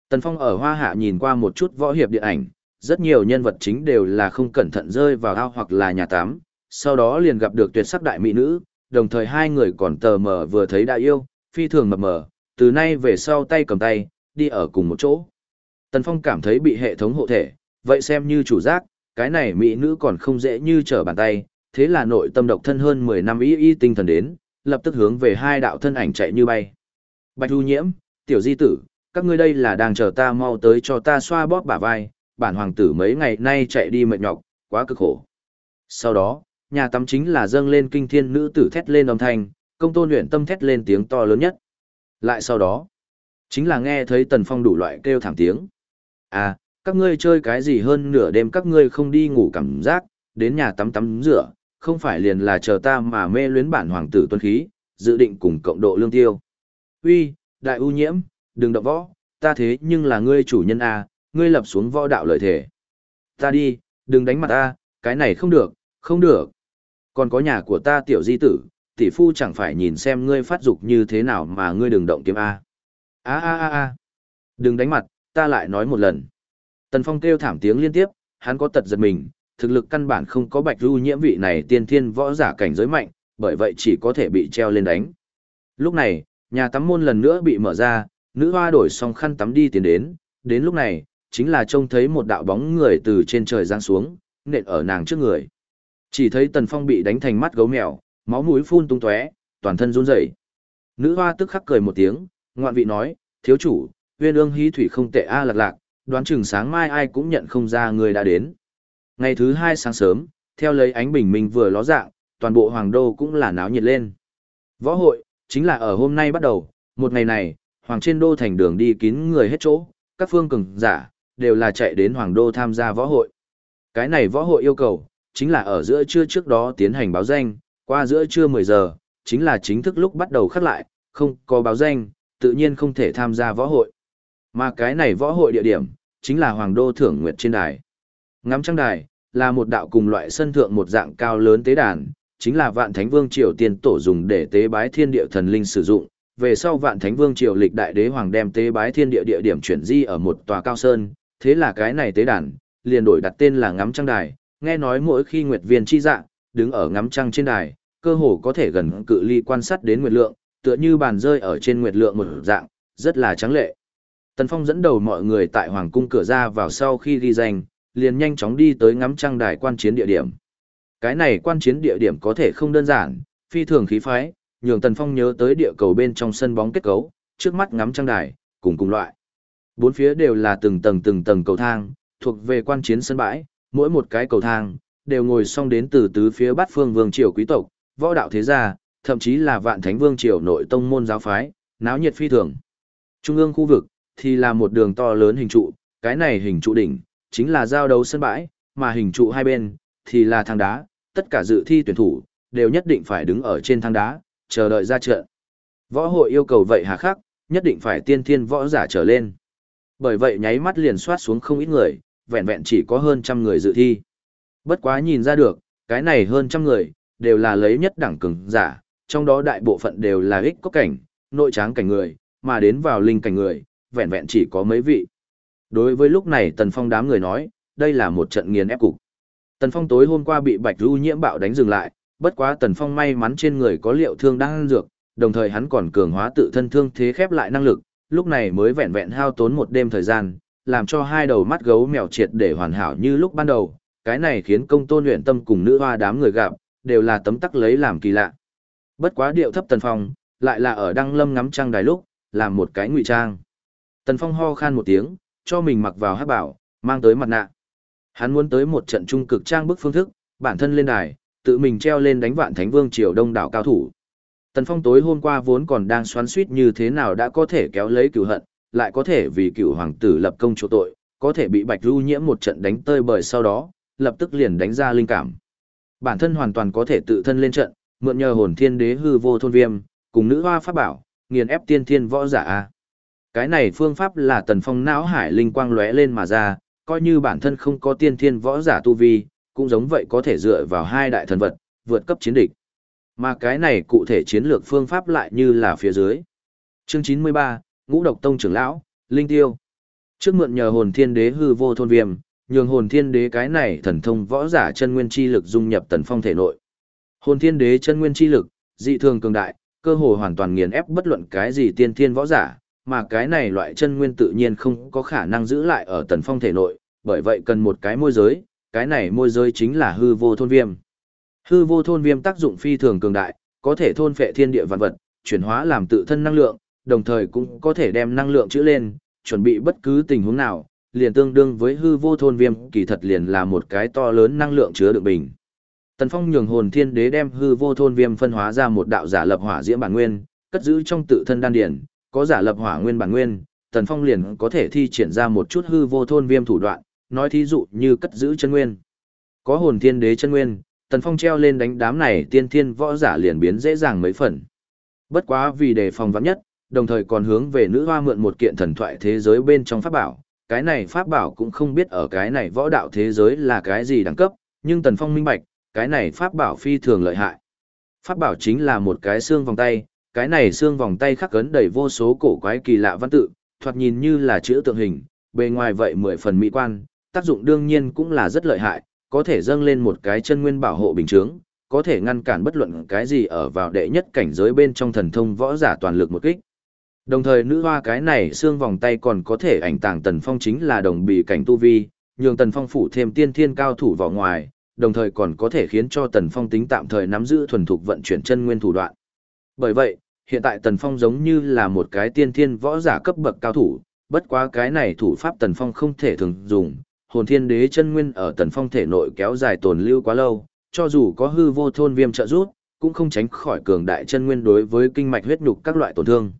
Tần Phong ở hoa hạ nhìn qua một chút võ hiệp điện ảnh, rất nhiều nhân vật chính đều là không cẩn thận rơi vào ao hoặc là nhà tắm, sau đó liền gặp được tuyệt sắc đại mỹ nữ, đồng thời hai người còn tờ mờ vừa thấy đại yêu, phi thường mập mờ, từ nay về sau tay cầm tay, đi ở cùng một chỗ. Tần Phong cảm thấy bị hệ thống hộ thể, vậy xem như chủ giác, cái này mỹ nữ còn không dễ như trở bàn tay, thế là nội tâm độc thân hơn 10 năm y y tinh thần đến, lập tức hướng về hai đạo thân ảnh chạy như bay. Bạch Du Nhiễm, Tiểu Di Tử, các ngươi đây là đang chờ ta mau tới cho ta xoa bóp bả vai, bản hoàng tử mấy ngày nay chạy đi mệt nhọc, quá cực khổ. Sau đó, nhà tắm chính là dâng lên kinh thiên nữ tử thét lên âm thanh, công tôn luyện tâm thét lên tiếng to lớn nhất. Lại sau đó, chính là nghe thấy tần phong đủ loại kêu thảm tiếng. À, các ngươi chơi cái gì hơn nửa đêm các ngươi không đi ngủ cảm giác, đến nhà tắm tắm rửa, không phải liền là chờ ta mà mê luyến bản hoàng tử tuân khí, dự định cùng cộng độ lương tiêu. Uy, đại ưu nhiễm, đừng động võ, ta thế nhưng là ngươi chủ nhân à, ngươi lập xuống võ đạo lợi thể. Ta đi, đừng đánh mặt ta, cái này không được, không được. Còn có nhà của ta tiểu di tử, tỷ phu chẳng phải nhìn xem ngươi phát dục như thế nào mà ngươi đừng động kiếm A. A a a a. Đừng đánh mặt, ta lại nói một lần. Tần Phong kêu thảm tiếng liên tiếp, hắn có tật giật mình, thực lực căn bản không có bạch du nhiễm vị này tiên thiên võ giả cảnh giới mạnh, bởi vậy chỉ có thể bị treo lên đánh. Lúc này, nhà tắm môn lần nữa bị mở ra, nữ hoa đổi xong khăn tắm đi tiến đến, đến lúc này, chính là trông thấy một đạo bóng người từ trên trời giáng xuống, nện ở nàng trước người. Chỉ thấy Tần Phong bị đánh thành mắt gấu mèo, máu mũi phun tung tóe, toàn thân run rẩy. Nữ hoa tức khắc cười một tiếng, ngoạn vị nói, thiếu chủ, huyên ương hí thủy không tệ a lạc lạc, đoán chừng sáng mai ai cũng nhận không ra người đã đến. Ngày thứ hai sáng sớm, theo lấy ánh bình minh vừa ló dạng, toàn bộ hoàng đô cũng là náo nhiệt lên. Võ hội, chính là ở hôm nay bắt đầu, một ngày này, hoàng trên đô thành đường đi kín người hết chỗ, các phương cường giả, đều là chạy đến hoàng đô tham gia võ hội. Cái này võ hội yêu cầu, chính là ở giữa trưa trước đó tiến hành báo danh, qua giữa trưa 10 giờ, chính là chính thức lúc bắt đầu khắc lại, không có báo danh, tự nhiên không thể tham gia võ hội. Mà cái này võ hội địa điểm, chính là Hoàng Đô Thưởng Nguyệt trên đài. Ngắm trăng đài, là một đạo cùng loại sân thượng một dạng cao lớn tế đàn, chính là Vạn Thánh Vương Triều Tiên Tổ dùng để tế bái thiên địa thần linh sử dụng. Về sau Vạn Thánh Vương Triều lịch đại đế hoàng đem tế bái thiên địa địa điểm chuyển di ở một tòa cao sơn, thế là cái này tế đàn, liền đổi đặt tên là ngắm trăng đài, nghe nói mỗi khi nguyệt viên chi dạng, đứng ở ngắm trăng trên đài, cơ hồ có thể gần cự ly quan sát đến nguyệt lượng, tựa như bàn rơi ở trên nguyệt lượng một dạng, rất là trắng lệ. Tần Phong dẫn đầu mọi người tại hoàng cung cửa ra vào sau khi ghi danh, liền nhanh chóng đi tới ngắm trăng đài quan chiến địa điểm. Cái này quan chiến địa điểm có thể không đơn giản, phi thường khí phái, nhường Tần Phong nhớ tới địa cầu bên trong sân bóng kết cấu, trước mắt ngắm trăng đài, cùng cùng loại. Bốn phía đều là từng tầng từng tầng cầu thang, thuộc về quan chiến sân bãi, mỗi một cái cầu thang, đều ngồi xong đến từ tứ phía bát phương vương triều quý tộc, võ đạo thế gia, thậm chí là vạn thánh vương triều nội tông môn giáo phái, náo nhiệt phi thường. Trung ương khu vực, thì là một đường to lớn hình trụ, cái này hình trụ đỉnh, chính là giao đấu sân bãi, mà hình trụ hai bên, thì là thang đá, tất cả dự thi tuyển thủ, đều nhất định phải đứng ở trên thang đá, chờ đợi ra trận. Võ hội yêu cầu vậy hà khắc, nhất định phải tiên thiên võ giả trở lên. Bởi vậy nháy mắt liền soát xuống không ít người, vẹn vẹn chỉ có hơn trăm người dự thi. Bất quá nhìn ra được, cái này hơn trăm người, đều là lấy nhất đẳng cường giả, trong đó đại bộ phận đều là ích có cảnh, nội tráng cảnh người, mà đến vào linh cảnh người, vẹn vẹn chỉ có mấy vị. Đối với lúc này Tần Phong đám người nói, đây là một trận nghiền ép cục. Tần Phong tối hôm qua bị Bạch Du nhiễm bạo đánh dừng lại, bất quá Tần Phong may mắn trên người có liệu thương đang ăn dược, đồng thời hắn còn cường hóa tự thân thương thế khép lại năng lực, lúc này mới vẹn vẹn hao tốn một đêm thời gian, làm cho hai đầu mắt gấu mèo triệt để hoàn hảo như lúc ban đầu, cái này khiến công tôn luyện tâm cùng nữ hoa đám người gặp, đều là tấm tắc lấy làm kỳ lạ. Bất quá điệu thấp Tần Phong, lại là ở đăng lâm ngắm trăng đài lúc, làm một cái ngụy trang. Tần Phong ho khan một tiếng, cho mình mặc vào hát bảo, mang tới mặt nạ. Hắn muốn tới một trận trung cực trang bức phương thức, bản thân lên đài, tự mình treo lên đánh vạn thánh vương triều đông đảo cao thủ. Tần Phong tối hôm qua vốn còn đang xoắn suýt như thế nào đã có thể kéo lấy cửu hận, lại có thể vì cửu hoàng tử lập công chỗ tội, có thể bị Bạch lưu nhiễm một trận đánh tơi bời sau đó, lập tức liền đánh ra linh cảm. Bản thân hoàn toàn có thể tự thân lên trận, mượn nhờ hồn thiên đế hư vô thôn viêm, cùng nữ hoa pháp bảo, nghiền ép tiên thiên võ giả a. Cái này phương pháp là Tần Phong não hải linh quang lóe lên mà ra, coi như bản thân không có tiên thiên võ giả tu vi, cũng giống vậy có thể dựa vào hai đại thần vật, vượt cấp chiến địch. Mà cái này cụ thể chiến lược phương pháp lại như là phía dưới. Chương 93, Ngũ Độc Tông trưởng lão, Linh Tiêu. Trước mượn nhờ hồn thiên đế hư vô thôn viêm, nhường hồn thiên đế cái này thần thông võ giả chân nguyên chi lực dung nhập tần phong thể nội. Hồn thiên đế chân nguyên chi lực, dị thường cường đại, cơ hồ hoàn toàn nghiền ép bất luận cái gì tiên thiên võ giả, mà cái này loại chân nguyên tự nhiên không có khả năng giữ lại ở tần phong thể nội, bởi vậy cần một cái môi giới, cái này môi giới chính là hư vô thôn viêm. Hư vô thôn viêm tác dụng phi thường cường đại, có thể thôn phệ thiên địa vạn vật, chuyển hóa làm tự thân năng lượng, đồng thời cũng có thể đem năng lượng chữa lên, chuẩn bị bất cứ tình huống nào, liền tương đương với hư vô thôn viêm, kỳ thật liền là một cái to lớn năng lượng chứa đựng bình. Tần Phong nhường hồn thiên đế đem hư vô thôn viêm phân hóa ra một đạo giả lập hỏa diễm bản nguyên, cất giữ trong tự thân đan điển, có giả lập hỏa nguyên bản nguyên, Tần Phong liền có thể thi triển ra một chút hư vô thôn viêm thủ đoạn, nói thí dụ như cất giữ chân nguyên. Có hồn thiên đế chân nguyên, Tần Phong treo lên đánh đám này tiên thiên võ giả liền biến dễ dàng mấy phần. Bất quá vì đề phòng vắng nhất, đồng thời còn hướng về nữ hoa mượn một kiện thần thoại thế giới bên trong pháp bảo. Cái này pháp bảo cũng không biết ở cái này võ đạo thế giới là cái gì đẳng cấp, nhưng Tần Phong minh bạch, cái này pháp bảo phi thường lợi hại. Pháp bảo chính là một cái xương vòng tay, cái này xương vòng tay khắc cấn đầy vô số cổ quái kỳ lạ văn tự, thoạt nhìn như là chữ tượng hình, bề ngoài vậy mười phần mỹ quan, tác dụng đương nhiên cũng là rất lợi hại, có thể dâng lên một cái chân nguyên bảo hộ bình chướng, có thể ngăn cản bất luận cái gì ở vào đệ nhất cảnh giới bên trong thần thông võ giả toàn lực một kích. Đồng thời nữ hoa cái này xương vòng tay còn có thể ảnh tàng tần phong chính là đồng bì cảnh tu vi, nhường tần phong phủ thêm tiên thiên cao thủ vào ngoài, đồng thời còn có thể khiến cho tần phong tính tạm thời nắm giữ thuần thục vận chuyển chân nguyên thủ đoạn. Bởi vậy, hiện tại tần phong giống như là một cái tiên thiên võ giả cấp bậc cao thủ, bất quá cái này thủ pháp tần phong không thể thường dùng, hồn thiên đế chân nguyên ở tần phong thể nội kéo dài tồn lưu quá lâu, cho dù có hư vô thôn viêm trợ rút, cũng không tránh khỏi cường đại chân nguyên đối với kinh mạch huyết nhục các loại tổn thương.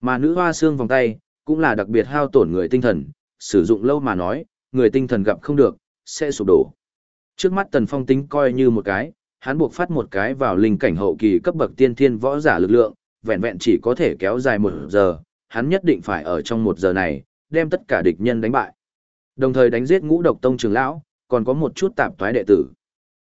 Mà nữ hoa xương vòng tay, cũng là đặc biệt hao tổn người tinh thần, sử dụng lâu mà nói, người tinh thần gặp không được, sẽ sụp đổ. Trước mắt tần phong tính coi như một cái, hắn buộc phát một cái vào linh cảnh hậu kỳ cấp bậc tiên thiên võ giả lực lượng, vẹn vẹn chỉ có thể kéo dài một giờ, hắn nhất định phải ở trong một giờ này, đem tất cả địch nhân đánh bại. Đồng thời đánh giết ngũ độc tông trưởng lão, còn có một chút tạp toái đệ tử.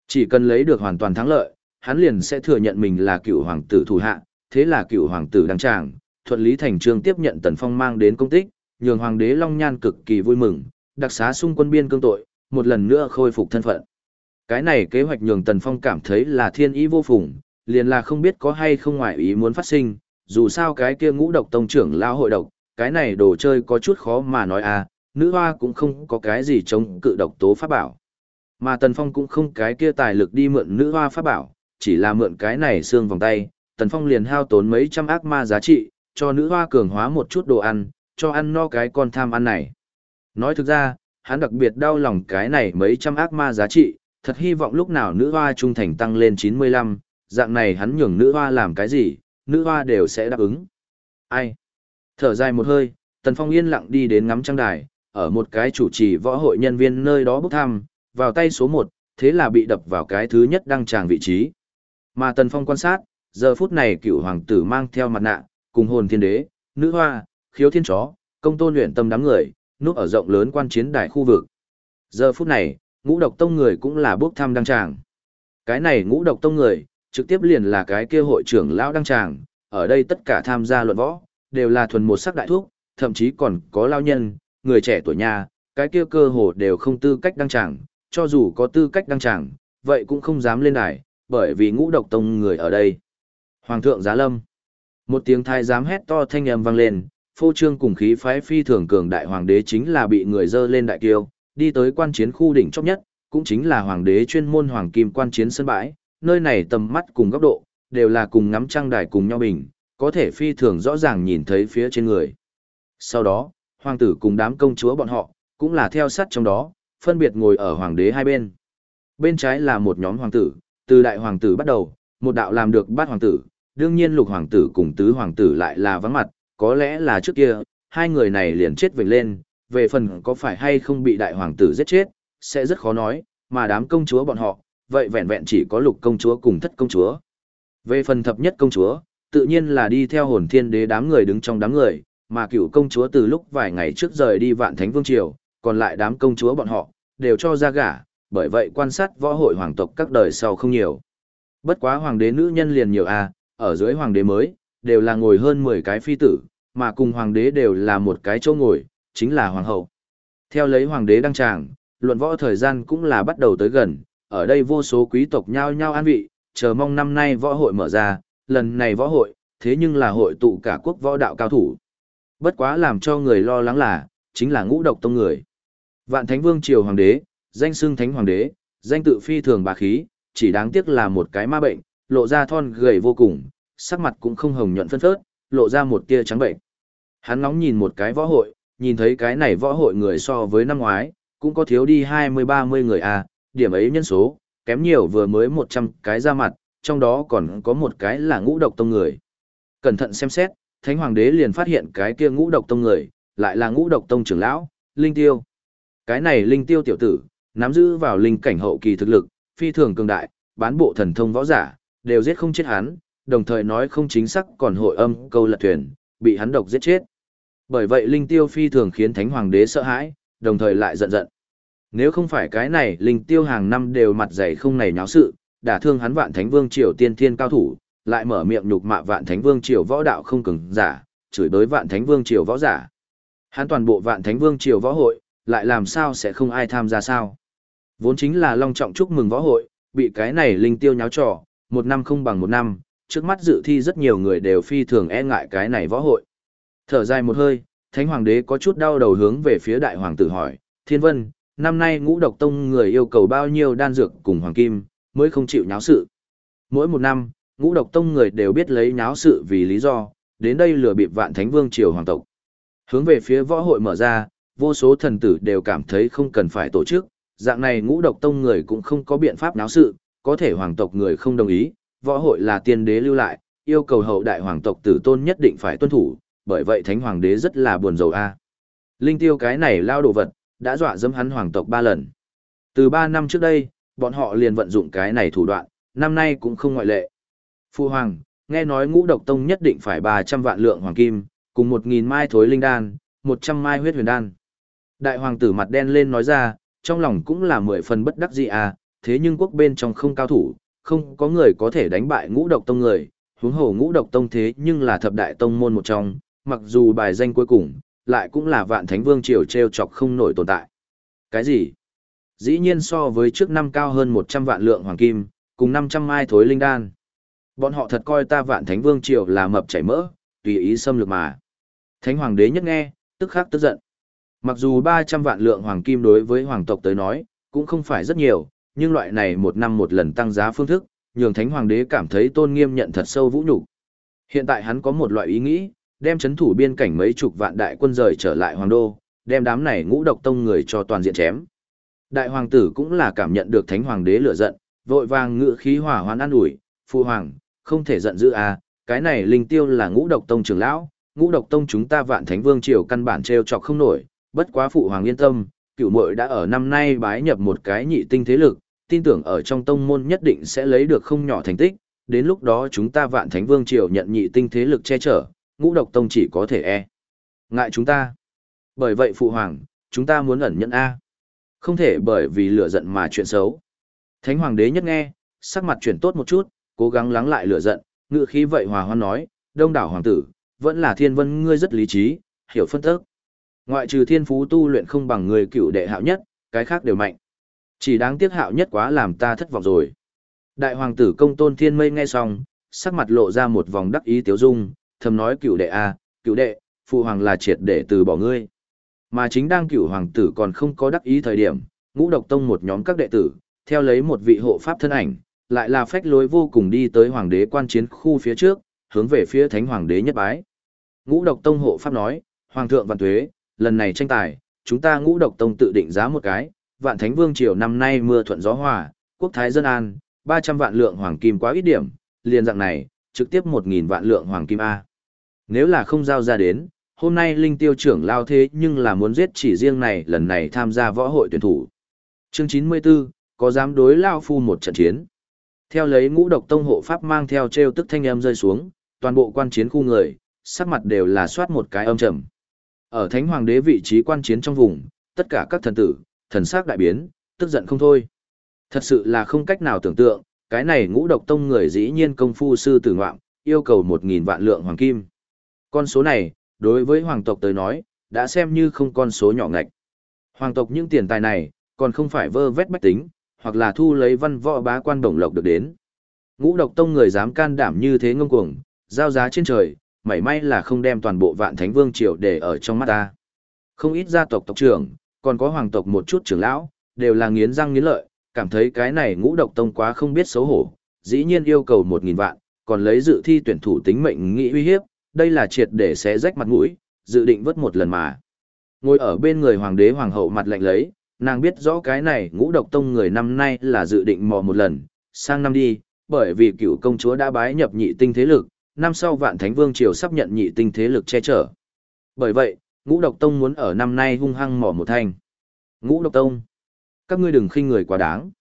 Chỉ cần lấy được hoàn toàn thắng lợi, hắn liền sẽ thừa nhận mình là cựu hoàng tử thủ hạ, thế là cựu hoàng tử đăng tràng, thuận lý thành trương tiếp nhận tần phong mang đến công tích, nhường hoàng đế Long Nhan cực kỳ vui mừng, đặc xá xung quân biên cương tội, một lần nữa khôi phục thân phận. Cái này kế hoạch nhường tần phong cảm thấy là thiên ý vô phùng, liền là không biết có hay không ngoại ý muốn phát sinh, dù sao cái kia ngũ độc tông trưởng lao hội độc, cái này đồ chơi có chút khó mà nói à, nữ hoa cũng không có cái gì chống cự độc tố pháp bảo. Mà Tần Phong cũng không cái kia tài lực đi mượn nữ hoa pháp bảo, chỉ là mượn cái này xương vòng tay, Tần Phong liền hao tốn mấy trăm ác ma giá trị, cho nữ hoa cường hóa một chút đồ ăn, cho ăn no cái con tham ăn này. Nói thực ra, hắn đặc biệt đau lòng cái này mấy trăm ác ma giá trị, thật hy vọng lúc nào nữ hoa trung thành tăng lên 95, dạng này hắn nhường nữ hoa làm cái gì, nữ hoa đều sẽ đáp ứng. Ai? Thở dài một hơi, Tần Phong yên lặng đi đến ngắm trăng đài, ở một cái chủ trì võ hội nhân viên nơi đó bốc thăm, vào tay số 1, thế là bị đập vào cái thứ nhất đăng tràng vị trí. Mà Tần Phong quan sát, giờ phút này cựu hoàng tử mang theo mặt nạ, cùng hồn thiên đế, nữ hoa, khiếu thiên chó, công tôn luyện tâm đám người, núp ở rộng lớn quan chiến đài khu vực. Giờ phút này, ngũ độc tông người cũng là bốc thăm đăng tràng. Cái này ngũ độc tông người, trực tiếp liền là cái kia hội trưởng lão đăng tràng, ở đây tất cả tham gia luận võ, đều là thuần một sắc đại thuốc, thậm chí còn có lao nhân, người trẻ tuổi nhà, cái kia cơ hồ đều không tư cách đăng tràng, cho dù có tư cách đăng tràng, vậy cũng không dám lên đài, bởi vì ngũ độc tông người ở đây. Hoàng thượng giá lâm. Một tiếng thái giám hét to thanh âm vang lên, phô trương cùng khí phái phi thường cường đại hoàng đế chính là bị người dơ lên đại kiêu, đi tới quan chiến khu đỉnh chóp nhất, cũng chính là hoàng đế chuyên môn hoàng kim quan chiến sân bãi, nơi này tầm mắt cùng góc độ, đều là cùng ngắm trăng đài cùng nhau bình, có thể phi thường rõ ràng nhìn thấy phía trên người. Sau đó, hoàng tử cùng đám công chúa bọn họ, cũng là theo sát trong đó, phân biệt ngồi ở hoàng đế hai bên. Bên trái là một nhóm hoàng tử, từ đại hoàng tử bắt đầu, một đạo làm được bát hoàng tử, đương nhiên lục hoàng tử cùng tứ hoàng tử lại là vắng mặt, có lẽ là trước kia, hai người này liền chết vệnh lên, về phần có phải hay không bị đại hoàng tử giết chết, sẽ rất khó nói, mà đám công chúa bọn họ, vậy vẹn vẹn chỉ có lục công chúa cùng thất công chúa. Về phần thập nhất công chúa, tự nhiên là đi theo hồn thiên đế đám người đứng trong đám người, mà cựu công chúa từ lúc vài ngày trước rời đi vạn thánh vương triều, còn lại đám công chúa bọn họ, đều cho ra gả, bởi vậy quan sát võ hội hoàng tộc các đời sau không nhiều. Bất quá hoàng đế nữ nhân liền nhiều à, ở dưới hoàng đế mới, đều là ngồi hơn 10 cái phi tử, mà cùng hoàng đế đều là một cái chỗ ngồi, chính là hoàng hậu. Theo lấy hoàng đế đăng tràng, luận võ thời gian cũng là bắt đầu tới gần, ở đây vô số quý tộc nhao nhao an vị, chờ mong năm nay võ hội mở ra, lần này võ hội, thế nhưng là hội tụ cả quốc võ đạo cao thủ. Bất quá làm cho người lo lắng là, chính là ngũ độc tông người. Vạn Thánh Vương triều hoàng đế, danh xưng Thánh hoàng đế, danh tự phi thường bà khí, chỉ đáng tiếc là một cái ma bệnh, lộ ra thon gầy vô cùng, sắc mặt cũng không hồng nhuận phân phớt, lộ ra một tia trắng bệnh. Hắn ngóng nhìn một cái võ hội, nhìn thấy cái này võ hội người so với năm ngoái, cũng có thiếu đi 20-30 người à, điểm ấy nhân số, kém nhiều vừa mới 100 cái ra mặt, trong đó còn có một cái là ngũ độc tông người. Cẩn thận xem xét, Thánh Hoàng đế liền phát hiện cái kia ngũ độc tông người, lại là ngũ độc tông trưởng lão, Linh Tiêu. Cái này Linh Tiêu tiểu tử, nắm giữ vào linh cảnh hậu kỳ thực lực, phi thường cường đại, bán bộ thần thông võ giả, đều giết không chết hắn, đồng thời nói không chính xác còn hội âm câu lật thuyền, bị hắn độc giết chết. Bởi vậy Linh Tiêu phi thường khiến Thánh Hoàng đế sợ hãi, đồng thời lại giận giận. Nếu không phải cái này Linh Tiêu hàng năm đều mặt dày không này nháo sự, đả thương hắn vạn Thánh Vương triều tiên thiên cao thủ, lại mở miệng nhục mạ vạn Thánh Vương triều võ đạo không cứng giả, chửi bới vạn Thánh Vương triều võ giả. Hắn toàn bộ vạn Thánh Vương triều võ hội, lại làm sao sẽ không ai tham gia sao? Vốn chính là long trọng chúc mừng võ hội, bị cái này Linh Tiêu nháo trò, một năm không bằng một năm, trước mắt dự thi rất nhiều người đều phi thường e ngại cái này võ hội. Thở dài một hơi, Thánh Hoàng đế có chút đau đầu hướng về phía đại hoàng tử hỏi, Thiên Vân, năm nay ngũ độc tông người yêu cầu bao nhiêu đan dược cùng hoàng kim, mới không chịu nháo sự. Mỗi một năm, ngũ độc tông người đều biết lấy nháo sự vì lý do, đến đây lừa bịp vạn thánh vương triều hoàng tộc. Hướng về phía võ hội mở ra, vô số thần tử đều cảm thấy không cần phải tổ chức, dạng này ngũ độc tông người cũng không có biện pháp náo sự, có thể hoàng tộc người không đồng ý, võ hội là tiên đế lưu lại, yêu cầu hậu đại hoàng tộc tử tôn nhất định phải tuân thủ, bởi vậy thánh hoàng đế rất là buồn rầu a. Linh tiêu cái này lao đồ vật, đã dọa dẫm hắn hoàng tộc ba lần. Từ ba năm trước đây, bọn họ liền vận dụng cái này thủ đoạn, năm nay cũng không ngoại lệ. Phu hoàng, nghe nói ngũ độc tông nhất định phải 300 vạn lượng hoàng kim, cùng 1.000 mai thối linh đan, 100 mai huyết huyền đan. Đại hoàng tử mặt đen lên nói ra, trong lòng cũng là mười phần bất đắc dĩ à, thế nhưng quốc bên trong không cao thủ, không có người có thể đánh bại ngũ độc tông người, huống hồ ngũ độc tông thế nhưng là thập đại tông môn một trong, mặc dù bài danh cuối cùng, lại cũng là vạn thánh vương triều treo chọc không nổi tồn tại. Cái gì? Dĩ nhiên so với trước năm cao hơn 100 vạn lượng hoàng kim, cùng 500 mai thối linh đan. Bọn họ thật coi ta vạn thánh vương triều là mập chảy mỡ, tùy ý xâm lược mà. Thánh hoàng đế nhất nghe, tức khắc tức giận. Mặc dù 300 vạn lượng hoàng kim đối với hoàng tộc tới nói, cũng không phải rất nhiều, nhưng loại này một năm một lần tăng giá phương thức, nhường thánh hoàng đế cảm thấy tôn nghiêm nhận thật sâu vũ nhục. Hiện tại hắn có một loại ý nghĩ, đem chấn thủ biên cảnh mấy chục vạn đại quân rời trở lại hoàng đô, đem đám này ngũ độc tông người cho toàn diện chém. Đại hoàng tử cũng là cảm nhận được thánh hoàng đế lửa giận, vội vàng ngự khí hỏa hoàn an ủi, phụ hoàng, không thể giận dữ à, cái này linh tiêu là ngũ độc tông trưởng lão, ngũ độc tông chúng ta vạn thánh vương triều căn bản treo chọc không nổi, bất quá phụ hoàng yên tâm, cựu muội đã ở năm nay bái nhập một cái nhị tinh thế lực, tin tưởng ở trong tông môn nhất định sẽ lấy được không nhỏ thành tích, đến lúc đó chúng ta vạn thánh vương triều nhận nhị tinh thế lực che chở, ngũ độc tông chỉ có thể e. Ngại chúng ta. Bởi vậy phụ hoàng, chúng ta muốn ẩn nhận A. Không thể bởi vì lửa giận mà chuyện xấu. Thánh hoàng đế nhất nghe, sắc mặt chuyển tốt một chút, cố gắng lắng lại lửa giận, ngự khí vậy hòa hoan nói, đông đảo hoàng tử, vẫn là thiên vân ngươi rất lý trí, hiểu phân tức. Ngoại trừ thiên phú tu luyện không bằng người cựu đệ hạo nhất, cái khác đều mạnh. Chỉ đáng tiếc hạo nhất quá làm ta thất vọng rồi. Đại hoàng tử công tôn thiên mây nghe xong, sắc mặt lộ ra một vòng đắc ý tiếu dung, thầm nói cựu đệ a, cựu đệ, phụ hoàng là triệt để từ bỏ ngươi. Mà chính đang cựu hoàng tử còn không có đắc ý thời điểm, ngũ độc tông một nhóm các đệ tử, theo lấy một vị hộ pháp thân ảnh, lại là phách lối vô cùng đi tới hoàng đế quan chiến khu phía trước, hướng về phía thánh hoàng đế nhất bái. Ngũ độc tông hộ pháp nói, hoàng thượng văn tuế, lần này tranh tài, chúng ta ngũ độc tông tự định giá một cái, vạn thánh vương triều năm nay mưa thuận gió hòa, quốc thái dân an, 300 vạn lượng hoàng kim quá ít điểm, liền dạng này, trực tiếp 1.000 vạn lượng hoàng kim A. Nếu là không giao ra đến, hôm nay linh tiêu trưởng lao thế nhưng là muốn giết chỉ riêng này lần này tham gia võ hội tuyển thủ. Chương 94, có dám đối lao phu một trận chiến. Theo lấy ngũ độc tông hộ pháp mang theo treo tức thanh âm rơi xuống, toàn bộ quan chiến khu người, sắc mặt đều là soát một cái âm trầm. Ở thánh hoàng đế vị trí quan chiến trong vùng, tất cả các thần tử, thần sắc đại biến, tức giận không thôi. Thật sự là không cách nào tưởng tượng, cái này ngũ độc tông người dĩ nhiên công phu sư tử ngoạm, yêu cầu một nghìn vạn lượng hoàng kim. Con số này, đối với hoàng tộc tới nói, đã xem như không con số nhỏ ngạch. Hoàng tộc những tiền tài này, còn không phải vơ vét bách tính, hoặc là thu lấy văn võ bá quan đồng lộc được đến. Ngũ độc tông người dám can đảm như thế ngông cuồng, giao giá trên trời, mảy may là không đem toàn bộ vạn thánh vương triều để ở trong mắt ta. Không ít gia tộc tộc trưởng, còn có hoàng tộc một chút trưởng lão, đều là nghiến răng nghiến lợi, cảm thấy cái này ngũ độc tông quá không biết xấu hổ, dĩ nhiên yêu cầu một nghìn vạn, còn lấy dự thi tuyển thủ tính mệnh nghĩ uy hiếp, đây là triệt để xé rách mặt mũi, dự định vớt một lần mà. Ngồi ở bên người hoàng đế hoàng hậu mặt lạnh lấy, nàng biết rõ cái này ngũ độc tông người năm nay là dự định mò một lần, sang năm đi, bởi vì cựu công chúa đã bái nhập nhị tinh thế lực, năm sau vạn thánh vương triều sắp nhận nhị tinh thế lực che chở. Bởi vậy, ngũ độc tông muốn ở năm nay hung hăng mò một thanh. Ngũ độc tông, các ngươi đừng khinh người quá đáng.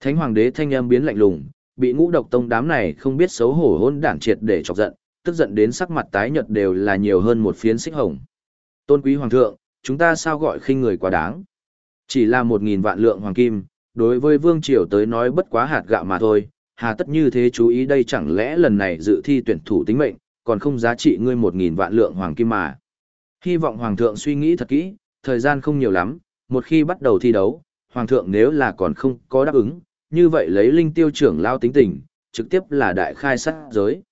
Thánh hoàng đế thanh âm biến lạnh lùng, bị ngũ độc tông đám này không biết xấu hổ hôn đản triệt để chọc giận, tức giận đến sắc mặt tái nhợt đều là nhiều hơn một phiến xích hồng. Tôn quý hoàng thượng, chúng ta sao gọi khinh người quá đáng? Chỉ là một nghìn vạn lượng hoàng kim, đối với vương triều tới nói bất quá hạt gạo mà thôi, hà tất như thế chú ý đây chẳng lẽ lần này dự thi tuyển thủ tính mệnh, còn không giá trị ngươi một nghìn vạn lượng hoàng kim mà. Hy vọng hoàng thượng suy nghĩ thật kỹ, thời gian không nhiều lắm, một khi bắt đầu thi đấu, hoàng thượng nếu là còn không có đáp ứng, như vậy lấy linh tiêu trưởng lao tính tình, trực tiếp là đại khai sát giới.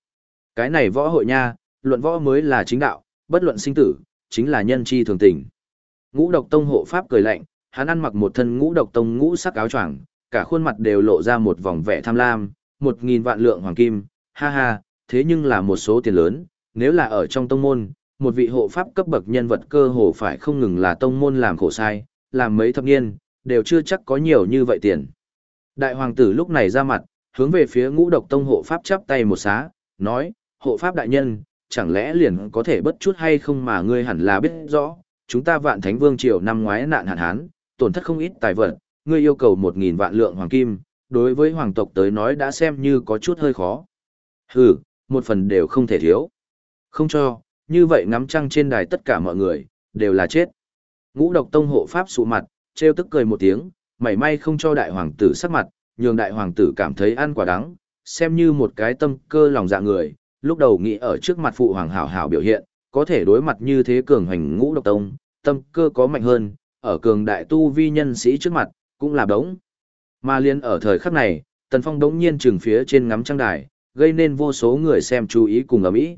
Cái này võ hội nha, luận võ mới là chính đạo, bất luận sinh tử, chính là nhân chi thường tình. Ngũ độc tông hộ pháp cười lạnh, hắn ăn mặc một thân ngũ độc tông ngũ sắc áo choàng, cả khuôn mặt đều lộ ra một vòng vẻ tham lam, một nghìn vạn lượng hoàng kim, ha ha, thế nhưng là một số tiền lớn, nếu là ở trong tông môn, một vị hộ pháp cấp bậc nhân vật cơ hồ phải không ngừng là tông môn làm khổ sai, làm mấy thập niên, đều chưa chắc có nhiều như vậy tiền. Đại hoàng tử lúc này ra mặt, hướng về phía ngũ độc tông hộ pháp chắp tay một xá, nói, hộ pháp đại nhân, chẳng lẽ liền có thể bất chút hay không mà ngươi hẳn là biết rõ, chúng ta vạn thánh vương triều năm ngoái nạn hạn hán, tổn thất không ít tài vật, ngươi yêu cầu một nghìn vạn lượng hoàng kim, đối với hoàng tộc tới nói đã xem như có chút hơi khó. Hừ, một phần đều không thể thiếu. Không cho, như vậy ngắm trăng trên đài tất cả mọi người, đều là chết. Ngũ độc tông hộ pháp sụ mặt, treo tức cười một tiếng, mảy may không cho đại hoàng tử sắc mặt, nhường đại hoàng tử cảm thấy ăn quả đắng, xem như một cái tâm cơ lòng dạ người, lúc đầu nghĩ ở trước mặt phụ hoàng hảo hảo biểu hiện, có thể đối mặt như thế cường hành ngũ độc tông, tâm cơ có mạnh hơn, ở cường đại tu vi nhân sĩ trước mặt, cũng là đống. Mà liên ở thời khắc này, Tần Phong đống nhiên trừng phía trên ngắm trang đài, gây nên vô số người xem chú ý cùng ở mỹ.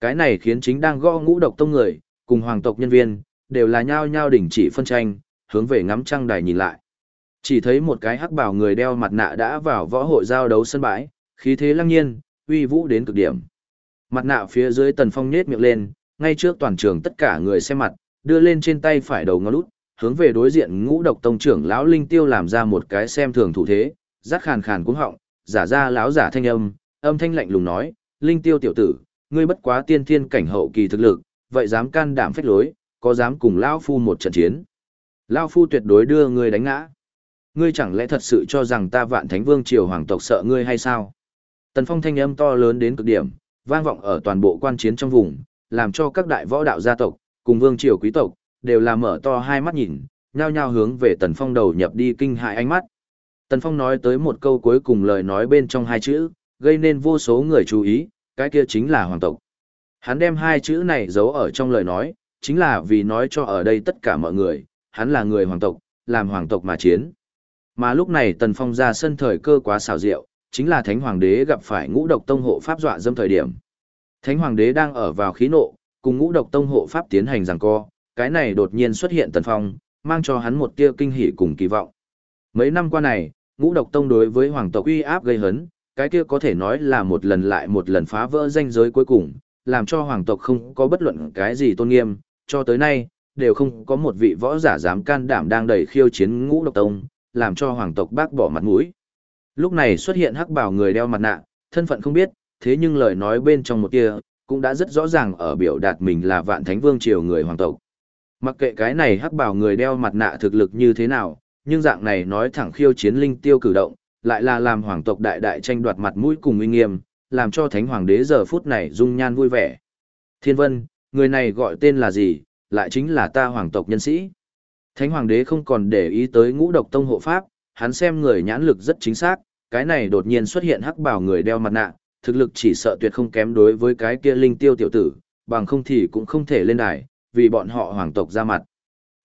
Cái này khiến chính đang gõ ngũ độc tông người, cùng hoàng tộc nhân viên, đều là nhao nhao đỉnh chỉ phân tranh, hướng về ngắm trăng đài nhìn lại. Chỉ thấy một cái hắc bảo người đeo mặt nạ đã vào võ hội giao đấu sân bãi, khí thế lăng nhiên, uy vũ đến cực điểm. Mặt nạ phía dưới Tần Phong nhếch miệng lên, ngay trước toàn trường tất cả người xem mặt, đưa lên trên tay phải đầu ngón út, hướng về đối diện ngũ độc tông trưởng lão Linh Tiêu làm ra một cái xem thường thủ thế, rát khàn khàn cuống họng, giả ra lão giả thanh âm, âm thanh lạnh lùng nói, Linh Tiêu tiểu tử, ngươi bất quá tiên thiên cảnh hậu kỳ thực lực, vậy dám can đảm phách lối, có dám cùng lão phu một trận chiến. Lão phu tuyệt đối đưa ngươi đánh ngã. Ngươi chẳng lẽ thật sự cho rằng ta vạn thánh vương triều hoàng tộc sợ ngươi hay sao? Tần phong thanh âm to lớn đến cực điểm, vang vọng ở toàn bộ quan chiến trong vùng, làm cho các đại võ đạo gia tộc, cùng vương triều quý tộc, đều là mở to hai mắt nhìn, nhao nhao hướng về Tần Phong đầu nhập đi kinh hại ánh mắt. Tần Phong nói tới một câu cuối cùng lời nói bên trong hai chữ, gây nên vô số người chú ý, cái kia chính là hoàng tộc. Hắn đem hai chữ này giấu ở trong lời nói, chính là vì nói cho ở đây tất cả mọi người, hắn là người hoàng tộc, làm hoàng tộc mà chiến. Mà lúc này Tần Phong ra sân thời cơ quá xảo diệu, chính là Thánh Hoàng đế gặp phải ngũ độc tông hộ pháp dọa dâm thời điểm. Thánh Hoàng đế đang ở vào khí nộ, cùng ngũ độc tông hộ pháp tiến hành giằng co, cái này đột nhiên xuất hiện Tần Phong, mang cho hắn một tia kinh hỉ cùng kỳ vọng. Mấy năm qua này, ngũ độc tông đối với hoàng tộc uy áp gây hấn, cái kia có thể nói là một lần lại một lần phá vỡ danh giới cuối cùng, làm cho hoàng tộc không có bất luận cái gì tôn nghiêm, cho tới nay, đều không có một vị võ giả dám can đảm đang đầy khiêu chiến ngũ độc tông, làm cho hoàng tộc bác bỏ mặt mũi. Lúc này xuất hiện hắc bảo người đeo mặt nạ, thân phận không biết, thế nhưng lời nói bên trong một kia, cũng đã rất rõ ràng ở biểu đạt mình là vạn thánh vương triều người hoàng tộc. Mặc kệ cái này hắc bảo người đeo mặt nạ thực lực như thế nào, nhưng dạng này nói thẳng khiêu chiến linh tiêu cử động, lại là làm hoàng tộc đại đại tranh đoạt mặt mũi cùng uy nghiêm, làm cho thánh hoàng đế giờ phút này dung nhan vui vẻ. Thiên vân, người này gọi tên là gì, lại chính là ta hoàng tộc nhân sĩ. Thánh hoàng đế không còn để ý tới ngũ độc tông hộ pháp, hắn xem người nhãn lực rất chính xác, cái này đột nhiên xuất hiện hắc bảo người đeo mặt nạ, thực lực chỉ sợ tuyệt không kém đối với cái kia linh tiêu tiểu tử, bằng không thì cũng không thể lên đài, vì bọn họ hoàng tộc ra mặt.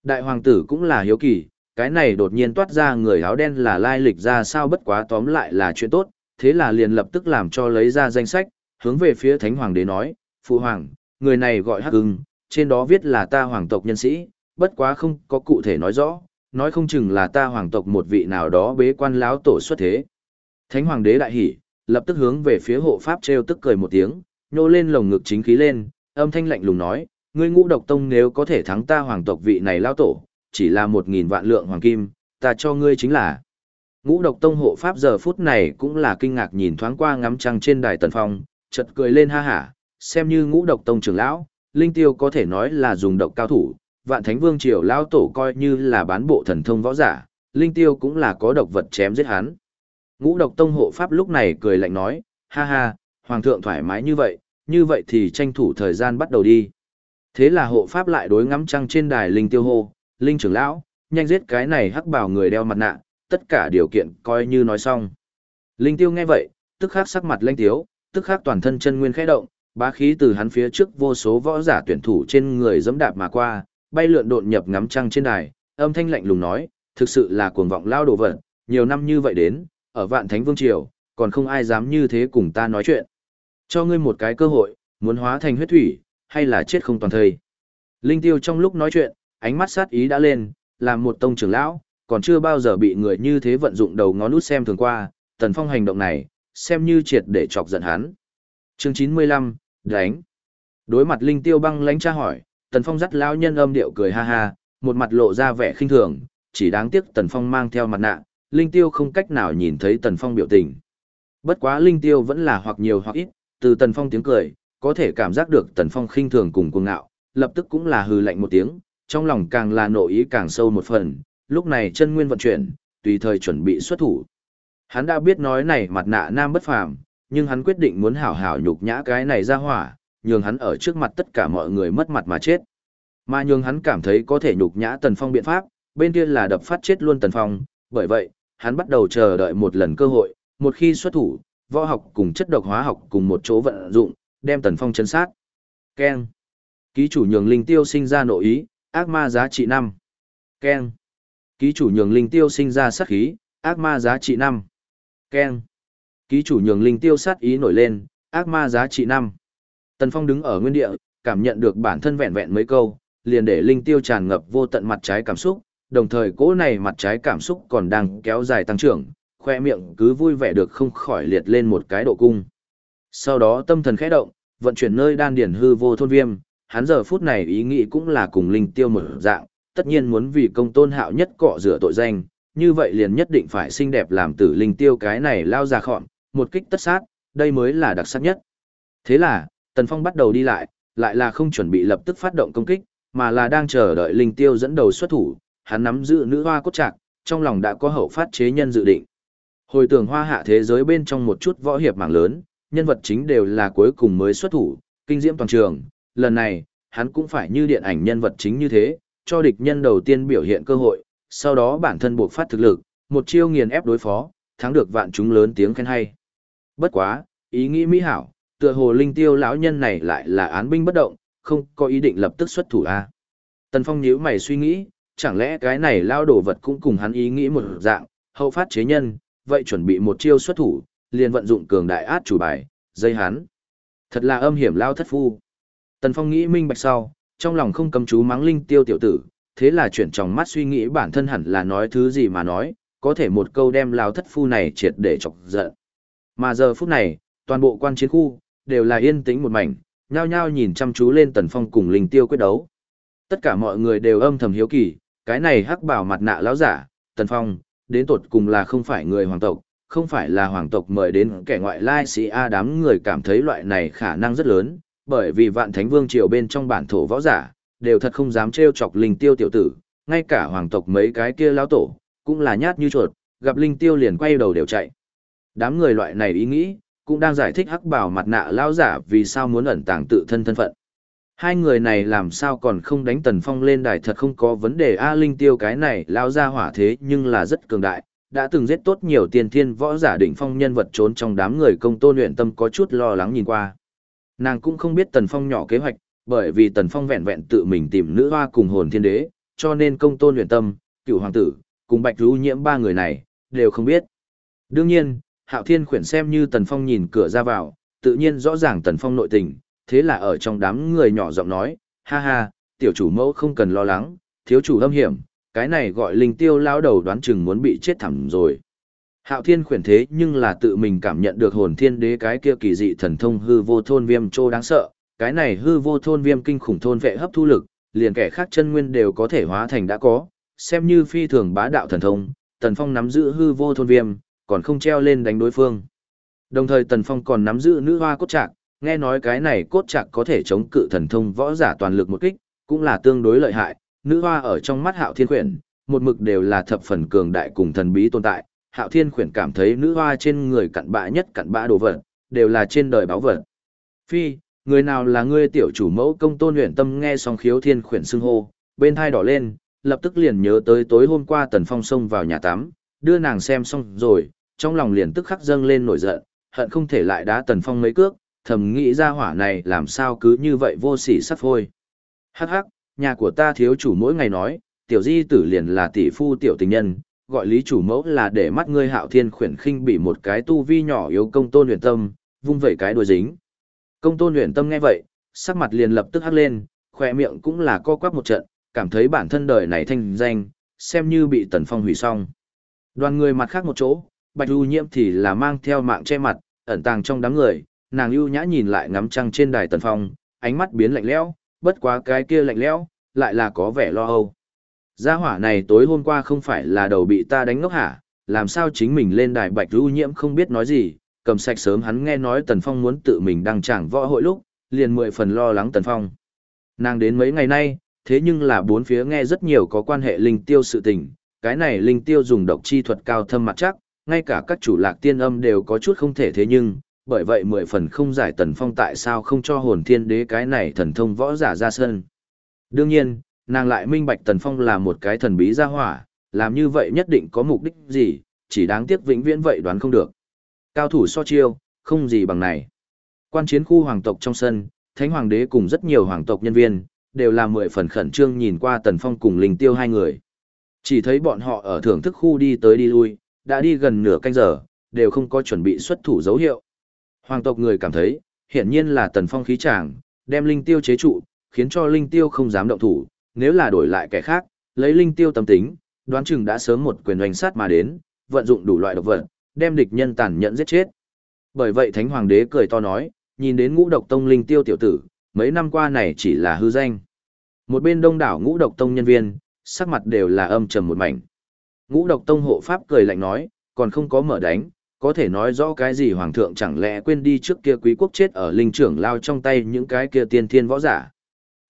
Đại hoàng tử cũng là hiếu kỳ, cái này đột nhiên toát ra người áo đen là lai lịch ra sao bất quá tóm lại là chuyện tốt, thế là liền lập tức làm cho lấy ra danh sách, hướng về phía thánh hoàng đế nói, phụ hoàng, người này gọi hắc ưng, trên đó viết là ta hoàng tộc nhân sĩ, bất quá không có cụ thể nói rõ, nói không chừng là ta hoàng tộc một vị nào đó bế quan lão tổ xuất thế. Thánh hoàng đế đại hỉ, lập tức hướng về phía hộ pháp treo tức cười một tiếng, nhô lên lồng ngực chính khí lên, âm thanh lạnh lùng nói, ngươi ngũ độc tông nếu có thể thắng ta hoàng tộc vị này lao tổ, chỉ là một nghìn vạn lượng hoàng kim, ta cho ngươi chính là. Ngũ độc tông hộ pháp giờ phút này cũng là kinh ngạc nhìn thoáng qua ngắm trăng trên đài tần phong, chợt cười lên ha hả, xem như ngũ độc tông trưởng lão, linh tiêu có thể nói là dùng độc cao thủ, vạn thánh vương triều lao tổ coi như là bán bộ thần thông võ giả, linh tiêu cũng là có độc vật chém giết hắn. Ngũ độc tông hộ pháp lúc này cười lạnh nói, ha ha, hoàng thượng thoải mái như vậy, như vậy thì tranh thủ thời gian bắt đầu đi. Thế là hộ pháp lại đối ngắm trăng trên đài linh tiêu hô, linh trưởng lão, nhanh giết cái này hắc bảo người đeo mặt nạ, tất cả điều kiện coi như nói xong. Linh tiêu nghe vậy, tức khắc sắc mặt lanh tiếu, tức khắc toàn thân chân nguyên khẽ động, bá khí từ hắn phía trước vô số võ giả tuyển thủ trên người dẫm đạp mà qua, bay lượn độn nhập ngắm trăng trên đài, âm thanh lạnh lùng nói, thực sự là cuồng vọng lao đồ vật, nhiều năm như vậy đến, ở vạn thánh vương triều, còn không ai dám như thế cùng ta nói chuyện. Cho ngươi một cái cơ hội, muốn hóa thành huyết thủy, hay là chết không toàn thời. Linh tiêu trong lúc nói chuyện, ánh mắt sát ý đã lên, làm một tông trưởng lão, còn chưa bao giờ bị người như thế vận dụng đầu ngón út xem thường qua, tần phong hành động này, xem như triệt để chọc giận hắn. Chương 95, đánh. Đối mặt Linh tiêu băng lánh tra hỏi, tần phong dắt lão nhân âm điệu cười ha ha, một mặt lộ ra vẻ khinh thường, chỉ đáng tiếc tần phong mang theo mặt nạ, Linh tiêu không cách nào nhìn thấy tần phong biểu tình. Bất quá Linh tiêu vẫn là hoặc nhiều hoặc ít, từ tần phong tiếng cười, có thể cảm giác được tần phong khinh thường cùng cuồng ngạo, lập tức cũng là hừ lạnh một tiếng, trong lòng càng là nội ý càng sâu một phần, lúc này chân nguyên vận chuyển, tùy thời chuẩn bị xuất thủ. Hắn đã biết nói này mặt nạ nam bất phàm, nhưng hắn quyết định muốn hảo hảo nhục nhã cái này ra hỏa, nhường hắn ở trước mặt tất cả mọi người mất mặt mà chết. Mà nhường hắn cảm thấy có thể nhục nhã Tần Phong biện pháp, bên kia là đập phát chết luôn Tần Phong, bởi vậy, hắn bắt đầu chờ đợi một lần cơ hội, một khi xuất thủ, võ học cùng chất độc hóa học cùng một chỗ vận dụng, đem Tần Phong chấn sát. Keng. Ký chủ nhường linh tiêu sinh ra nội ý, ác ma giá trị 5. Keng. Ký chủ nhường linh tiêu sinh ra sát khí, ác ma giá trị 5. Keng. Ký chủ nhường linh tiêu sát ý nổi lên, ác ma giá trị 5. Tần Phong đứng ở nguyên địa, cảm nhận được bản thân vẹn vẹn mấy câu, liền để linh tiêu tràn ngập vô tận mặt trái cảm xúc, đồng thời cỗ này mặt trái cảm xúc còn đang kéo dài tăng trưởng, khoe miệng cứ vui vẻ được không khỏi liệt lên một cái độ cung. Sau đó tâm thần khẽ động, vận chuyển nơi đan điển hư vô thôn viêm, hắn giờ phút này ý nghĩ cũng là cùng linh tiêu một dạng, tất nhiên muốn vì công tôn hạo nhất cọ rửa tội danh, như vậy liền nhất định phải xinh đẹp làm tử linh tiêu cái này lao ra khọn, một kích tất sát, đây mới là đặc sắc nhất. Thế là, Tần Phong bắt đầu đi lại, lại là không chuẩn bị lập tức phát động công kích, mà là đang chờ đợi linh tiêu dẫn đầu xuất thủ, hắn nắm giữ nữ hoa cốt trạc, trong lòng đã có hậu phát chế nhân dự định. Hồi tưởng hoa hạ thế giới bên trong một chút võ hiệp mảng lớn, nhân vật chính đều là cuối cùng mới xuất thủ, kinh diễm toàn trường, lần này, hắn cũng phải như điện ảnh nhân vật chính như thế, cho địch nhân đầu tiên biểu hiện cơ hội, sau đó bản thân buộc phát thực lực, một chiêu nghiền ép đối phó, thắng được vạn chúng lớn tiếng khen hay. Bất quá, ý nghĩ mỹ hảo, tựa hồ linh tiêu lão nhân này lại là án binh bất động, không có ý định lập tức xuất thủ a. Tần Phong nhíu mày suy nghĩ, chẳng lẽ cái này lao đồ vật cũng cùng hắn ý nghĩ một dạng, hậu phát chế nhân, vậy chuẩn bị một chiêu xuất thủ, liền vận dụng cường đại át chủ bài, dây hắn. Thật là âm hiểm lao thất phu. Tần Phong nghĩ minh bạch sau, trong lòng không cầm chú mắng linh tiêu tiểu tử, thế là chuyển trong mắt suy nghĩ bản thân hẳn là nói thứ gì mà nói, có thể một câu đem lao thất phu này triệt để chọc giận. Mà giờ phút này, toàn bộ quan chiến khu, đều là yên tĩnh một mảnh, nhao nhao nhìn chăm chú lên Tần Phong cùng linh tiêu quyết đấu. Tất cả mọi người đều âm thầm hiếu kỳ, cái này hắc bảo mặt nạ lão giả, Tần Phong, đến tột cùng là không phải người hoàng tộc, không phải là hoàng tộc mời đến kẻ ngoại lai sĩ A đám người cảm thấy loại này khả năng rất lớn, bởi vì vạn thánh vương triều bên trong bản thổ võ giả, đều thật không dám trêu chọc linh tiêu tiểu tử, ngay cả hoàng tộc mấy cái kia lão tổ, cũng là nhát như chuột, gặp linh tiêu liền quay đầu đều chạy. Đám người loại này ý nghĩ, cũng đang giải thích hắc bảo mặt nạ lão giả vì sao muốn ẩn tàng tự thân thân phận. Hai người này làm sao còn không đánh tần phong lên đài thật không có vấn đề A Linh Tiêu cái này lao ra hỏa thế nhưng là rất cường đại, đã từng giết tốt nhiều tiền thiên võ giả đỉnh phong nhân vật trốn trong đám người công tôn luyện tâm có chút lo lắng nhìn qua. Nàng cũng không biết tần phong nhỏ kế hoạch, bởi vì tần phong vẹn vẹn tự mình tìm nữ hoa cùng hồn thiên đế, cho nên công tôn luyện tâm, cựu hoàng tử, cùng bạch rú nhiễm ba người này, đều không biết. Đương nhiên, hạo thiên khuyển xem như tần phong nhìn cửa ra vào, tự nhiên rõ ràng tần phong nội tình, thế là ở trong đám người nhỏ giọng nói, ha ha, tiểu chủ mẫu không cần lo lắng, thiếu chủ âm hiểm, cái này gọi linh tiêu lao đầu đoán chừng muốn bị chết thẳm rồi. Hạo thiên khuyển thế nhưng là tự mình cảm nhận được hồn thiên đế cái kia kỳ dị thần thông hư vô thôn viêm trô đáng sợ, cái này hư vô thôn viêm kinh khủng thôn vệ hấp thu lực, liền kẻ khác chân nguyên đều có thể hóa thành đã có, xem như phi thường bá đạo thần thông, tần phong nắm giữ hư vô thôn viêm, còn không treo lên đánh đối phương. Đồng thời tần phong còn nắm giữ nữ hoa cốt trạc, nghe nói cái này cốt trạc có thể chống cự thần thông võ giả toàn lực một kích, cũng là tương đối lợi hại, nữ hoa ở trong mắt hạo thiên khuyển, một mực đều là thập phần cường đại cùng thần bí tồn tại, hạo thiên khuyển cảm thấy nữ hoa trên người cặn bã nhất cặn bã đồ vật, đều là trên đời báo vật. Phi, người nào là ngươi tiểu chủ mẫu công tôn luyện tâm nghe xong khiếu thiên khuyển xưng hô, bên thai đỏ lên, lập tức liền nhớ tới tối hôm qua tần phong xông vào nhà tắm, đưa nàng xem xong rồi, trong lòng liền tức khắc dâng lên nổi giận, hận không thể lại đá tần phong mấy cước, thầm nghĩ ra hỏa này làm sao cứ như vậy vô sỉ sắt phôi. Hắc hắc, nhà của ta thiếu chủ mỗi ngày nói, tiểu di tử liền là tỷ phu tiểu tình nhân, gọi lý chủ mẫu là để mắt ngươi hạo thiên khuyển khinh bị một cái tu vi nhỏ yếu công tôn luyện tâm, vung vẩy cái đuôi dính. Công tôn luyện tâm nghe vậy, sắc mặt liền lập tức hắc lên, khỏe miệng cũng là co quắp một trận, cảm thấy bản thân đời này thanh danh, xem như bị tần phong hủy xong. Đoàn người mặt khác một chỗ, bạch ưu nhiễm thì là mang theo mạng che mặt, ẩn tàng trong đám người, nàng ưu nhã nhìn lại ngắm trăng trên đài tần phong, ánh mắt biến lạnh lẽo, bất quá cái kia lạnh lẽo, lại là có vẻ lo âu. Gia hỏa này tối hôm qua không phải là đầu bị ta đánh ngốc hả, làm sao chính mình lên đài bạch ưu nhiễm không biết nói gì, cầm sạch sớm hắn nghe nói tần phong muốn tự mình đăng trảng võ hội lúc, liền mười phần lo lắng tần phong. Nàng đến mấy ngày nay, thế nhưng là bốn phía nghe rất nhiều có quan hệ linh tiêu sự tình, cái này linh tiêu dùng độc chi thuật cao thâm mặt chắc, ngay cả các chủ lạc tiên âm đều có chút không thể thế nhưng, bởi vậy mười phần không giải tần phong tại sao không cho hồn thiên đế cái này thần thông võ giả ra sân. Đương nhiên, nàng lại minh bạch tần phong là một cái thần bí gia hỏa, làm như vậy nhất định có mục đích gì, chỉ đáng tiếc vĩnh viễn vậy đoán không được. Cao thủ so chiêu, không gì bằng này. Quan chiến khu hoàng tộc trong sân, thánh hoàng đế cùng rất nhiều hoàng tộc nhân viên, đều là mười phần khẩn trương nhìn qua tần phong cùng linh tiêu hai người. Chỉ thấy bọn họ ở thưởng thức khu đi tới đi lui, đã đi gần nửa canh giờ, đều không có chuẩn bị xuất thủ dấu hiệu. Hoàng tộc người cảm thấy, hiển nhiên là tần phong khí tràng, đem linh tiêu chế trụ, khiến cho linh tiêu không dám động thủ, nếu là đổi lại kẻ khác, lấy linh tiêu tâm tính, đoán chừng đã sớm một quyền oanh sát mà đến, vận dụng đủ loại độc vật, đem địch nhân tàn nhẫn giết chết. Bởi vậy Thánh Hoàng đế cười to nói, nhìn đến ngũ độc tông linh tiêu tiểu tử, mấy năm qua này chỉ là hư danh. Một bên đông đảo ngũ độc tông nhân viên, sắc mặt đều là âm trầm một mảnh. Ngũ độc tông hộ pháp cười lạnh nói, còn không có mở đánh, có thể nói rõ cái gì hoàng thượng chẳng lẽ quên đi trước kia quý quốc chết ở linh trưởng lao trong tay những cái kia tiên thiên võ giả.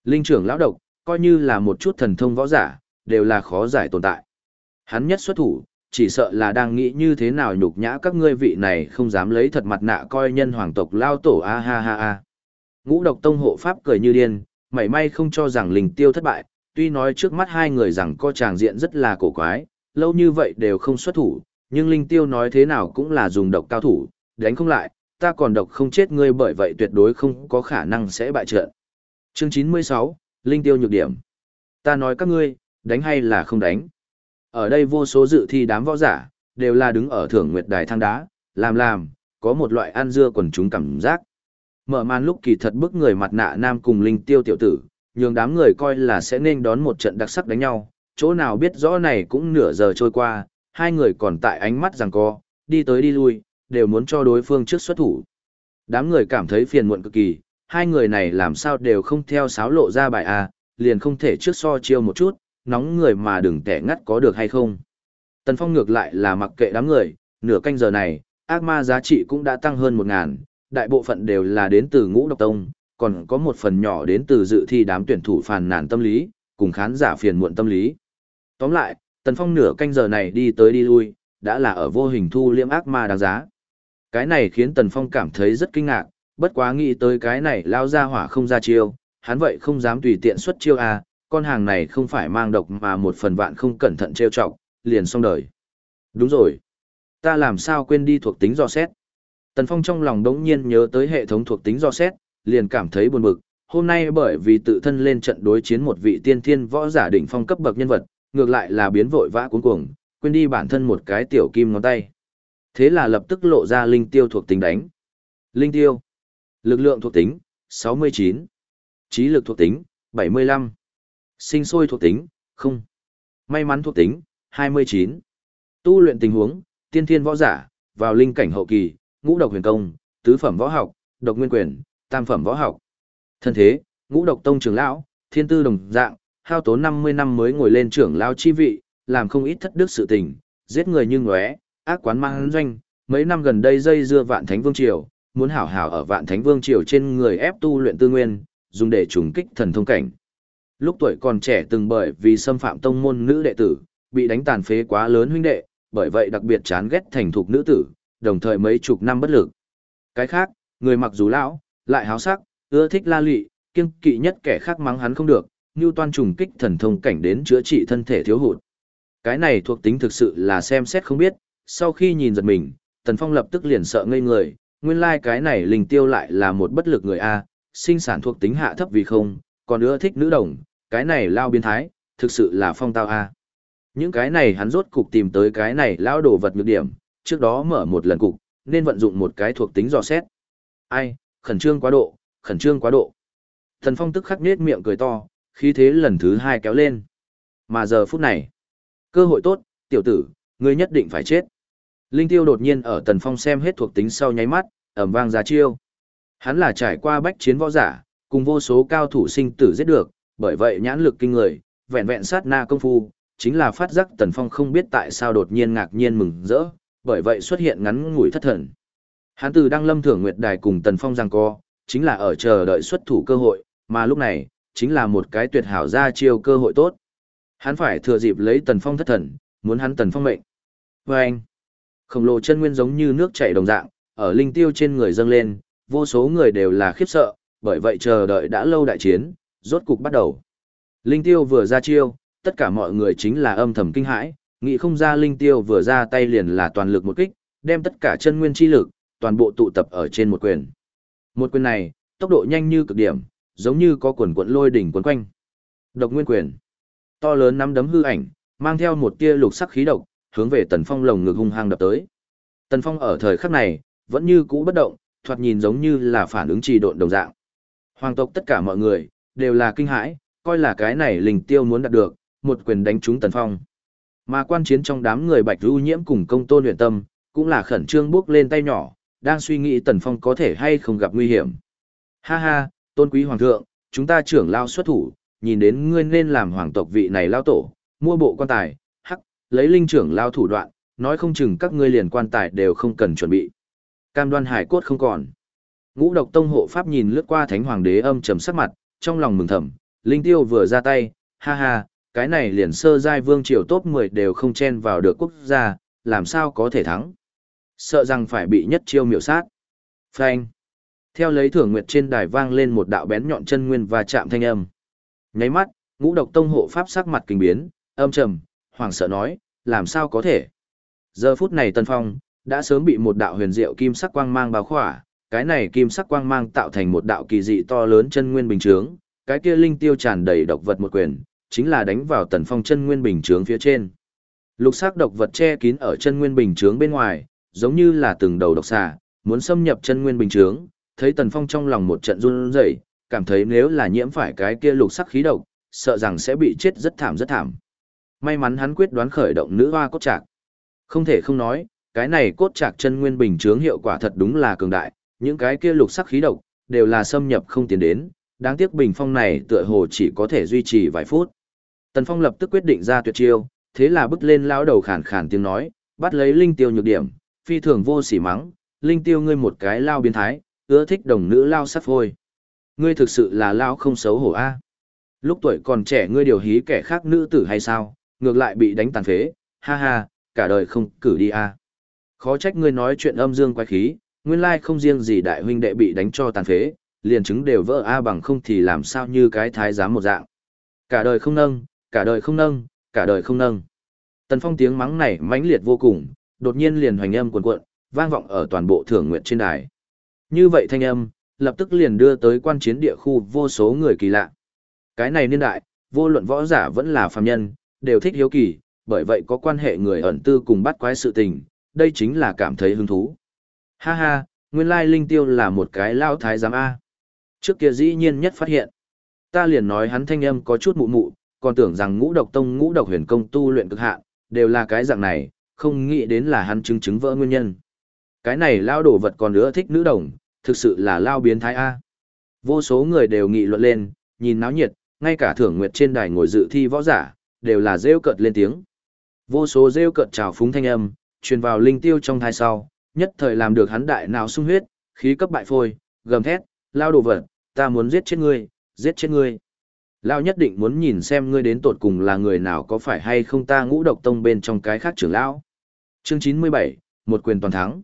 Linh trưởng lão độc, coi như là một chút thần thông võ giả, đều là khó giải tồn tại. Hắn nhất xuất thủ, chỉ sợ là đang nghĩ như thế nào nhục nhã các ngươi vị này không dám lấy thật mặt nạ coi nhân hoàng tộc lao tổ a ha ha ha. Ngũ độc tông hộ pháp cười như điên, mảy may không cho rằng linh tiêu thất bại, tuy nói trước mắt hai người rằng co tràng diện rất là cổ quái, lâu như vậy đều không xuất thủ, nhưng linh tiêu nói thế nào cũng là dùng độc cao thủ, đánh không lại, ta còn độc không chết ngươi bởi vậy tuyệt đối không có khả năng sẽ bại trận. Chương 96, Linh tiêu nhược điểm. Ta nói các ngươi, đánh hay là không đánh. Ở đây vô số dự thi đám võ giả, đều là đứng ở thưởng nguyệt đài thang đá, làm làm, có một loại ăn dưa quần chúng cảm giác. Mở màn lúc kỳ thật bức người mặt nạ nam cùng linh tiêu tiểu tử, nhường đám người coi là sẽ nên đón một trận đặc sắc đánh nhau, chỗ nào biết rõ này cũng nửa giờ trôi qua, hai người còn tại ánh mắt rằng co, đi tới đi lui, đều muốn cho đối phương trước xuất thủ. Đám người cảm thấy phiền muộn cực kỳ, hai người này làm sao đều không theo sáo lộ ra bài A, liền không thể trước so chiêu một chút, nóng người mà đừng tẻ ngắt có được hay không. Tần Phong ngược lại là mặc kệ đám người, nửa canh giờ này, ác ma giá trị cũng đã tăng hơn một ngàn, đại bộ phận đều là đến từ ngũ độc tông, còn có một phần nhỏ đến từ dự thi đám tuyển thủ phàn nàn tâm lý, cùng khán giả phiền muộn tâm lý. Tóm lại, Tần Phong nửa canh giờ này đi tới đi lui, đã là ở vô hình thu liêm ác ma đáng giá. Cái này khiến Tần Phong cảm thấy rất kinh ngạc, bất quá nghĩ tới cái này lao ra hỏa không ra chiêu, hắn vậy không dám tùy tiện xuất chiêu à, con hàng này không phải mang độc mà một phần vạn không cẩn thận trêu chọc, liền xong đời. Đúng rồi. Ta làm sao quên đi thuộc tính do xét. Tần Phong trong lòng đống nhiên nhớ tới hệ thống thuộc tính do xét, liền cảm thấy buồn bực. Hôm nay bởi vì tự thân lên trận đối chiến một vị tiên thiên võ giả đỉnh phong cấp bậc nhân vật, ngược lại là biến vội vã cuống cuồng, quên đi bản thân một cái tiểu kim ngón tay. Thế là lập tức lộ ra linh tiêu thuộc tính đánh. Linh tiêu. Lực lượng thuộc tính, 69. Trí lực thuộc tính, 75. Sinh sôi thuộc tính, không. May mắn thuộc tính, 29. Tu luyện tình huống, tiên thiên võ giả, vào linh cảnh hậu kỳ, ngũ độc huyền công, tứ phẩm võ học, độc nguyên quyền, tam phẩm võ học. Thân thế, ngũ độc tông trưởng lão, thiên tư đồng dạng, hao tốn 50 năm mới ngồi lên trưởng lão chi vị, làm không ít thất đức sự tình, giết người như ngóe, ác quán mang doanh, mấy năm gần đây dây dưa vạn thánh vương triều, muốn hảo hảo ở vạn thánh vương triều trên người ép tu luyện tư nguyên, dùng để trùng kích thần thông cảnh. Lúc tuổi còn trẻ từng bởi vì xâm phạm tông môn nữ đệ tử, bị đánh tàn phế quá lớn huynh đệ, bởi vậy đặc biệt chán ghét thành thục nữ tử, đồng thời mấy chục năm bất lực. Cái khác, người mặc dù lão, lại háo sắc, ưa thích la lị, kiêng kỵ nhất kẻ khác mắng hắn không được, như toan trùng kích thần thông cảnh đến chữa trị thân thể thiếu hụt. Cái này thuộc tính thực sự là xem xét không biết, sau khi nhìn giật mình, Tần Phong lập tức liền sợ ngây người, nguyên lai like cái này linh tiêu lại là một bất lực người A, sinh sản thuộc tính hạ thấp vì không, còn ưa thích nữ đồng, cái này lao biến thái, thực sự là phong tao A. Những cái này hắn rốt cục tìm tới cái này lao đồ vật nhược điểm, trước đó mở một lần cục, nên vận dụng một cái thuộc tính dò xét. Ai, khẩn trương quá độ, khẩn trương quá độ. Thần Phong tức khắc nết miệng cười to, khí thế lần thứ hai kéo lên. Mà giờ phút này, cơ hội tốt, tiểu tử, ngươi nhất định phải chết. Linh tiêu đột nhiên ở Tần Phong xem hết thuộc tính sau nháy mắt, ẩm vang ra chiêu. Hắn là trải qua bách chiến võ giả, cùng vô số cao thủ sinh tử giết được, bởi vậy nhãn lực kinh người, vẹn vẹn sát na công phu, chính là phát giác Tần Phong không biết tại sao đột nhiên ngạc nhiên mừng rỡ, bởi vậy xuất hiện ngắn ngủi thất thần. Hắn từ đăng lâm thưởng nguyệt đài cùng Tần Phong giằng co, chính là ở chờ đợi xuất thủ cơ hội, mà lúc này, chính là một cái tuyệt hảo ra chiêu cơ hội tốt. Hắn phải thừa dịp lấy Tần Phong thất thần, muốn hắn Tần Phong mệnh. Và anh, khổng lồ chân nguyên giống như nước chảy đồng dạng, ở linh tiêu trên người dâng lên, vô số người đều là khiếp sợ, bởi vậy chờ đợi đã lâu đại chiến, rốt cục bắt đầu. Linh tiêu vừa ra chiêu, tất cả mọi người chính là âm thầm kinh hãi, nghĩ không ra linh tiêu vừa ra tay liền là toàn lực một kích, đem tất cả chân nguyên chi lực, toàn bộ tụ tập ở trên một quyền. Một quyền này, tốc độ nhanh như cực điểm, giống như có quần quận lôi đỉnh quấn quanh. Độc nguyên quyền. To lớn nắm đấm hư ảnh, mang theo một tia lục sắc khí độc, hướng về Tần Phong lồng ngực hung hăng đập tới. Tần Phong ở thời khắc này, vẫn như cũ bất động, thoạt nhìn giống như là phản ứng trì độn đồng dạng. Hoàng tộc tất cả mọi người, đều là kinh hãi, coi là cái này linh tiêu muốn đạt được, một quyền đánh trúng Tần Phong. Mà quan chiến trong đám người Bạch Du Nhiễm cùng công tôn luyện tâm, cũng là khẩn trương bước lên tay nhỏ, đang suy nghĩ Tần Phong có thể hay không gặp nguy hiểm. Ha ha, tôn quý hoàng thượng, chúng ta trưởng lao xuất thủ, nhìn đến ngươi nên làm hoàng tộc vị này lao tổ, mua bộ quan tài, hắc, lấy linh trưởng lao thủ đoạn, nói không chừng các ngươi liền quan tài đều không cần chuẩn bị. Cam đoan hải cốt không còn. Ngũ độc tông hộ pháp nhìn lướt qua thánh hoàng đế âm trầm sắc mặt, trong lòng mừng thầm, linh tiêu vừa ra tay, ha ha, cái này liền sơ giai vương triều top 10 đều không chen vào được quốc gia, làm sao có thể thắng. Sợ rằng phải bị nhất chiêu miểu sát. Phanh. Theo lấy thưởng nguyệt trên đài vang lên một đạo bén nhọn chân nguyên và chạm thanh âm. Nháy mắt, ngũ độc tông hộ pháp sắc mặt kinh biến, âm trầm, hoàng sợ nói, làm sao có thể. Giờ phút này Tân Phong, đã sớm bị một đạo huyền diệu kim sắc quang mang bao khỏa, cái này kim sắc quang mang tạo thành một đạo kỳ dị to lớn chân nguyên bình chướng, cái kia linh tiêu tràn đầy độc vật một quyền, chính là đánh vào Tần Phong chân nguyên bình chướng phía trên. Lục sắc độc vật che kín ở chân nguyên bình chướng bên ngoài, giống như là từng đầu độc xà, muốn xâm nhập chân nguyên bình chướng, thấy Tần Phong trong lòng một trận run rẩy, cảm thấy nếu là nhiễm phải cái kia lục sắc khí độc, sợ rằng sẽ bị chết rất thảm rất thảm. May mắn hắn quyết đoán khởi động nữ hoa cốt trạc. Không thể không nói, cái này cốt trạc chân nguyên bình chướng hiệu quả thật đúng là cường đại, những cái kia lục sắc khí độc đều là xâm nhập không tiến đến, đáng tiếc bình phong này tựa hồ chỉ có thể duy trì vài phút. Tần Phong lập tức quyết định ra tuyệt chiêu, thế là bước lên lão đầu khàn khàn tiếng nói, bắt lấy linh tiêu nhược điểm, phi thường vô sỉ mắng, linh tiêu ngươi một cái lao biến thái, ưa thích đồng nữ lao sắt phôi. Ngươi thực sự là lao không xấu hổ a. Lúc tuổi còn trẻ ngươi điều hí kẻ khác nữ tử hay sao, ngược lại bị đánh tàn phế, ha ha, cả đời không cử đi a. Khó trách ngươi nói chuyện âm dương quái khí, nguyên lai không riêng gì đại huynh đệ bị đánh cho tàn phế, liền chứng đều vỡ a bằng không thì làm sao như cái thái giám một dạng. Cả đời không nâng, cả đời không nâng, cả đời không nâng. Tần Phong tiếng mắng này mãnh liệt vô cùng, đột nhiên liền hoành âm cuồn cuộn, vang vọng ở toàn bộ thưởng nguyện trên đài. Như vậy thanh âm, lập tức liền đưa tới quan chiến địa khu vô số người kỳ lạ. Cái này niên đại, vô luận võ giả vẫn là phàm nhân, đều thích hiếu kỳ, bởi vậy có quan hệ người ẩn tư cùng bắt quái sự tình, đây chính là cảm thấy hứng thú. Ha ha, nguyên lai linh tiêu là một cái lao thái giám A. Trước kia dĩ nhiên nhất phát hiện. Ta liền nói hắn thanh âm có chút mụ mụ, còn tưởng rằng ngũ độc tông ngũ độc huyền công tu luyện cực hạn, đều là cái dạng này, không nghĩ đến là hắn chứng chứng vỡ nguyên nhân. Cái này lao đổ vật còn nữa thích nữ đồng, thực sự là lao biến thái A. Vô số người đều nghị luận lên, nhìn náo nhiệt, ngay cả thưởng nguyệt trên đài ngồi dự thi võ giả, đều là rêu cợt lên tiếng. Vô số rêu cợt trào phúng thanh âm, truyền vào linh tiêu trong thai sau, nhất thời làm được hắn đại nào sung huyết, khí cấp bại phôi, gầm thét, lao đồ vật, ta muốn giết chết ngươi, giết chết ngươi. Lao nhất định muốn nhìn xem ngươi đến tột cùng là người nào có phải hay không ta ngũ độc tông bên trong cái khác trưởng lão. Chương 97, một quyền toàn thắng.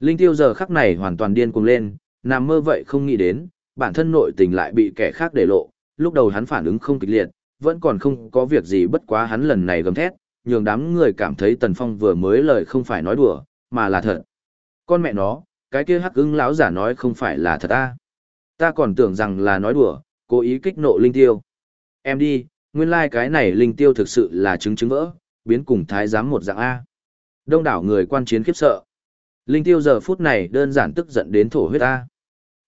Linh tiêu giờ khắc này hoàn toàn điên cuồng lên, nằm mơ vậy không nghĩ đến, bản thân nội tình lại bị kẻ khác để lộ, lúc đầu hắn phản ứng không kịch liệt, vẫn còn không có việc gì bất quá hắn lần này gầm thét, nhường đám người cảm thấy Tần Phong vừa mới lời không phải nói đùa, mà là thật. Con mẹ nó, cái kia hắc ưng lão giả nói không phải là thật ta. Ta còn tưởng rằng là nói đùa, cố ý kích nộ linh tiêu. Em đi, nguyên lai like cái này linh tiêu thực sự là chứng chứng vỡ, biến cùng thái giám một dạng A. Đông đảo người quan chiến khiếp sợ. Linh tiêu giờ phút này đơn giản tức giận đến thổ huyết ta.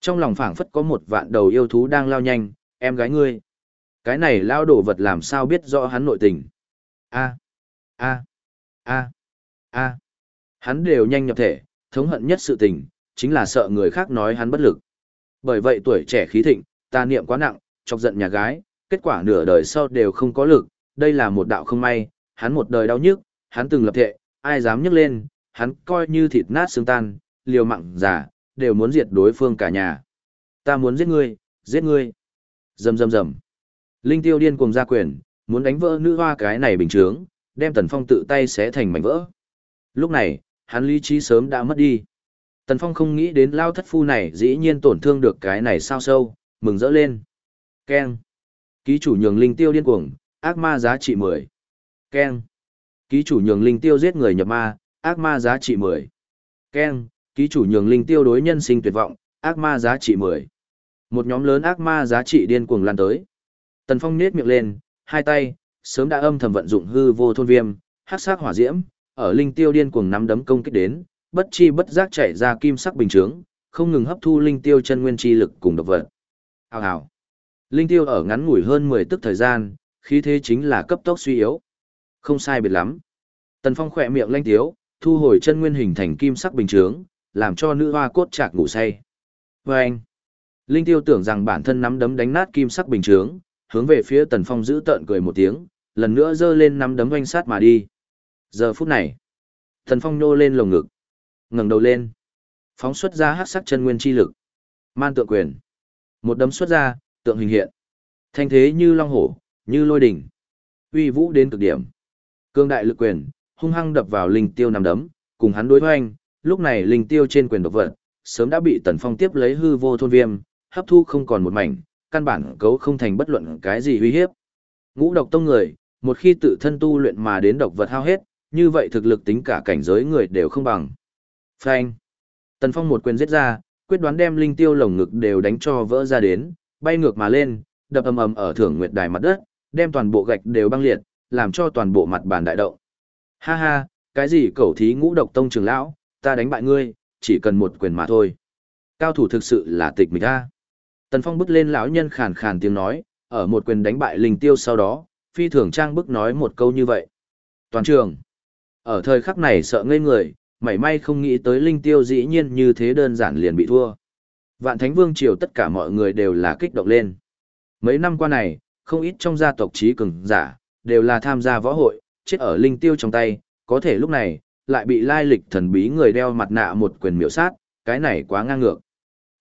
Trong lòng phảng phất có một vạn đầu yêu thú đang lao nhanh, em gái ngươi. Cái này lao đổ vật làm sao biết rõ hắn nội tình. A. A. A. A. Hắn đều nhanh nhập thể, thống hận nhất sự tình, chính là sợ người khác nói hắn bất lực. Bởi vậy tuổi trẻ khí thịnh, ta niệm quá nặng, chọc giận nhà gái, kết quả nửa đời sau đều không có lực, đây là một đạo không may, hắn một đời đau nhức, hắn từng lập thệ, ai dám nhấc lên, hắn coi như thịt nát xương tan, liều mạng giả, đều muốn diệt đối phương cả nhà. Ta muốn giết ngươi, giết ngươi. Rầm rầm rầm. Linh tiêu điên cuồng ra quyền, muốn đánh vỡ nữ hoa cái này bình chướng, đem Tần Phong tự tay xé thành mảnh vỡ. Lúc này, hắn lý trí sớm đã mất đi. Tần Phong không nghĩ đến lao thất phu này dĩ nhiên tổn thương được cái này sao sâu, mừng rỡ lên. keng Ký chủ nhường linh tiêu điên cuồng, ác ma giá trị 10. keng Ký chủ nhường linh tiêu giết người nhập ma, ác ma giá trị 10. Ken. Ký chủ nhường linh tiêu đối nhân sinh tuyệt vọng, ác ma giá trị 10. Một nhóm lớn ác ma giá trị điên cuồng lan tới. Tần Phong nết miệng lên, hai tay, sớm đã âm thầm vận dụng hư vô thôn viêm, hắc sắc hỏa diễm, ở linh tiêu điên cuồng nắm đấm công kích đến, bất chi bất giác chạy ra kim sắc bình chướng, không ngừng hấp thu linh tiêu chân nguyên chi lực cùng độc vật. Hào hào. Linh tiêu ở ngắn ngủi hơn 10 tức thời gian, khí thế chính là cấp tốc suy yếu. Không sai biệt lắm. Tần Phong khỏe miệng lanh tiếu, thu hồi chân nguyên hình thành kim sắc bình chướng, làm cho nữ hoa cốt chạc ngủ say. Và anh. Linh Tiêu tưởng rằng bản thân nắm đấm đánh nát kim sắc bình chướng, hướng về phía Tần Phong giữ tợn cười một tiếng, lần nữa giơ lên nắm đấm oanh sát mà đi. Giờ phút này, Tần Phong nô lên lồng ngực, ngẩng đầu lên, phóng xuất ra hắc sắc chân nguyên chi lực. Man tượng quyền. Một đấm xuất ra, tượng hình hiện. Thanh thế như long hổ, như lôi đỉnh. Uy vũ đến cực điểm. Cương đại lực quyền, hung hăng đập vào linh tiêu nằm đấm, cùng hắn đối hoành, lúc này linh tiêu trên quyền độc vật, sớm đã bị Tần Phong tiếp lấy hư vô thôn viêm, hấp thu không còn một mảnh, căn bản cấu không thành bất luận cái gì uy hiếp. Ngũ độc tông người, một khi tự thân tu luyện mà đến độc vật hao hết, như vậy thực lực tính cả cảnh giới người đều không bằng. Phanh. Tần Phong một quyền giết ra, quyết đoán đem linh tiêu lồng ngực đều đánh cho vỡ ra đến, bay ngược mà lên, đập ầm ầm ở thưởng nguyệt đài mặt đất, đem toàn bộ gạch đều băng liệt, làm cho toàn bộ mặt bàn đại động. Ha ha, cái gì cẩu thí ngũ độc tông trưởng lão, ta đánh bại ngươi, chỉ cần một quyền mà thôi. Cao thủ thực sự là tịch mịch a. Tần Phong bước lên lão nhân khàn khàn tiếng nói, ở một quyền đánh bại linh tiêu sau đó, phi thường trang bức nói một câu như vậy. Toàn trường. Ở thời khắc này sợ ngây người, mảy may không nghĩ tới linh tiêu dĩ nhiên như thế đơn giản liền bị thua. Vạn Thánh Vương triều tất cả mọi người đều là kích động lên. Mấy năm qua này, không ít trong gia tộc trí cường giả, đều là tham gia võ hội, chết ở linh tiêu trong tay, có thể lúc này, lại bị lai lịch thần bí người đeo mặt nạ một quyền miểu sát, cái này quá ngang ngược.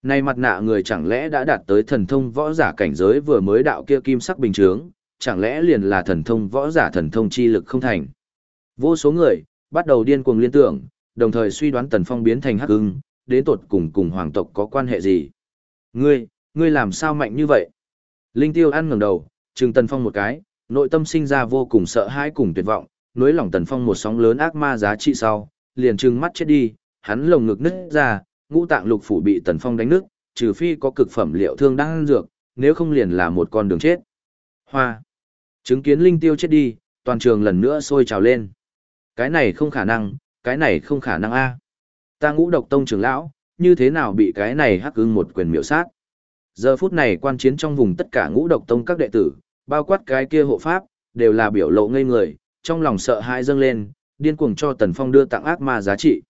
Này mặt nạ người chẳng lẽ đã đạt tới thần thông võ giả cảnh giới vừa mới đạo kia kim sắc bình trướng, chẳng lẽ liền là thần thông võ giả thần thông chi lực không thành. Vô số người, bắt đầu điên cuồng liên tưởng, đồng thời suy đoán Tần Phong biến thành hắc ưng, đến tột cùng cùng hoàng tộc có quan hệ gì. Ngươi, ngươi làm sao mạnh như vậy? Linh Tiêu ăn ngẩng đầu, trừng Tần Phong một cái, nội tâm sinh ra vô cùng sợ hãi cùng tuyệt vọng, nối lòng Tần Phong một sóng lớn ác ma giá trị sau, liền trừng mắt chết đi, hắn lồng ngực nứt ra, ngũ tạng lục phủ bị Tần Phong đánh nứt, trừ phi có cực phẩm liệu thương đang dược, nếu không liền là một con đường chết. Hoa. Chứng kiến Linh Tiêu chết đi, toàn trường lần nữa sôi trào lên. Cái này không khả năng, cái này không khả năng a. Ta ngũ độc tông trưởng lão, như thế nào bị cái này hắc ưng một quyền miểu sát. Giờ phút này quan chiến trong vùng tất cả ngũ độc tông các đệ tử, bao quát cái kia hộ pháp, đều là biểu lộ ngây người, trong lòng sợ hãi dâng lên, điên cuồng cho Tần Phong đưa tặng ác ma giá trị.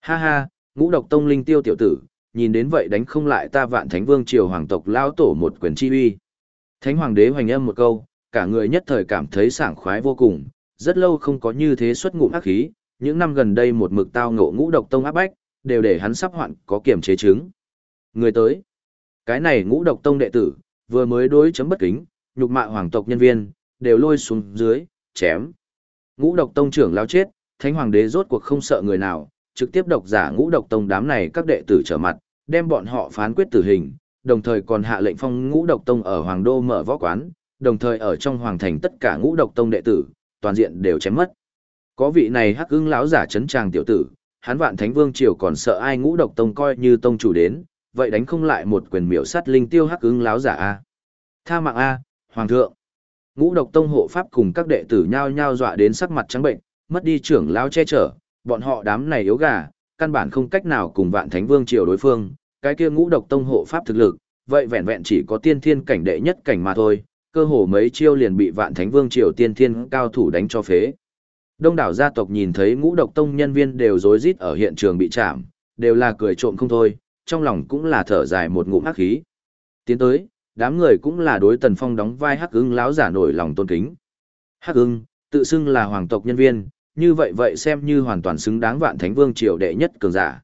Ha ha, ngũ độc tông linh tiêu tiểu tử, nhìn đến vậy đánh không lại ta vạn thánh vương triều hoàng tộc lao tổ một quyền chi uy. Thánh hoàng đế hoành âm một câu, cả người nhất thời cảm thấy sảng khoái vô cùng, rất lâu không có như thế xuất ngụm ác khí, những năm gần đây một mực tao ngộ ngũ độc tông áp bách, đều để hắn sắp hoạn có kiểm chế chứng. Người tới, cái này ngũ độc tông đệ tử, vừa mới đối chấm bất kính, nhục mạ hoàng tộc nhân viên, đều lôi xuống dưới, chém. Ngũ độc tông trưởng lao chết, thánh hoàng đế rốt cuộc không sợ người nào, trực tiếp độc giả ngũ độc tông đám này các đệ tử trở mặt, đem bọn họ phán quyết tử hình, đồng thời còn hạ lệnh phong ngũ độc tông ở hoàng đô mở võ quán, đồng thời ở trong hoàng thành tất cả ngũ độc tông đệ tử, toàn diện đều chém mất. Có vị này hắc ưng lão giả chấn tràng tiểu tử, hắn vạn thánh vương triều còn sợ ai ngũ độc tông coi như tông chủ đến, vậy đánh không lại một quyền miểu sát linh tiêu hắc ưng lão giả a. Tha mạng a, hoàng thượng. Ngũ độc tông hộ pháp cùng các đệ tử nhao nhao dọa đến sắc mặt trắng bệnh, mất đi trưởng lao che chở, bọn họ đám này yếu gà, căn bản không cách nào cùng vạn thánh vương triều đối phương, cái kia ngũ độc tông hộ pháp thực lực, vậy vẹn vẹn chỉ có tiên thiên cảnh đệ nhất cảnh mà thôi, cơ hồ mấy chiêu liền bị vạn thánh vương triều tiên thiên cao thủ đánh cho phế. Đông đảo gia tộc nhìn thấy ngũ độc tông nhân viên đều rối rít ở hiện trường bị chạm, đều là cười trộm không thôi, trong lòng cũng là thở dài một ngụm hắc khí. Tiến tới, đám người cũng là đối tần phong đóng vai hắc ưng láo giả nổi lòng tôn kính. Hắc ưng, tự xưng là hoàng tộc nhân viên, như vậy vậy xem như hoàn toàn xứng đáng vạn thánh vương triều đệ nhất cường giả.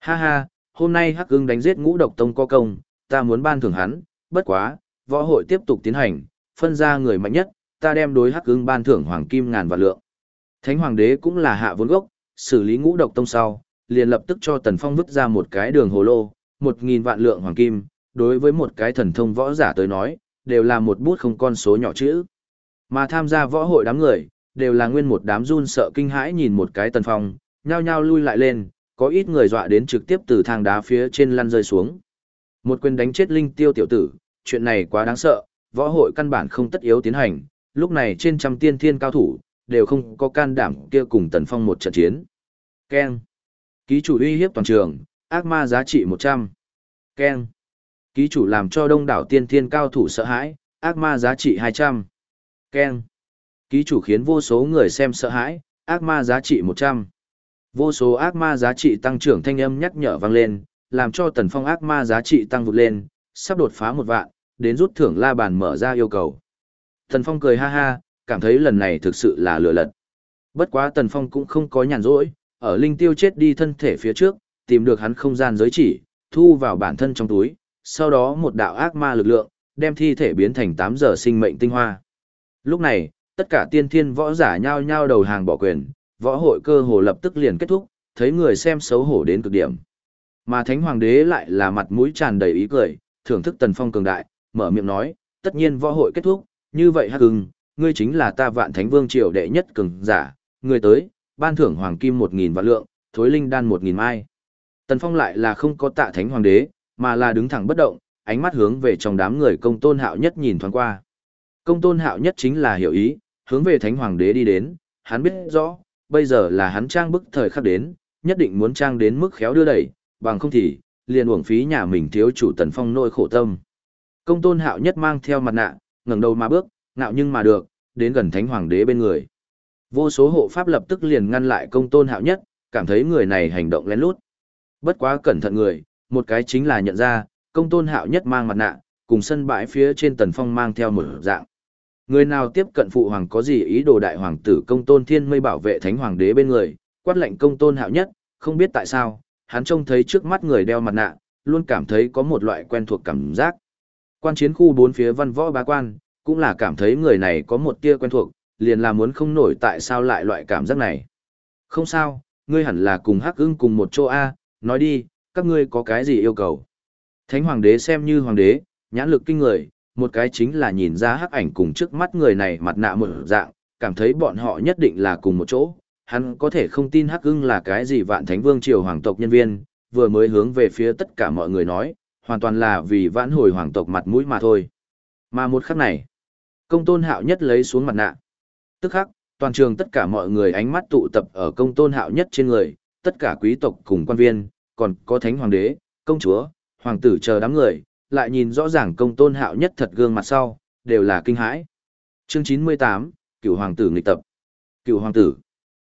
Ha ha, hôm nay hắc ưng đánh giết ngũ độc tông có công, ta muốn ban thưởng hắn, bất quá, võ hội tiếp tục tiến hành, phân ra người mạnh nhất, ta đem đối hắc ưng ban thưởng hoàng kim ngàn vạn lượng. Thánh hoàng đế cũng là hạ vốn gốc, xử lý ngũ độc tông sau, liền lập tức cho Tần Phong vứt ra một cái đường hồ lô, một nghìn vạn lượng hoàng kim, đối với một cái thần thông võ giả tới nói, đều là một bút không con số nhỏ chữ. Mà tham gia võ hội đám người, đều là nguyên một đám run sợ kinh hãi nhìn một cái Tần Phong, nhao nhao lui lại lên, có ít người dọa đến trực tiếp từ thang đá phía trên lăn rơi xuống. Một quyền đánh chết linh tiêu tiểu tử, chuyện này quá đáng sợ, võ hội căn bản không tất yếu tiến hành, lúc này trên trăm tiên thiên cao thủ, đều không có can đảm kia cùng Tần Phong một trận chiến. Ken. Ký chủ uy hiếp toàn trường, ác ma giá trị 100. Ken. Ký chủ làm cho đông đảo tiên thiên cao thủ sợ hãi, ác ma giá trị 200. Ken. Ký chủ khiến vô số người xem sợ hãi, ác ma giá trị 100. Vô số ác ma giá trị tăng trưởng thanh âm nhắc nhở vang lên, làm cho Tần Phong ác ma giá trị tăng vụt lên, sắp đột phá một vạn, đến rút thưởng la bàn mở ra yêu cầu. Tần Phong cười ha ha, cảm thấy lần này thực sự là lừa lật. Bất quá Tần Phong cũng không có nhàn rỗi, ở linh tiêu chết đi thân thể phía trước, tìm được hắn không gian giới chỉ, thu vào bản thân trong túi, sau đó một đạo ác ma lực lượng, đem thi thể biến thành 8 giờ sinh mệnh tinh hoa. Lúc này, tất cả tiên thiên võ giả nhao nhao đầu hàng bỏ quyền, võ hội cơ hồ lập tức liền kết thúc, thấy người xem xấu hổ đến cực điểm. Mà Thánh Hoàng đế lại là mặt mũi tràn đầy ý cười, thưởng thức Tần Phong cường đại, mở miệng nói, tất nhiên võ hội kết thúc, như vậy hắc hưng, ngươi chính là ta vạn thánh vương triều đệ nhất cường giả, ngươi tới, ban thưởng hoàng kim 1.000 vạn lượng, thối linh đan 1.000 mai. Tần Phong lại là không có tạ thánh hoàng đế, mà là đứng thẳng bất động, ánh mắt hướng về trong đám người công tôn hạo nhất nhìn thoáng qua. Công tôn hạo nhất chính là hiểu ý, hướng về thánh hoàng đế đi đến, hắn biết rõ, bây giờ là hắn trang bức thời khắc đến, nhất định muốn trang đến mức khéo đưa đẩy, bằng không thì, liền uổng phí nhà mình thiếu chủ tần phong nỗi khổ tâm. Công tôn hạo nhất mang theo mặt nạ, ngẩng đầu mà bước, ngạo nhưng mà được, đến gần thánh hoàng đế bên người. Vô số hộ pháp lập tức liền ngăn lại công tôn hạo nhất, cảm thấy người này hành động lén lút. Bất quá cẩn thận người, một cái chính là nhận ra, công tôn hạo nhất mang mặt nạ, cùng sân bãi phía trên tần phong mang theo một dạng. Người nào tiếp cận phụ hoàng có gì ý đồ đại hoàng tử công tôn thiên mây bảo vệ thánh hoàng đế bên người, quát lệnh công tôn hạo nhất, không biết tại sao, hắn trông thấy trước mắt người đeo mặt nạ, luôn cảm thấy có một loại quen thuộc cảm giác. Quan chiến khu bốn phía văn võ bá quan, cũng là cảm thấy người này có một tia quen thuộc, liền là muốn không nổi tại sao lại loại cảm giác này. Không sao, ngươi hẳn là cùng hắc ưng cùng một chỗ A, nói đi, các ngươi có cái gì yêu cầu. Thánh hoàng đế xem như hoàng đế, nhãn lực kinh người, một cái chính là nhìn ra hắc ảnh cùng trước mắt người này mặt nạ một dạng, cảm thấy bọn họ nhất định là cùng một chỗ. Hắn có thể không tin hắc ưng là cái gì vạn thánh vương triều hoàng tộc nhân viên, vừa mới hướng về phía tất cả mọi người nói, hoàn toàn là vì vãn hồi hoàng tộc mặt mũi mà thôi. Mà một khắc này, công tôn hạo nhất lấy xuống mặt nạ. Tức khắc, toàn trường tất cả mọi người ánh mắt tụ tập ở công tôn hạo nhất trên người, tất cả quý tộc cùng quan viên, còn có thánh hoàng đế, công chúa, hoàng tử chờ đám người, lại nhìn rõ ràng công tôn hạo nhất thật gương mặt sau, đều là kinh hãi. Chương 98, Cựu Hoàng tử nghịch tập. Cựu Hoàng tử.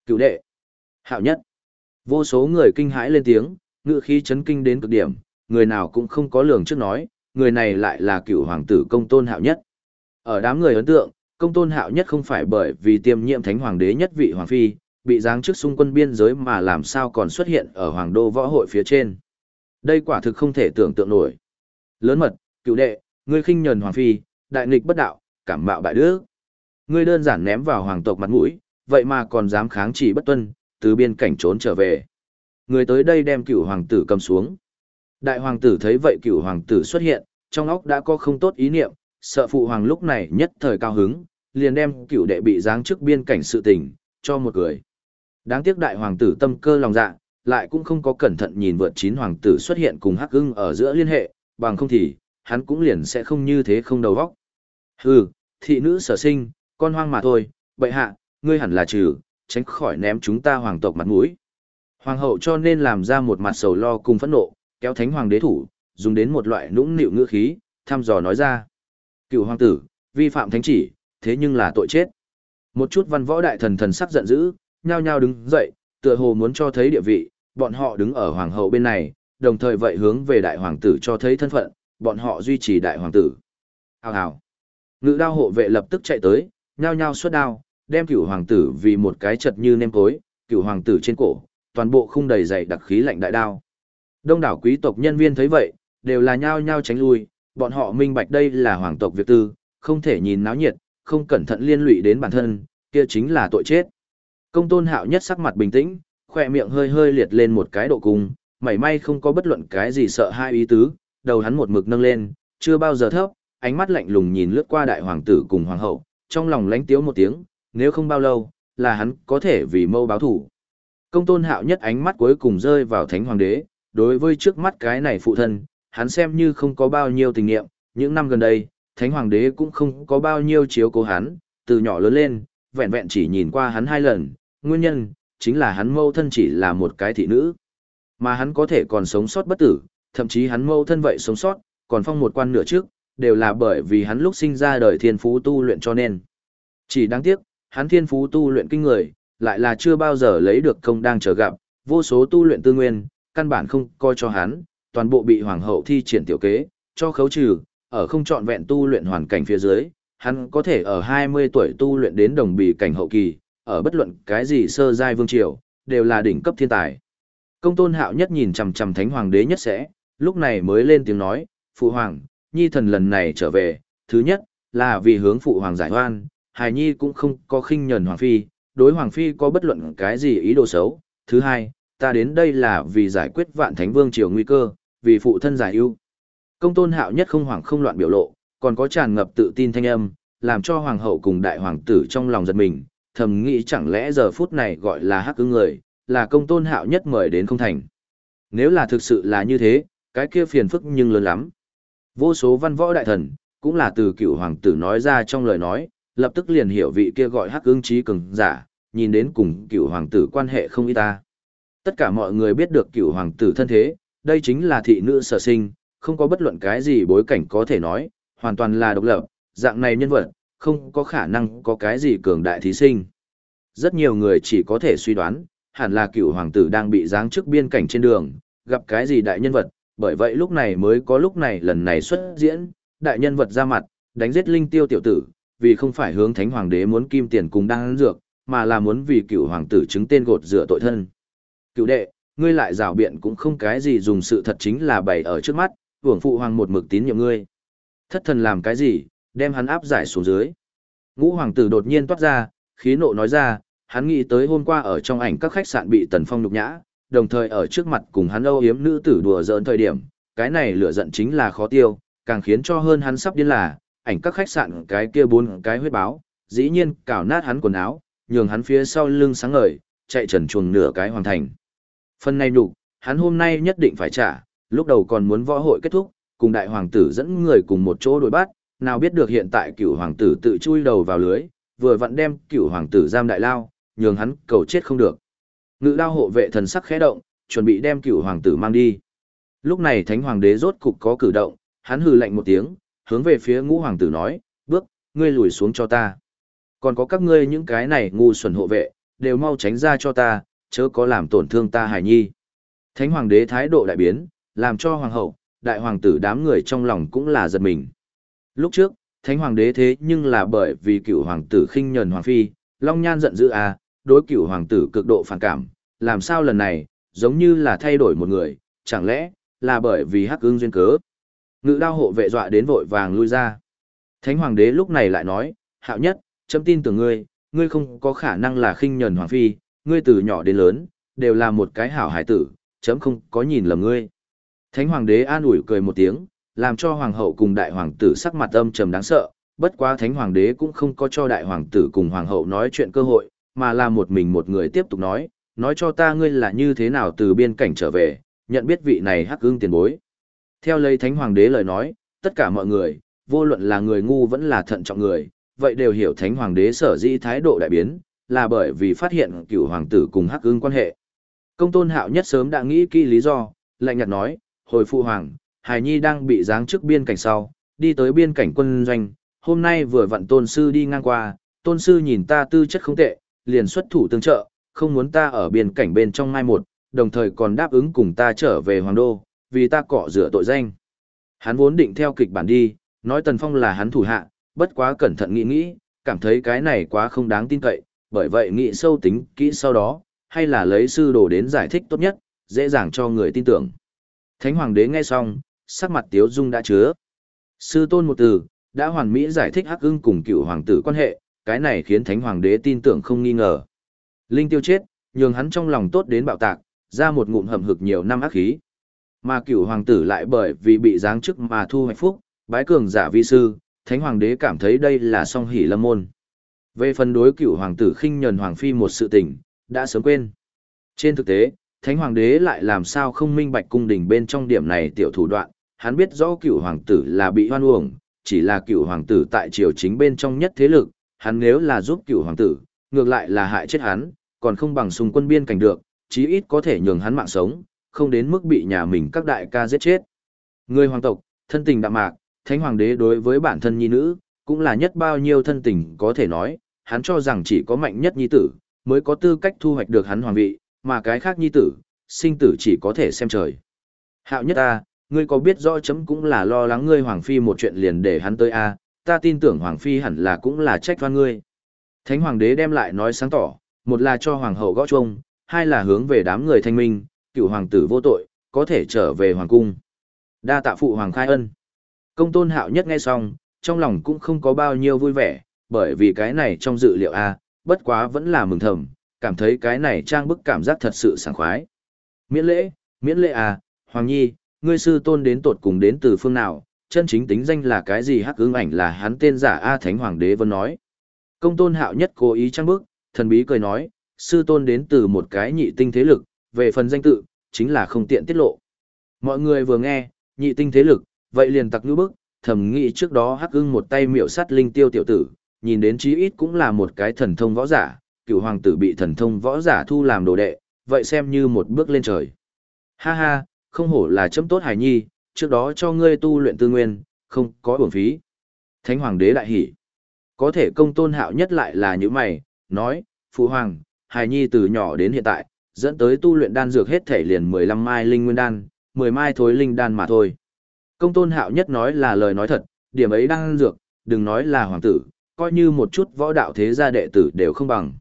Cựu đệ. Hạo nhất. Vô số người kinh hãi lên tiếng, ngựa khí chấn kinh đến cực điểm, người nào cũng không có lường trước nói, người này lại là cựu hoàng tử công tôn hạo nhất. Ở đám người ấn tượng, công tôn hạo nhất không phải bởi vì tiêm nhiễm thánh hoàng đế nhất vị hoàng phi, bị giáng trước xung quân biên giới mà làm sao còn xuất hiện ở hoàng đô võ hội phía trên. Đây quả thực không thể tưởng tượng nổi. Lớn mật, cựu đệ, ngươi khinh nhờn hoàng phi, đại nghịch bất đạo, cảm mạo bại đức. Ngươi đơn giản ném vào hoàng tộc mặt mũi, vậy mà còn dám kháng chỉ bất tuân, từ biên cảnh trốn trở về. Người tới đây đem cựu hoàng tử cầm xuống. Đại hoàng tử thấy vậy cựu hoàng tử xuất hiện, trong óc đã có không tốt ý niệm, sợ phụ hoàng lúc này nhất thời cao hứng, liền đem cựu đệ bị giáng trước biên cảnh sự tình, cho một người. Đáng tiếc đại hoàng tử tâm cơ lòng dạ, lại cũng không có cẩn thận nhìn vượt chín hoàng tử xuất hiện cùng hắc ưng ở giữa liên hệ, bằng không thì, hắn cũng liền sẽ không như thế không đầu óc. Hừ, thị nữ sở sinh, con hoang mà thôi, bệ hạ, ngươi hẳn là trừ, tránh khỏi ném chúng ta hoàng tộc mặt mũi. Hoàng hậu cho nên làm ra một mặt sầu lo cùng phẫn nộ, kéo thánh hoàng đế thủ, dùng đến một loại nũng nịu ngữ khí, thăm dò nói ra. Cựu hoàng tử, vi phạm thánh chỉ, thế nhưng là tội chết. Một chút văn võ đại thần thần sắc giận dữ, nhao nhao đứng dậy, tựa hồ muốn cho thấy địa vị, bọn họ đứng ở hoàng hậu bên này, đồng thời vậy hướng về đại hoàng tử cho thấy thân phận, bọn họ duy trì đại hoàng tử. Hào hào. Ngự đao hộ vệ lập tức chạy tới, nhao nhao xuất đao, đem cửu hoàng tử vì một cái chật như nêm cối, cửu hoàng tử trên cổ, toàn bộ khung đầy dày đặc khí lạnh đại đao. Đông đảo quý tộc nhân viên thấy vậy, đều là nhao nhao tránh lui, bọn họ minh bạch đây là hoàng tộc việc tư, không thể nhìn náo nhiệt, không cẩn thận liên lụy đến bản thân, kia chính là tội chết. Công tôn hạo nhất sắc mặt bình tĩnh, khỏe miệng hơi hơi liệt lên một cái độ cung, mảy may không có bất luận cái gì sợ hai ý tứ, đầu hắn một mực nâng lên, chưa bao giờ thấp, ánh mắt lạnh lùng nhìn lướt qua đại hoàng tử cùng hoàng hậu, trong lòng lánh tiếu một tiếng, nếu không bao lâu, là hắn có thể vì mâu báo thủ. Công tôn hạo nhất ánh mắt cuối cùng rơi vào thánh hoàng đế, đối với trước mắt cái này phụ thân, hắn xem như không có bao nhiêu tình nghiệm, những năm gần đây, thánh hoàng đế cũng không có bao nhiêu chiếu cố hắn, từ nhỏ lớn lên, vẹn vẹn chỉ nhìn qua hắn hai lần, nguyên nhân, chính là hắn mâu thân chỉ là một cái thị nữ. Mà hắn có thể còn sống sót bất tử, thậm chí hắn mâu thân vậy sống sót, còn phong một quan nửa trước, đều là bởi vì hắn lúc sinh ra đời thiên phú tu luyện cho nên. Chỉ đáng tiếc, hắn thiên phú tu luyện kinh người, lại là chưa bao giờ lấy được công đang chờ gặp, vô số tu luyện tư nguyên, căn bản không coi cho hắn, toàn bộ bị hoàng hậu thi triển tiểu kế, cho khấu trừ, ở không trọn vẹn tu luyện hoàn cảnh phía dưới, hắn có thể ở 20 tuổi tu luyện đến đồng bì cảnh hậu kỳ, ở bất luận cái gì sơ giai vương triều, đều là đỉnh cấp thiên tài. Công tôn hạo nhất nhìn chằm chằm thánh hoàng đế nhất sẽ, lúc này mới lên tiếng nói, phụ hoàng, nhi thần lần này trở về, thứ nhất, là vì hướng phụ hoàng giải hoan, hài nhi cũng không có khinh nhẫn hoàng phi, đối hoàng phi có bất luận cái gì ý đồ xấu, thứ hai, ta đến đây là vì giải quyết vạn thánh vương triều nguy cơ, vì phụ thân giải ưu. Công tôn hạo nhất không hoảng không loạn biểu lộ, còn có tràn ngập tự tin thanh âm, làm cho hoàng hậu cùng đại hoàng tử trong lòng giật mình, thầm nghĩ chẳng lẽ giờ phút này gọi là hắc ứng người, là công tôn hạo nhất mời đến không thành. Nếu là thực sự là như thế, cái kia phiền phức nhưng lớn lắm. Vô số văn võ đại thần, cũng là từ cựu hoàng tử nói ra trong lời nói, lập tức liền hiểu vị kia gọi hắc ứng trí cường giả, nhìn đến cùng cựu hoàng tử quan hệ không y ta. Tất cả mọi người biết được cựu hoàng tử thân thế, đây chính là thị nữ sở sinh, không có bất luận cái gì bối cảnh có thể nói, hoàn toàn là độc lập, dạng này nhân vật, không có khả năng có cái gì cường đại thí sinh. Rất nhiều người chỉ có thể suy đoán, hẳn là cựu hoàng tử đang bị giáng trước biên cảnh trên đường, gặp cái gì đại nhân vật, bởi vậy lúc này mới có lúc này lần này xuất diễn, đại nhân vật ra mặt, đánh giết linh tiêu tiểu tử, vì không phải hướng thánh hoàng đế muốn kim tiền cùng đang dược, mà là muốn vì cựu hoàng tử chứng tên gột rửa tội thân. Cựu đệ, ngươi lại rào biện cũng không cái gì dùng sự thật chính là bày ở trước mắt, hưởng phụ hoàng một mực tín nhiệm ngươi. Thất thần làm cái gì, đem hắn áp giải xuống dưới. Ngũ hoàng tử đột nhiên toát ra, khí nộ nói ra, hắn nghĩ tới hôm qua ở trong ảnh các khách sạn bị tần phong nhục nhã, đồng thời ở trước mặt cùng hắn âu yếm nữ tử đùa giỡn thời điểm, cái này lửa giận chính là khó tiêu, càng khiến cho hơn hắn sắp điên là, ảnh các khách sạn cái kia bốn cái huyết báo, dĩ nhiên cào nát hắn quần áo, nhường hắn phía sau lưng sáng ngời, chạy trần chuồng nửa cái hoàn thành. Phần này nhục, hắn hôm nay nhất định phải trả, lúc đầu còn muốn võ hội kết thúc, cùng đại hoàng tử dẫn người cùng một chỗ đối bắt, nào biết được hiện tại cửu hoàng tử tự chui đầu vào lưới, vừa vặn đem cửu hoàng tử giam đại lao, nhường hắn cầu chết không được. Ngự đao hộ vệ thần sắc khẽ động, chuẩn bị đem cửu hoàng tử mang đi. Lúc này thánh hoàng đế rốt cục có cử động, hắn hừ lạnh một tiếng, hướng về phía ngũ hoàng tử nói, bước, ngươi lùi xuống cho ta. Còn có các ngươi những cái này ngu xuẩn hộ vệ, đều mau tránh ra cho ta, chớ có làm tổn thương ta hài nhi. Thánh hoàng đế thái độ đại biến, làm cho hoàng hậu, đại hoàng tử đám người trong lòng cũng là giật mình. Lúc trước, thánh hoàng đế thế nhưng là bởi vì cựu hoàng tử khinh nhẫn hoàng phi, long nhan giận dữ à, đối cựu hoàng tử cực độ phản cảm, làm sao lần này, giống như là thay đổi một người, chẳng lẽ, là bởi vì hắc ương duyên cớ. Ngự đao hộ vệ dọa đến vội vàng lui ra. Thánh hoàng đế lúc này lại nói, hạo nhất, chấm tin tưởng ngươi, ngươi không có khả năng là khinh nhẫn hoàng phi, ngươi từ nhỏ đến lớn, đều là một cái hảo hải tử, chấm không có nhìn lầm ngươi. Thánh hoàng đế an ủi cười một tiếng, làm cho hoàng hậu cùng đại hoàng tử sắc mặt âm trầm đáng sợ, bất quá thánh hoàng đế cũng không có cho đại hoàng tử cùng hoàng hậu nói chuyện cơ hội, mà là một mình một người tiếp tục nói, nói cho ta ngươi là như thế nào từ biên cảnh trở về, nhận biết vị này hắc ưng tiền bối. Theo lấy thánh hoàng đế lời nói, tất cả mọi người, vô luận là người ngu vẫn là thận trọng người, vậy đều hiểu thánh hoàng đế sở dĩ thái độ đại biến, là bởi vì phát hiện cựu hoàng tử cùng hắc ưng quan hệ. Công tôn hạo nhất sớm đã nghĩ kỹ lý do, lạnh nhạt nói, hồi phụ hoàng, Hải Nhi đang bị giáng trước biên cảnh sau, đi tới biên cảnh quân doanh, hôm nay vừa vặn tôn sư đi ngang qua, tôn sư nhìn ta tư chất không tệ, liền xuất thủ tương trợ, không muốn ta ở biên cảnh bên trong mai một, đồng thời còn đáp ứng cùng ta trở về hoàng đô, vì ta cọ rửa tội danh. Hắn vốn định theo kịch bản đi, nói Tần Phong là hắn thủ hạ, bất quá cẩn thận nghĩ nghĩ, cảm thấy cái này quá không đáng tin cậy, bởi vậy nghĩ sâu tính kỹ sau đó, hay là lấy sư đồ đến giải thích tốt nhất, dễ dàng cho người tin tưởng. Thánh hoàng đế nghe xong, sắc mặt tiếu dung đã chứa. Sư tôn một từ, đã hoàn mỹ giải thích hắc ưng cùng cựu hoàng tử quan hệ, cái này khiến thánh hoàng đế tin tưởng không nghi ngờ. Linh tiêu chết, nhường hắn trong lòng tốt đến bạo tạc, ra một ngụm hầm hực nhiều năm ác khí. Mà cựu hoàng tử lại bởi vì bị giáng chức mà thu hoạch phúc, bái cường giả vi sư, thánh hoàng đế cảm thấy đây là song hỷ lâm môn. Về phần đối cựu hoàng tử khinh nhẫn hoàng phi một sự tình, đã sớm quên. Trên thực tế, thánh hoàng đế lại làm sao không minh bạch cung đình bên trong điểm này tiểu thủ đoạn, hắn biết rõ cựu hoàng tử là bị hoan uổng, chỉ là cựu hoàng tử tại triều chính bên trong nhất thế lực, hắn nếu là giúp cựu hoàng tử, ngược lại là hại chết hắn, còn không bằng xung quân biên cảnh được, chí ít có thể nhường hắn mạng sống, không đến mức bị nhà mình các đại ca giết chết. Người hoàng tộc, thân tình đạm mạc, thánh hoàng đế đối với bản thân nhi nữ, cũng là nhất bao nhiêu thân tình có thể nói, hắn cho rằng chỉ có mạnh nhất nhi tử, mới có tư cách thu hoạch được hắn hoàng vị, mà cái khác nhi tử, sinh tử chỉ có thể xem trời. Hạo nhất ta, ngươi có biết rõ chấm cũng là lo lắng ngươi Hoàng Phi một chuyện liền để hắn tới a ta tin tưởng Hoàng Phi hẳn là cũng là trách toan ngươi. Thánh Hoàng đế đem lại nói sáng tỏ, một là cho Hoàng hậu gõ chuông, hai là hướng về đám người thanh minh, cựu hoàng tử vô tội, có thể trở về Hoàng cung. Đa tạ phụ Hoàng khai ân. Công tôn hạo nhất nghe xong, trong lòng cũng không có bao nhiêu vui vẻ, bởi vì cái này trong dự liệu a bất quá vẫn là mừng thầm, cảm thấy cái này trang bức cảm giác thật sự sảng khoái. Miễn lễ, miễn lễ à, Hoàng Nhi, ngươi sư tôn đến tột cùng đến từ phương nào, chân chính tính danh là cái gì hắc ứng ảnh là hắn tên giả A Thánh Hoàng đế vẫn nói. Công tôn hạo nhất cố ý trang bức, thần bí cười nói, sư tôn đến từ một cái nhị tinh thế lực, về phần danh tự, chính là không tiện tiết lộ. Mọi người vừa nghe, nhị tinh thế lực, vậy liền tặc ngữ bức, thầm nghĩ trước đó hắc ưng một tay miệu sắt linh tiêu tiểu tử, nhìn đến chí ít cũng là một cái thần thông võ giả, cựu hoàng tử bị thần thông võ giả thu làm đồ đệ, vậy xem như một bước lên trời. Ha ha, không hổ là chấm tốt hài nhi, trước đó cho ngươi tu luyện tư nguyên, không có uổng phí. Thánh hoàng đế đại hỉ. Có thể công tôn hạo nhất lại là những mày, nói, phụ hoàng, hài nhi từ nhỏ đến hiện tại, dẫn tới tu luyện đan dược hết thể liền 15 mai linh nguyên đan, 10 mai thối linh đan mà thôi. Công tôn hạo nhất nói là lời nói thật, điểm ấy đan dược, đừng nói là hoàng tử, coi như một chút võ đạo thế gia đệ tử đều không bằng.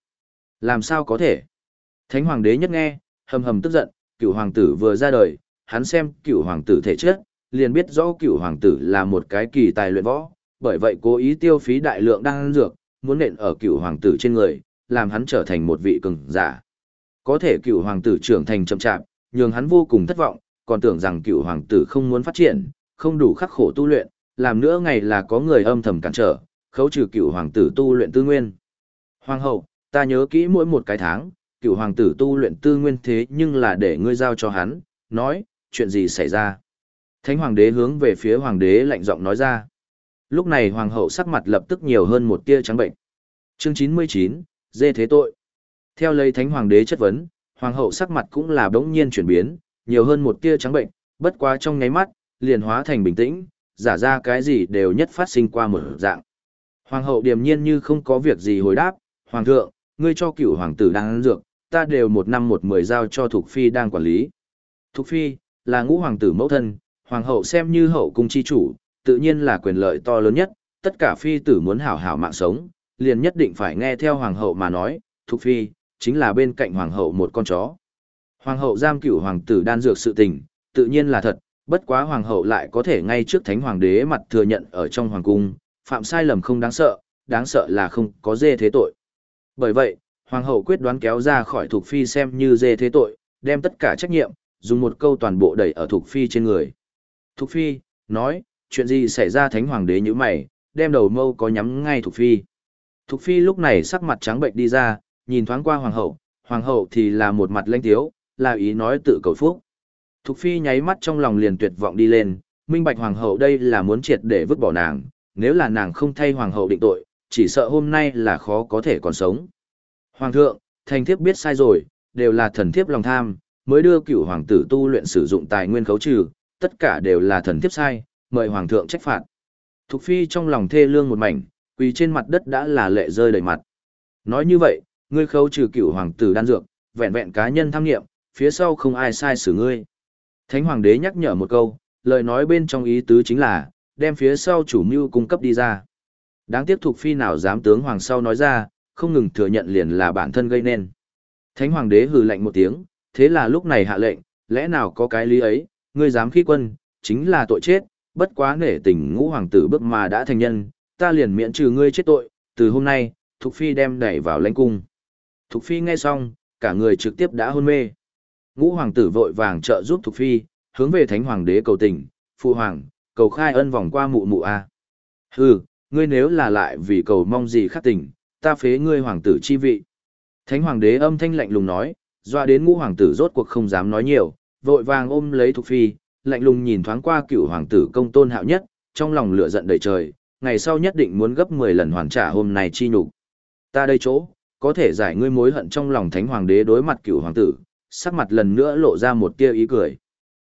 Làm sao có thể? Thánh hoàng đế nhất nghe, hầm hầm tức giận, cựu hoàng tử vừa ra đời, hắn xem cựu hoàng tử thể chất, liền biết rõ cựu hoàng tử là một cái kỳ tài luyện võ, bởi vậy cố ý tiêu phí đại lượng đan dược, muốn nện ở cựu hoàng tử trên người, làm hắn trở thành một vị cường giả. Có thể cựu hoàng tử trưởng thành chậm chạp, nhường hắn vô cùng thất vọng, còn tưởng rằng cựu hoàng tử không muốn phát triển, không đủ khắc khổ tu luyện, làm nữa ngày là có người âm thầm cản trở, khấu trừ cựu hoàng tử tu luyện tư nguyên. Hoàng hậu, ta nhớ kỹ mỗi một cái tháng, cựu hoàng tử tu luyện tư nguyên thế nhưng là để ngươi giao cho hắn, nói, chuyện gì xảy ra. Thánh hoàng đế hướng về phía hoàng đế lạnh giọng nói ra. Lúc này hoàng hậu sắc mặt lập tức nhiều hơn một tia trắng bệnh. Chương 99, dê thế tội. Theo lấy thánh hoàng đế chất vấn, hoàng hậu sắc mặt cũng là đống nhiên chuyển biến, nhiều hơn một tia trắng bệnh, bất quá trong nháy mắt, liền hóa thành bình tĩnh, giả ra cái gì đều nhất phát sinh qua một dạng. Hoàng hậu điềm nhiên như không có việc gì hồi đáp, Hoàng thượng, ngươi cho cựu hoàng tử đang ăn dược, ta đều một năm một mười giao cho Thục Phi đang quản lý. Thục Phi, là ngũ hoàng tử mẫu thân, hoàng hậu xem như hậu cung chi chủ, tự nhiên là quyền lợi to lớn nhất, tất cả phi tử muốn hảo hảo mạng sống, liền nhất định phải nghe theo hoàng hậu mà nói, Thục Phi, chính là bên cạnh hoàng hậu một con chó. Hoàng hậu giam cửu hoàng tử đan dược sự tình, tự nhiên là thật, bất quá hoàng hậu lại có thể ngay trước thánh hoàng đế mặt thừa nhận ở trong hoàng cung, phạm sai lầm không đáng sợ, đáng sợ là không có dê thế tội. Bởi vậy, hoàng hậu quyết đoán kéo ra khỏi thuộc phi xem như dê thế tội, đem tất cả trách nhiệm, dùng một câu toàn bộ đẩy ở thuộc phi trên người. thuộc phi, nói, chuyện gì xảy ra thánh hoàng đế như mày, đem đầu mâu có nhắm ngay thuộc phi. thuộc phi lúc này sắc mặt trắng bệnh đi ra, nhìn thoáng qua hoàng hậu, hoàng hậu thì là một mặt lanh tiếu, là ý nói tự cầu phúc. Thục phi nháy mắt trong lòng liền tuyệt vọng đi lên, minh bạch hoàng hậu đây là muốn triệt để vứt bỏ nàng, nếu là nàng không thay hoàng hậu định tội, chỉ sợ hôm nay là khó có thể còn sống. Hoàng thượng, thành thiếp biết sai rồi, đều là thần thiếp lòng tham, mới đưa cựu hoàng tử tu luyện sử dụng tài nguyên khấu trừ, tất cả đều là thần thiếp sai, mời hoàng thượng trách phạt. Thục phi trong lòng thê lương một mảnh, quỳ trên mặt đất đã là lệ rơi đầy mặt. Nói như vậy, ngươi khấu trừ cựu hoàng tử đan dược, vẹn vẹn cá nhân tham nghiệm, phía sau không ai sai xử ngươi. Thánh hoàng đế nhắc nhở một câu, lời nói bên trong ý tứ chính là, đem phía sau chủ mưu cung cấp đi ra. Đáng tiếc thuộc phi nào dám tướng hoàng sau nói ra, không ngừng thừa nhận liền là bản thân gây nên. Thánh hoàng đế hừ lạnh một tiếng, thế là lúc này hạ lệnh, lẽ nào có cái lý ấy, ngươi dám khi quân, chính là tội chết, bất quá nể tình ngũ hoàng tử bước mà đã thành nhân, ta liền miễn trừ ngươi chết tội, từ hôm nay, Thục Phi đem đẩy vào lãnh cung. Thục Phi nghe xong, cả người trực tiếp đã hôn mê. Ngũ hoàng tử vội vàng trợ giúp Thục Phi, hướng về thánh hoàng đế cầu tình, phụ hoàng, cầu khai ân vòng qua mụ mụ a. Hừ, ngươi nếu là lại vì cầu mong gì khác tình, ta phế ngươi hoàng tử chi vị. Thánh hoàng đế âm thanh lạnh lùng nói, doa đến ngũ hoàng tử rốt cuộc không dám nói nhiều, vội vàng ôm lấy Thục Phi, lạnh lùng nhìn thoáng qua cựu hoàng tử công tôn hạo nhất, trong lòng lửa giận đầy trời, ngày sau nhất định muốn gấp 10 lần hoàn trả hôm nay chi nhục. Ta đây chỗ, có thể giải ngươi mối hận trong lòng thánh hoàng đế đối mặt cựu hoàng tử, sắc mặt lần nữa lộ ra một tia ý cười.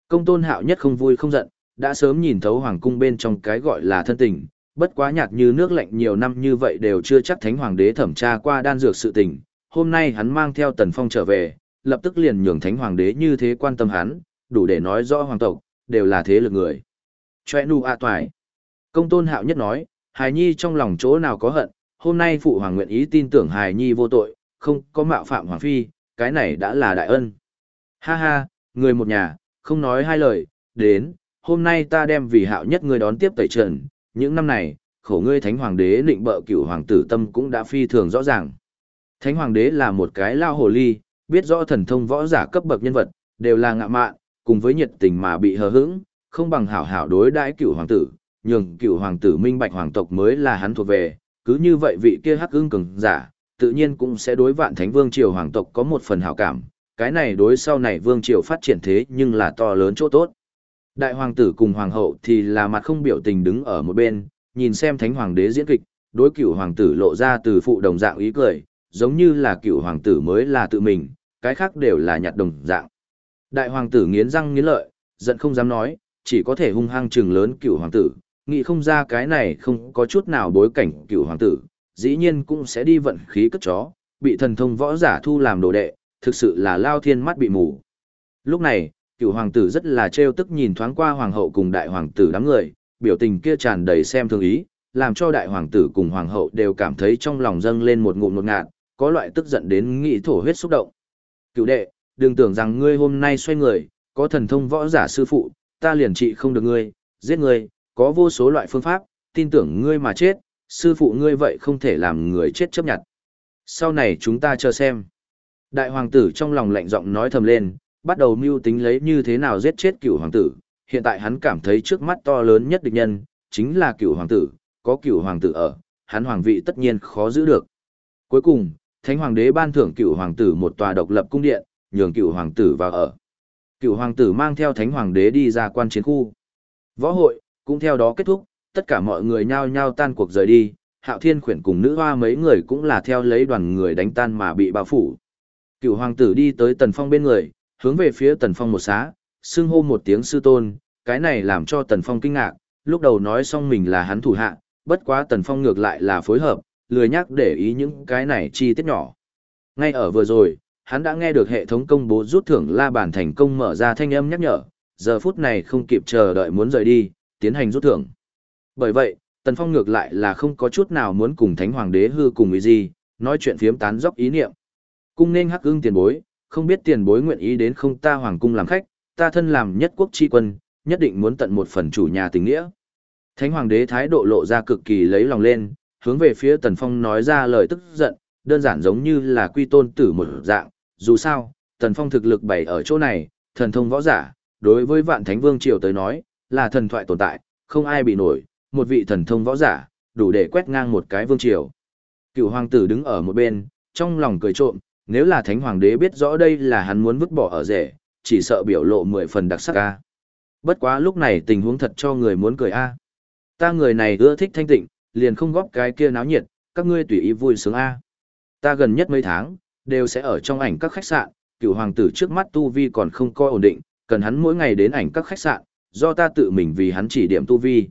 Công tôn hạo nhất không vui không giận, đã sớm nhìn thấu hoàng cung bên trong cái gọi là thân tình, bất quá nhạt như nước lạnh nhiều năm như vậy đều chưa chắc thánh hoàng đế thẩm tra qua đan dược sự tình. Hôm nay hắn mang theo tần phong trở về, lập tức liền nhường thánh hoàng đế như thế quan tâm hắn, đủ để nói rõ hoàng tộc, đều là thế lực người. Chòe nu a toài. Công tôn hạo nhất nói, hài nhi trong lòng chỗ nào có hận, hôm nay phụ hoàng nguyện ý tin tưởng hài nhi vô tội, không có mạo phạm hoàng phi, cái này đã là đại ân. Ha ha, người một nhà, không nói hai lời, đến, hôm nay ta đem vì hạo nhất người đón tiếp tẩy trần, những năm này, khổ ngươi thánh hoàng đế định bợ cựu hoàng tử tâm cũng đã phi thường rõ ràng. Thánh hoàng đế là một cái lao hồ ly, biết rõ thần thông võ giả cấp bậc nhân vật, đều là ngạ mạn, cùng với nhiệt tình mà bị hờ hững, không bằng hảo hảo đối đãi cựu hoàng tử, nhường cựu hoàng tử minh bạch hoàng tộc mới là hắn thuộc về, cứ như vậy vị kia hắc ưng cường giả, tự nhiên cũng sẽ đối vạn thánh vương triều hoàng tộc có một phần hảo cảm, cái này đối sau này vương triều phát triển thế nhưng là to lớn chỗ tốt. Đại hoàng tử cùng hoàng hậu thì là mặt không biểu tình đứng ở một bên, nhìn xem thánh hoàng đế diễn kịch, đối cửu hoàng tử lộ ra từ phụ đồng dạng ý cười, giống như là cửu hoàng tử mới là tự mình, cái khác đều là nhặt đồng dạng. Đại hoàng tử nghiến răng nghiến lợi, giận không dám nói, chỉ có thể hung hăng trừng lớn cửu hoàng tử, nghĩ không ra cái này không có chút nào bối cảnh cửu hoàng tử, dĩ nhiên cũng sẽ đi vận khí cất chó, bị thần thông võ giả thu làm đồ đệ, thực sự là lao thiên mắt bị mù. Lúc này, cựu hoàng tử rất là trêu tức nhìn thoáng qua hoàng hậu cùng đại hoàng tử đám người, biểu tình kia tràn đầy xem thương ý, làm cho đại hoàng tử cùng hoàng hậu đều cảm thấy trong lòng dâng lên một ngụm ngột ngạt, có loại tức giận đến nghị thổ huyết xúc động. Cựu đệ, đừng tưởng rằng ngươi hôm nay xoay người, có thần thông võ giả sư phụ, ta liền trị không được ngươi, giết ngươi, có vô số loại phương pháp, tin tưởng ngươi mà chết, sư phụ ngươi vậy không thể làm người chết chấp nhận. Sau này chúng ta chờ xem. Đại hoàng tử trong lòng lạnh giọng nói thầm lên, bắt đầu mưu tính lấy như thế nào giết chết cửu hoàng tử. Hiện tại hắn cảm thấy trước mắt to lớn nhất địch nhân, chính là cửu hoàng tử, có cửu hoàng tử ở, hắn hoàng vị tất nhiên khó giữ được. Cuối cùng, thánh hoàng đế ban thưởng cửu hoàng tử một tòa độc lập cung điện, nhường cửu hoàng tử vào ở. Cửu hoàng tử mang theo thánh hoàng đế đi ra quan chiến khu. Võ hội, cũng theo đó kết thúc, tất cả mọi người nhao nhao tan cuộc rời đi, hạo thiên khuyển cùng nữ hoa mấy người cũng là theo lấy đoàn người đánh tan mà bị bao phủ. Cựu hoàng tử đi tới tần phong bên người, hướng về phía tần phong một xá, xưng hô một tiếng sư tôn, cái này làm cho tần phong kinh ngạc, lúc đầu nói xong mình là hắn thủ hạ, bất quá tần phong ngược lại là phối hợp, lười nhắc để ý những cái này chi tiết nhỏ. Ngay ở vừa rồi, hắn đã nghe được hệ thống công bố rút thưởng la bàn thành công mở ra thanh âm nhắc nhở, giờ phút này không kịp chờ đợi muốn rời đi, tiến hành rút thưởng. Bởi vậy, Tần Phong ngược lại là không có chút nào muốn cùng Thánh Hoàng đế hư cùng ý gì, nói chuyện phiếm tán dốc ý niệm. Cung nên hắc ưng tiền bối, không biết tiền bối nguyện ý đến không ta hoàng cung làm khách, ta thân làm nhất quốc tri quân, nhất định muốn tận một phần chủ nhà tình nghĩa. Thánh Hoàng đế thái độ lộ ra cực kỳ lấy lòng lên, hướng về phía Tần Phong nói ra lời tức giận, đơn giản giống như là quy tôn tử một dạng, dù sao, Tần Phong thực lực bày ở chỗ này, thần thông võ giả, đối với vạn thánh vương triều tới nói, là thần thoại tồn tại, không ai bị nổi, một vị thần thông võ giả, đủ để quét ngang một cái vương triều. Cựu hoàng tử đứng ở một bên, trong lòng cười trộm, nếu là thánh hoàng đế biết rõ đây là hắn muốn vứt bỏ ở rể, chỉ sợ biểu lộ mười phần đặc sắc a. Bất quá lúc này tình huống thật cho người muốn cười a. Ta người này ưa thích thanh tịnh, liền không góp cái kia náo nhiệt, các ngươi tùy ý vui sướng a. Ta gần nhất mấy tháng, đều sẽ ở trong ảnh các khách sạn, cựu hoàng tử trước mắt tu vi còn không coi ổn định, cần hắn mỗi ngày đến ảnh các khách sạn, do ta tự mình vì hắn chỉ điểm tu vi.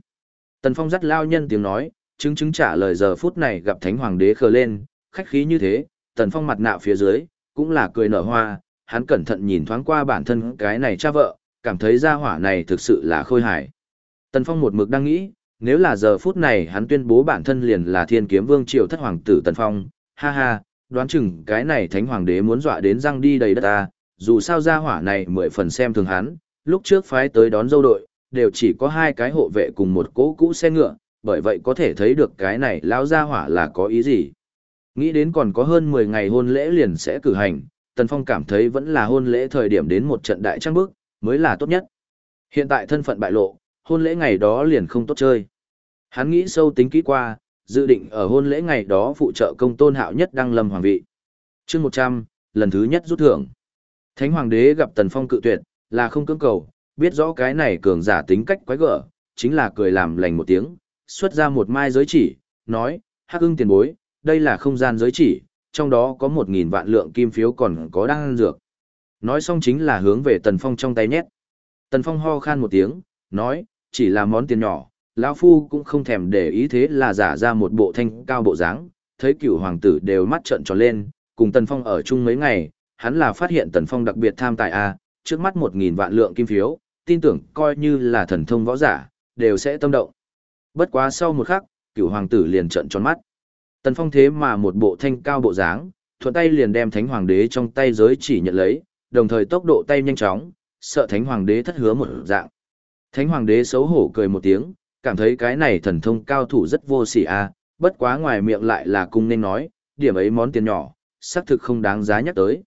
Tần Phong dắt lao nhân tiếng nói, chứng chứng trả lời giờ phút này gặp Thánh Hoàng đế khờ lên, khách khí như thế, Tần Phong mặt nạ phía dưới, cũng là cười nở hoa, hắn cẩn thận nhìn thoáng qua bản thân cái này cha vợ, cảm thấy gia hỏa này thực sự là khôi hài. Tần Phong một mực đang nghĩ, nếu là giờ phút này hắn tuyên bố bản thân liền là thiên kiếm vương triều thất hoàng tử Tần Phong, ha ha, đoán chừng cái này thánh hoàng đế muốn dọa đến răng đi đầy đất ta, dù sao gia hỏa này mười phần xem thường hắn, lúc trước phái tới đón dâu đội, đều chỉ có hai cái hộ vệ cùng một cỗ cũ xe ngựa, bởi vậy có thể thấy được cái này lão gia hỏa là có ý gì. Nghĩ đến còn có hơn 10 ngày hôn lễ liền sẽ cử hành, Tần Phong cảm thấy vẫn là hôn lễ thời điểm đến một trận đại trang bức, mới là tốt nhất. Hiện tại thân phận bại lộ, hôn lễ ngày đó liền không tốt chơi. Hắn nghĩ sâu tính kỹ qua, dự định ở hôn lễ ngày đó phụ trợ công tôn hạo nhất đăng lâm hoàng vị. chương 100, lần thứ nhất rút thưởng. Thánh hoàng đế gặp Tần Phong cự tuyệt, là không cưỡng cầu, biết rõ cái này cường giả tính cách quái gở, chính là cười làm lành một tiếng, xuất ra một mai giới chỉ, nói, hắc ưng tiền bối, đây là không gian giới chỉ, trong đó có một nghìn vạn lượng kim phiếu còn có đang dược. Nói xong chính là hướng về Tần Phong trong tay nhét. Tần Phong ho khan một tiếng, nói, chỉ là món tiền nhỏ, lão Phu cũng không thèm để ý thế là giả ra một bộ thanh cao bộ dáng, thấy cửu hoàng tử đều mắt trợn tròn lên, cùng Tần Phong ở chung mấy ngày, hắn là phát hiện Tần Phong đặc biệt tham tài a, trước mắt một nghìn vạn lượng kim phiếu, tin tưởng coi như là thần thông võ giả, đều sẽ tâm động. Bất quá sau một khắc, cửu hoàng tử liền trợn tròn mắt. Tần Phong thế mà một bộ thanh cao bộ dáng, thuận tay liền đem thánh hoàng đế trong tay giới chỉ nhận lấy, đồng thời tốc độ tay nhanh chóng, sợ thánh hoàng đế thất hứa một dạng. Thánh hoàng đế xấu hổ cười một tiếng, cảm thấy cái này thần thông cao thủ rất vô sỉ a, bất quá ngoài miệng lại là cung nên nói, điểm ấy món tiền nhỏ, xác thực không đáng giá nhắc tới.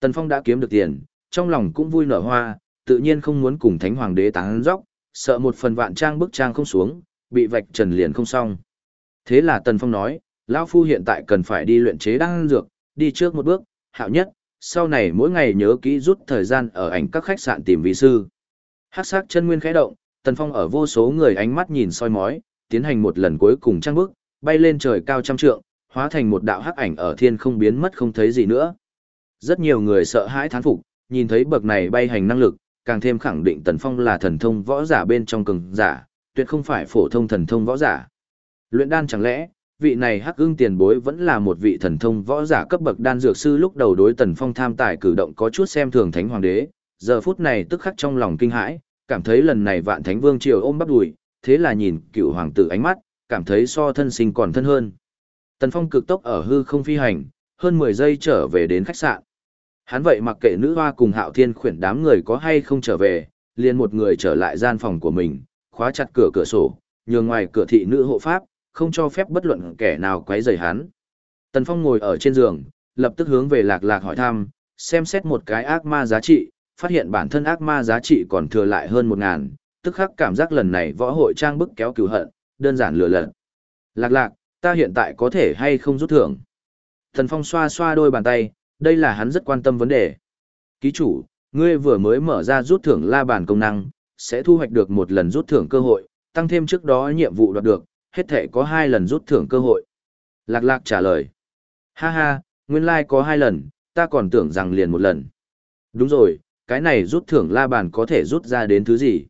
Tần Phong đã kiếm được tiền, trong lòng cũng vui nở hoa, tự nhiên không muốn cùng thánh hoàng đế tán dóc, sợ một phần vạn trang bức trang không xuống, bị vạch trần liền không xong. Thế là Tần Phong nói, lão phu hiện tại cần phải đi luyện chế đan dược, đi trước một bước, hạo nhất, sau này mỗi ngày nhớ kỹ rút thời gian ở ảnh các khách sạn tìm vị sư. Hắc sắc chân nguyên khẽ động, Tần Phong ở vô số người ánh mắt nhìn soi mói, tiến hành một lần cuối cùng trang bước, bay lên trời cao trăm trượng, hóa thành một đạo hắc ảnh ở thiên không biến mất không thấy gì nữa. Rất nhiều người sợ hãi thán phục, nhìn thấy bậc này bay hành năng lực, càng thêm khẳng định Tần Phong là thần thông võ giả bên trong cường giả, tuyệt không phải phổ thông thần thông võ giả. Luyện đan chẳng lẽ, vị này hắc ưng tiền bối vẫn là một vị thần thông võ giả cấp bậc đan dược sư lúc đầu đối Tần Phong tham tài cử động có chút xem thường thánh hoàng đế, giờ phút này tức khắc trong lòng kinh hãi, cảm thấy lần này vạn thánh vương triều ôm bắp đùi, thế là nhìn cựu hoàng tử ánh mắt, cảm thấy so thân sinh còn thân hơn. Tần Phong cực tốc ở hư không phi hành, hơn 10 giây trở về đến khách sạn. Hắn vậy mặc kệ nữ hoa cùng hạo thiên khuyển đám người có hay không trở về, liền một người trở lại gian phòng của mình, khóa chặt cửa cửa sổ, nhường ngoài cửa thị nữ hộ pháp, không cho phép bất luận kẻ nào quấy rầy hắn. Tần Phong ngồi ở trên giường, lập tức hướng về lạc lạc hỏi thăm, xem xét một cái ác ma giá trị, phát hiện bản thân ác ma giá trị còn thừa lại hơn một ngàn, tức khắc cảm giác lần này võ hội trang bức kéo cừu hận, đơn giản lừa lận. Lạc lạc, ta hiện tại có thể hay không rút thưởng? Tần Phong xoa xoa đôi bàn tay, đây là hắn rất quan tâm vấn đề. Ký chủ, ngươi vừa mới mở ra rút thưởng la bàn công năng, sẽ thu hoạch được một lần rút thưởng cơ hội, tăng thêm trước đó nhiệm vụ đoạt được, hết thể có hai lần rút thưởng cơ hội. Lạc lạc trả lời. Ha ha, nguyên lai like có hai lần, ta còn tưởng rằng liền một lần. Đúng rồi, cái này rút thưởng la bàn có thể rút ra đến thứ gì?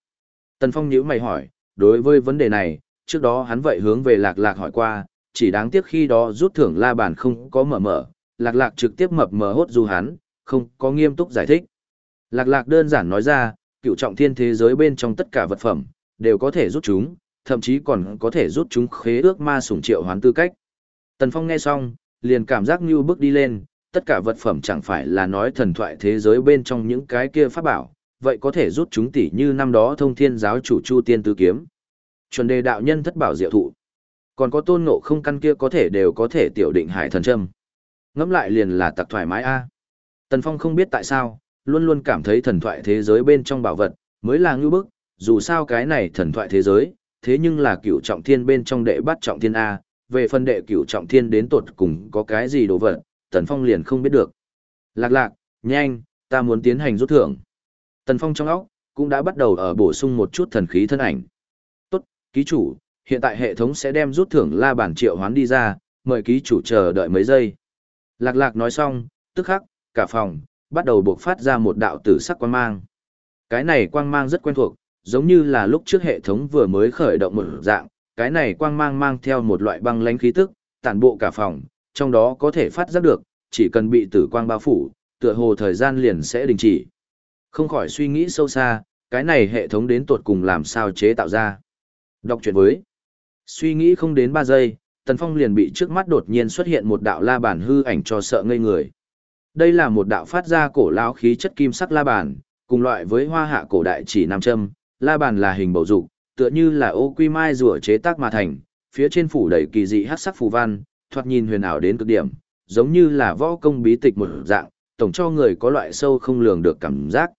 Tần Phong nhíu mày hỏi, đối với vấn đề này, trước đó hắn vậy hướng về lạc lạc hỏi qua, chỉ đáng tiếc khi đó rút thưởng la bàn không có mở mở, lạc lạc trực tiếp mập mờ hốt du hắn, không có nghiêm túc giải thích. Lạc lạc đơn giản nói ra, cựu trọng thiên thế giới bên trong tất cả vật phẩm, đều có thể rút chúng, thậm chí còn có thể rút chúng khế ước ma sủng triệu hoán tư cách. Tần Phong nghe xong, liền cảm giác như bước đi lên, tất cả vật phẩm chẳng phải là nói thần thoại thế giới bên trong những cái kia pháp bảo, vậy có thể rút chúng tỷ như năm đó thông thiên giáo chủ Chu Tiên Tứ Kiếm. Chuẩn đề đạo nhân thất bảo diệu thụ. Còn có tôn ngộ không căn kia có thể đều có thể tiểu định hải thần châm. Ngẫm lại liền là tặc thoải mái a. Tần Phong không biết tại sao, luôn luôn cảm thấy thần thoại thế giới bên trong bảo vật, mới là ngư bức, dù sao cái này thần thoại thế giới, thế nhưng là cựu trọng thiên bên trong đệ bắt trọng thiên A, về phần đệ cửu trọng thiên đến tột cùng có cái gì đồ vật, Tần Phong liền không biết được. Lạc lạc, nhanh, ta muốn tiến hành rút thưởng. Tần Phong trong óc, cũng đã bắt đầu ở bổ sung một chút thần khí thân ảnh. Tốt, ký chủ, hiện tại hệ thống sẽ đem rút thưởng la bản triệu hoán đi ra, mời ký chủ chờ đợi mấy giây. Lạc lạc nói xong, tức khắc, cả phòng, bắt đầu buộc phát ra một đạo tử sắc quang mang. Cái này quang mang rất quen thuộc, giống như là lúc trước hệ thống vừa mới khởi động một dạng, cái này quang mang mang theo một loại băng lánh khí tức, tản bộ cả phòng, trong đó có thể phát giác được, chỉ cần bị tử quang bao phủ, tựa hồ thời gian liền sẽ đình chỉ. Không khỏi suy nghĩ sâu xa, cái này hệ thống đến tuột cùng làm sao chế tạo ra. Đọc chuyện với. Suy nghĩ không đến 3 giây, Tần Phong liền bị trước mắt đột nhiên xuất hiện một đạo la bàn hư ảnh cho sợ ngây người. Đây là một đạo phát ra cổ lão khí chất kim sắc la bàn, cùng loại với hoa hạ cổ đại chỉ nam châm, la bàn là hình bầu dục, tựa như là ô quy mai rùa chế tác mà thành, phía trên phủ đầy kỳ dị hắc sắc phù văn, thoạt nhìn huyền ảo đến cực điểm, giống như là võ công bí tịch một dạng, tổng cho người có loại sâu không lường được cảm giác.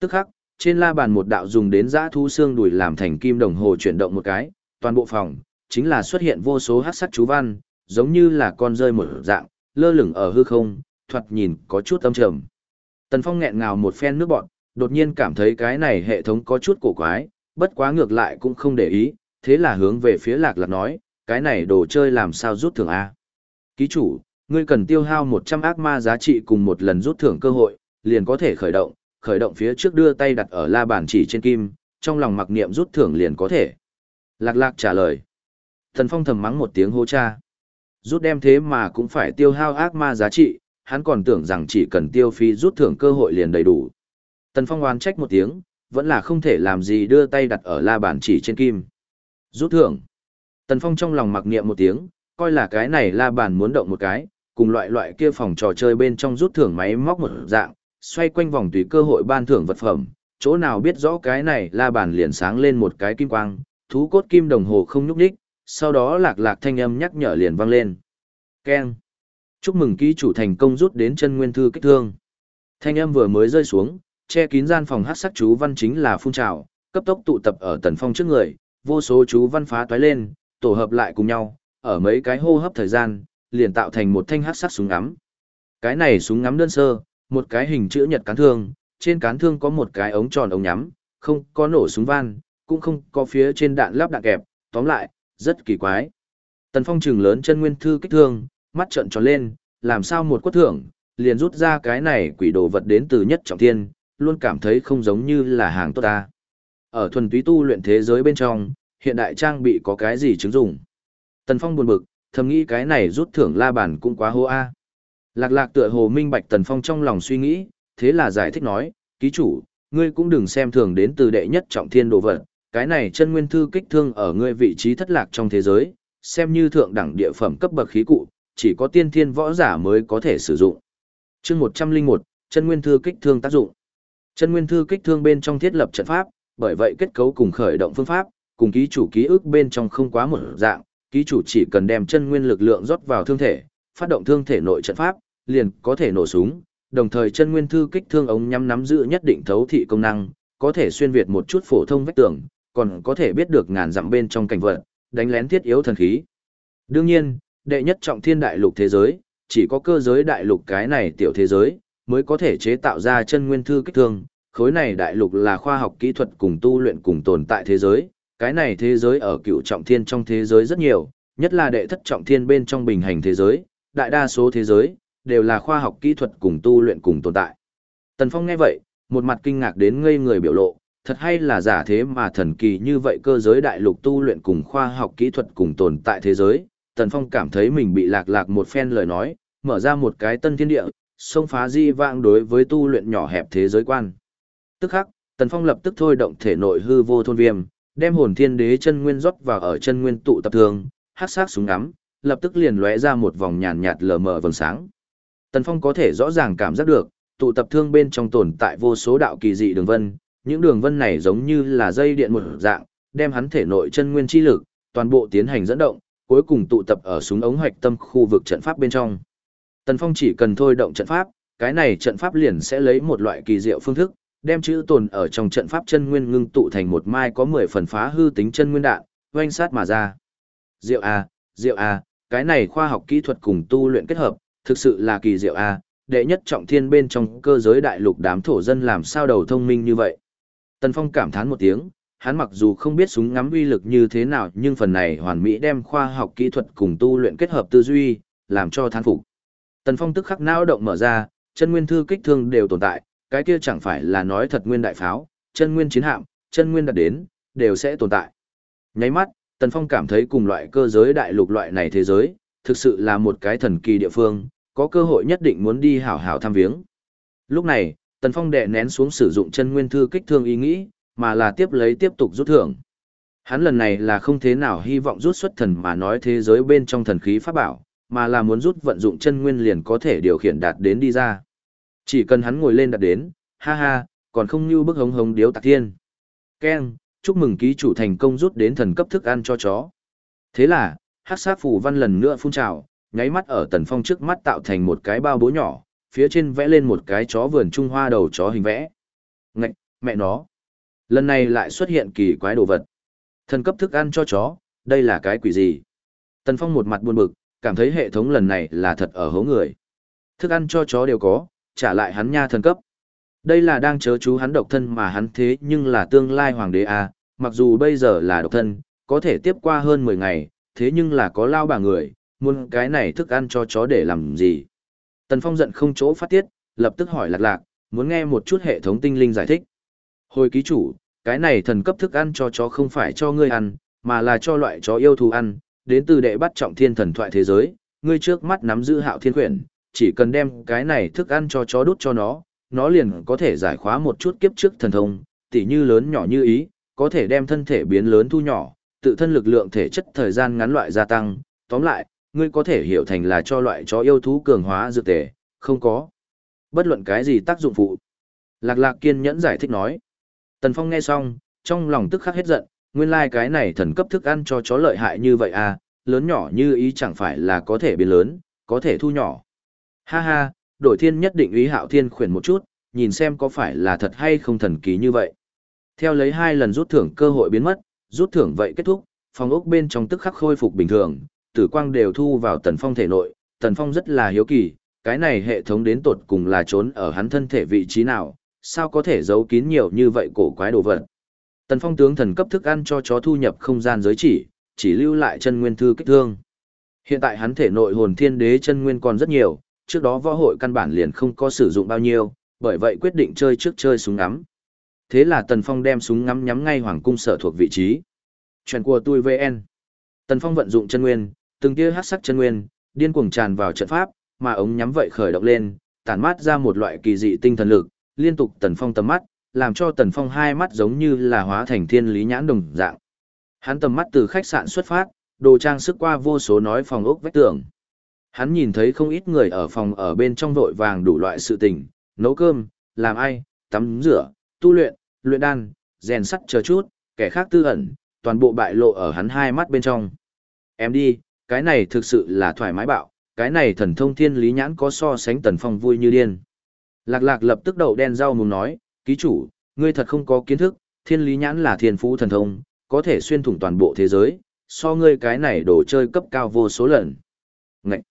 Tức khắc, trên la bàn một đạo dùng đến giã thu xương đùi làm thành kim đồng hồ chuyển động một cái, toàn bộ phòng, chính là xuất hiện vô số hắc sắc chú văn, giống như là con rơi một dạng, lơ lửng ở hư không, thoạt nhìn có chút âm trầm. Tần Phong nghẹn ngào một phen nước bọn, đột nhiên cảm thấy cái này hệ thống có chút cổ quái, bất quá ngược lại cũng không để ý, thế là hướng về phía lạc lạc nói, cái này đồ chơi làm sao rút thưởng A. Ký chủ, ngươi cần tiêu hao 100 ác ma giá trị cùng một lần rút thưởng cơ hội, liền có thể khởi động, khởi động phía trước đưa tay đặt ở la bàn chỉ trên kim, trong lòng mặc niệm rút thưởng liền có thể. Lạc lạc trả lời. Thần Phong thầm mắng một tiếng hô cha. Rút đem thế mà cũng phải tiêu hao ác ma giá trị, hắn còn tưởng rằng chỉ cần tiêu phí rút thưởng cơ hội liền đầy đủ. Tần Phong oán trách một tiếng, vẫn là không thể làm gì đưa tay đặt ở la bàn chỉ trên kim. Rút thưởng. Tần Phong trong lòng mặc niệm một tiếng, coi là cái này la bàn muốn động một cái, cùng loại loại kia phòng trò chơi bên trong rút thưởng máy móc một dạng, xoay quanh vòng tùy cơ hội ban thưởng vật phẩm, chỗ nào biết rõ cái này la bàn liền sáng lên một cái kim quang, thú cốt kim đồng hồ không nhúc nhích, sau đó lạc lạc thanh âm nhắc nhở liền vang lên. Keng. Chúc mừng ký chủ thành công rút đến chân nguyên thư kích thương. Thanh âm vừa mới rơi xuống, che kín gian phòng hát sắc chú văn chính là phun trào, cấp tốc tụ tập ở tần phong trước người, vô số chú văn phá toái lên, tổ hợp lại cùng nhau, ở mấy cái hô hấp thời gian, liền tạo thành một thanh hát sắc súng ngắm. Cái này súng ngắm đơn sơ, một cái hình chữ nhật cán thương, trên cán thương có một cái ống tròn ống nhắm, không có nổ súng van, cũng không có phía trên đạn lắp đạn kẹp, tóm lại, rất kỳ quái. Tần Phong trừng lớn chân nguyên thư kích thương, mắt trợn tròn lên, làm sao một quất thưởng, liền rút ra cái này quỷ đồ vật đến từ nhất trọng thiên, luôn cảm thấy không giống như là hàng tốt ta. Ở thuần túy tu luyện thế giới bên trong, hiện đại trang bị có cái gì chứng dụng. Tần Phong buồn bực, thầm nghĩ cái này rút thưởng la bàn cũng quá hô a. Lạc lạc tựa hồ minh bạch Tần Phong trong lòng suy nghĩ, thế là giải thích nói, ký chủ, ngươi cũng đừng xem thường đến từ đệ nhất trọng thiên đồ vật, cái này chân nguyên thư kích thương ở ngươi vị trí thất lạc trong thế giới, xem như thượng đẳng địa phẩm cấp bậc khí cụ, chỉ có tiên thiên võ giả mới có thể sử dụng. Chương 101, chân nguyên thư kích thương tác dụng. Chân nguyên thư kích thương bên trong thiết lập trận pháp, bởi vậy kết cấu cùng khởi động phương pháp, cùng ký chủ ký ức bên trong không quá một dạng, ký chủ chỉ cần đem chân nguyên lực lượng rót vào thương thể, phát động thương thể nội trận pháp, liền có thể nổ súng, đồng thời chân nguyên thư kích thương ống nhắm nắm giữ nhất định thấu thị công năng, có thể xuyên việt một chút phổ thông vách tường, còn có thể biết được ngàn dặm bên trong cảnh vật, đánh lén thiết yếu thần khí. Đương nhiên, đệ nhất trọng thiên đại lục thế giới, chỉ có cơ giới đại lục cái này tiểu thế giới, mới có thể chế tạo ra chân nguyên thư kích thương. Khối này đại lục là khoa học kỹ thuật cùng tu luyện cùng tồn tại thế giới, cái này thế giới ở cựu trọng thiên trong thế giới rất nhiều, nhất là đệ thất trọng thiên bên trong bình hành thế giới, đại đa số thế giới, đều là khoa học kỹ thuật cùng tu luyện cùng tồn tại. Tần Phong nghe vậy, một mặt kinh ngạc đến ngây người biểu lộ, thật hay là giả thế mà thần kỳ như vậy cơ giới đại lục tu luyện cùng khoa học kỹ thuật cùng tồn tại thế giới. Tần Phong cảm thấy mình bị lạc lạc một phen lời nói, mở ra một cái tân thiên địa, xông phá di vãng đối với tu luyện nhỏ hẹp thế giới quan. Tức khắc, Tần Phong lập tức thôi động thể nội hư vô thôn viêm, đem hồn thiên đế chân nguyên rót vào ở chân nguyên tụ tập thường, hắc sát súng ngắm, lập tức liền lóe ra một vòng nhàn nhạt lờ mờ vầng sáng. Tần Phong có thể rõ ràng cảm giác được, tụ tập thương bên trong tồn tại vô số đạo kỳ dị đường vân, những đường vân này giống như là dây điện một dạng, đem hắn thể nội chân nguyên chi lực, toàn bộ tiến hành dẫn động, cuối cùng tụ tập ở súng ống hoạch tâm khu vực trận pháp bên trong. Tần Phong chỉ cần thôi động trận pháp, cái này trận pháp liền sẽ lấy một loại kỳ diệu phương thức, đem chữ tồn ở trong trận pháp chân nguyên ngưng tụ thành một mai có 10 phần phá hư tính chân nguyên đạn, oanh sát mà ra. Diệu a, diệu a, cái này khoa học kỹ thuật cùng tu luyện kết hợp, thực sự là kỳ diệu a, đệ nhất trọng thiên bên trong cơ giới đại lục đám thổ dân làm sao đầu thông minh như vậy. Tần Phong cảm thán một tiếng, hắn mặc dù không biết súng ngắm uy lực như thế nào nhưng phần này hoàn mỹ đem khoa học kỹ thuật cùng tu luyện kết hợp tư duy, làm cho thán phục. Tần Phong tức khắc não động mở ra, chân nguyên thư kích thương đều tồn tại, cái kia chẳng phải là nói thật nguyên đại pháo, chân nguyên chiến hạm, chân nguyên đặt đến, đều sẽ tồn tại. Nháy mắt, Tần Phong cảm thấy cùng loại cơ giới đại lục loại này thế giới, thực sự là một cái thần kỳ địa phương, có cơ hội nhất định muốn đi hảo hảo thăm viếng. Lúc này, Tần Phong đè nén xuống sử dụng chân nguyên thư kích thương ý nghĩ, mà là tiếp lấy tiếp tục rút thưởng. Hắn lần này là không thế nào hy vọng rút xuất thần mà nói thế giới bên trong thần khí pháp bảo, mà là muốn rút vận dụng chân nguyên liền có thể điều khiển đạt đến đi ra. Chỉ cần hắn ngồi lên đạt đến, ha ha, còn không như bức hống hống điếu tạc thiên. Ken, chúc mừng ký chủ thành công rút đến thần cấp thức ăn cho chó. Thế là, hắc sát phù văn lần nữa phun trào, nháy mắt ở tần phong trước mắt tạo thành một cái bao bố nhỏ, phía trên vẽ lên một cái chó vườn Trung Hoa đầu chó hình vẽ. Ngạch, mẹ nó. Lần này lại xuất hiện kỳ quái đồ vật. Thần cấp thức ăn cho chó, đây là cái quỷ gì? Tần Phong một mặt buồn bực, cảm thấy hệ thống lần này là thật ở hố người. Thức ăn cho chó đều có, trả lại hắn nha thần cấp. Đây là đang chớ chú hắn độc thân mà hắn thế nhưng là tương lai hoàng đế à, mặc dù bây giờ là độc thân, có thể tiếp qua hơn 10 ngày, thế nhưng là có lao bà người, muốn cái này thức ăn cho chó để làm gì. Tần Phong giận không chỗ phát tiết, lập tức hỏi lạc lạc, muốn nghe một chút hệ thống tinh linh giải thích. Hồi ký chủ, cái này thần cấp thức ăn cho chó không phải cho ngươi ăn, mà là cho loại chó yêu thú ăn, đến từ đệ bắt trọng thiên thần thoại thế giới, ngươi trước mắt nắm giữ hạo thiên quyển, chỉ cần đem cái này thức ăn cho chó đút cho nó, nó liền có thể giải khóa một chút kiếp trước thần thông, tỉ như lớn nhỏ như ý, có thể đem thân thể biến lớn thu nhỏ, tự thân lực lượng thể chất thời gian ngắn loại gia tăng, tóm lại, ngươi có thể hiểu thành là cho loại chó yêu thú cường hóa dược tề, không có. Bất luận cái gì tác dụng phụ. Lạc lạc kiên nhẫn giải thích nói. Tần Phong nghe xong, trong lòng tức khắc hết giận, nguyên lai like cái này thần cấp thức ăn cho chó lợi hại như vậy à, lớn nhỏ như ý chẳng phải là có thể biến lớn, có thể thu nhỏ. Ha ha, đổi thiên nhất định ý hạo thiên khuyển một chút, nhìn xem có phải là thật hay không thần kỳ như vậy. Theo lấy hai lần rút thưởng cơ hội biến mất, rút thưởng vậy kết thúc, phòng ốc bên trong tức khắc khôi phục bình thường, tử quang đều thu vào tần phong thể nội, tần phong rất là hiếu kỳ, cái này hệ thống đến tột cùng là trốn ở hắn thân thể vị trí nào, sao có thể giấu kín nhiều như vậy cổ quái đồ vật. Tần phong tướng thần cấp thức ăn cho chó thu nhập không gian giới chỉ, chỉ lưu lại chân nguyên thư kích thương. Hiện tại hắn thể nội hồn thiên đế chân nguyên còn rất nhiều, trước đó võ hội căn bản liền không có sử dụng bao nhiêu, bởi vậy quyết định chơi trước chơi súng ngắm. Thế là Tần Phong đem súng ngắm nhắm ngay hoàng cung sở thuộc vị trí. Chuyện của tôi VN. Tần Phong vận dụng chân nguyên, từng tia hắc sắc chân nguyên, điên cuồng tràn vào trận pháp, mà ống nhắm vậy khởi động lên, tản mát ra một loại kỳ dị tinh thần lực, liên tục Tần Phong tầm mắt, làm cho Tần Phong hai mắt giống như là hóa thành thiên lý nhãn đồng dạng. Hắn tầm mắt từ khách sạn xuất phát, đồ trang sức qua vô số nói phòng ốc vách tường. Hắn nhìn thấy không ít người ở phòng ở bên trong vội vàng đủ loại sự tình, nấu cơm, làm ai, tắm rửa, tu luyện, luyện đan, rèn sắt chờ chút, kẻ khác tư ẩn, toàn bộ bại lộ ở hắn hai mắt bên trong. Em đi, cái này thực sự là thoải mái bạo, cái này thần thông thiên lý nhãn có so sánh tần phong vui như điên. Lạc lạc lập tức đầu đen rau mùng nói, ký chủ, ngươi thật không có kiến thức, thiên lý nhãn là thiên phú thần thông, có thể xuyên thủng toàn bộ thế giới, so ngươi cái này đồ chơi cấp cao vô số lần. Ngậy!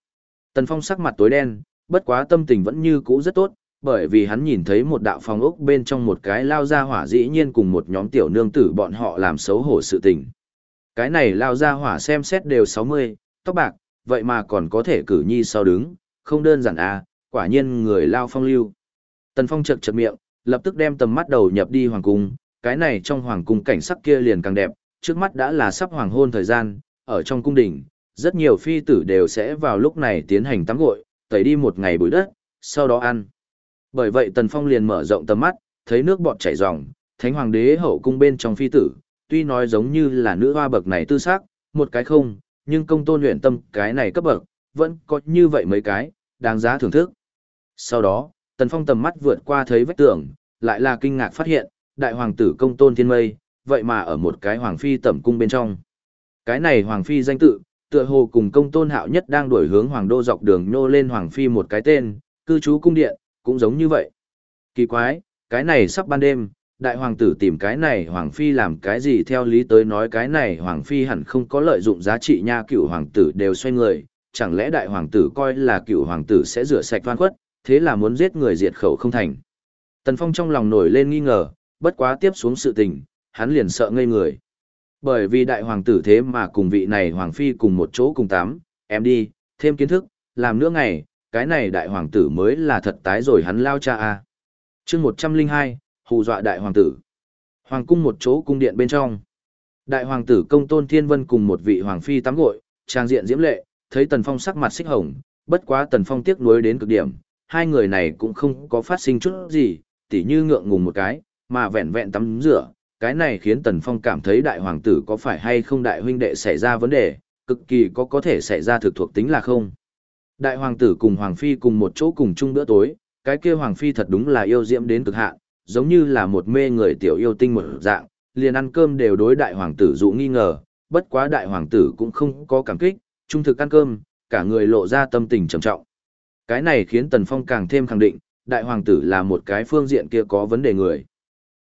Tần phong sắc mặt tối đen, bất quá tâm tình vẫn như cũ rất tốt, bởi vì hắn nhìn thấy một đạo phòng ốc bên trong một cái lao ra hỏa dĩ nhiên cùng một nhóm tiểu nương tử bọn họ làm xấu hổ sự tình. Cái này lao ra hỏa xem xét đều 60, tóc bạc, vậy mà còn có thể cử nhi sau đứng, không đơn giản à, quả nhiên người lao phong lưu. Tần Phong chật chật miệng, lập tức đem tầm mắt đầu nhập đi hoàng cung, cái này trong hoàng cung cảnh sắc kia liền càng đẹp, trước mắt đã là sắp hoàng hôn thời gian, ở trong cung đình, rất nhiều phi tử đều sẽ vào lúc này tiến hành tắm gội, tẩy đi một ngày bụi đất, sau đó ăn. Bởi vậy Tần Phong liền mở rộng tầm mắt, thấy nước bọt chảy ròng, thánh hoàng đế hậu cung bên trong phi tử, tuy nói giống như là nữ hoa bậc này tư sắc, một cái không, nhưng công tôn luyện tâm cái này cấp bậc, vẫn có như vậy mấy cái, đáng giá thưởng thức. Sau đó, Tần Phong tầm mắt vượt qua thấy vách tường, lại là kinh ngạc phát hiện, đại hoàng tử công tôn thiên mây, vậy mà ở một cái hoàng phi tẩm cung bên trong. Cái này hoàng phi danh tự, tựa hồ cùng công tôn hạo nhất đang đuổi hướng hoàng đô dọc đường nhô lên hoàng phi một cái tên, cư trú cung điện, cũng giống như vậy. Kỳ quái, cái này sắp ban đêm, đại hoàng tử tìm cái này hoàng phi làm cái gì theo lý tới nói cái này hoàng phi hẳn không có lợi dụng giá trị nha cựu hoàng tử đều xoay người, chẳng lẽ đại hoàng tử coi là cựu hoàng tử sẽ rửa sạch van khuất, thế là muốn giết người diệt khẩu không thành. Tần Phong trong lòng nổi lên nghi ngờ, bất quá tiếp xuống sự tình, hắn liền sợ ngây người. Bởi vì đại hoàng tử thế mà cùng vị này hoàng phi cùng một chỗ cùng tắm, em đi, thêm kiến thức, làm nữa ngày, cái này đại hoàng tử mới là thật tái rồi hắn lao cha a. Chương 102, hù dọa đại hoàng tử. Hoàng cung một chỗ cung điện bên trong. Đại hoàng tử công tôn thiên vân cùng một vị hoàng phi tắm gội, trang diện diễm lệ, thấy tần phong sắc mặt xích hồng, bất quá tần phong tiếc nuối đến cực điểm, hai người này cũng không có phát sinh chút gì, tỉ như ngượng ngùng một cái, mà vẹn vẹn tắm rửa, cái này khiến tần phong cảm thấy đại hoàng tử có phải hay không đại huynh đệ xảy ra vấn đề, cực kỳ có có thể xảy ra thực thuộc tính là không. Đại hoàng tử cùng hoàng phi cùng một chỗ cùng chung bữa tối, cái kia hoàng phi thật đúng là yêu diễm đến cực hạn, giống như là một mê người tiểu yêu tinh một dạng, liền ăn cơm đều đối đại hoàng tử dụ nghi ngờ, bất quá đại hoàng tử cũng không có cảm kích, trung thực ăn cơm, cả người lộ ra tâm tình trầm trọng. Cái này khiến Tần Phong càng thêm khẳng định, đại hoàng tử là một cái phương diện kia có vấn đề người.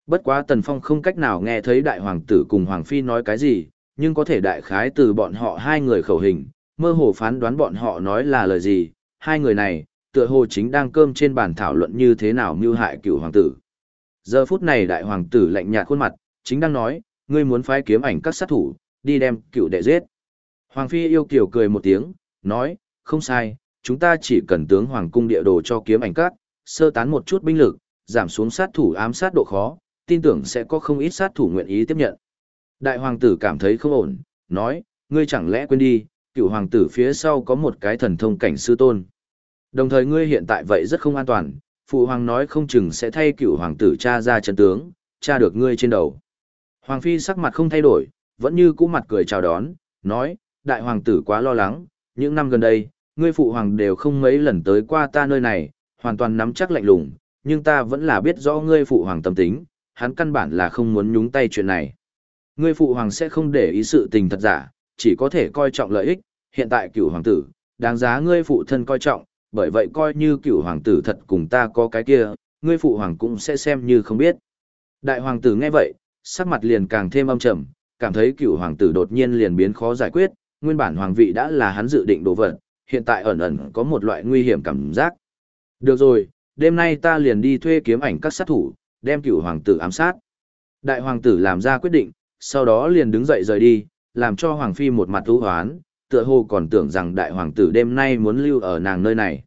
Bất quá Tần Phong không cách nào nghe thấy đại hoàng tử cùng hoàng phi nói cái gì, nhưng có thể đại khái từ bọn họ hai người khẩu hình, mơ hồ phán đoán bọn họ nói là lời gì, hai người này, tựa hồ chính đang cơm trên bàn thảo luận như thế nào mưu hại cựu hoàng tử. Giờ phút này đại hoàng tử lạnh nhạt khuôn mặt, chính đang nói, ngươi muốn phái kiếm ảnh các sát thủ, đi đem cựu đệ giết. Hoàng phi yêu kiều cười một tiếng, nói, không sai, chúng ta chỉ cần tướng hoàng cung địa đồ cho kiếm ảnh cắt sơ tán một chút binh lực, giảm xuống sát thủ ám sát độ khó, tin tưởng sẽ có không ít sát thủ nguyện ý tiếp nhận. Đại hoàng tử cảm thấy không ổn, nói, ngươi chẳng lẽ quên đi, cựu hoàng tử phía sau có một cái thần thông cảnh sư tôn. Đồng thời ngươi hiện tại vậy rất không an toàn, phụ hoàng nói không chừng sẽ thay cựu hoàng tử cha ra chân tướng, cha được ngươi trên đầu. Hoàng phi sắc mặt không thay đổi, vẫn như cũ mặt cười chào đón, nói, đại hoàng tử quá lo lắng, những năm gần đây, ngươi phụ hoàng đều không mấy lần tới qua ta nơi này, hoàn toàn nắm chắc lạnh lùng, nhưng ta vẫn là biết rõ ngươi phụ hoàng tâm tính, hắn căn bản là không muốn nhúng tay chuyện này. Ngươi phụ hoàng sẽ không để ý sự tình thật giả, chỉ có thể coi trọng lợi ích, hiện tại cửu hoàng tử, đáng giá ngươi phụ thân coi trọng, bởi vậy coi như cửu hoàng tử thật cùng ta có cái kia, ngươi phụ hoàng cũng sẽ xem như không biết. Đại hoàng tử nghe vậy, sắc mặt liền càng thêm âm trầm, cảm thấy cửu hoàng tử đột nhiên liền biến khó giải quyết, nguyên bản hoàng vị đã là hắn dự định đồ vật, hiện tại ẩn ẩn có một loại nguy hiểm cảm giác. Được rồi, đêm nay ta liền đi thuê kiếm ảnh các sát thủ, đem cửu hoàng tử ám sát. Đại hoàng tử làm ra quyết định, sau đó liền đứng dậy rời đi, làm cho hoàng phi một mặt thú hoán, tựa hồ còn tưởng rằng đại hoàng tử đêm nay muốn lưu ở nàng nơi này.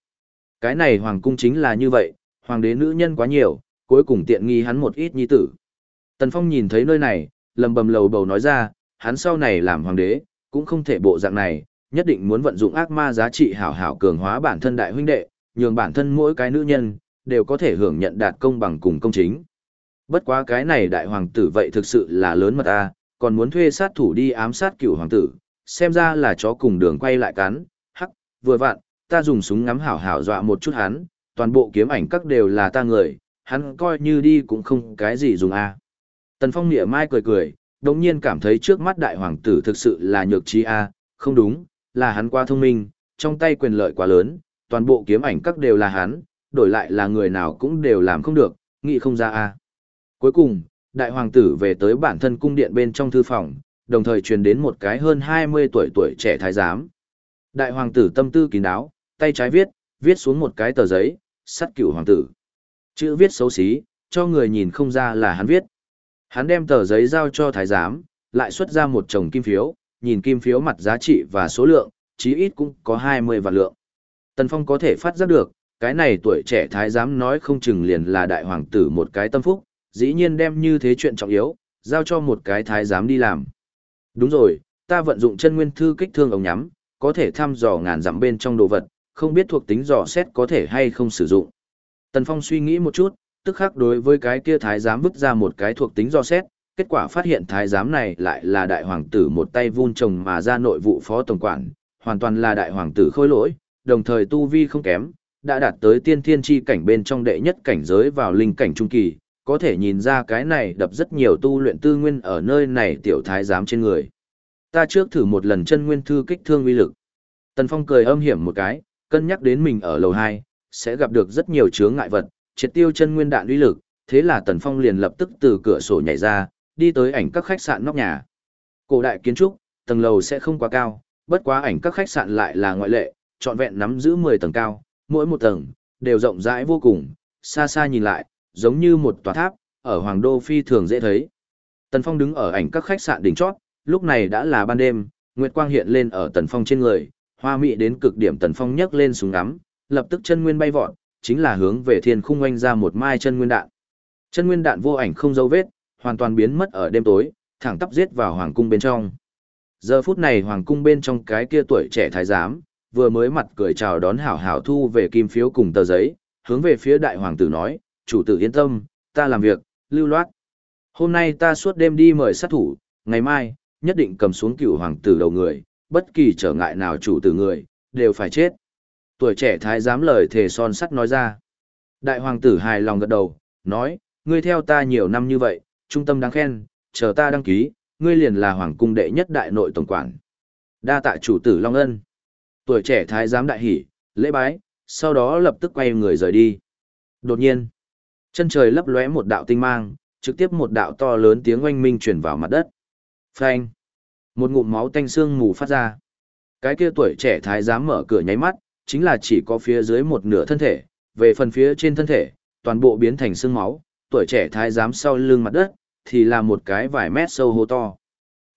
Cái này hoàng cung chính là như vậy, hoàng đế nữ nhân quá nhiều, cuối cùng tiện nghi hắn một ít nhi tử. Tần Phong nhìn thấy nơi này, lầm bầm lầu bầu nói ra, hắn sau này làm hoàng đế, cũng không thể bộ dạng này, nhất định muốn vận dụng ác ma giá trị hảo hảo cường hóa bản thân đại huynh đệ, nhường bản thân mỗi cái nữ nhân, đều có thể hưởng nhận đạt công bằng cùng công chính. Bất quá cái này đại hoàng tử vậy thực sự là lớn mật a, còn muốn thuê sát thủ đi ám sát cựu hoàng tử, xem ra là chó cùng đường quay lại cắn, hắc, vừa vặn, ta dùng súng ngắm hảo hảo dọa một chút hắn, toàn bộ kiếm ảnh các đều là ta người, hắn coi như đi cũng không cái gì dùng a. Tần Phong nghĩa mai cười cười, đồng nhiên cảm thấy trước mắt đại hoàng tử thực sự là nhược trí a, không đúng, là hắn quá thông minh, trong tay quyền lợi quá lớn, toàn bộ kiếm ảnh các đều là hắn, đổi lại là người nào cũng đều làm không được, nghĩ không ra a. Cuối cùng, đại hoàng tử về tới bản thân cung điện bên trong thư phòng, đồng thời truyền đến một cái hơn 20 tuổi tuổi trẻ thái giám. Đại hoàng tử tâm tư kín đáo, tay trái viết, viết xuống một cái tờ giấy, sắt cửu hoàng tử. Chữ viết xấu xí, cho người nhìn không ra là hắn viết. Hắn đem tờ giấy giao cho thái giám, lại xuất ra một chồng kim phiếu, nhìn kim phiếu mặt giá trị và số lượng, chí ít cũng có 20 vạn lượng. Tần Phong có thể phát giác được, cái này tuổi trẻ thái giám nói không chừng liền là đại hoàng tử một cái tâm phúc, dĩ nhiên đem như thế chuyện trọng yếu, giao cho một cái thái giám đi làm. Đúng rồi, ta vận dụng chân nguyên thư kích thương ống nhắm, có thể thăm dò ngàn dặm bên trong đồ vật, không biết thuộc tính dò xét có thể hay không sử dụng. Tần Phong suy nghĩ một chút, tức khắc đối với cái kia thái giám vứt ra một cái thuộc tính dò xét, kết quả phát hiện thái giám này lại là đại hoàng tử một tay vun trồng mà ra nội vụ phó tổng quản, hoàn toàn là đại hoàng tử khôi lỗi, đồng thời tu vi không kém, đã đạt tới tiên thiên chi cảnh bên trong đệ nhất cảnh giới vào linh cảnh trung kỳ, có thể nhìn ra cái này đập rất nhiều tu luyện tư nguyên ở nơi này tiểu thái giám trên người. Ta trước thử một lần chân nguyên thư kích thương uy lực. Tần Phong cười âm hiểm một cái, cân nhắc đến mình ở lầu 2, sẽ gặp được rất nhiều chướng ngại vật, triệt tiêu chân nguyên đạn uy lực, thế là Tần Phong liền lập tức từ cửa sổ nhảy ra, đi tới ảnh các khách sạn nóc nhà. Cổ đại kiến trúc, tầng lầu sẽ không quá cao, bất quá ảnh các khách sạn lại là ngoại lệ, trọn vẹn nắm giữ 10 tầng cao, mỗi một tầng đều rộng rãi vô cùng, xa xa nhìn lại, giống như một tòa tháp, ở Hoàng Đô phi thường dễ thấy. Tần Phong đứng ở ảnh các khách sạn đỉnh chót, lúc này đã là ban đêm, nguyệt quang hiện lên ở Tần Phong trên người, hoa mỹ đến cực điểm Tần Phong nhấc lên súng ngắm, lập tức chân nguyên bay vọt, chính là hướng về thiên khung oanh ra một mai chân nguyên đạn. Chân nguyên đạn vô ảnh không dấu vết, hoàn toàn biến mất ở đêm tối, thẳng tắp giết vào hoàng cung bên trong. Giờ phút này hoàng cung bên trong cái kia tuổi trẻ thái giám, vừa mới mặt cười chào đón hảo hảo thu về kim phiếu cùng tờ giấy, hướng về phía đại hoàng tử nói, chủ tử yên tâm, ta làm việc, lưu loát. Hôm nay ta suốt đêm đi mời sát thủ, ngày mai, nhất định cầm xuống cựu hoàng tử đầu người, bất kỳ trở ngại nào chủ tử người, đều phải chết. Tuổi trẻ thái giám lời thề son sắt nói ra. Đại hoàng tử hài lòng gật đầu, nói, ngươi theo ta nhiều năm như vậy, trung tâm đáng khen, chờ ta đăng ký, ngươi liền là hoàng cung đệ nhất đại nội tổng quản. Đa tạ chủ tử Long Ân. Tuổi trẻ thái giám đại hỉ, lễ bái, sau đó lập tức quay người rời đi. Đột nhiên, chân trời lấp lóe một đạo tinh mang, trực tiếp một đạo to lớn tiếng oanh minh truyền vào mặt đất. Phanh! Một ngụm máu tanh xương mù phát ra. Cái kia tuổi trẻ thái giám mở cửa nháy mắt, chính là chỉ có phía dưới một nửa thân thể, về phần phía trên thân thể, toàn bộ biến thành xương máu, tuổi trẻ thái giám sau lưng mặt đất, thì là một cái vài mét sâu hô to.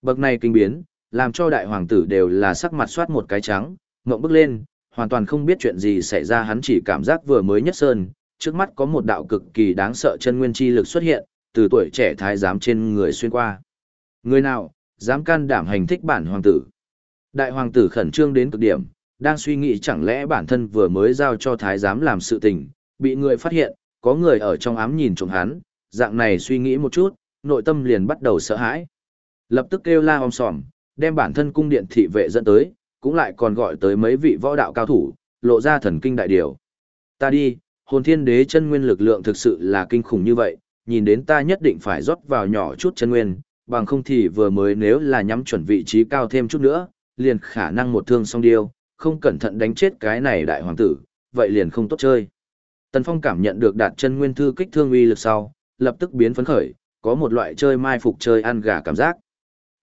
Bậc này kinh biến, làm cho đại hoàng tử đều là sắc mặt soát một cái trắng, ngậm bước lên, hoàn toàn không biết chuyện gì xảy ra hắn chỉ cảm giác vừa mới nhất sơn, trước mắt có một đạo cực kỳ đáng sợ chân nguyên chi lực xuất hiện, từ tuổi trẻ thái giám trên người xuyên qua. Người nào, dám can đảm hành thích bản hoàng tử. Đại hoàng tử khẩn trương đến cực điểm, đang suy nghĩ chẳng lẽ bản thân vừa mới giao cho thái giám làm sự tình, bị người phát hiện, có người ở trong ám nhìn trộm hắn, dạng này suy nghĩ một chút, nội tâm liền bắt đầu sợ hãi. Lập tức kêu la om sòm, đem bản thân cung điện thị vệ dẫn tới, cũng lại còn gọi tới mấy vị võ đạo cao thủ, lộ ra thần kinh đại điều. Ta đi, hồn thiên đế chân nguyên lực lượng thực sự là kinh khủng như vậy, nhìn đến ta nhất định phải rót vào nhỏ chút chân nguyên, bằng không thì vừa mới nếu là nhắm chuẩn vị trí cao thêm chút nữa, liền khả năng một thương song điêu, không cẩn thận đánh chết cái này đại hoàng tử, vậy liền không tốt chơi. Tần Phong cảm nhận được đạt chân nguyên thư kích thương uy lực sau, lập tức biến phấn khởi, có một loại chơi mai phục chơi ăn gà cảm giác.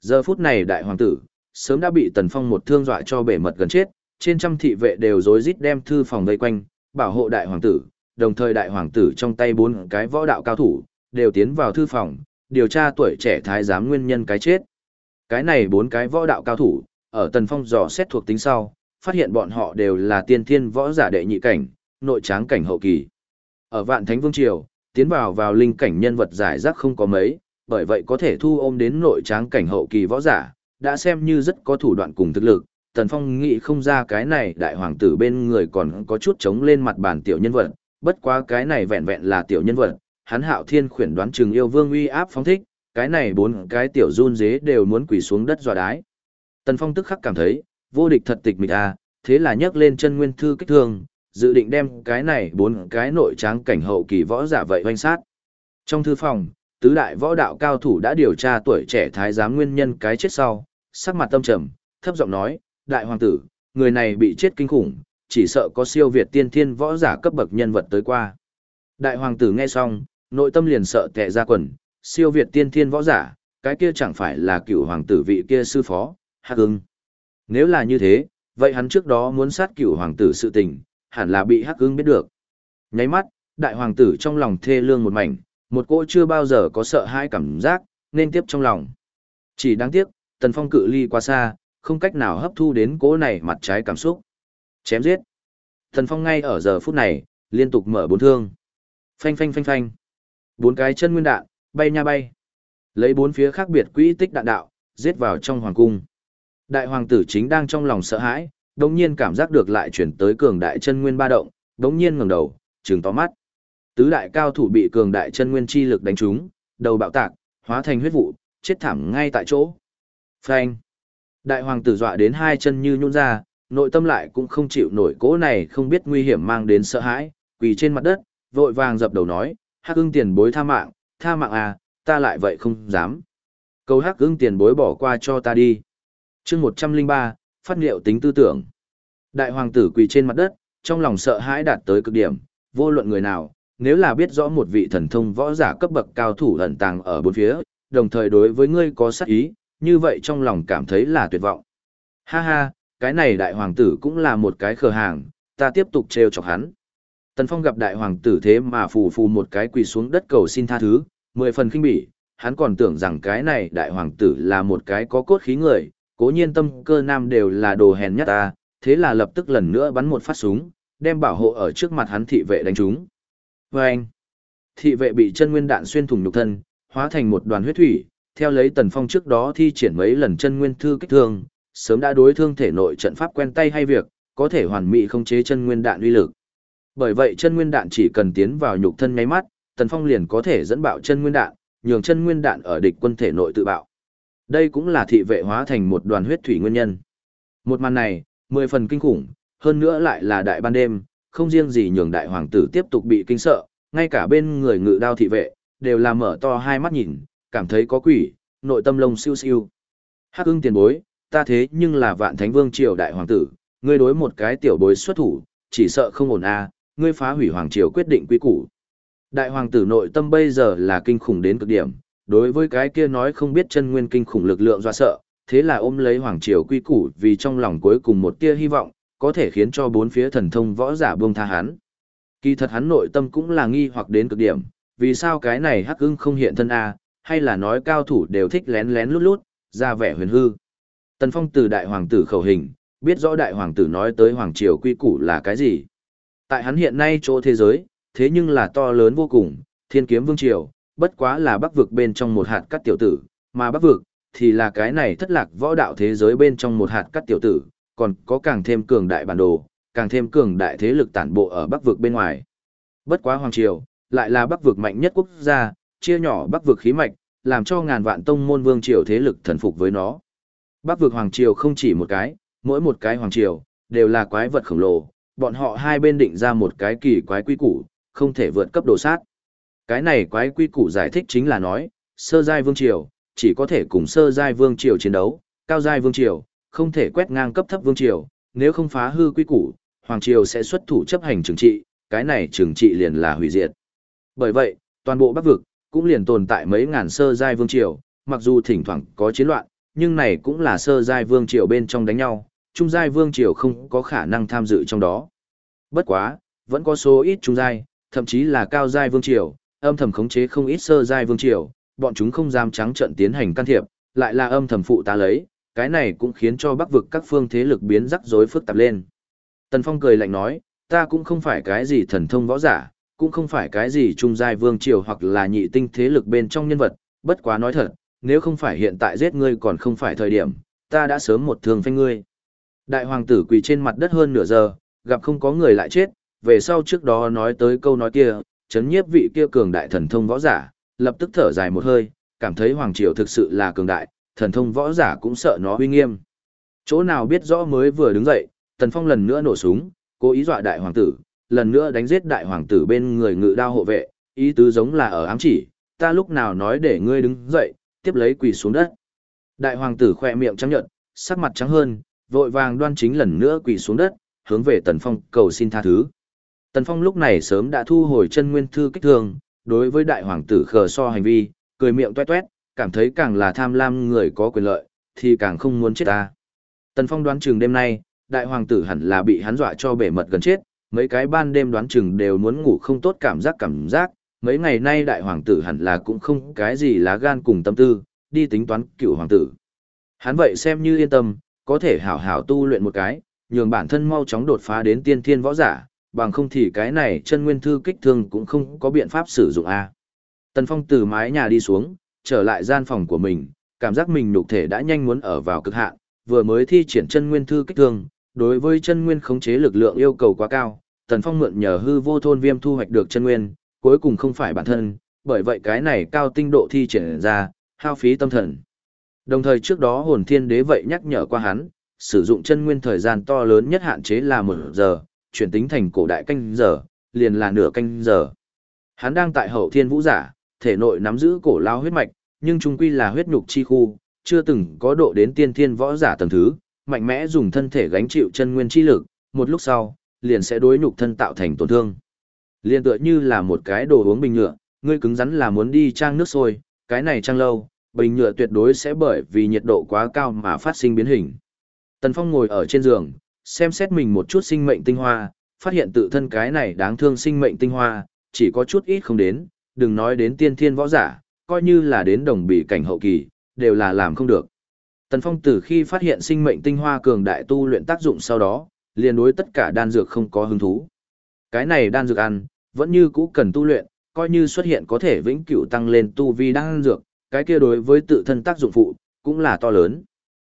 Giờ phút này đại hoàng tử, sớm đã bị Tần Phong một thương dọa cho bể mật gần chết, trên trăm thị vệ đều rối rít đem thư phòng vây quanh, bảo hộ đại hoàng tử, đồng thời đại hoàng tử trong tay bốn cái võ đạo cao thủ, đều tiến vào thư phòng, điều tra tuổi trẻ thái giám nguyên nhân cái chết. Cái này bốn cái võ đạo cao thủ, ở Tần Phong dò xét thuộc tính sau, phát hiện bọn họ đều là tiên thiên võ giả đệ nhị cảnh, nội tráng cảnh hậu kỳ. Ở Vạn Thánh Vương Triều, tiến vào vào linh cảnh nhân vật giải rác không có mấy, bởi vậy có thể thu ôm đến nội tráng cảnh hậu kỳ võ giả, đã xem như rất có thủ đoạn cùng thực lực. Tần Phong nghĩ không ra cái này đại hoàng tử bên người còn có chút chống lên mặt bàn tiểu nhân vật, bất quá cái này vẹn vẹn là tiểu nhân vật, hắn hạo thiên khuyển đoán chừng yêu vương uy áp phóng thích, cái này bốn cái tiểu run dế đều muốn quỳ xuống đất dọa đái. Tần Phong tức khắc cảm thấy, vô địch thật tịch mịch à, thế là nhấc lên chân nguyên thư kích thương, dự định đem cái này bốn cái nội tráng cảnh hậu kỳ võ giả vậy oanh sát. Trong thư phòng, tứ đại võ đạo cao thủ đã điều tra tuổi trẻ thái giám nguyên nhân cái chết sau, sắc mặt tâm trầm, thấp giọng nói, đại hoàng tử, người này bị chết kinh khủng, chỉ sợ có siêu việt tiên thiên võ giả cấp bậc nhân vật tới qua. Đại hoàng tử nghe xong, nội tâm liền sợ tệ ra quần, siêu việt tiên thiên võ giả, cái kia chẳng phải là cựu hoàng tử vị kia sư phó, hạc ưng. Nếu là như thế, vậy hắn trước đó muốn sát cựu hoàng tử sự tình, hẳn là bị hắc ưng biết được. Nháy mắt, đại hoàng tử trong lòng thê lương một mảnh, một cỗ chưa bao giờ có sợ hãi cảm giác, nên tiếp trong lòng. Chỉ đáng tiếc, tần phong cự ly quá xa, không cách nào hấp thu đến cỗ này mặt trái cảm xúc. Chém giết. Tần phong ngay ở giờ phút này, liên tục mở bốn thương. Phanh phanh phanh phanh. Bốn cái chân nguyên đạn, bay nha bay. Lấy bốn phía khác biệt quỹ tích đạn đạo, giết vào trong hoàng cung. Đại hoàng tử chính đang trong lòng sợ hãi, đống nhiên cảm giác được lại chuyển tới cường đại chân nguyên ba động, đống nhiên ngẩng đầu, trừng to mắt. Tứ đại cao thủ bị cường đại chân nguyên chi lực đánh trúng, đầu bạo tạc, hóa thành huyết vụ, chết thảm ngay tại chỗ. Phanh. Đại hoàng tử dọa đến hai chân như nhũn ra, nội tâm lại cũng không chịu nổi cỗ này không biết nguy hiểm mang đến sợ hãi, quỳ trên mặt đất, vội vàng dập đầu nói, hắc ưng tiền bối tha mạng, tha mạng à, ta lại vậy không dám. Câu hắc ưng tiền bối bỏ qua cho ta đi. chương 103, phát liệu tính tư tưởng. Đại hoàng tử quỳ trên mặt đất, trong lòng sợ hãi đạt tới cực điểm, vô luận người nào, nếu là biết rõ một vị thần thông võ giả cấp bậc cao thủ ẩn tàng ở bốn phía, đồng thời đối với ngươi có sát ý, như vậy trong lòng cảm thấy là tuyệt vọng. Ha ha, cái này đại hoàng tử cũng là một cái khờ hàng, ta tiếp tục trêu chọc hắn. Tần Phong gặp đại hoàng tử thế mà phù phù một cái quỳ xuống đất cầu xin tha thứ, mười phần kinh bỉ, hắn còn tưởng rằng cái này đại hoàng tử là một cái có cốt khí người, cố nhiên tâm cơ nam đều là đồ hèn nhất ta, thế là lập tức lần nữa bắn một phát súng, đem bảo hộ ở trước mặt hắn thị vệ đánh trúng. Vâng! thị vệ bị chân nguyên đạn xuyên thủng nhục thân, hóa thành một đoàn huyết thủy, theo lấy tần phong trước đó thi triển mấy lần chân nguyên thư kích thương, sớm đã đối thương thể nội trận pháp quen tay hay việc, có thể hoàn mỹ không chế chân nguyên đạn uy lực. Bởi vậy chân nguyên đạn chỉ cần tiến vào nhục thân nháy mắt, Tần Phong liền có thể dẫn bạo chân nguyên đạn, nhường chân nguyên đạn ở địch quân thể nội tự bạo. Đây cũng là thị vệ hóa thành một đoàn huyết thủy nguyên nhân. Một màn này, mười phần kinh khủng, hơn nữa lại là đại ban đêm, không riêng gì nhường đại hoàng tử tiếp tục bị kinh sợ, ngay cả bên người ngự đao thị vệ, đều là mở to hai mắt nhìn, cảm thấy có quỷ, nội tâm lông siêu siêu. Hắc ưng tiền bối, ta thế nhưng là vạn thánh vương triều đại hoàng tử, ngươi đối một cái tiểu bối xuất thủ, chỉ sợ không ổn a, ngươi phá hủy hoàng triều quyết định quy củ. Đại hoàng tử nội tâm bây giờ là kinh khủng đến cực điểm, đối với cái kia nói không biết chân nguyên kinh khủng lực lượng do sợ, thế là ôm lấy hoàng triều quy củ vì trong lòng cuối cùng một tia hy vọng, có thể khiến cho bốn phía thần thông võ giả buông tha hắn. Kỳ thật hắn nội tâm cũng là nghi hoặc đến cực điểm, vì sao cái này hắc ưng không hiện thân a, hay là nói cao thủ đều thích lén lén lút lút, ra vẻ huyền hư. Tần Phong từ đại hoàng tử khẩu hình, biết rõ đại hoàng tử nói tới hoàng triều quy củ là cái gì. Tại hắn hiện nay chỗ thế giới, thế nhưng là to lớn vô cùng, thiên kiếm vương triều, bất quá là bắc vực bên trong một hạt cắt tiểu tử, mà bắc vực, thì là cái này thất lạc võ đạo thế giới bên trong một hạt cắt tiểu tử, còn có càng thêm cường đại bản đồ, càng thêm cường đại thế lực tản bộ ở bắc vực bên ngoài. Bất quá hoàng triều, lại là bắc vực mạnh nhất quốc gia, chia nhỏ bắc vực khí mạch, làm cho ngàn vạn tông môn vương triều thế lực thần phục với nó. Bắc vực hoàng triều không chỉ một cái, mỗi một cái hoàng triều đều là quái vật khổng lồ, bọn họ hai bên định ra một cái kỳ quái quy củ, không thể vượt cấp độ sát. Cái này quái quy củ giải thích chính là nói, sơ giai vương triều chỉ có thể cùng sơ giai vương triều chiến đấu, cao giai vương triều không thể quét ngang cấp thấp vương triều, nếu không phá hư quy củ, hoàng triều sẽ xuất thủ chấp hành trừng trị, cái này trừng trị liền là hủy diệt. Bởi vậy, toàn bộ Bắc vực cũng liền tồn tại mấy ngàn sơ giai vương triều, mặc dù thỉnh thoảng có chiến loạn, nhưng này cũng là sơ giai vương triều bên trong đánh nhau, trung giai vương triều không có khả năng tham dự trong đó. Bất quá, vẫn có số ít trung giai, thậm chí là cao giai vương triều, âm thầm khống chế không ít sơ giai vương triều, bọn chúng không dám trắng trợn tiến hành can thiệp, lại là âm thầm phụ ta lấy, cái này cũng khiến cho Bắc vực các phương thế lực biến rắc rối phức tạp lên. Tần Phong cười lạnh nói, ta cũng không phải cái gì thần thông võ giả, cũng không phải cái gì trung giai vương triều hoặc là nhị tinh thế lực bên trong nhân vật, bất quá nói thật, nếu không phải hiện tại giết ngươi còn không phải thời điểm, ta đã sớm một thương phanh ngươi. Đại hoàng tử quỳ trên mặt đất hơn nửa giờ, gặp không có người lại chết, về sau trước đó nói tới câu nói kia, chấn nhiếp vị kia cường đại thần thông võ giả, lập tức thở dài một hơi, cảm thấy hoàng triều thực sự là cường đại, thần thông võ giả cũng sợ nó uy nghiêm. Chỗ nào biết rõ mới vừa đứng dậy, Tần Phong lần nữa nổ súng, cố ý dọa đại hoàng tử, lần nữa đánh giết đại hoàng tử bên người ngự đao hộ vệ, ý tứ giống là ở ám chỉ, ta lúc nào nói để ngươi đứng dậy, tiếp lấy quỳ xuống đất. Đại hoàng tử khỏe miệng trắng nhợt, sắc mặt trắng hơn, vội vàng đoan chính lần nữa quỳ xuống đất, hướng về Tần Phong cầu xin tha thứ. Tần Phong lúc này sớm đã thu hồi chân nguyên thư kích thương, đối với đại hoàng tử khờ so hành vi, cười miệng toét toét, cảm thấy càng là tham lam người có quyền lợi, thì càng không muốn chết ta. Tần Phong đoán chừng đêm nay, đại hoàng tử hẳn là bị hắn dọa cho bể mật gần chết, mấy cái ban đêm đoán chừng đều muốn ngủ không tốt cảm giác cảm giác, mấy ngày nay đại hoàng tử hẳn là cũng không cái gì lá gan cùng tâm tư, đi tính toán cựu hoàng tử. Hắn vậy xem như yên tâm, có thể hảo hảo tu luyện một cái, nhường bản thân mau chóng đột phá đến tiên thiên võ giả, bằng không thì cái này chân nguyên thư kích thương cũng không có biện pháp sử dụng a. Tần Phong từ mái nhà đi xuống, trở lại gian phòng của mình, cảm giác mình nhục thể đã nhanh muốn ở vào cực hạn, vừa mới thi triển chân nguyên thư kích thương, đối với chân nguyên khống chế lực lượng yêu cầu quá cao, Tần Phong mượn nhờ hư vô thôn viêm thu hoạch được chân nguyên, cuối cùng không phải bản thân, bởi vậy cái này cao tinh độ thi triển ra, hao phí tâm thần. Đồng thời trước đó hồn thiên đế vậy nhắc nhở qua hắn, sử dụng chân nguyên thời gian to lớn nhất hạn chế là một giờ, chuyển tính thành cổ đại canh giờ, liền là nửa canh giờ. Hắn đang tại hậu thiên vũ giả, thể nội nắm giữ cổ lao huyết mạch, nhưng trung quy là huyết nhục chi khu, chưa từng có độ đến tiên thiên võ giả tầng thứ, mạnh mẽ dùng thân thể gánh chịu chân nguyên chi lực, một lúc sau, liền sẽ đối nhục thân tạo thành tổn thương. liền tựa như là một cái đồ uống bình nhựa, ngươi cứng rắn là muốn đi trang nước sôi, cái này trang lâu, bình nhựa tuyệt đối sẽ bởi vì nhiệt độ quá cao mà phát sinh biến hình. Tần Phong ngồi ở trên giường, xem xét mình một chút sinh mệnh tinh hoa, phát hiện tự thân cái này đáng thương sinh mệnh tinh hoa, chỉ có chút ít không đến, đừng nói đến tiên thiên võ giả, coi như là đến đồng bị cảnh hậu kỳ, đều là làm không được. Tần Phong từ khi phát hiện sinh mệnh tinh hoa cường đại tu luyện tác dụng sau đó, liền đối tất cả đan dược không có hứng thú. Cái này đan dược ăn, vẫn như cũ cần tu luyện, coi như xuất hiện có thể vĩnh cửu tăng lên tu vi đan dược, cái kia đối với tự thân tác dụng phụ, cũng là to lớn.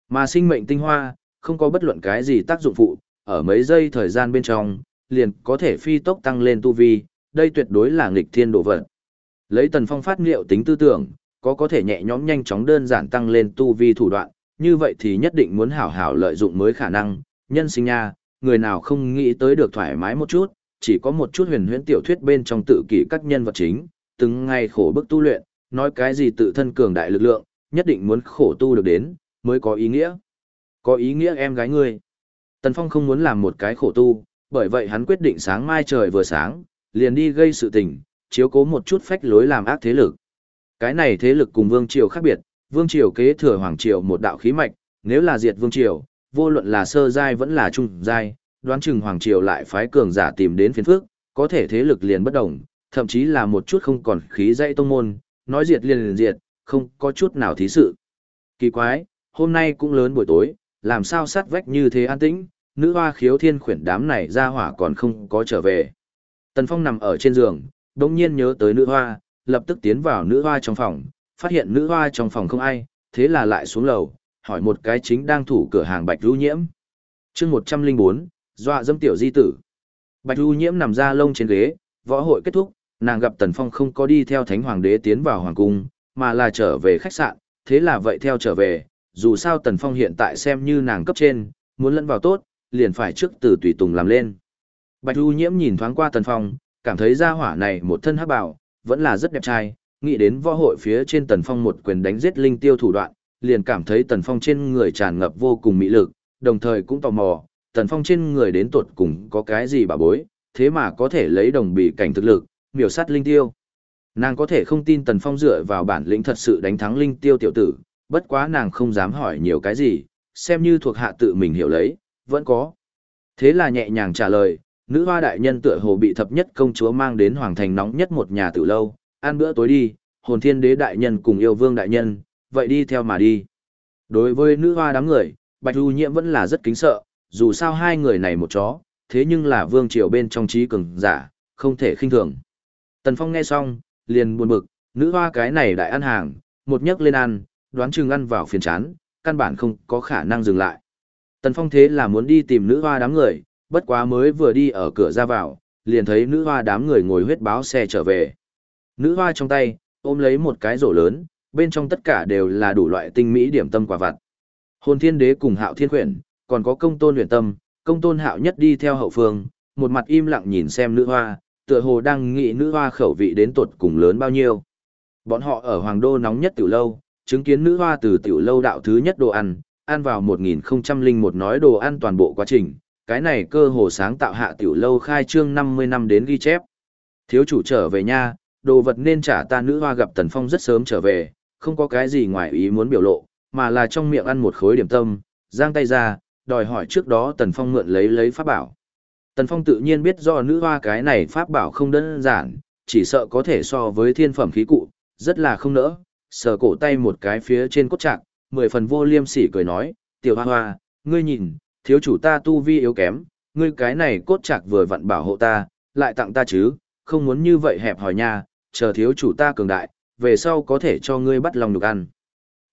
Mà sinh mệnh tinh hoa, không có bất luận cái gì tác dụng phụ, ở mấy giây thời gian bên trong, liền có thể phi tốc tăng lên tu vi, đây tuyệt đối là nghịch thiên độ vật. Lấy tần phong phát liệu tính tư tưởng, có có thể nhẹ nhõm nhanh chóng đơn giản tăng lên tu vi thủ đoạn, như vậy thì nhất định muốn hảo hảo lợi dụng mới khả năng, nhân sinh nha, người nào không nghĩ tới được thoải mái một chút, chỉ có một chút huyền huyễn tiểu thuyết bên trong tự kỷ các nhân vật chính, từng ngày khổ bức tu luyện, nói cái gì tự thân cường đại lực lượng, nhất định muốn khổ tu được đến, mới có ý nghĩa. Có ý nghĩa em gái ngươi. Tần Phong không muốn làm một cái khổ tu, bởi vậy hắn quyết định sáng mai trời vừa sáng, liền đi gây sự tình, chiếu cố một chút phách lối làm ác thế lực. Cái này thế lực cùng Vương Triều khác biệt, Vương Triều kế thừa Hoàng Triều một đạo khí mạch, nếu là diệt Vương Triều, vô luận là sơ giai vẫn là trung giai, đoán chừng Hoàng Triều lại phái cường giả tìm đến phiền phước, có thể thế lực liền bất động, thậm chí là một chút không còn khí dãy tông môn, nói diệt liền liền diệt, không có chút nào thí sự. Kỳ quái, hôm nay cũng lớn buổi tối, làm sao sát vách như thế an tĩnh, nữ hoa khiếu thiên khuyển đám này ra hỏa còn không có trở về. Tần Phong nằm ở trên giường, đồng nhiên nhớ tới nữ hoa, lập tức tiến vào nữ hoa trong phòng, phát hiện nữ hoa trong phòng không ai, thế là lại xuống lầu, hỏi một cái chính đang thủ cửa hàng Bạch lưu Nhiễm. chương 104, dọa dâm tiểu di tử. Bạch lưu Nhiễm nằm ra lông trên ghế, võ hội kết thúc, nàng gặp Tần Phong không có đi theo Thánh Hoàng đế tiến vào Hoàng cung, mà là trở về khách sạn, thế là vậy theo trở về, dù sao Tần Phong hiện tại xem như nàng cấp trên, muốn lẫn vào tốt, liền phải trước từ tùy tùng làm lên. Bạch Du Nhiễm nhìn thoáng qua Tần Phong, cảm thấy gia hỏa này một thân hắc bảo, vẫn là rất đẹp trai, nghĩ đến võ hội phía trên Tần Phong một quyền đánh giết linh tiêu thủ đoạn, liền cảm thấy Tần Phong trên người tràn ngập vô cùng mỹ lực, đồng thời cũng tò mò, Tần Phong trên người đến tuột cùng có cái gì bà bối, thế mà có thể lấy đồng bị cảnh thực lực, miểu sát linh tiêu. Nàng có thể không tin Tần Phong dựa vào bản lĩnh thật sự đánh thắng linh tiêu tiểu tử, bất quá nàng không dám hỏi nhiều cái gì, xem như thuộc hạ tự mình hiểu lấy, vẫn có. Thế là nhẹ nhàng trả lời, nữ hoa đại nhân tựa hồ bị thập nhất công chúa mang đến hoàng thành nóng nhất một nhà tử lâu, ăn bữa tối đi, hồn thiên đế đại nhân cùng yêu vương đại nhân, vậy đi theo mà đi. Đối với nữ hoa đám người, Bạch Du Nhiễm vẫn là rất kính sợ, dù sao hai người này một chó, thế nhưng là vương triều bên trong trí cường giả, không thể khinh thường. Tần Phong nghe xong, liền buồn bực, nữ hoa cái này đại ăn hàng, một nhấc lên ăn, đoán chừng ăn vào phiền chán, căn bản không có khả năng dừng lại. Tần Phong thế là muốn đi tìm nữ hoa đám người, bất quá mới vừa đi ở cửa ra vào, liền thấy nữ hoa đám người ngồi huyết báo xe trở về. Nữ hoa trong tay, ôm lấy một cái rổ lớn, bên trong tất cả đều là đủ loại tinh mỹ điểm tâm quả vặt. Hồn thiên đế cùng hạo thiên quyển, còn có công tôn luyện tâm, công tôn hạo nhất đi theo hậu phương, một mặt im lặng nhìn xem nữ hoa, tựa hồ đang nghĩ nữ hoa khẩu vị đến tuột cùng lớn bao nhiêu. Bọn họ ở hoàng đô nóng nhất từ lâu, chứng kiến nữ hoa từ tiểu lâu đạo thứ nhất đồ ăn, ăn vào 1001 nói đồ ăn toàn bộ quá trình, cái này cơ hồ sáng tạo hạ tiểu lâu khai trương 50 năm đến ghi chép. Thiếu chủ trở về nha, đồ vật nên trả ta nữ hoa gặp Tần Phong rất sớm trở về, không có cái gì ngoài ý muốn biểu lộ, mà là trong miệng ăn một khối điểm tâm, giang tay ra, đòi hỏi trước đó Tần Phong mượn lấy lấy pháp bảo. Tần Phong tự nhiên biết do nữ hoa cái này pháp bảo không đơn giản, chỉ sợ có thể so với thiên phẩm khí cụ, rất là không nỡ, sờ cổ tay một cái phía trên cốt trạng, mười phần vô liêm sỉ cười nói, tiểu hoa hoa, ngươi nhìn, thiếu chủ ta tu vi yếu kém, ngươi cái này cốt chạc vừa vặn bảo hộ ta, lại tặng ta chứ, không muốn như vậy hẹp hòi nha, chờ thiếu chủ ta cường đại, về sau có thể cho ngươi bắt lòng được ăn.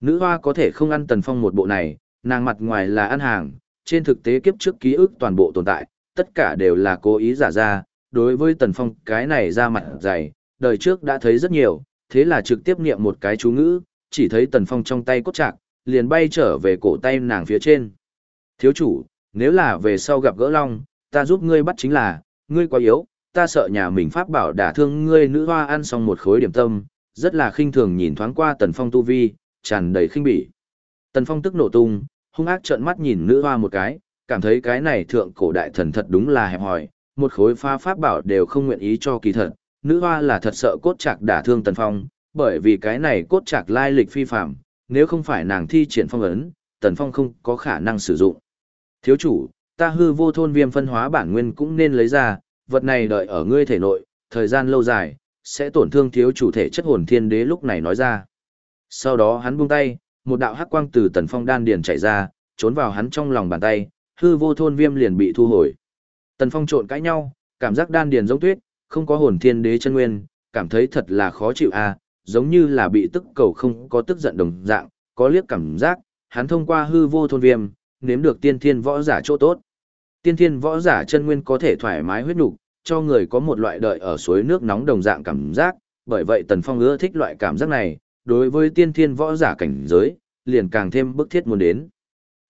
Nữ hoa có thể không ăn tần phong một bộ này, nàng mặt ngoài là ăn hàng, trên thực tế kiếp trước ký ức toàn bộ tồn tại, tất cả đều là cố ý giả ra, đối với tần phong cái này ra mặt dày, đời trước đã thấy rất nhiều, thế là trực tiếp niệm một cái chú ngữ, chỉ thấy tần phong trong tay cốt chạc, liền bay trở về cổ tay nàng phía trên. Thiếu chủ, nếu là về sau gặp gỡ long, ta giúp ngươi bắt chính là, ngươi quá yếu, ta sợ nhà mình pháp bảo đả thương ngươi nữ hoa ăn xong một khối điểm tâm, rất là khinh thường nhìn thoáng qua tần phong tu vi, tràn đầy khinh bỉ. Tần phong tức nổ tung, hung ác trợn mắt nhìn nữ hoa một cái, cảm thấy cái này thượng cổ đại thần thật đúng là hẹp hòi, một khối pha pháp bảo đều không nguyện ý cho kỳ thật, nữ hoa là thật sợ cốt trạc đả thương tần phong, bởi vì cái này cốt trạc lai lịch phi phạm, nếu không phải nàng thi triển phong ấn, tần phong không có khả năng sử dụng. Thiếu chủ, ta hư vô thôn viêm phân hóa bản nguyên cũng nên lấy ra, vật này đợi ở ngươi thể nội, thời gian lâu dài, sẽ tổn thương thiếu chủ thể chất hồn thiên đế lúc này nói ra. Sau đó hắn buông tay, một đạo hắc quang từ tần phong đan điền chạy ra, trốn vào hắn trong lòng bàn tay, hư vô thôn viêm liền bị thu hồi. Tần phong trộn cãi nhau, cảm giác đan điền giống tuyết, không có hồn thiên đế chân nguyên, cảm thấy thật là khó chịu à, giống như là bị tức cầu không có tức giận đồng dạng, có liếc cảm giác, hắn thông qua hư vô thôn viêm, nếm được tiên thiên võ giả chỗ tốt. Tiên thiên võ giả chân nguyên có thể thoải mái huyết nục, cho người có một loại đợi ở suối nước nóng đồng dạng cảm giác, bởi vậy Tần Phong ưa thích loại cảm giác này, đối với tiên thiên võ giả cảnh giới, liền càng thêm bức thiết muốn đến.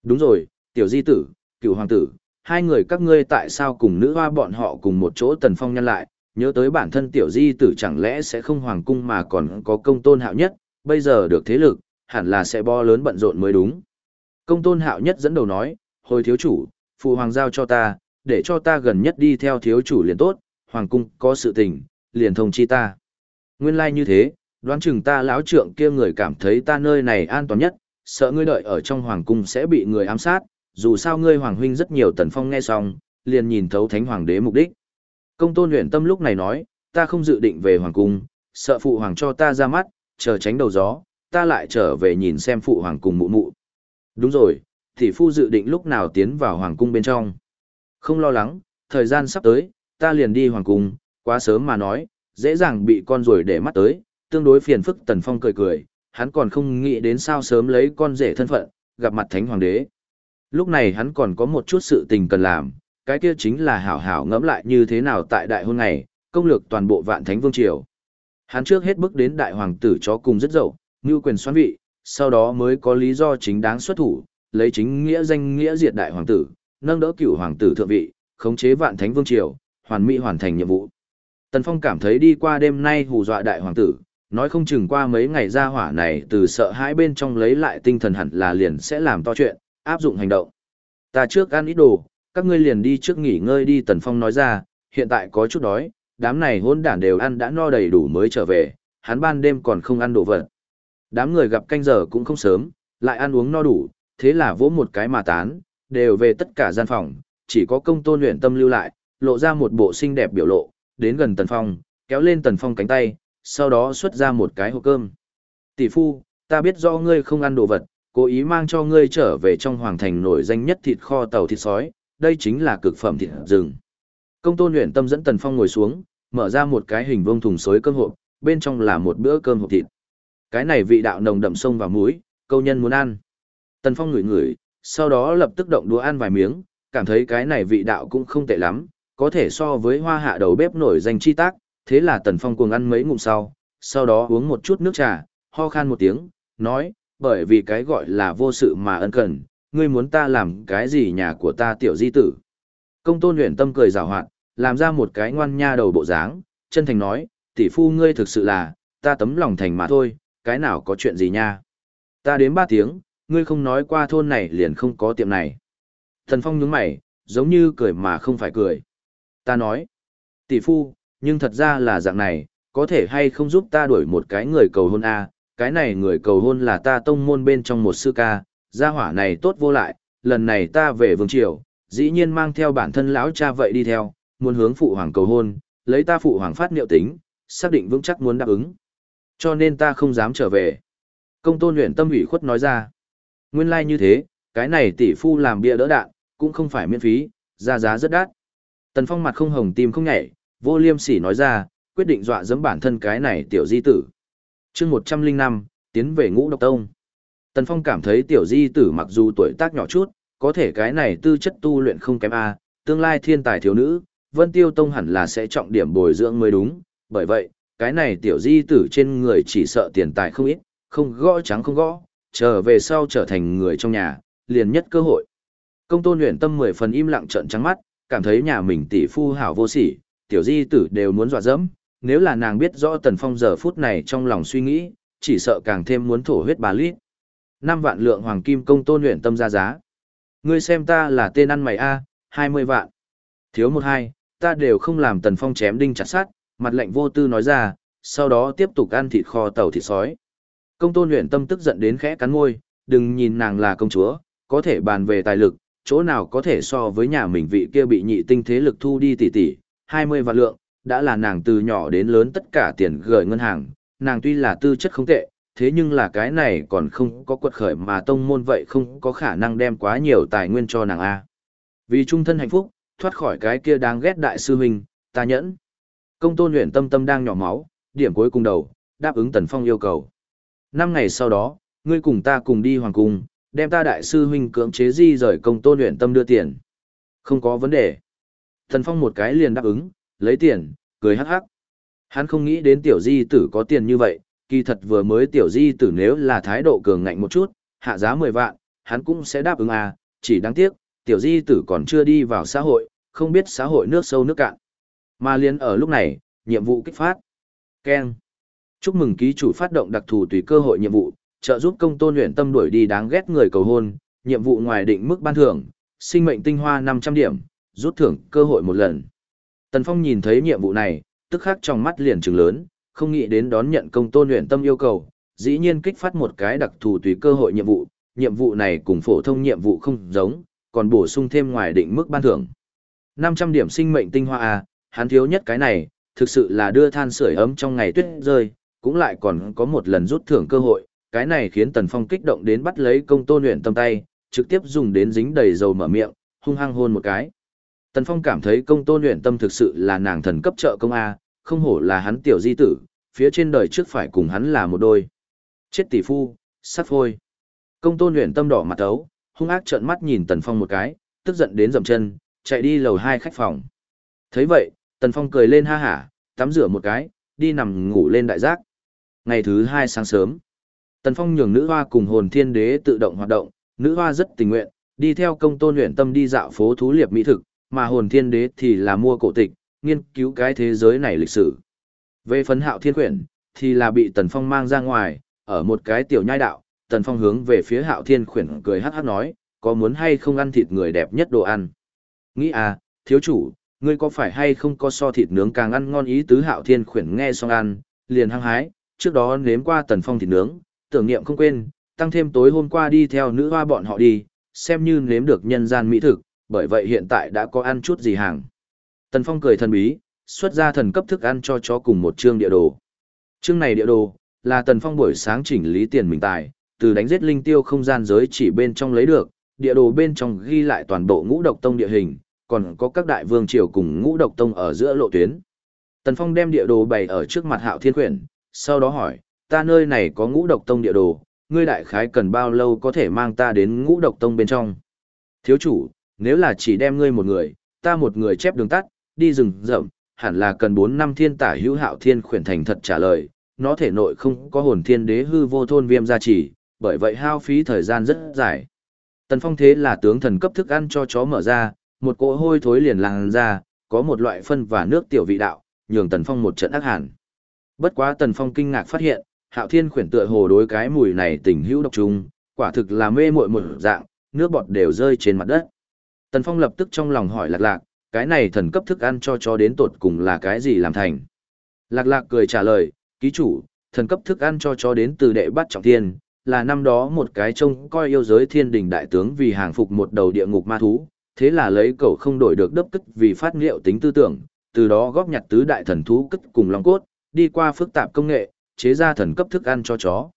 Đúng rồi, tiểu di tử, cựu hoàng tử, hai người các ngươi tại sao cùng nữ hoa bọn họ cùng một chỗ Tần Phong nhân lại, nhớ tới bản thân tiểu di tử chẳng lẽ sẽ không hoàng cung mà còn có công tôn hạo nhất, bây giờ được thế lực, hẳn là sẽ bo lớn bận rộn mới đúng. Công tôn hạo nhất dẫn đầu nói, hồi thiếu chủ, phụ hoàng giao cho ta, để cho ta gần nhất đi theo thiếu chủ liền tốt, hoàng cung có sự tình, liền thông chi ta. Nguyên lai like như thế, đoán chừng ta lão trượng kia người cảm thấy ta nơi này an toàn nhất, sợ ngươi đợi ở trong hoàng cung sẽ bị người ám sát, dù sao ngươi hoàng huynh rất nhiều tần phong nghe xong, liền nhìn thấu thánh hoàng đế mục đích. Công tôn luyện tâm lúc này nói, ta không dự định về hoàng cung, sợ phụ hoàng cho ta ra mắt, chờ tránh đầu gió, ta lại trở về nhìn xem phụ hoàng cùng mụ mụ. Đúng rồi, thì phu dự định lúc nào tiến vào hoàng cung bên trong. Không lo lắng, thời gian sắp tới, ta liền đi hoàng cung, quá sớm mà nói, dễ dàng bị con rồi để mắt tới, tương đối phiền phức tần phong cười cười, hắn còn không nghĩ đến sao sớm lấy con rể thân phận, gặp mặt thánh hoàng đế. Lúc này hắn còn có một chút sự tình cần làm, cái kia chính là hảo hảo ngẫm lại như thế nào tại đại hôn này, công lược toàn bộ vạn thánh vương triều. Hắn trước hết bước đến đại hoàng tử cho cùng rất dậu, như quyền xoán vị, sau đó mới có lý do chính đáng xuất thủ, lấy chính nghĩa danh nghĩa diệt đại hoàng tử, nâng đỡ cửu hoàng tử thượng vị, khống chế vạn thánh vương triều, hoàn mỹ hoàn thành nhiệm vụ. Tần Phong cảm thấy đi qua đêm nay hù dọa đại hoàng tử, nói không chừng qua mấy ngày ra hỏa này từ sợ hãi bên trong lấy lại tinh thần hẳn là liền sẽ làm to chuyện, áp dụng hành động. Ta trước ăn ít đồ, các ngươi liền đi trước nghỉ ngơi đi Tần Phong nói ra, hiện tại có chút đói, đám này hôn đản đều ăn đã no đầy đủ mới trở về, hắn ban đêm còn không ăn đồ vật. Đám người gặp canh giờ cũng không sớm, lại ăn uống no đủ, thế là vỗ một cái mà tán, đều về tất cả gian phòng, chỉ có công tôn luyện tâm lưu lại, lộ ra một bộ xinh đẹp biểu lộ, đến gần Tần Phong, kéo lên Tần Phong cánh tay, sau đó xuất ra một cái hộp cơm. Tỷ phu, ta biết do ngươi không ăn đồ vật, cố ý mang cho ngươi trở về trong hoàng thành nổi danh nhất thịt kho tàu thịt sói, đây chính là cực phẩm thịt rừng. Công tôn luyện tâm dẫn Tần Phong ngồi xuống, mở ra một cái hình vuông thùng xối cơm hộp, bên trong là một bữa cơm hộp thịt. Cái này vị đạo nồng đậm sông vào mũi, câu nhân muốn ăn. Tần Phong ngửi ngửi, sau đó lập tức động đũa ăn vài miếng, cảm thấy cái này vị đạo cũng không tệ lắm, có thể so với hoa hạ đầu bếp nổi danh chi tác, thế là Tần Phong cuồng ăn mấy ngụm sau, sau đó uống một chút nước trà, ho khan một tiếng, nói, bởi vì cái gọi là vô sự mà ân cần, ngươi muốn ta làm cái gì nhà của ta tiểu di tử. Công tôn luyện tâm cười rào hoạt, làm ra một cái ngoan nha đầu bộ dáng, chân thành nói, tỷ phu ngươi thực sự là, ta tấm lòng thành mà thôi, cái nào có chuyện gì nha. Ta đến ba tiếng, ngươi không nói qua thôn này liền không có tiệm này. Thần Phong nhướng mày, giống như cười mà không phải cười. Ta nói, tỷ phu, nhưng thật ra là dạng này, có thể hay không giúp ta đuổi một cái người cầu hôn a cái này người cầu hôn là ta tông môn bên trong một sư ca, gia hỏa này tốt vô lại, lần này ta về vương triều, dĩ nhiên mang theo bản thân lão cha vậy đi theo, muốn hướng phụ hoàng cầu hôn, lấy ta phụ hoàng phát niệu tính, xác định vững chắc muốn đáp ứng. Cho nên ta không dám trở về. Công tôn luyện tâm ủy khuất nói ra. Nguyên lai like như thế, cái này tỷ phu làm bia đỡ đạn, cũng không phải miễn phí, ra giá rất đắt. Tần Phong mặt không hồng tim không nhảy, vô liêm sỉ nói ra, quyết định dọa dẫm bản thân cái này tiểu di tử. chương 105, tiến về ngũ độc tông. Tần Phong cảm thấy tiểu di tử mặc dù tuổi tác nhỏ chút, có thể cái này tư chất tu luyện không kém A, tương lai thiên tài thiếu nữ, Vân Tiêu Tông hẳn là sẽ trọng điểm bồi dưỡng mới đúng, bởi vậy, cái này tiểu di tử trên người chỉ sợ tiền tài không ít, không gõ trắng không gõ, trở về sau trở thành người trong nhà, liền nhất cơ hội. Công tôn luyện tâm mười phần im lặng trợn trắng mắt, cảm thấy nhà mình tỷ phu hảo vô sỉ, tiểu di tử đều muốn dọa dẫm, nếu là nàng biết rõ tần phong giờ phút này trong lòng suy nghĩ, chỉ sợ càng thêm muốn thổ huyết bà lít. Năm vạn lượng hoàng kim công tôn luyện tâm ra giá. Ngươi xem ta là tên ăn mày A, hai mươi vạn. Thiếu một hai, ta đều không làm tần phong chém đinh chặt sát, mặt lạnh vô tư nói ra, sau đó tiếp tục ăn thịt kho tàu thịt sói. Công tôn luyện tâm tức giận đến khẽ cắn môi, đừng nhìn nàng là công chúa, có thể bàn về tài lực, chỗ nào có thể so với nhà mình vị kia bị nhị tinh thế lực thu đi tỷ tỷ, 20 vạn lượng, đã là nàng từ nhỏ đến lớn tất cả tiền gửi ngân hàng, nàng tuy là tư chất không tệ, thế nhưng là cái này còn không có quật khởi mà tông môn vậy không có khả năng đem quá nhiều tài nguyên cho nàng A. Vì trung thân hạnh phúc, thoát khỏi cái kia đáng ghét đại sư huynh, ta nhẫn. Công tôn luyện tâm tâm đang nhỏ máu, điểm cuối cùng đầu, đáp ứng Tần Phong yêu cầu. Năm ngày sau đó, ngươi cùng ta cùng đi hoàng cung, đem ta đại sư huynh cưỡng chế di rời công tôn luyện tâm đưa tiền. Không có vấn đề. Tần Phong một cái liền đáp ứng, lấy tiền, cười hắc hắc. Hắn không nghĩ đến tiểu di tử có tiền như vậy, kỳ thật vừa mới tiểu di tử nếu là thái độ cường ngạnh một chút, hạ giá 10 vạn, hắn cũng sẽ đáp ứng à, chỉ đáng tiếc, tiểu di tử còn chưa đi vào xã hội, không biết xã hội nước sâu nước cạn. Mà liên ở lúc này, nhiệm vụ kích phát. Ken. Chúc mừng ký chủ phát động đặc thù tùy cơ hội nhiệm vụ, trợ giúp công tôn luyện tâm đuổi đi đáng ghét người cầu hôn, nhiệm vụ ngoài định mức ban thưởng, sinh mệnh tinh hoa 500 điểm, rút thưởng cơ hội một lần. Tần Phong nhìn thấy nhiệm vụ này, tức khắc trong mắt liền trừng lớn, không nghĩ đến đón nhận công tôn luyện tâm yêu cầu, dĩ nhiên kích phát một cái đặc thù tùy cơ hội nhiệm vụ, nhiệm vụ này cùng phổ thông nhiệm vụ không giống, còn bổ sung thêm ngoài định mức ban thưởng. 500 điểm sinh mệnh tinh hoa A, hắn thiếu nhất cái này, thực sự là đưa than sưởi ấm trong ngày tuyết rơi, cũng lại còn có một lần rút thưởng cơ hội, cái này khiến Tần Phong kích động đến bắt lấy công tôn luyện tâm tay, trực tiếp dùng đến dính đầy dầu mở miệng, hung hăng hôn một cái. Tần Phong cảm thấy công tôn luyện tâm thực sự là nàng thần cấp trợ công A, không hổ là hắn tiểu di tử, phía trên đời trước phải cùng hắn là một đôi. Chết tỷ phu, sắp phôi. Công tôn luyện tâm đỏ mặt ấu, hung ác trợn mắt nhìn Tần Phong một cái, tức giận đến dầm chân, chạy đi lầu hai khách phòng. thấy vậy, Tần Phong cười lên ha hả, tắm rửa một cái, đi nằm ngủ lên đại giác. Ngày thứ hai sáng sớm, Tần Phong nhường nữ hoa cùng hồn thiên đế tự động hoạt động, nữ hoa rất tình nguyện, đi theo công tôn luyện tâm đi dạo phố thú liệp mỹ thực, mà hồn thiên đế thì là mua cổ tịch, nghiên cứu cái thế giới này lịch sử. Về phấn hạo thiên quyển, thì là bị Tần Phong mang ra ngoài, ở một cái tiểu nhai đạo, Tần Phong hướng về phía hạo thiên quyển cười hát hát nói, có muốn hay không ăn thịt người đẹp nhất đồ ăn. Nghĩ à, thiếu chủ, ngươi có phải hay không có so thịt nướng càng ăn ngon ý tứ hạo thiên quyển nghe xong ăn, liền hăng hái, trước đó nếm qua Tần Phong thịt nướng, tưởng niệm không quên, tăng thêm tối hôm qua đi theo nữ hoa bọn họ đi, xem như nếm được nhân gian mỹ thực, bởi vậy hiện tại đã có ăn chút gì hàng. Tần Phong cười thần bí, xuất ra thần cấp thức ăn cho chó cùng một chương địa đồ. Chương này địa đồ, là Tần Phong buổi sáng chỉnh lý tiền mình tài, từ đánh giết linh tiêu không gian giới chỉ bên trong lấy được, địa đồ bên trong ghi lại toàn bộ ngũ độc tông địa hình, còn có các đại vương triều cùng ngũ độc tông ở giữa lộ tuyến. Tần Phong đem địa đồ bày ở trước mặt Hạo Thiên Quyển, sau đó hỏi, ta nơi này có ngũ độc tông địa đồ, ngươi đại khái cần bao lâu có thể mang ta đến ngũ độc tông bên trong. Thiếu chủ, nếu là chỉ đem ngươi một người, ta một người chép đường tắt, đi rừng rậm, hẳn là cần 4 năm thiên tả hữu hạo thiên khuyển thành thật trả lời, nó thể nội không có hồn thiên đế hư vô thôn viêm gia trì, bởi vậy hao phí thời gian rất dài. Tần phong thế là tướng thần cấp thức ăn cho chó mở ra, một cỗ hôi thối liền làng ra, có một loại phân và nước tiểu vị đạo, nhường tần phong một trận ác hẳn. Bất quá tần phong kinh ngạc phát hiện, hạo thiên khuyển tựa hồ đối cái mùi này tình hữu độc trùng, quả thực là mê muội một dạng, nước bọt đều rơi trên mặt đất. Tần Phong lập tức trong lòng hỏi lạc lạc, cái này thần cấp thức ăn cho chó đến tột cùng là cái gì làm thành. Lạc lạc cười trả lời, ký chủ, thần cấp thức ăn cho chó đến từ đệ bắt trọng thiên, là năm đó một cái trông coi yêu giới thiên đình đại tướng vì hàng phục một đầu địa ngục ma thú, thế là lấy cậu không đổi được đấp cất vì phát liệu tính tư tưởng, từ đó góp nhặt tứ đại thần thú cất cùng long cốt, đi qua phức tạp công nghệ, chế ra thần cấp thức ăn cho chó.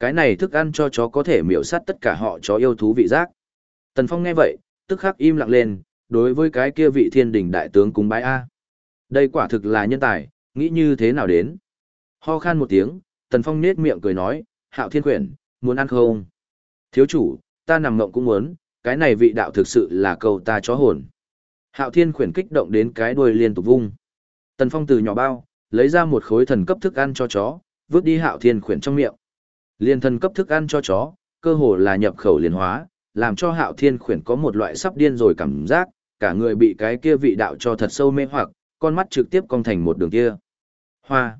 Cái này thức ăn cho chó có thể miểu sát tất cả họ chó yêu thú vị giác. Tần Phong nghe vậy, tức khắc im lặng lên, đối với cái kia vị thiên đình đại tướng cúng bái A. Đây quả thực là nhân tài, nghĩ như thế nào đến. Ho khan một tiếng, Tần Phong nết miệng cười nói, hạo thiên quyển, muốn ăn không? Thiếu chủ, ta nằm ngộng cũng muốn, cái này vị đạo thực sự là cầu ta chó hồn. Hạo thiên quyển kích động đến cái đuôi liên tục vung. Tần Phong từ nhỏ bao, lấy ra một khối thần cấp thức ăn cho chó, vứt đi hạo thiên quyển trong miệng. Liên thần cấp thức ăn cho chó, cơ hồ là nhập khẩu liền hóa, làm cho hạo thiên khuyển có một loại sắp điên rồi cảm giác, cả người bị cái kia vị đạo cho thật sâu mê hoặc, con mắt trực tiếp cong thành một đường kia. Hoa.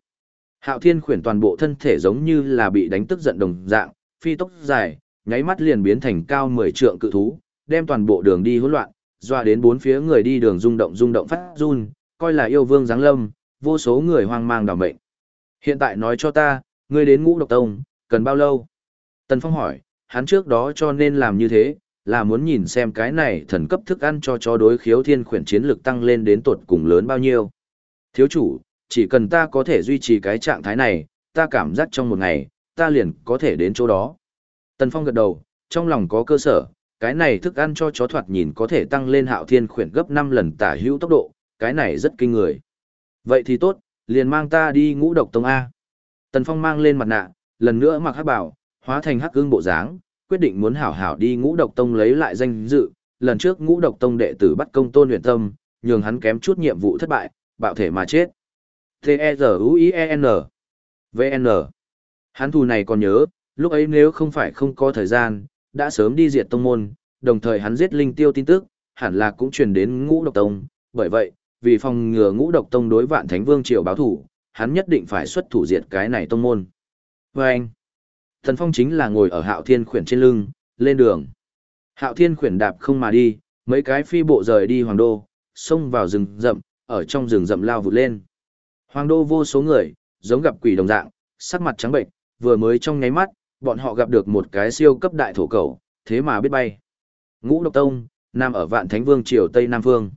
Hạo thiên khuyển toàn bộ thân thể giống như là bị đánh tức giận đồng dạng, phi tốc dài, nháy mắt liền biến thành cao 10 trượng cự thú, đem toàn bộ đường đi hỗn loạn, doa đến bốn phía người đi đường rung động rung động phát run, coi là yêu vương giáng lâm, vô số người hoang mang đảo mệnh. Hiện tại nói cho ta, ngươi đến ngũ độc tông, cần bao lâu? Tần Phong hỏi, hắn trước đó cho nên làm như thế, là muốn nhìn xem cái này thần cấp thức ăn cho chó đối khiếu thiên khuyển chiến lực tăng lên đến tột cùng lớn bao nhiêu. Thiếu chủ, chỉ cần ta có thể duy trì cái trạng thái này, ta cảm giác trong một ngày, ta liền có thể đến chỗ đó. Tần Phong gật đầu, trong lòng có cơ sở, cái này thức ăn cho chó thoạt nhìn có thể tăng lên hạo thiên khuyển gấp 5 lần tả hữu tốc độ, cái này rất kinh người. Vậy thì tốt, liền mang ta đi ngũ độc tông A. Tần Phong mang lên mặt nạ, lần nữa mặc hắc bảo, hóa thành hắc ương bộ dáng, quyết định muốn hảo hảo đi ngũ độc tông lấy lại danh dự. Lần trước ngũ độc tông đệ tử bắt công tôn luyện tâm, nhường hắn kém chút nhiệm vụ thất bại, bạo thể mà chết. T-E-Z-U-I-E-N V-N Hắn thù này còn nhớ, lúc ấy nếu không phải không có thời gian, đã sớm đi diệt tông môn, đồng thời hắn giết linh tiêu tin tức, hẳn là cũng truyền đến ngũ độc tông, bởi vậy, vì phòng ngừa ngũ độc tông đối vạn thánh vương triều báo thủ, hắn nhất định phải xuất thủ diệt cái này tông môn. Vâng. anh, Thần Phong chính là ngồi ở Hạo Thiên khuyển trên lưng, lên đường. Hạo Thiên khuyển đạp không mà đi, mấy cái phi bộ rời đi Hoàng Đô, xông vào rừng rậm, ở trong rừng rậm lao vụt lên. Hoàng Đô vô số người, giống gặp quỷ đồng dạng, sắc mặt trắng bệnh, vừa mới trong nháy mắt, bọn họ gặp được một cái siêu cấp đại thổ cầu, thế mà biết bay. Ngũ Độc Tông, nằm ở Vạn Thánh Vương triều Tây Nam Phương.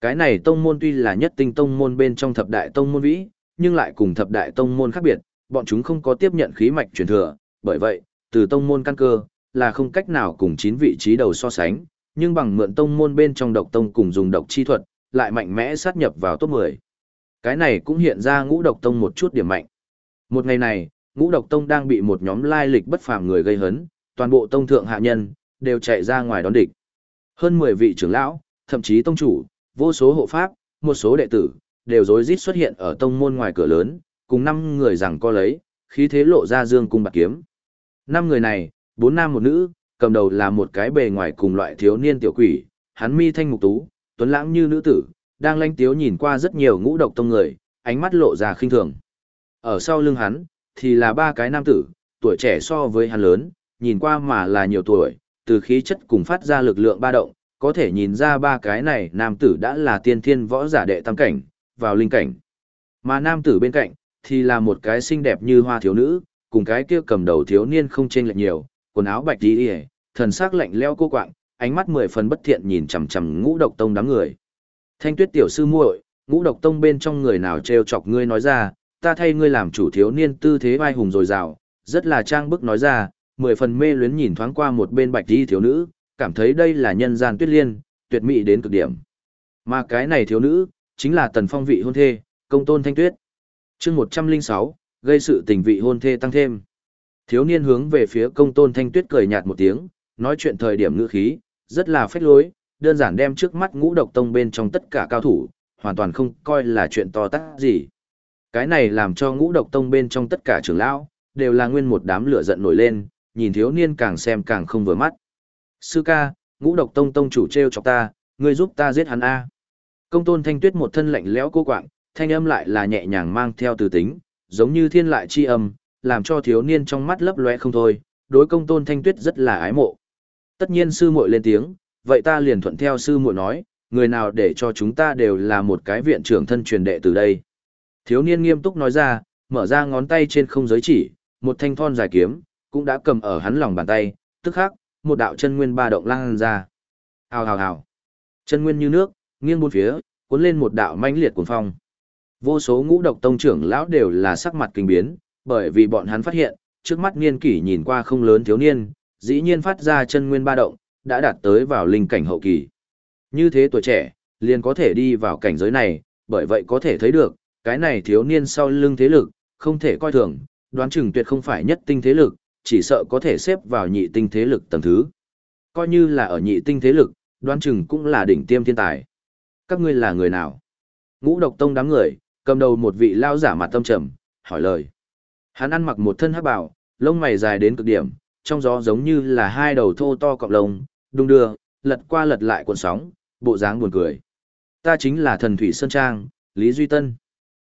Cái này tông môn tuy là nhất tinh tông môn bên trong thập đại tông môn vĩ, nhưng lại cùng thập đại tông môn khác biệt, bọn chúng không có tiếp nhận khí mạch truyền thừa, bởi vậy, từ tông môn căn cơ, là không cách nào cùng chín vị trí đầu so sánh, nhưng bằng mượn tông môn bên trong độc tông cùng dùng độc chi thuật, lại mạnh mẽ sát nhập vào top 10. Cái này cũng hiện ra ngũ độc tông một chút điểm mạnh. Một ngày này, ngũ độc tông đang bị một nhóm lai lịch bất phàm người gây hấn, toàn bộ tông thượng hạ nhân, đều chạy ra ngoài đón địch. Hơn 10 vị trưởng lão, thậm chí tông chủ, vô số hộ pháp, một số đệ tử, đều rối rít xuất hiện ở tông môn ngoài cửa lớn, cùng năm người rằng co lấy, khí thế lộ ra dương cung bạc kiếm. Năm người này, bốn nam một nữ, cầm đầu là một cái bề ngoài cùng loại thiếu niên tiểu quỷ, hắn mi thanh mục tú, tuấn lãng như nữ tử, đang lanh tiếu nhìn qua rất nhiều ngũ độc tông người, ánh mắt lộ ra khinh thường. Ở sau lưng hắn, thì là ba cái nam tử, tuổi trẻ so với hắn lớn, nhìn qua mà là nhiều tuổi, từ khí chất cùng phát ra lực lượng ba động, có thể nhìn ra ba cái này nam tử đã là tiên thiên võ giả đệ tam cảnh, vào linh cảnh. Mà nam tử bên cạnh, thì là một cái xinh đẹp như hoa thiếu nữ, cùng cái kia cầm đầu thiếu niên không chênh lệch nhiều, quần áo bạch đi yề, thần sắc lạnh leo cô quạng, ánh mắt mười phần bất thiện nhìn chằm chằm ngũ độc tông đám người. Thanh tuyết tiểu sư muội, ngũ độc tông bên trong người nào trêu chọc ngươi nói ra, ta thay ngươi làm chủ thiếu niên tư thế vai hùng rồi rào, rất là trang bức nói ra, mười phần mê luyến nhìn thoáng qua một bên bạch đi thiếu nữ, cảm thấy đây là nhân gian tuyết liên, tuyệt mỹ đến cực điểm. Mà cái này thiếu nữ, chính là tần phong vị hôn thê, công tôn thanh tuyết. chương 106, gây sự tình vị hôn thê tăng thêm. Thiếu niên hướng về phía công tôn thanh tuyết cười nhạt một tiếng, nói chuyện thời điểm ngữ khí, rất là phách lối, đơn giản đem trước mắt ngũ độc tông bên trong tất cả cao thủ, hoàn toàn không coi là chuyện to tát gì. Cái này làm cho ngũ độc tông bên trong tất cả trưởng lão, đều là nguyên một đám lửa giận nổi lên, nhìn thiếu niên càng xem càng không vừa mắt. Sư ca, ngũ độc tông tông chủ treo chọc ta, ngươi giúp ta giết hắn A. Công tôn thanh tuyết một thân lạnh lẽo cô quạng, thanh âm lại là nhẹ nhàng mang theo từ tính, giống như thiên lại chi âm, làm cho thiếu niên trong mắt lấp lóe không thôi, đối công tôn thanh tuyết rất là ái mộ. Tất nhiên sư muội lên tiếng, vậy ta liền thuận theo sư muội nói, người nào để cho chúng ta đều là một cái viện trưởng thân truyền đệ từ đây. Thiếu niên nghiêm túc nói ra, mở ra ngón tay trên không giới chỉ, một thanh thon dài kiếm, cũng đã cầm ở hắn lòng bàn tay, tức khắc, một đạo chân nguyên ba động lan ra. Hào hào hào. Chân nguyên như nước, nghiêng bốn phía, cuốn lên một đạo mãnh liệt cuồng phong. Vô số ngũ độc tông trưởng lão đều là sắc mặt kinh biến, bởi vì bọn hắn phát hiện, trước mắt niên kỷ nhìn qua không lớn thiếu niên, dĩ nhiên phát ra chân nguyên ba động, đã đạt tới vào linh cảnh hậu kỳ. Như thế tuổi trẻ, liền có thể đi vào cảnh giới này, bởi vậy có thể thấy được, cái này thiếu niên sau lưng thế lực, không thể coi thường, đoán chừng tuyệt không phải nhất tinh thế lực, chỉ sợ có thể xếp vào nhị tinh thế lực tầng thứ. Coi như là ở nhị tinh thế lực, đoán chừng cũng là đỉnh tiêm thiên tài. Các ngươi là người nào? Ngũ độc tông đám người, cầm đầu một vị lao giả mặt tâm trầm, hỏi lời. Hắn ăn mặc một thân hắc bào, lông mày dài đến cực điểm, trong gió giống như là hai đầu thô to cọp lông, đung đưa, lật qua lật lại cuộn sóng, bộ dáng buồn cười. Ta chính là thần thủy sơn trang, Lý Duy Tân.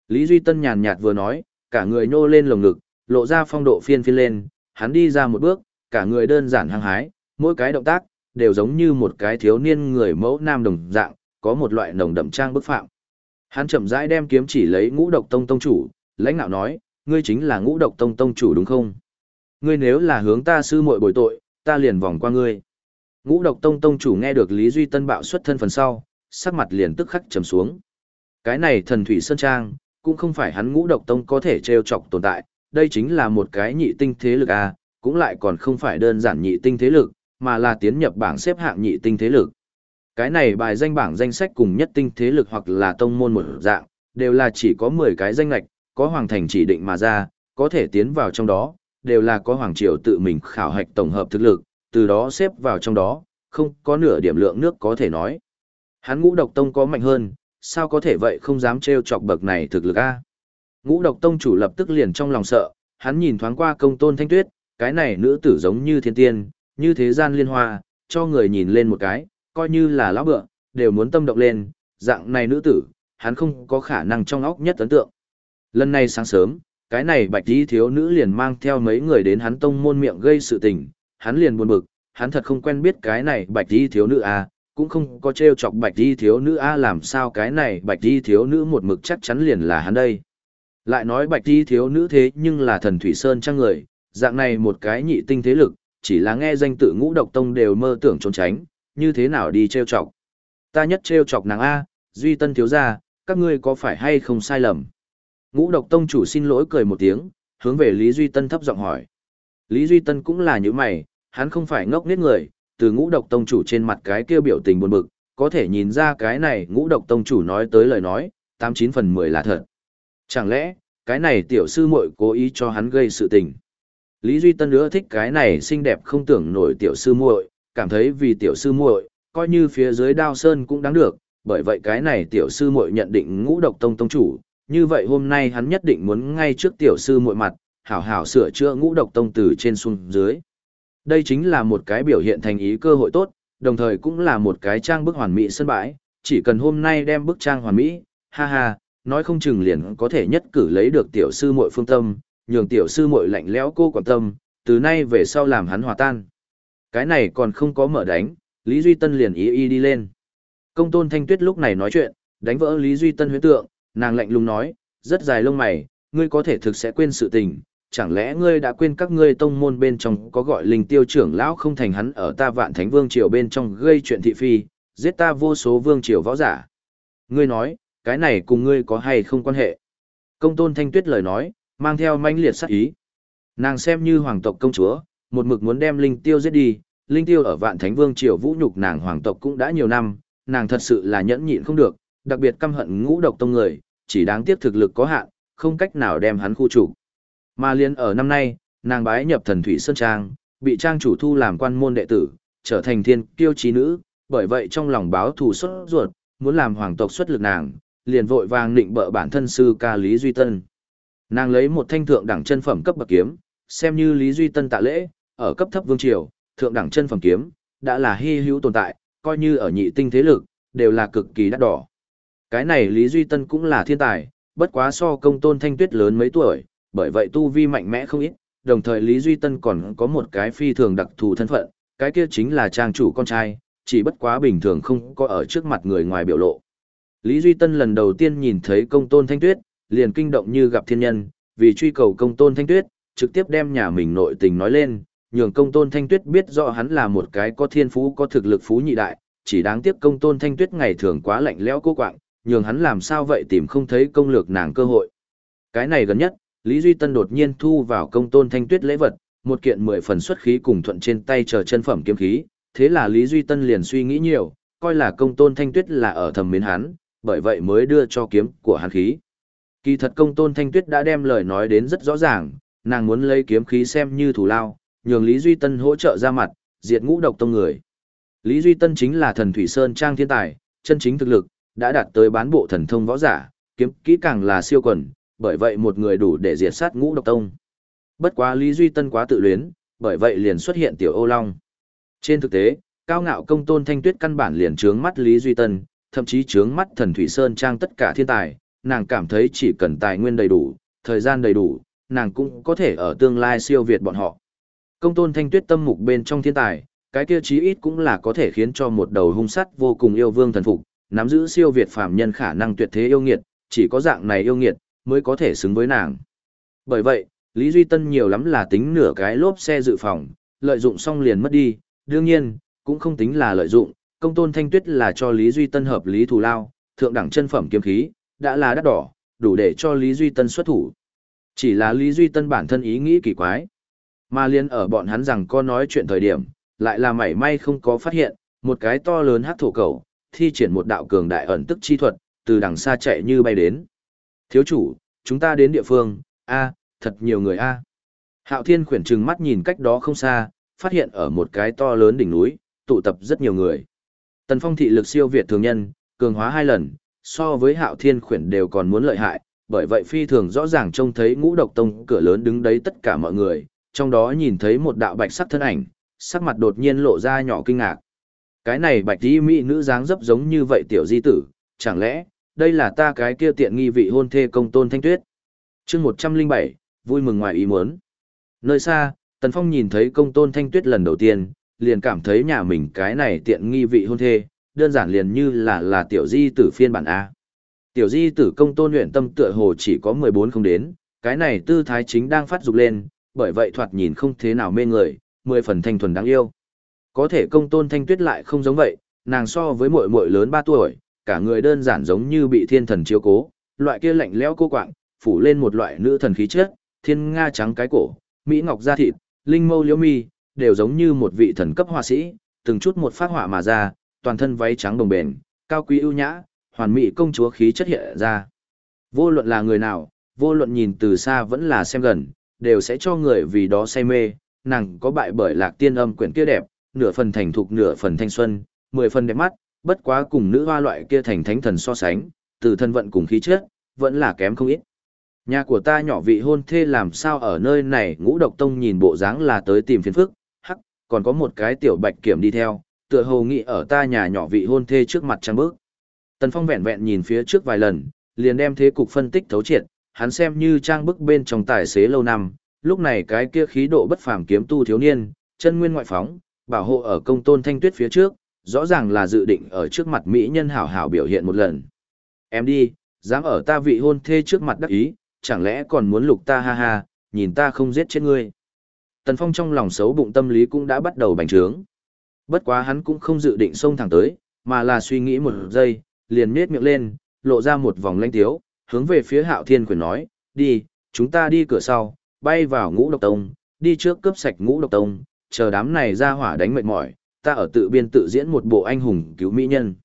Lý Duy Tân nhàn nhạt vừa nói, cả người nhô lên lồng ngực, lộ ra phong độ phiên phiên lên, hắn đi ra một bước, cả người đơn giản hăng hái, mỗi cái động tác, đều giống như một cái thiếu niên người mẫu nam đồng dạng, có một loại nồng đậm trang bức phạm. Hắn chậm rãi đem kiếm chỉ lấy ngũ độc tông tông chủ, lãnh nạo nói, ngươi chính là ngũ độc tông tông chủ đúng không? Ngươi nếu là hướng ta sư muội bồi tội, ta liền vòng qua ngươi. Ngũ độc tông tông chủ nghe được Lý Duy Tân bạo xuất thân phần sau, sắc mặt liền tức khắc trầm xuống. Cái này thần thủy sơn trang, cũng không phải hắn ngũ độc tông có thể trêu chọc tồn tại, đây chính là một cái nhị tinh thế lực à, cũng lại còn không phải đơn giản nhị tinh thế lực, mà là tiến nhập bảng xếp hạng nhị tinh thế lực. Cái này bài danh bảng danh sách cùng nhất tinh thế lực hoặc là tông môn một dạng, đều là chỉ có 10 cái danh lạch, có hoàng thành chỉ định mà ra, có thể tiến vào trong đó, đều là có hoàng triều tự mình khảo hạch tổng hợp thực lực, từ đó xếp vào trong đó, không có nửa điểm lượng nước có thể nói. Hắn ngũ độc tông có mạnh hơn, sao có thể vậy không dám trêu chọc bậc này thực lực a? Ngũ độc tông chủ lập tức liền trong lòng sợ, hắn nhìn thoáng qua công tôn thanh tuyết, cái này nữ tử giống như thiên tiên, như thế gian liên hoa, cho người nhìn lên một cái, coi như là lão bựa, đều muốn tâm động lên, dạng này nữ tử, hắn không có khả năng trong óc nhất ấn tượng. Lần này sáng sớm, cái này bạch tí thiếu nữ liền mang theo mấy người đến hắn tông môn miệng gây sự tình, hắn liền buồn bực, hắn thật không quen biết cái này bạch tí thiếu nữ à, cũng không có trêu chọc bạch tí thiếu nữ a làm sao cái này bạch tí thiếu nữ một mực chắc chắn liền là hắn đây. Lại nói bạch tí thiếu nữ thế nhưng là thần thủy sơn trang người, dạng này một cái nhị tinh thế lực, chỉ là nghe danh tự ngũ độc tông đều mơ tưởng trốn tránh, như thế nào đi trêu chọc. Ta nhất trêu chọc nàng A, Duy Tân thiếu gia, các ngươi có phải hay không sai lầm? Ngũ độc tông chủ xin lỗi cười một tiếng, hướng về Lý Duy Tân thấp giọng hỏi. Lý Duy Tân cũng là như mày, hắn không phải ngốc nghếch người, từ ngũ độc tông chủ trên mặt cái kia biểu tình buồn bực, có thể nhìn ra cái này ngũ độc tông chủ nói tới lời nói, 89 phần 10 là thật. Chẳng lẽ, cái này tiểu sư muội cố ý cho hắn gây sự tình. Lý Duy Tân nữa thích cái này xinh đẹp không tưởng nổi tiểu sư muội, cảm thấy vì tiểu sư muội, coi như phía dưới đao sơn cũng đáng được, bởi vậy cái này tiểu sư muội nhận định ngũ độc tông tông chủ, như vậy hôm nay hắn nhất định muốn ngay trước tiểu sư muội mặt, hảo hảo sửa chữa ngũ độc tông từ trên xuống dưới. Đây chính là một cái biểu hiện thành ý cơ hội tốt, đồng thời cũng là một cái trang bức hoàn mỹ sân bãi, chỉ cần hôm nay đem bức trang hoàn mỹ, ha ha, nói không chừng liền có thể nhất cử lấy được tiểu sư muội phương tâm, nhường tiểu sư muội lạnh lẽo cô quan tâm, từ nay về sau làm hắn hòa tan. Cái này còn không có mở đánh, Lý Duy Tân liền ý y đi lên. Công tôn thanh tuyết lúc này nói chuyện, đánh vỡ Lý Duy Tân huyễn tượng, nàng lạnh lùng nói, rất dài lông mày, ngươi có thể thực sẽ quên sự tình, chẳng lẽ ngươi đã quên các ngươi tông môn bên trong có gọi linh tiêu trưởng lão không thành hắn ở ta vạn thánh vương triều bên trong gây chuyện thị phi, giết ta vô số vương triều võ giả. Ngươi nói, cái này cùng ngươi có hay không quan hệ? Công tôn thanh tuyết lời nói, mang theo manh liệt sát ý. Nàng xem như hoàng tộc công chúa, một mực muốn đem linh tiêu giết đi, linh tiêu ở vạn thánh vương triều vũ nhục nàng hoàng tộc cũng đã nhiều năm, nàng thật sự là nhẫn nhịn không được, đặc biệt căm hận ngũ độc tông người, chỉ đáng tiếc thực lực có hạn, không cách nào đem hắn khu chủ. Mà liên ở năm nay, nàng bái nhập thần thủy sơn trang, bị trang chủ thu làm quan môn đệ tử, trở thành thiên kiêu trí nữ, bởi vậy trong lòng báo thù xuất ruột, muốn làm hoàng tộc xuất lực nàng, liền vội vàng định bợ bản thân sư ca Lý Duy Tân. Nàng lấy một thanh thượng đẳng chân phẩm cấp bậc kiếm, xem như Lý Duy Tân tạ lễ, ở cấp thấp vương triều, thượng đẳng chân phẩm kiếm, đã là hy hữu tồn tại, coi như ở nhị tinh thế lực, đều là cực kỳ đắt đỏ. Cái này Lý Duy Tân cũng là thiên tài, bất quá so công tôn thanh tuyết lớn mấy tuổi, bởi vậy tu vi mạnh mẽ không ít, đồng thời Lý Duy Tân còn có một cái phi thường đặc thù thân phận, cái kia chính là trang chủ con trai, chỉ bất quá bình thường không có ở trước mặt người ngoài biểu lộ. Lý Duy Tân lần đầu tiên nhìn thấy công tôn thanh tuyết, liền kinh động như gặp thiên nhân, vì truy cầu công tôn thanh tuyết, trực tiếp đem nhà mình nội tình nói lên, nhường công tôn thanh tuyết biết rõ hắn là một cái có thiên phú có thực lực phú nhị đại, chỉ đáng tiếc công tôn thanh tuyết ngày thường quá lạnh lẽo cô quạng, nhường hắn làm sao vậy tìm không thấy công lược nàng cơ hội. Cái này gần nhất, Lý Duy Tân đột nhiên thu vào công tôn thanh tuyết lễ vật, một kiện mười phần xuất khí cùng thuận trên tay chờ chân phẩm kiếm khí, thế là Lý Duy Tân liền suy nghĩ nhiều, coi là công tôn thanh tuyết là ở thầm mến hắn, bởi vậy mới đưa cho kiếm của hắn khí. Kỳ thật công tôn thanh tuyết đã đem lời nói đến rất rõ ràng, nàng muốn lấy kiếm khí xem như thủ lao, nhường Lý Duy Tân hỗ trợ ra mặt, diệt ngũ độc tông người. Lý Duy Tân chính là thần thủy sơn trang thiên tài, chân chính thực lực, đã đạt tới bán bộ thần thông võ giả, kiếm kỹ càng là siêu quần, bởi vậy một người đủ để diệt sát ngũ độc tông. Bất quá Lý Duy Tân quá tự luyến, bởi vậy liền xuất hiện tiểu ô long. Trên thực tế, cao ngạo công tôn thanh tuyết căn bản liền trướng mắt Lý Duy Tân, thậm chí trướng mắt thần thủy sơn trang tất cả thiên tài, nàng cảm thấy chỉ cần tài nguyên đầy đủ, thời gian đầy đủ, nàng cũng có thể ở tương lai siêu việt bọn họ. Công tôn thanh tuyết tâm mục bên trong thiên tài, cái kia chí ít cũng là có thể khiến cho một đầu hung sắt vô cùng yêu vương thần phục, nắm giữ siêu việt phàm nhân khả năng tuyệt thế yêu nghiệt, chỉ có dạng này yêu nghiệt mới có thể xứng với nàng. Bởi vậy, Lý Duy Tân nhiều lắm là tính nửa cái lốp xe dự phòng, lợi dụng xong liền mất đi, đương nhiên, cũng không tính là lợi dụng, công tôn thanh tuyết là cho Lý Duy Tân hợp lý thù lao, thượng đẳng chân phẩm kiếm khí, đã là đắt đỏ, đủ để cho Lý Duy Tân xuất thủ. Chỉ là Lý Duy Tân bản thân ý nghĩ kỳ quái. Mà liên ở bọn hắn rằng có nói chuyện thời điểm, lại là mảy may không có phát hiện, một cái to lớn hắc thổ cầu, thi triển một đạo cường đại ẩn tức chi thuật, từ đằng xa chạy như bay đến. Thiếu chủ, chúng ta đến địa phương, a, thật nhiều người a. Hạo Thiên khuyển trừng mắt nhìn cách đó không xa, phát hiện ở một cái to lớn đỉnh núi, tụ tập rất nhiều người. Tần Phong thị lực siêu việt thường nhân, cường hóa hai lần, so với Hạo Thiên khuyển đều còn muốn lợi hại, bởi vậy phi thường rõ ràng trông thấy ngũ độc tông cửa lớn đứng đấy tất cả mọi người, trong đó nhìn thấy một đạo bạch sắc thân ảnh, sắc mặt đột nhiên lộ ra nhỏ kinh ngạc. Cái này bạch y mỹ nữ dáng dấp giống như vậy tiểu di tử, chẳng lẽ, đây là ta cái kia tiện nghi vị hôn thê công tôn thanh tuyết. chương 107, vui mừng ngoài ý muốn. Nơi xa, Tần Phong nhìn thấy công tôn thanh tuyết lần đầu tiên, liền cảm thấy nhà mình cái này tiện nghi vị hôn thê, đơn giản liền như là là tiểu di tử phiên bản A. Tiểu di tử công tôn luyện tâm tựa hồ chỉ có 14 không đến, cái này tư thái chính đang phát dục lên, bởi vậy thoạt nhìn không thế nào mê người, mười phần thanh thuần đáng yêu. Có thể công tôn thanh tuyết lại không giống vậy, nàng so với muội muội lớn 3 tuổi, cả người đơn giản giống như bị thiên thần chiếu cố, loại kia lạnh lẽo cô quạng, phủ lên một loại nữ thần khí chất, thiên nga trắng cái cổ, mỹ ngọc da thịt, linh mâu liễu mi, đều giống như một vị thần cấp họa sĩ, từng chút một phát họa mà ra, toàn thân váy trắng đồng bền, cao quý ưu nhã, hoàn mỹ công chúa khí chất hiện ra. Vô luận là người nào, vô luận nhìn từ xa vẫn là xem gần, đều sẽ cho người vì đó say mê, nàng có bại bởi lạc tiên âm quyển kia đẹp, nửa phần thành thục nửa phần thanh xuân, mười phần đẹp mắt, Bất quá cùng nữ hoa loại kia thành thánh thần so sánh, từ thân vận cùng khí chất, vẫn là kém không ít. Nhà của ta nhỏ vị hôn thê làm sao ở nơi này ngũ độc tông nhìn bộ dáng là tới tìm phiền phức, hắc, còn có một cái tiểu bạch kiểm đi theo, tựa hồ nghĩ ở ta nhà nhỏ vị hôn thê trước mặt trăng bước. Tần Phong vẹn vẹn nhìn phía trước vài lần, liền đem thế cục phân tích thấu triệt, hắn xem như trang bức bên trong tài xế lâu năm, lúc này cái kia khí độ bất phàm kiếm tu thiếu niên, chân nguyên ngoại phóng, bảo hộ ở công tôn thanh tuyết phía trước, rõ ràng là dự định ở trước mặt mỹ nhân hảo hảo biểu hiện một lần. Em đi, dám ở ta vị hôn thê trước mặt đắc ý, chẳng lẽ còn muốn lục ta ha ha, nhìn ta không giết chết ngươi. Tần Phong trong lòng xấu bụng tâm lý cũng đã bắt đầu bành trướng. Bất quá hắn cũng không dự định xông thẳng tới, mà là suy nghĩ một giây, liền miết miệng lên, lộ ra một vòng lanh tiếu, hướng về phía hạo thiên quyền nói, đi, chúng ta đi cửa sau, bay vào ngũ độc tông, đi trước cướp sạch ngũ độc tông, chờ đám này ra hỏa đánh mệt mỏi, ta ở tự biên tự diễn một bộ anh hùng cứu mỹ nhân.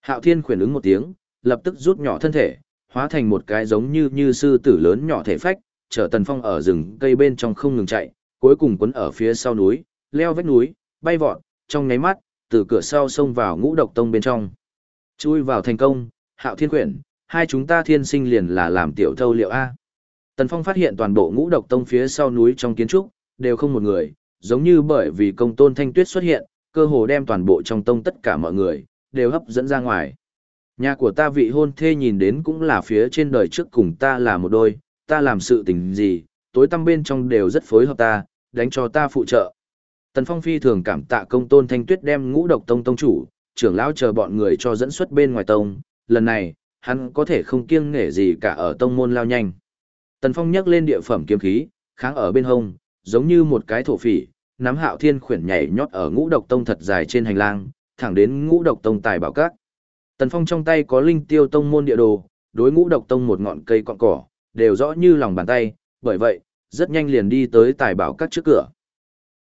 Hạo thiên quyền ứng một tiếng, lập tức rút nhỏ thân thể, hóa thành một cái giống như như sư tử lớn nhỏ thể phách, chở tần phong ở rừng cây bên trong không ngừng chạy, cuối cùng quấn ở phía sau núi, leo vách núi, bay vọt, trong nháy mắt, từ cửa sau xông vào ngũ độc tông bên trong. Chui vào thành công, hạo thiên quyển, hai chúng ta thiên sinh liền là làm tiểu thâu liệu A. Tần Phong phát hiện toàn bộ ngũ độc tông phía sau núi trong kiến trúc, đều không một người, giống như bởi vì công tôn thanh tuyết xuất hiện, cơ hồ đem toàn bộ trong tông tất cả mọi người, đều hấp dẫn ra ngoài. Nhà của ta vị hôn thê nhìn đến cũng là phía trên đời trước cùng ta là một đôi, ta làm sự tình gì, tối tăm bên trong đều rất phối hợp ta, đánh cho ta phụ trợ. Tần Phong phi thường cảm tạ công tôn thanh tuyết đem ngũ độc tông tông chủ, trưởng lão chờ bọn người cho dẫn xuất bên ngoài tông, lần này, hắn có thể không kiêng nể gì cả ở tông môn lao nhanh. Tần Phong nhấc lên địa phẩm kiếm khí, kháng ở bên hông, giống như một cái thổ phỉ, nắm hạo thiên khuyển nhảy nhót ở ngũ độc tông thật dài trên hành lang, thẳng đến ngũ độc tông tài bảo các. Tần Phong trong tay có linh tiêu tông môn địa đồ, đối ngũ độc tông một ngọn cây cọn cỏ, đều rõ như lòng bàn tay, bởi vậy, rất nhanh liền đi tới tài bảo các trước cửa.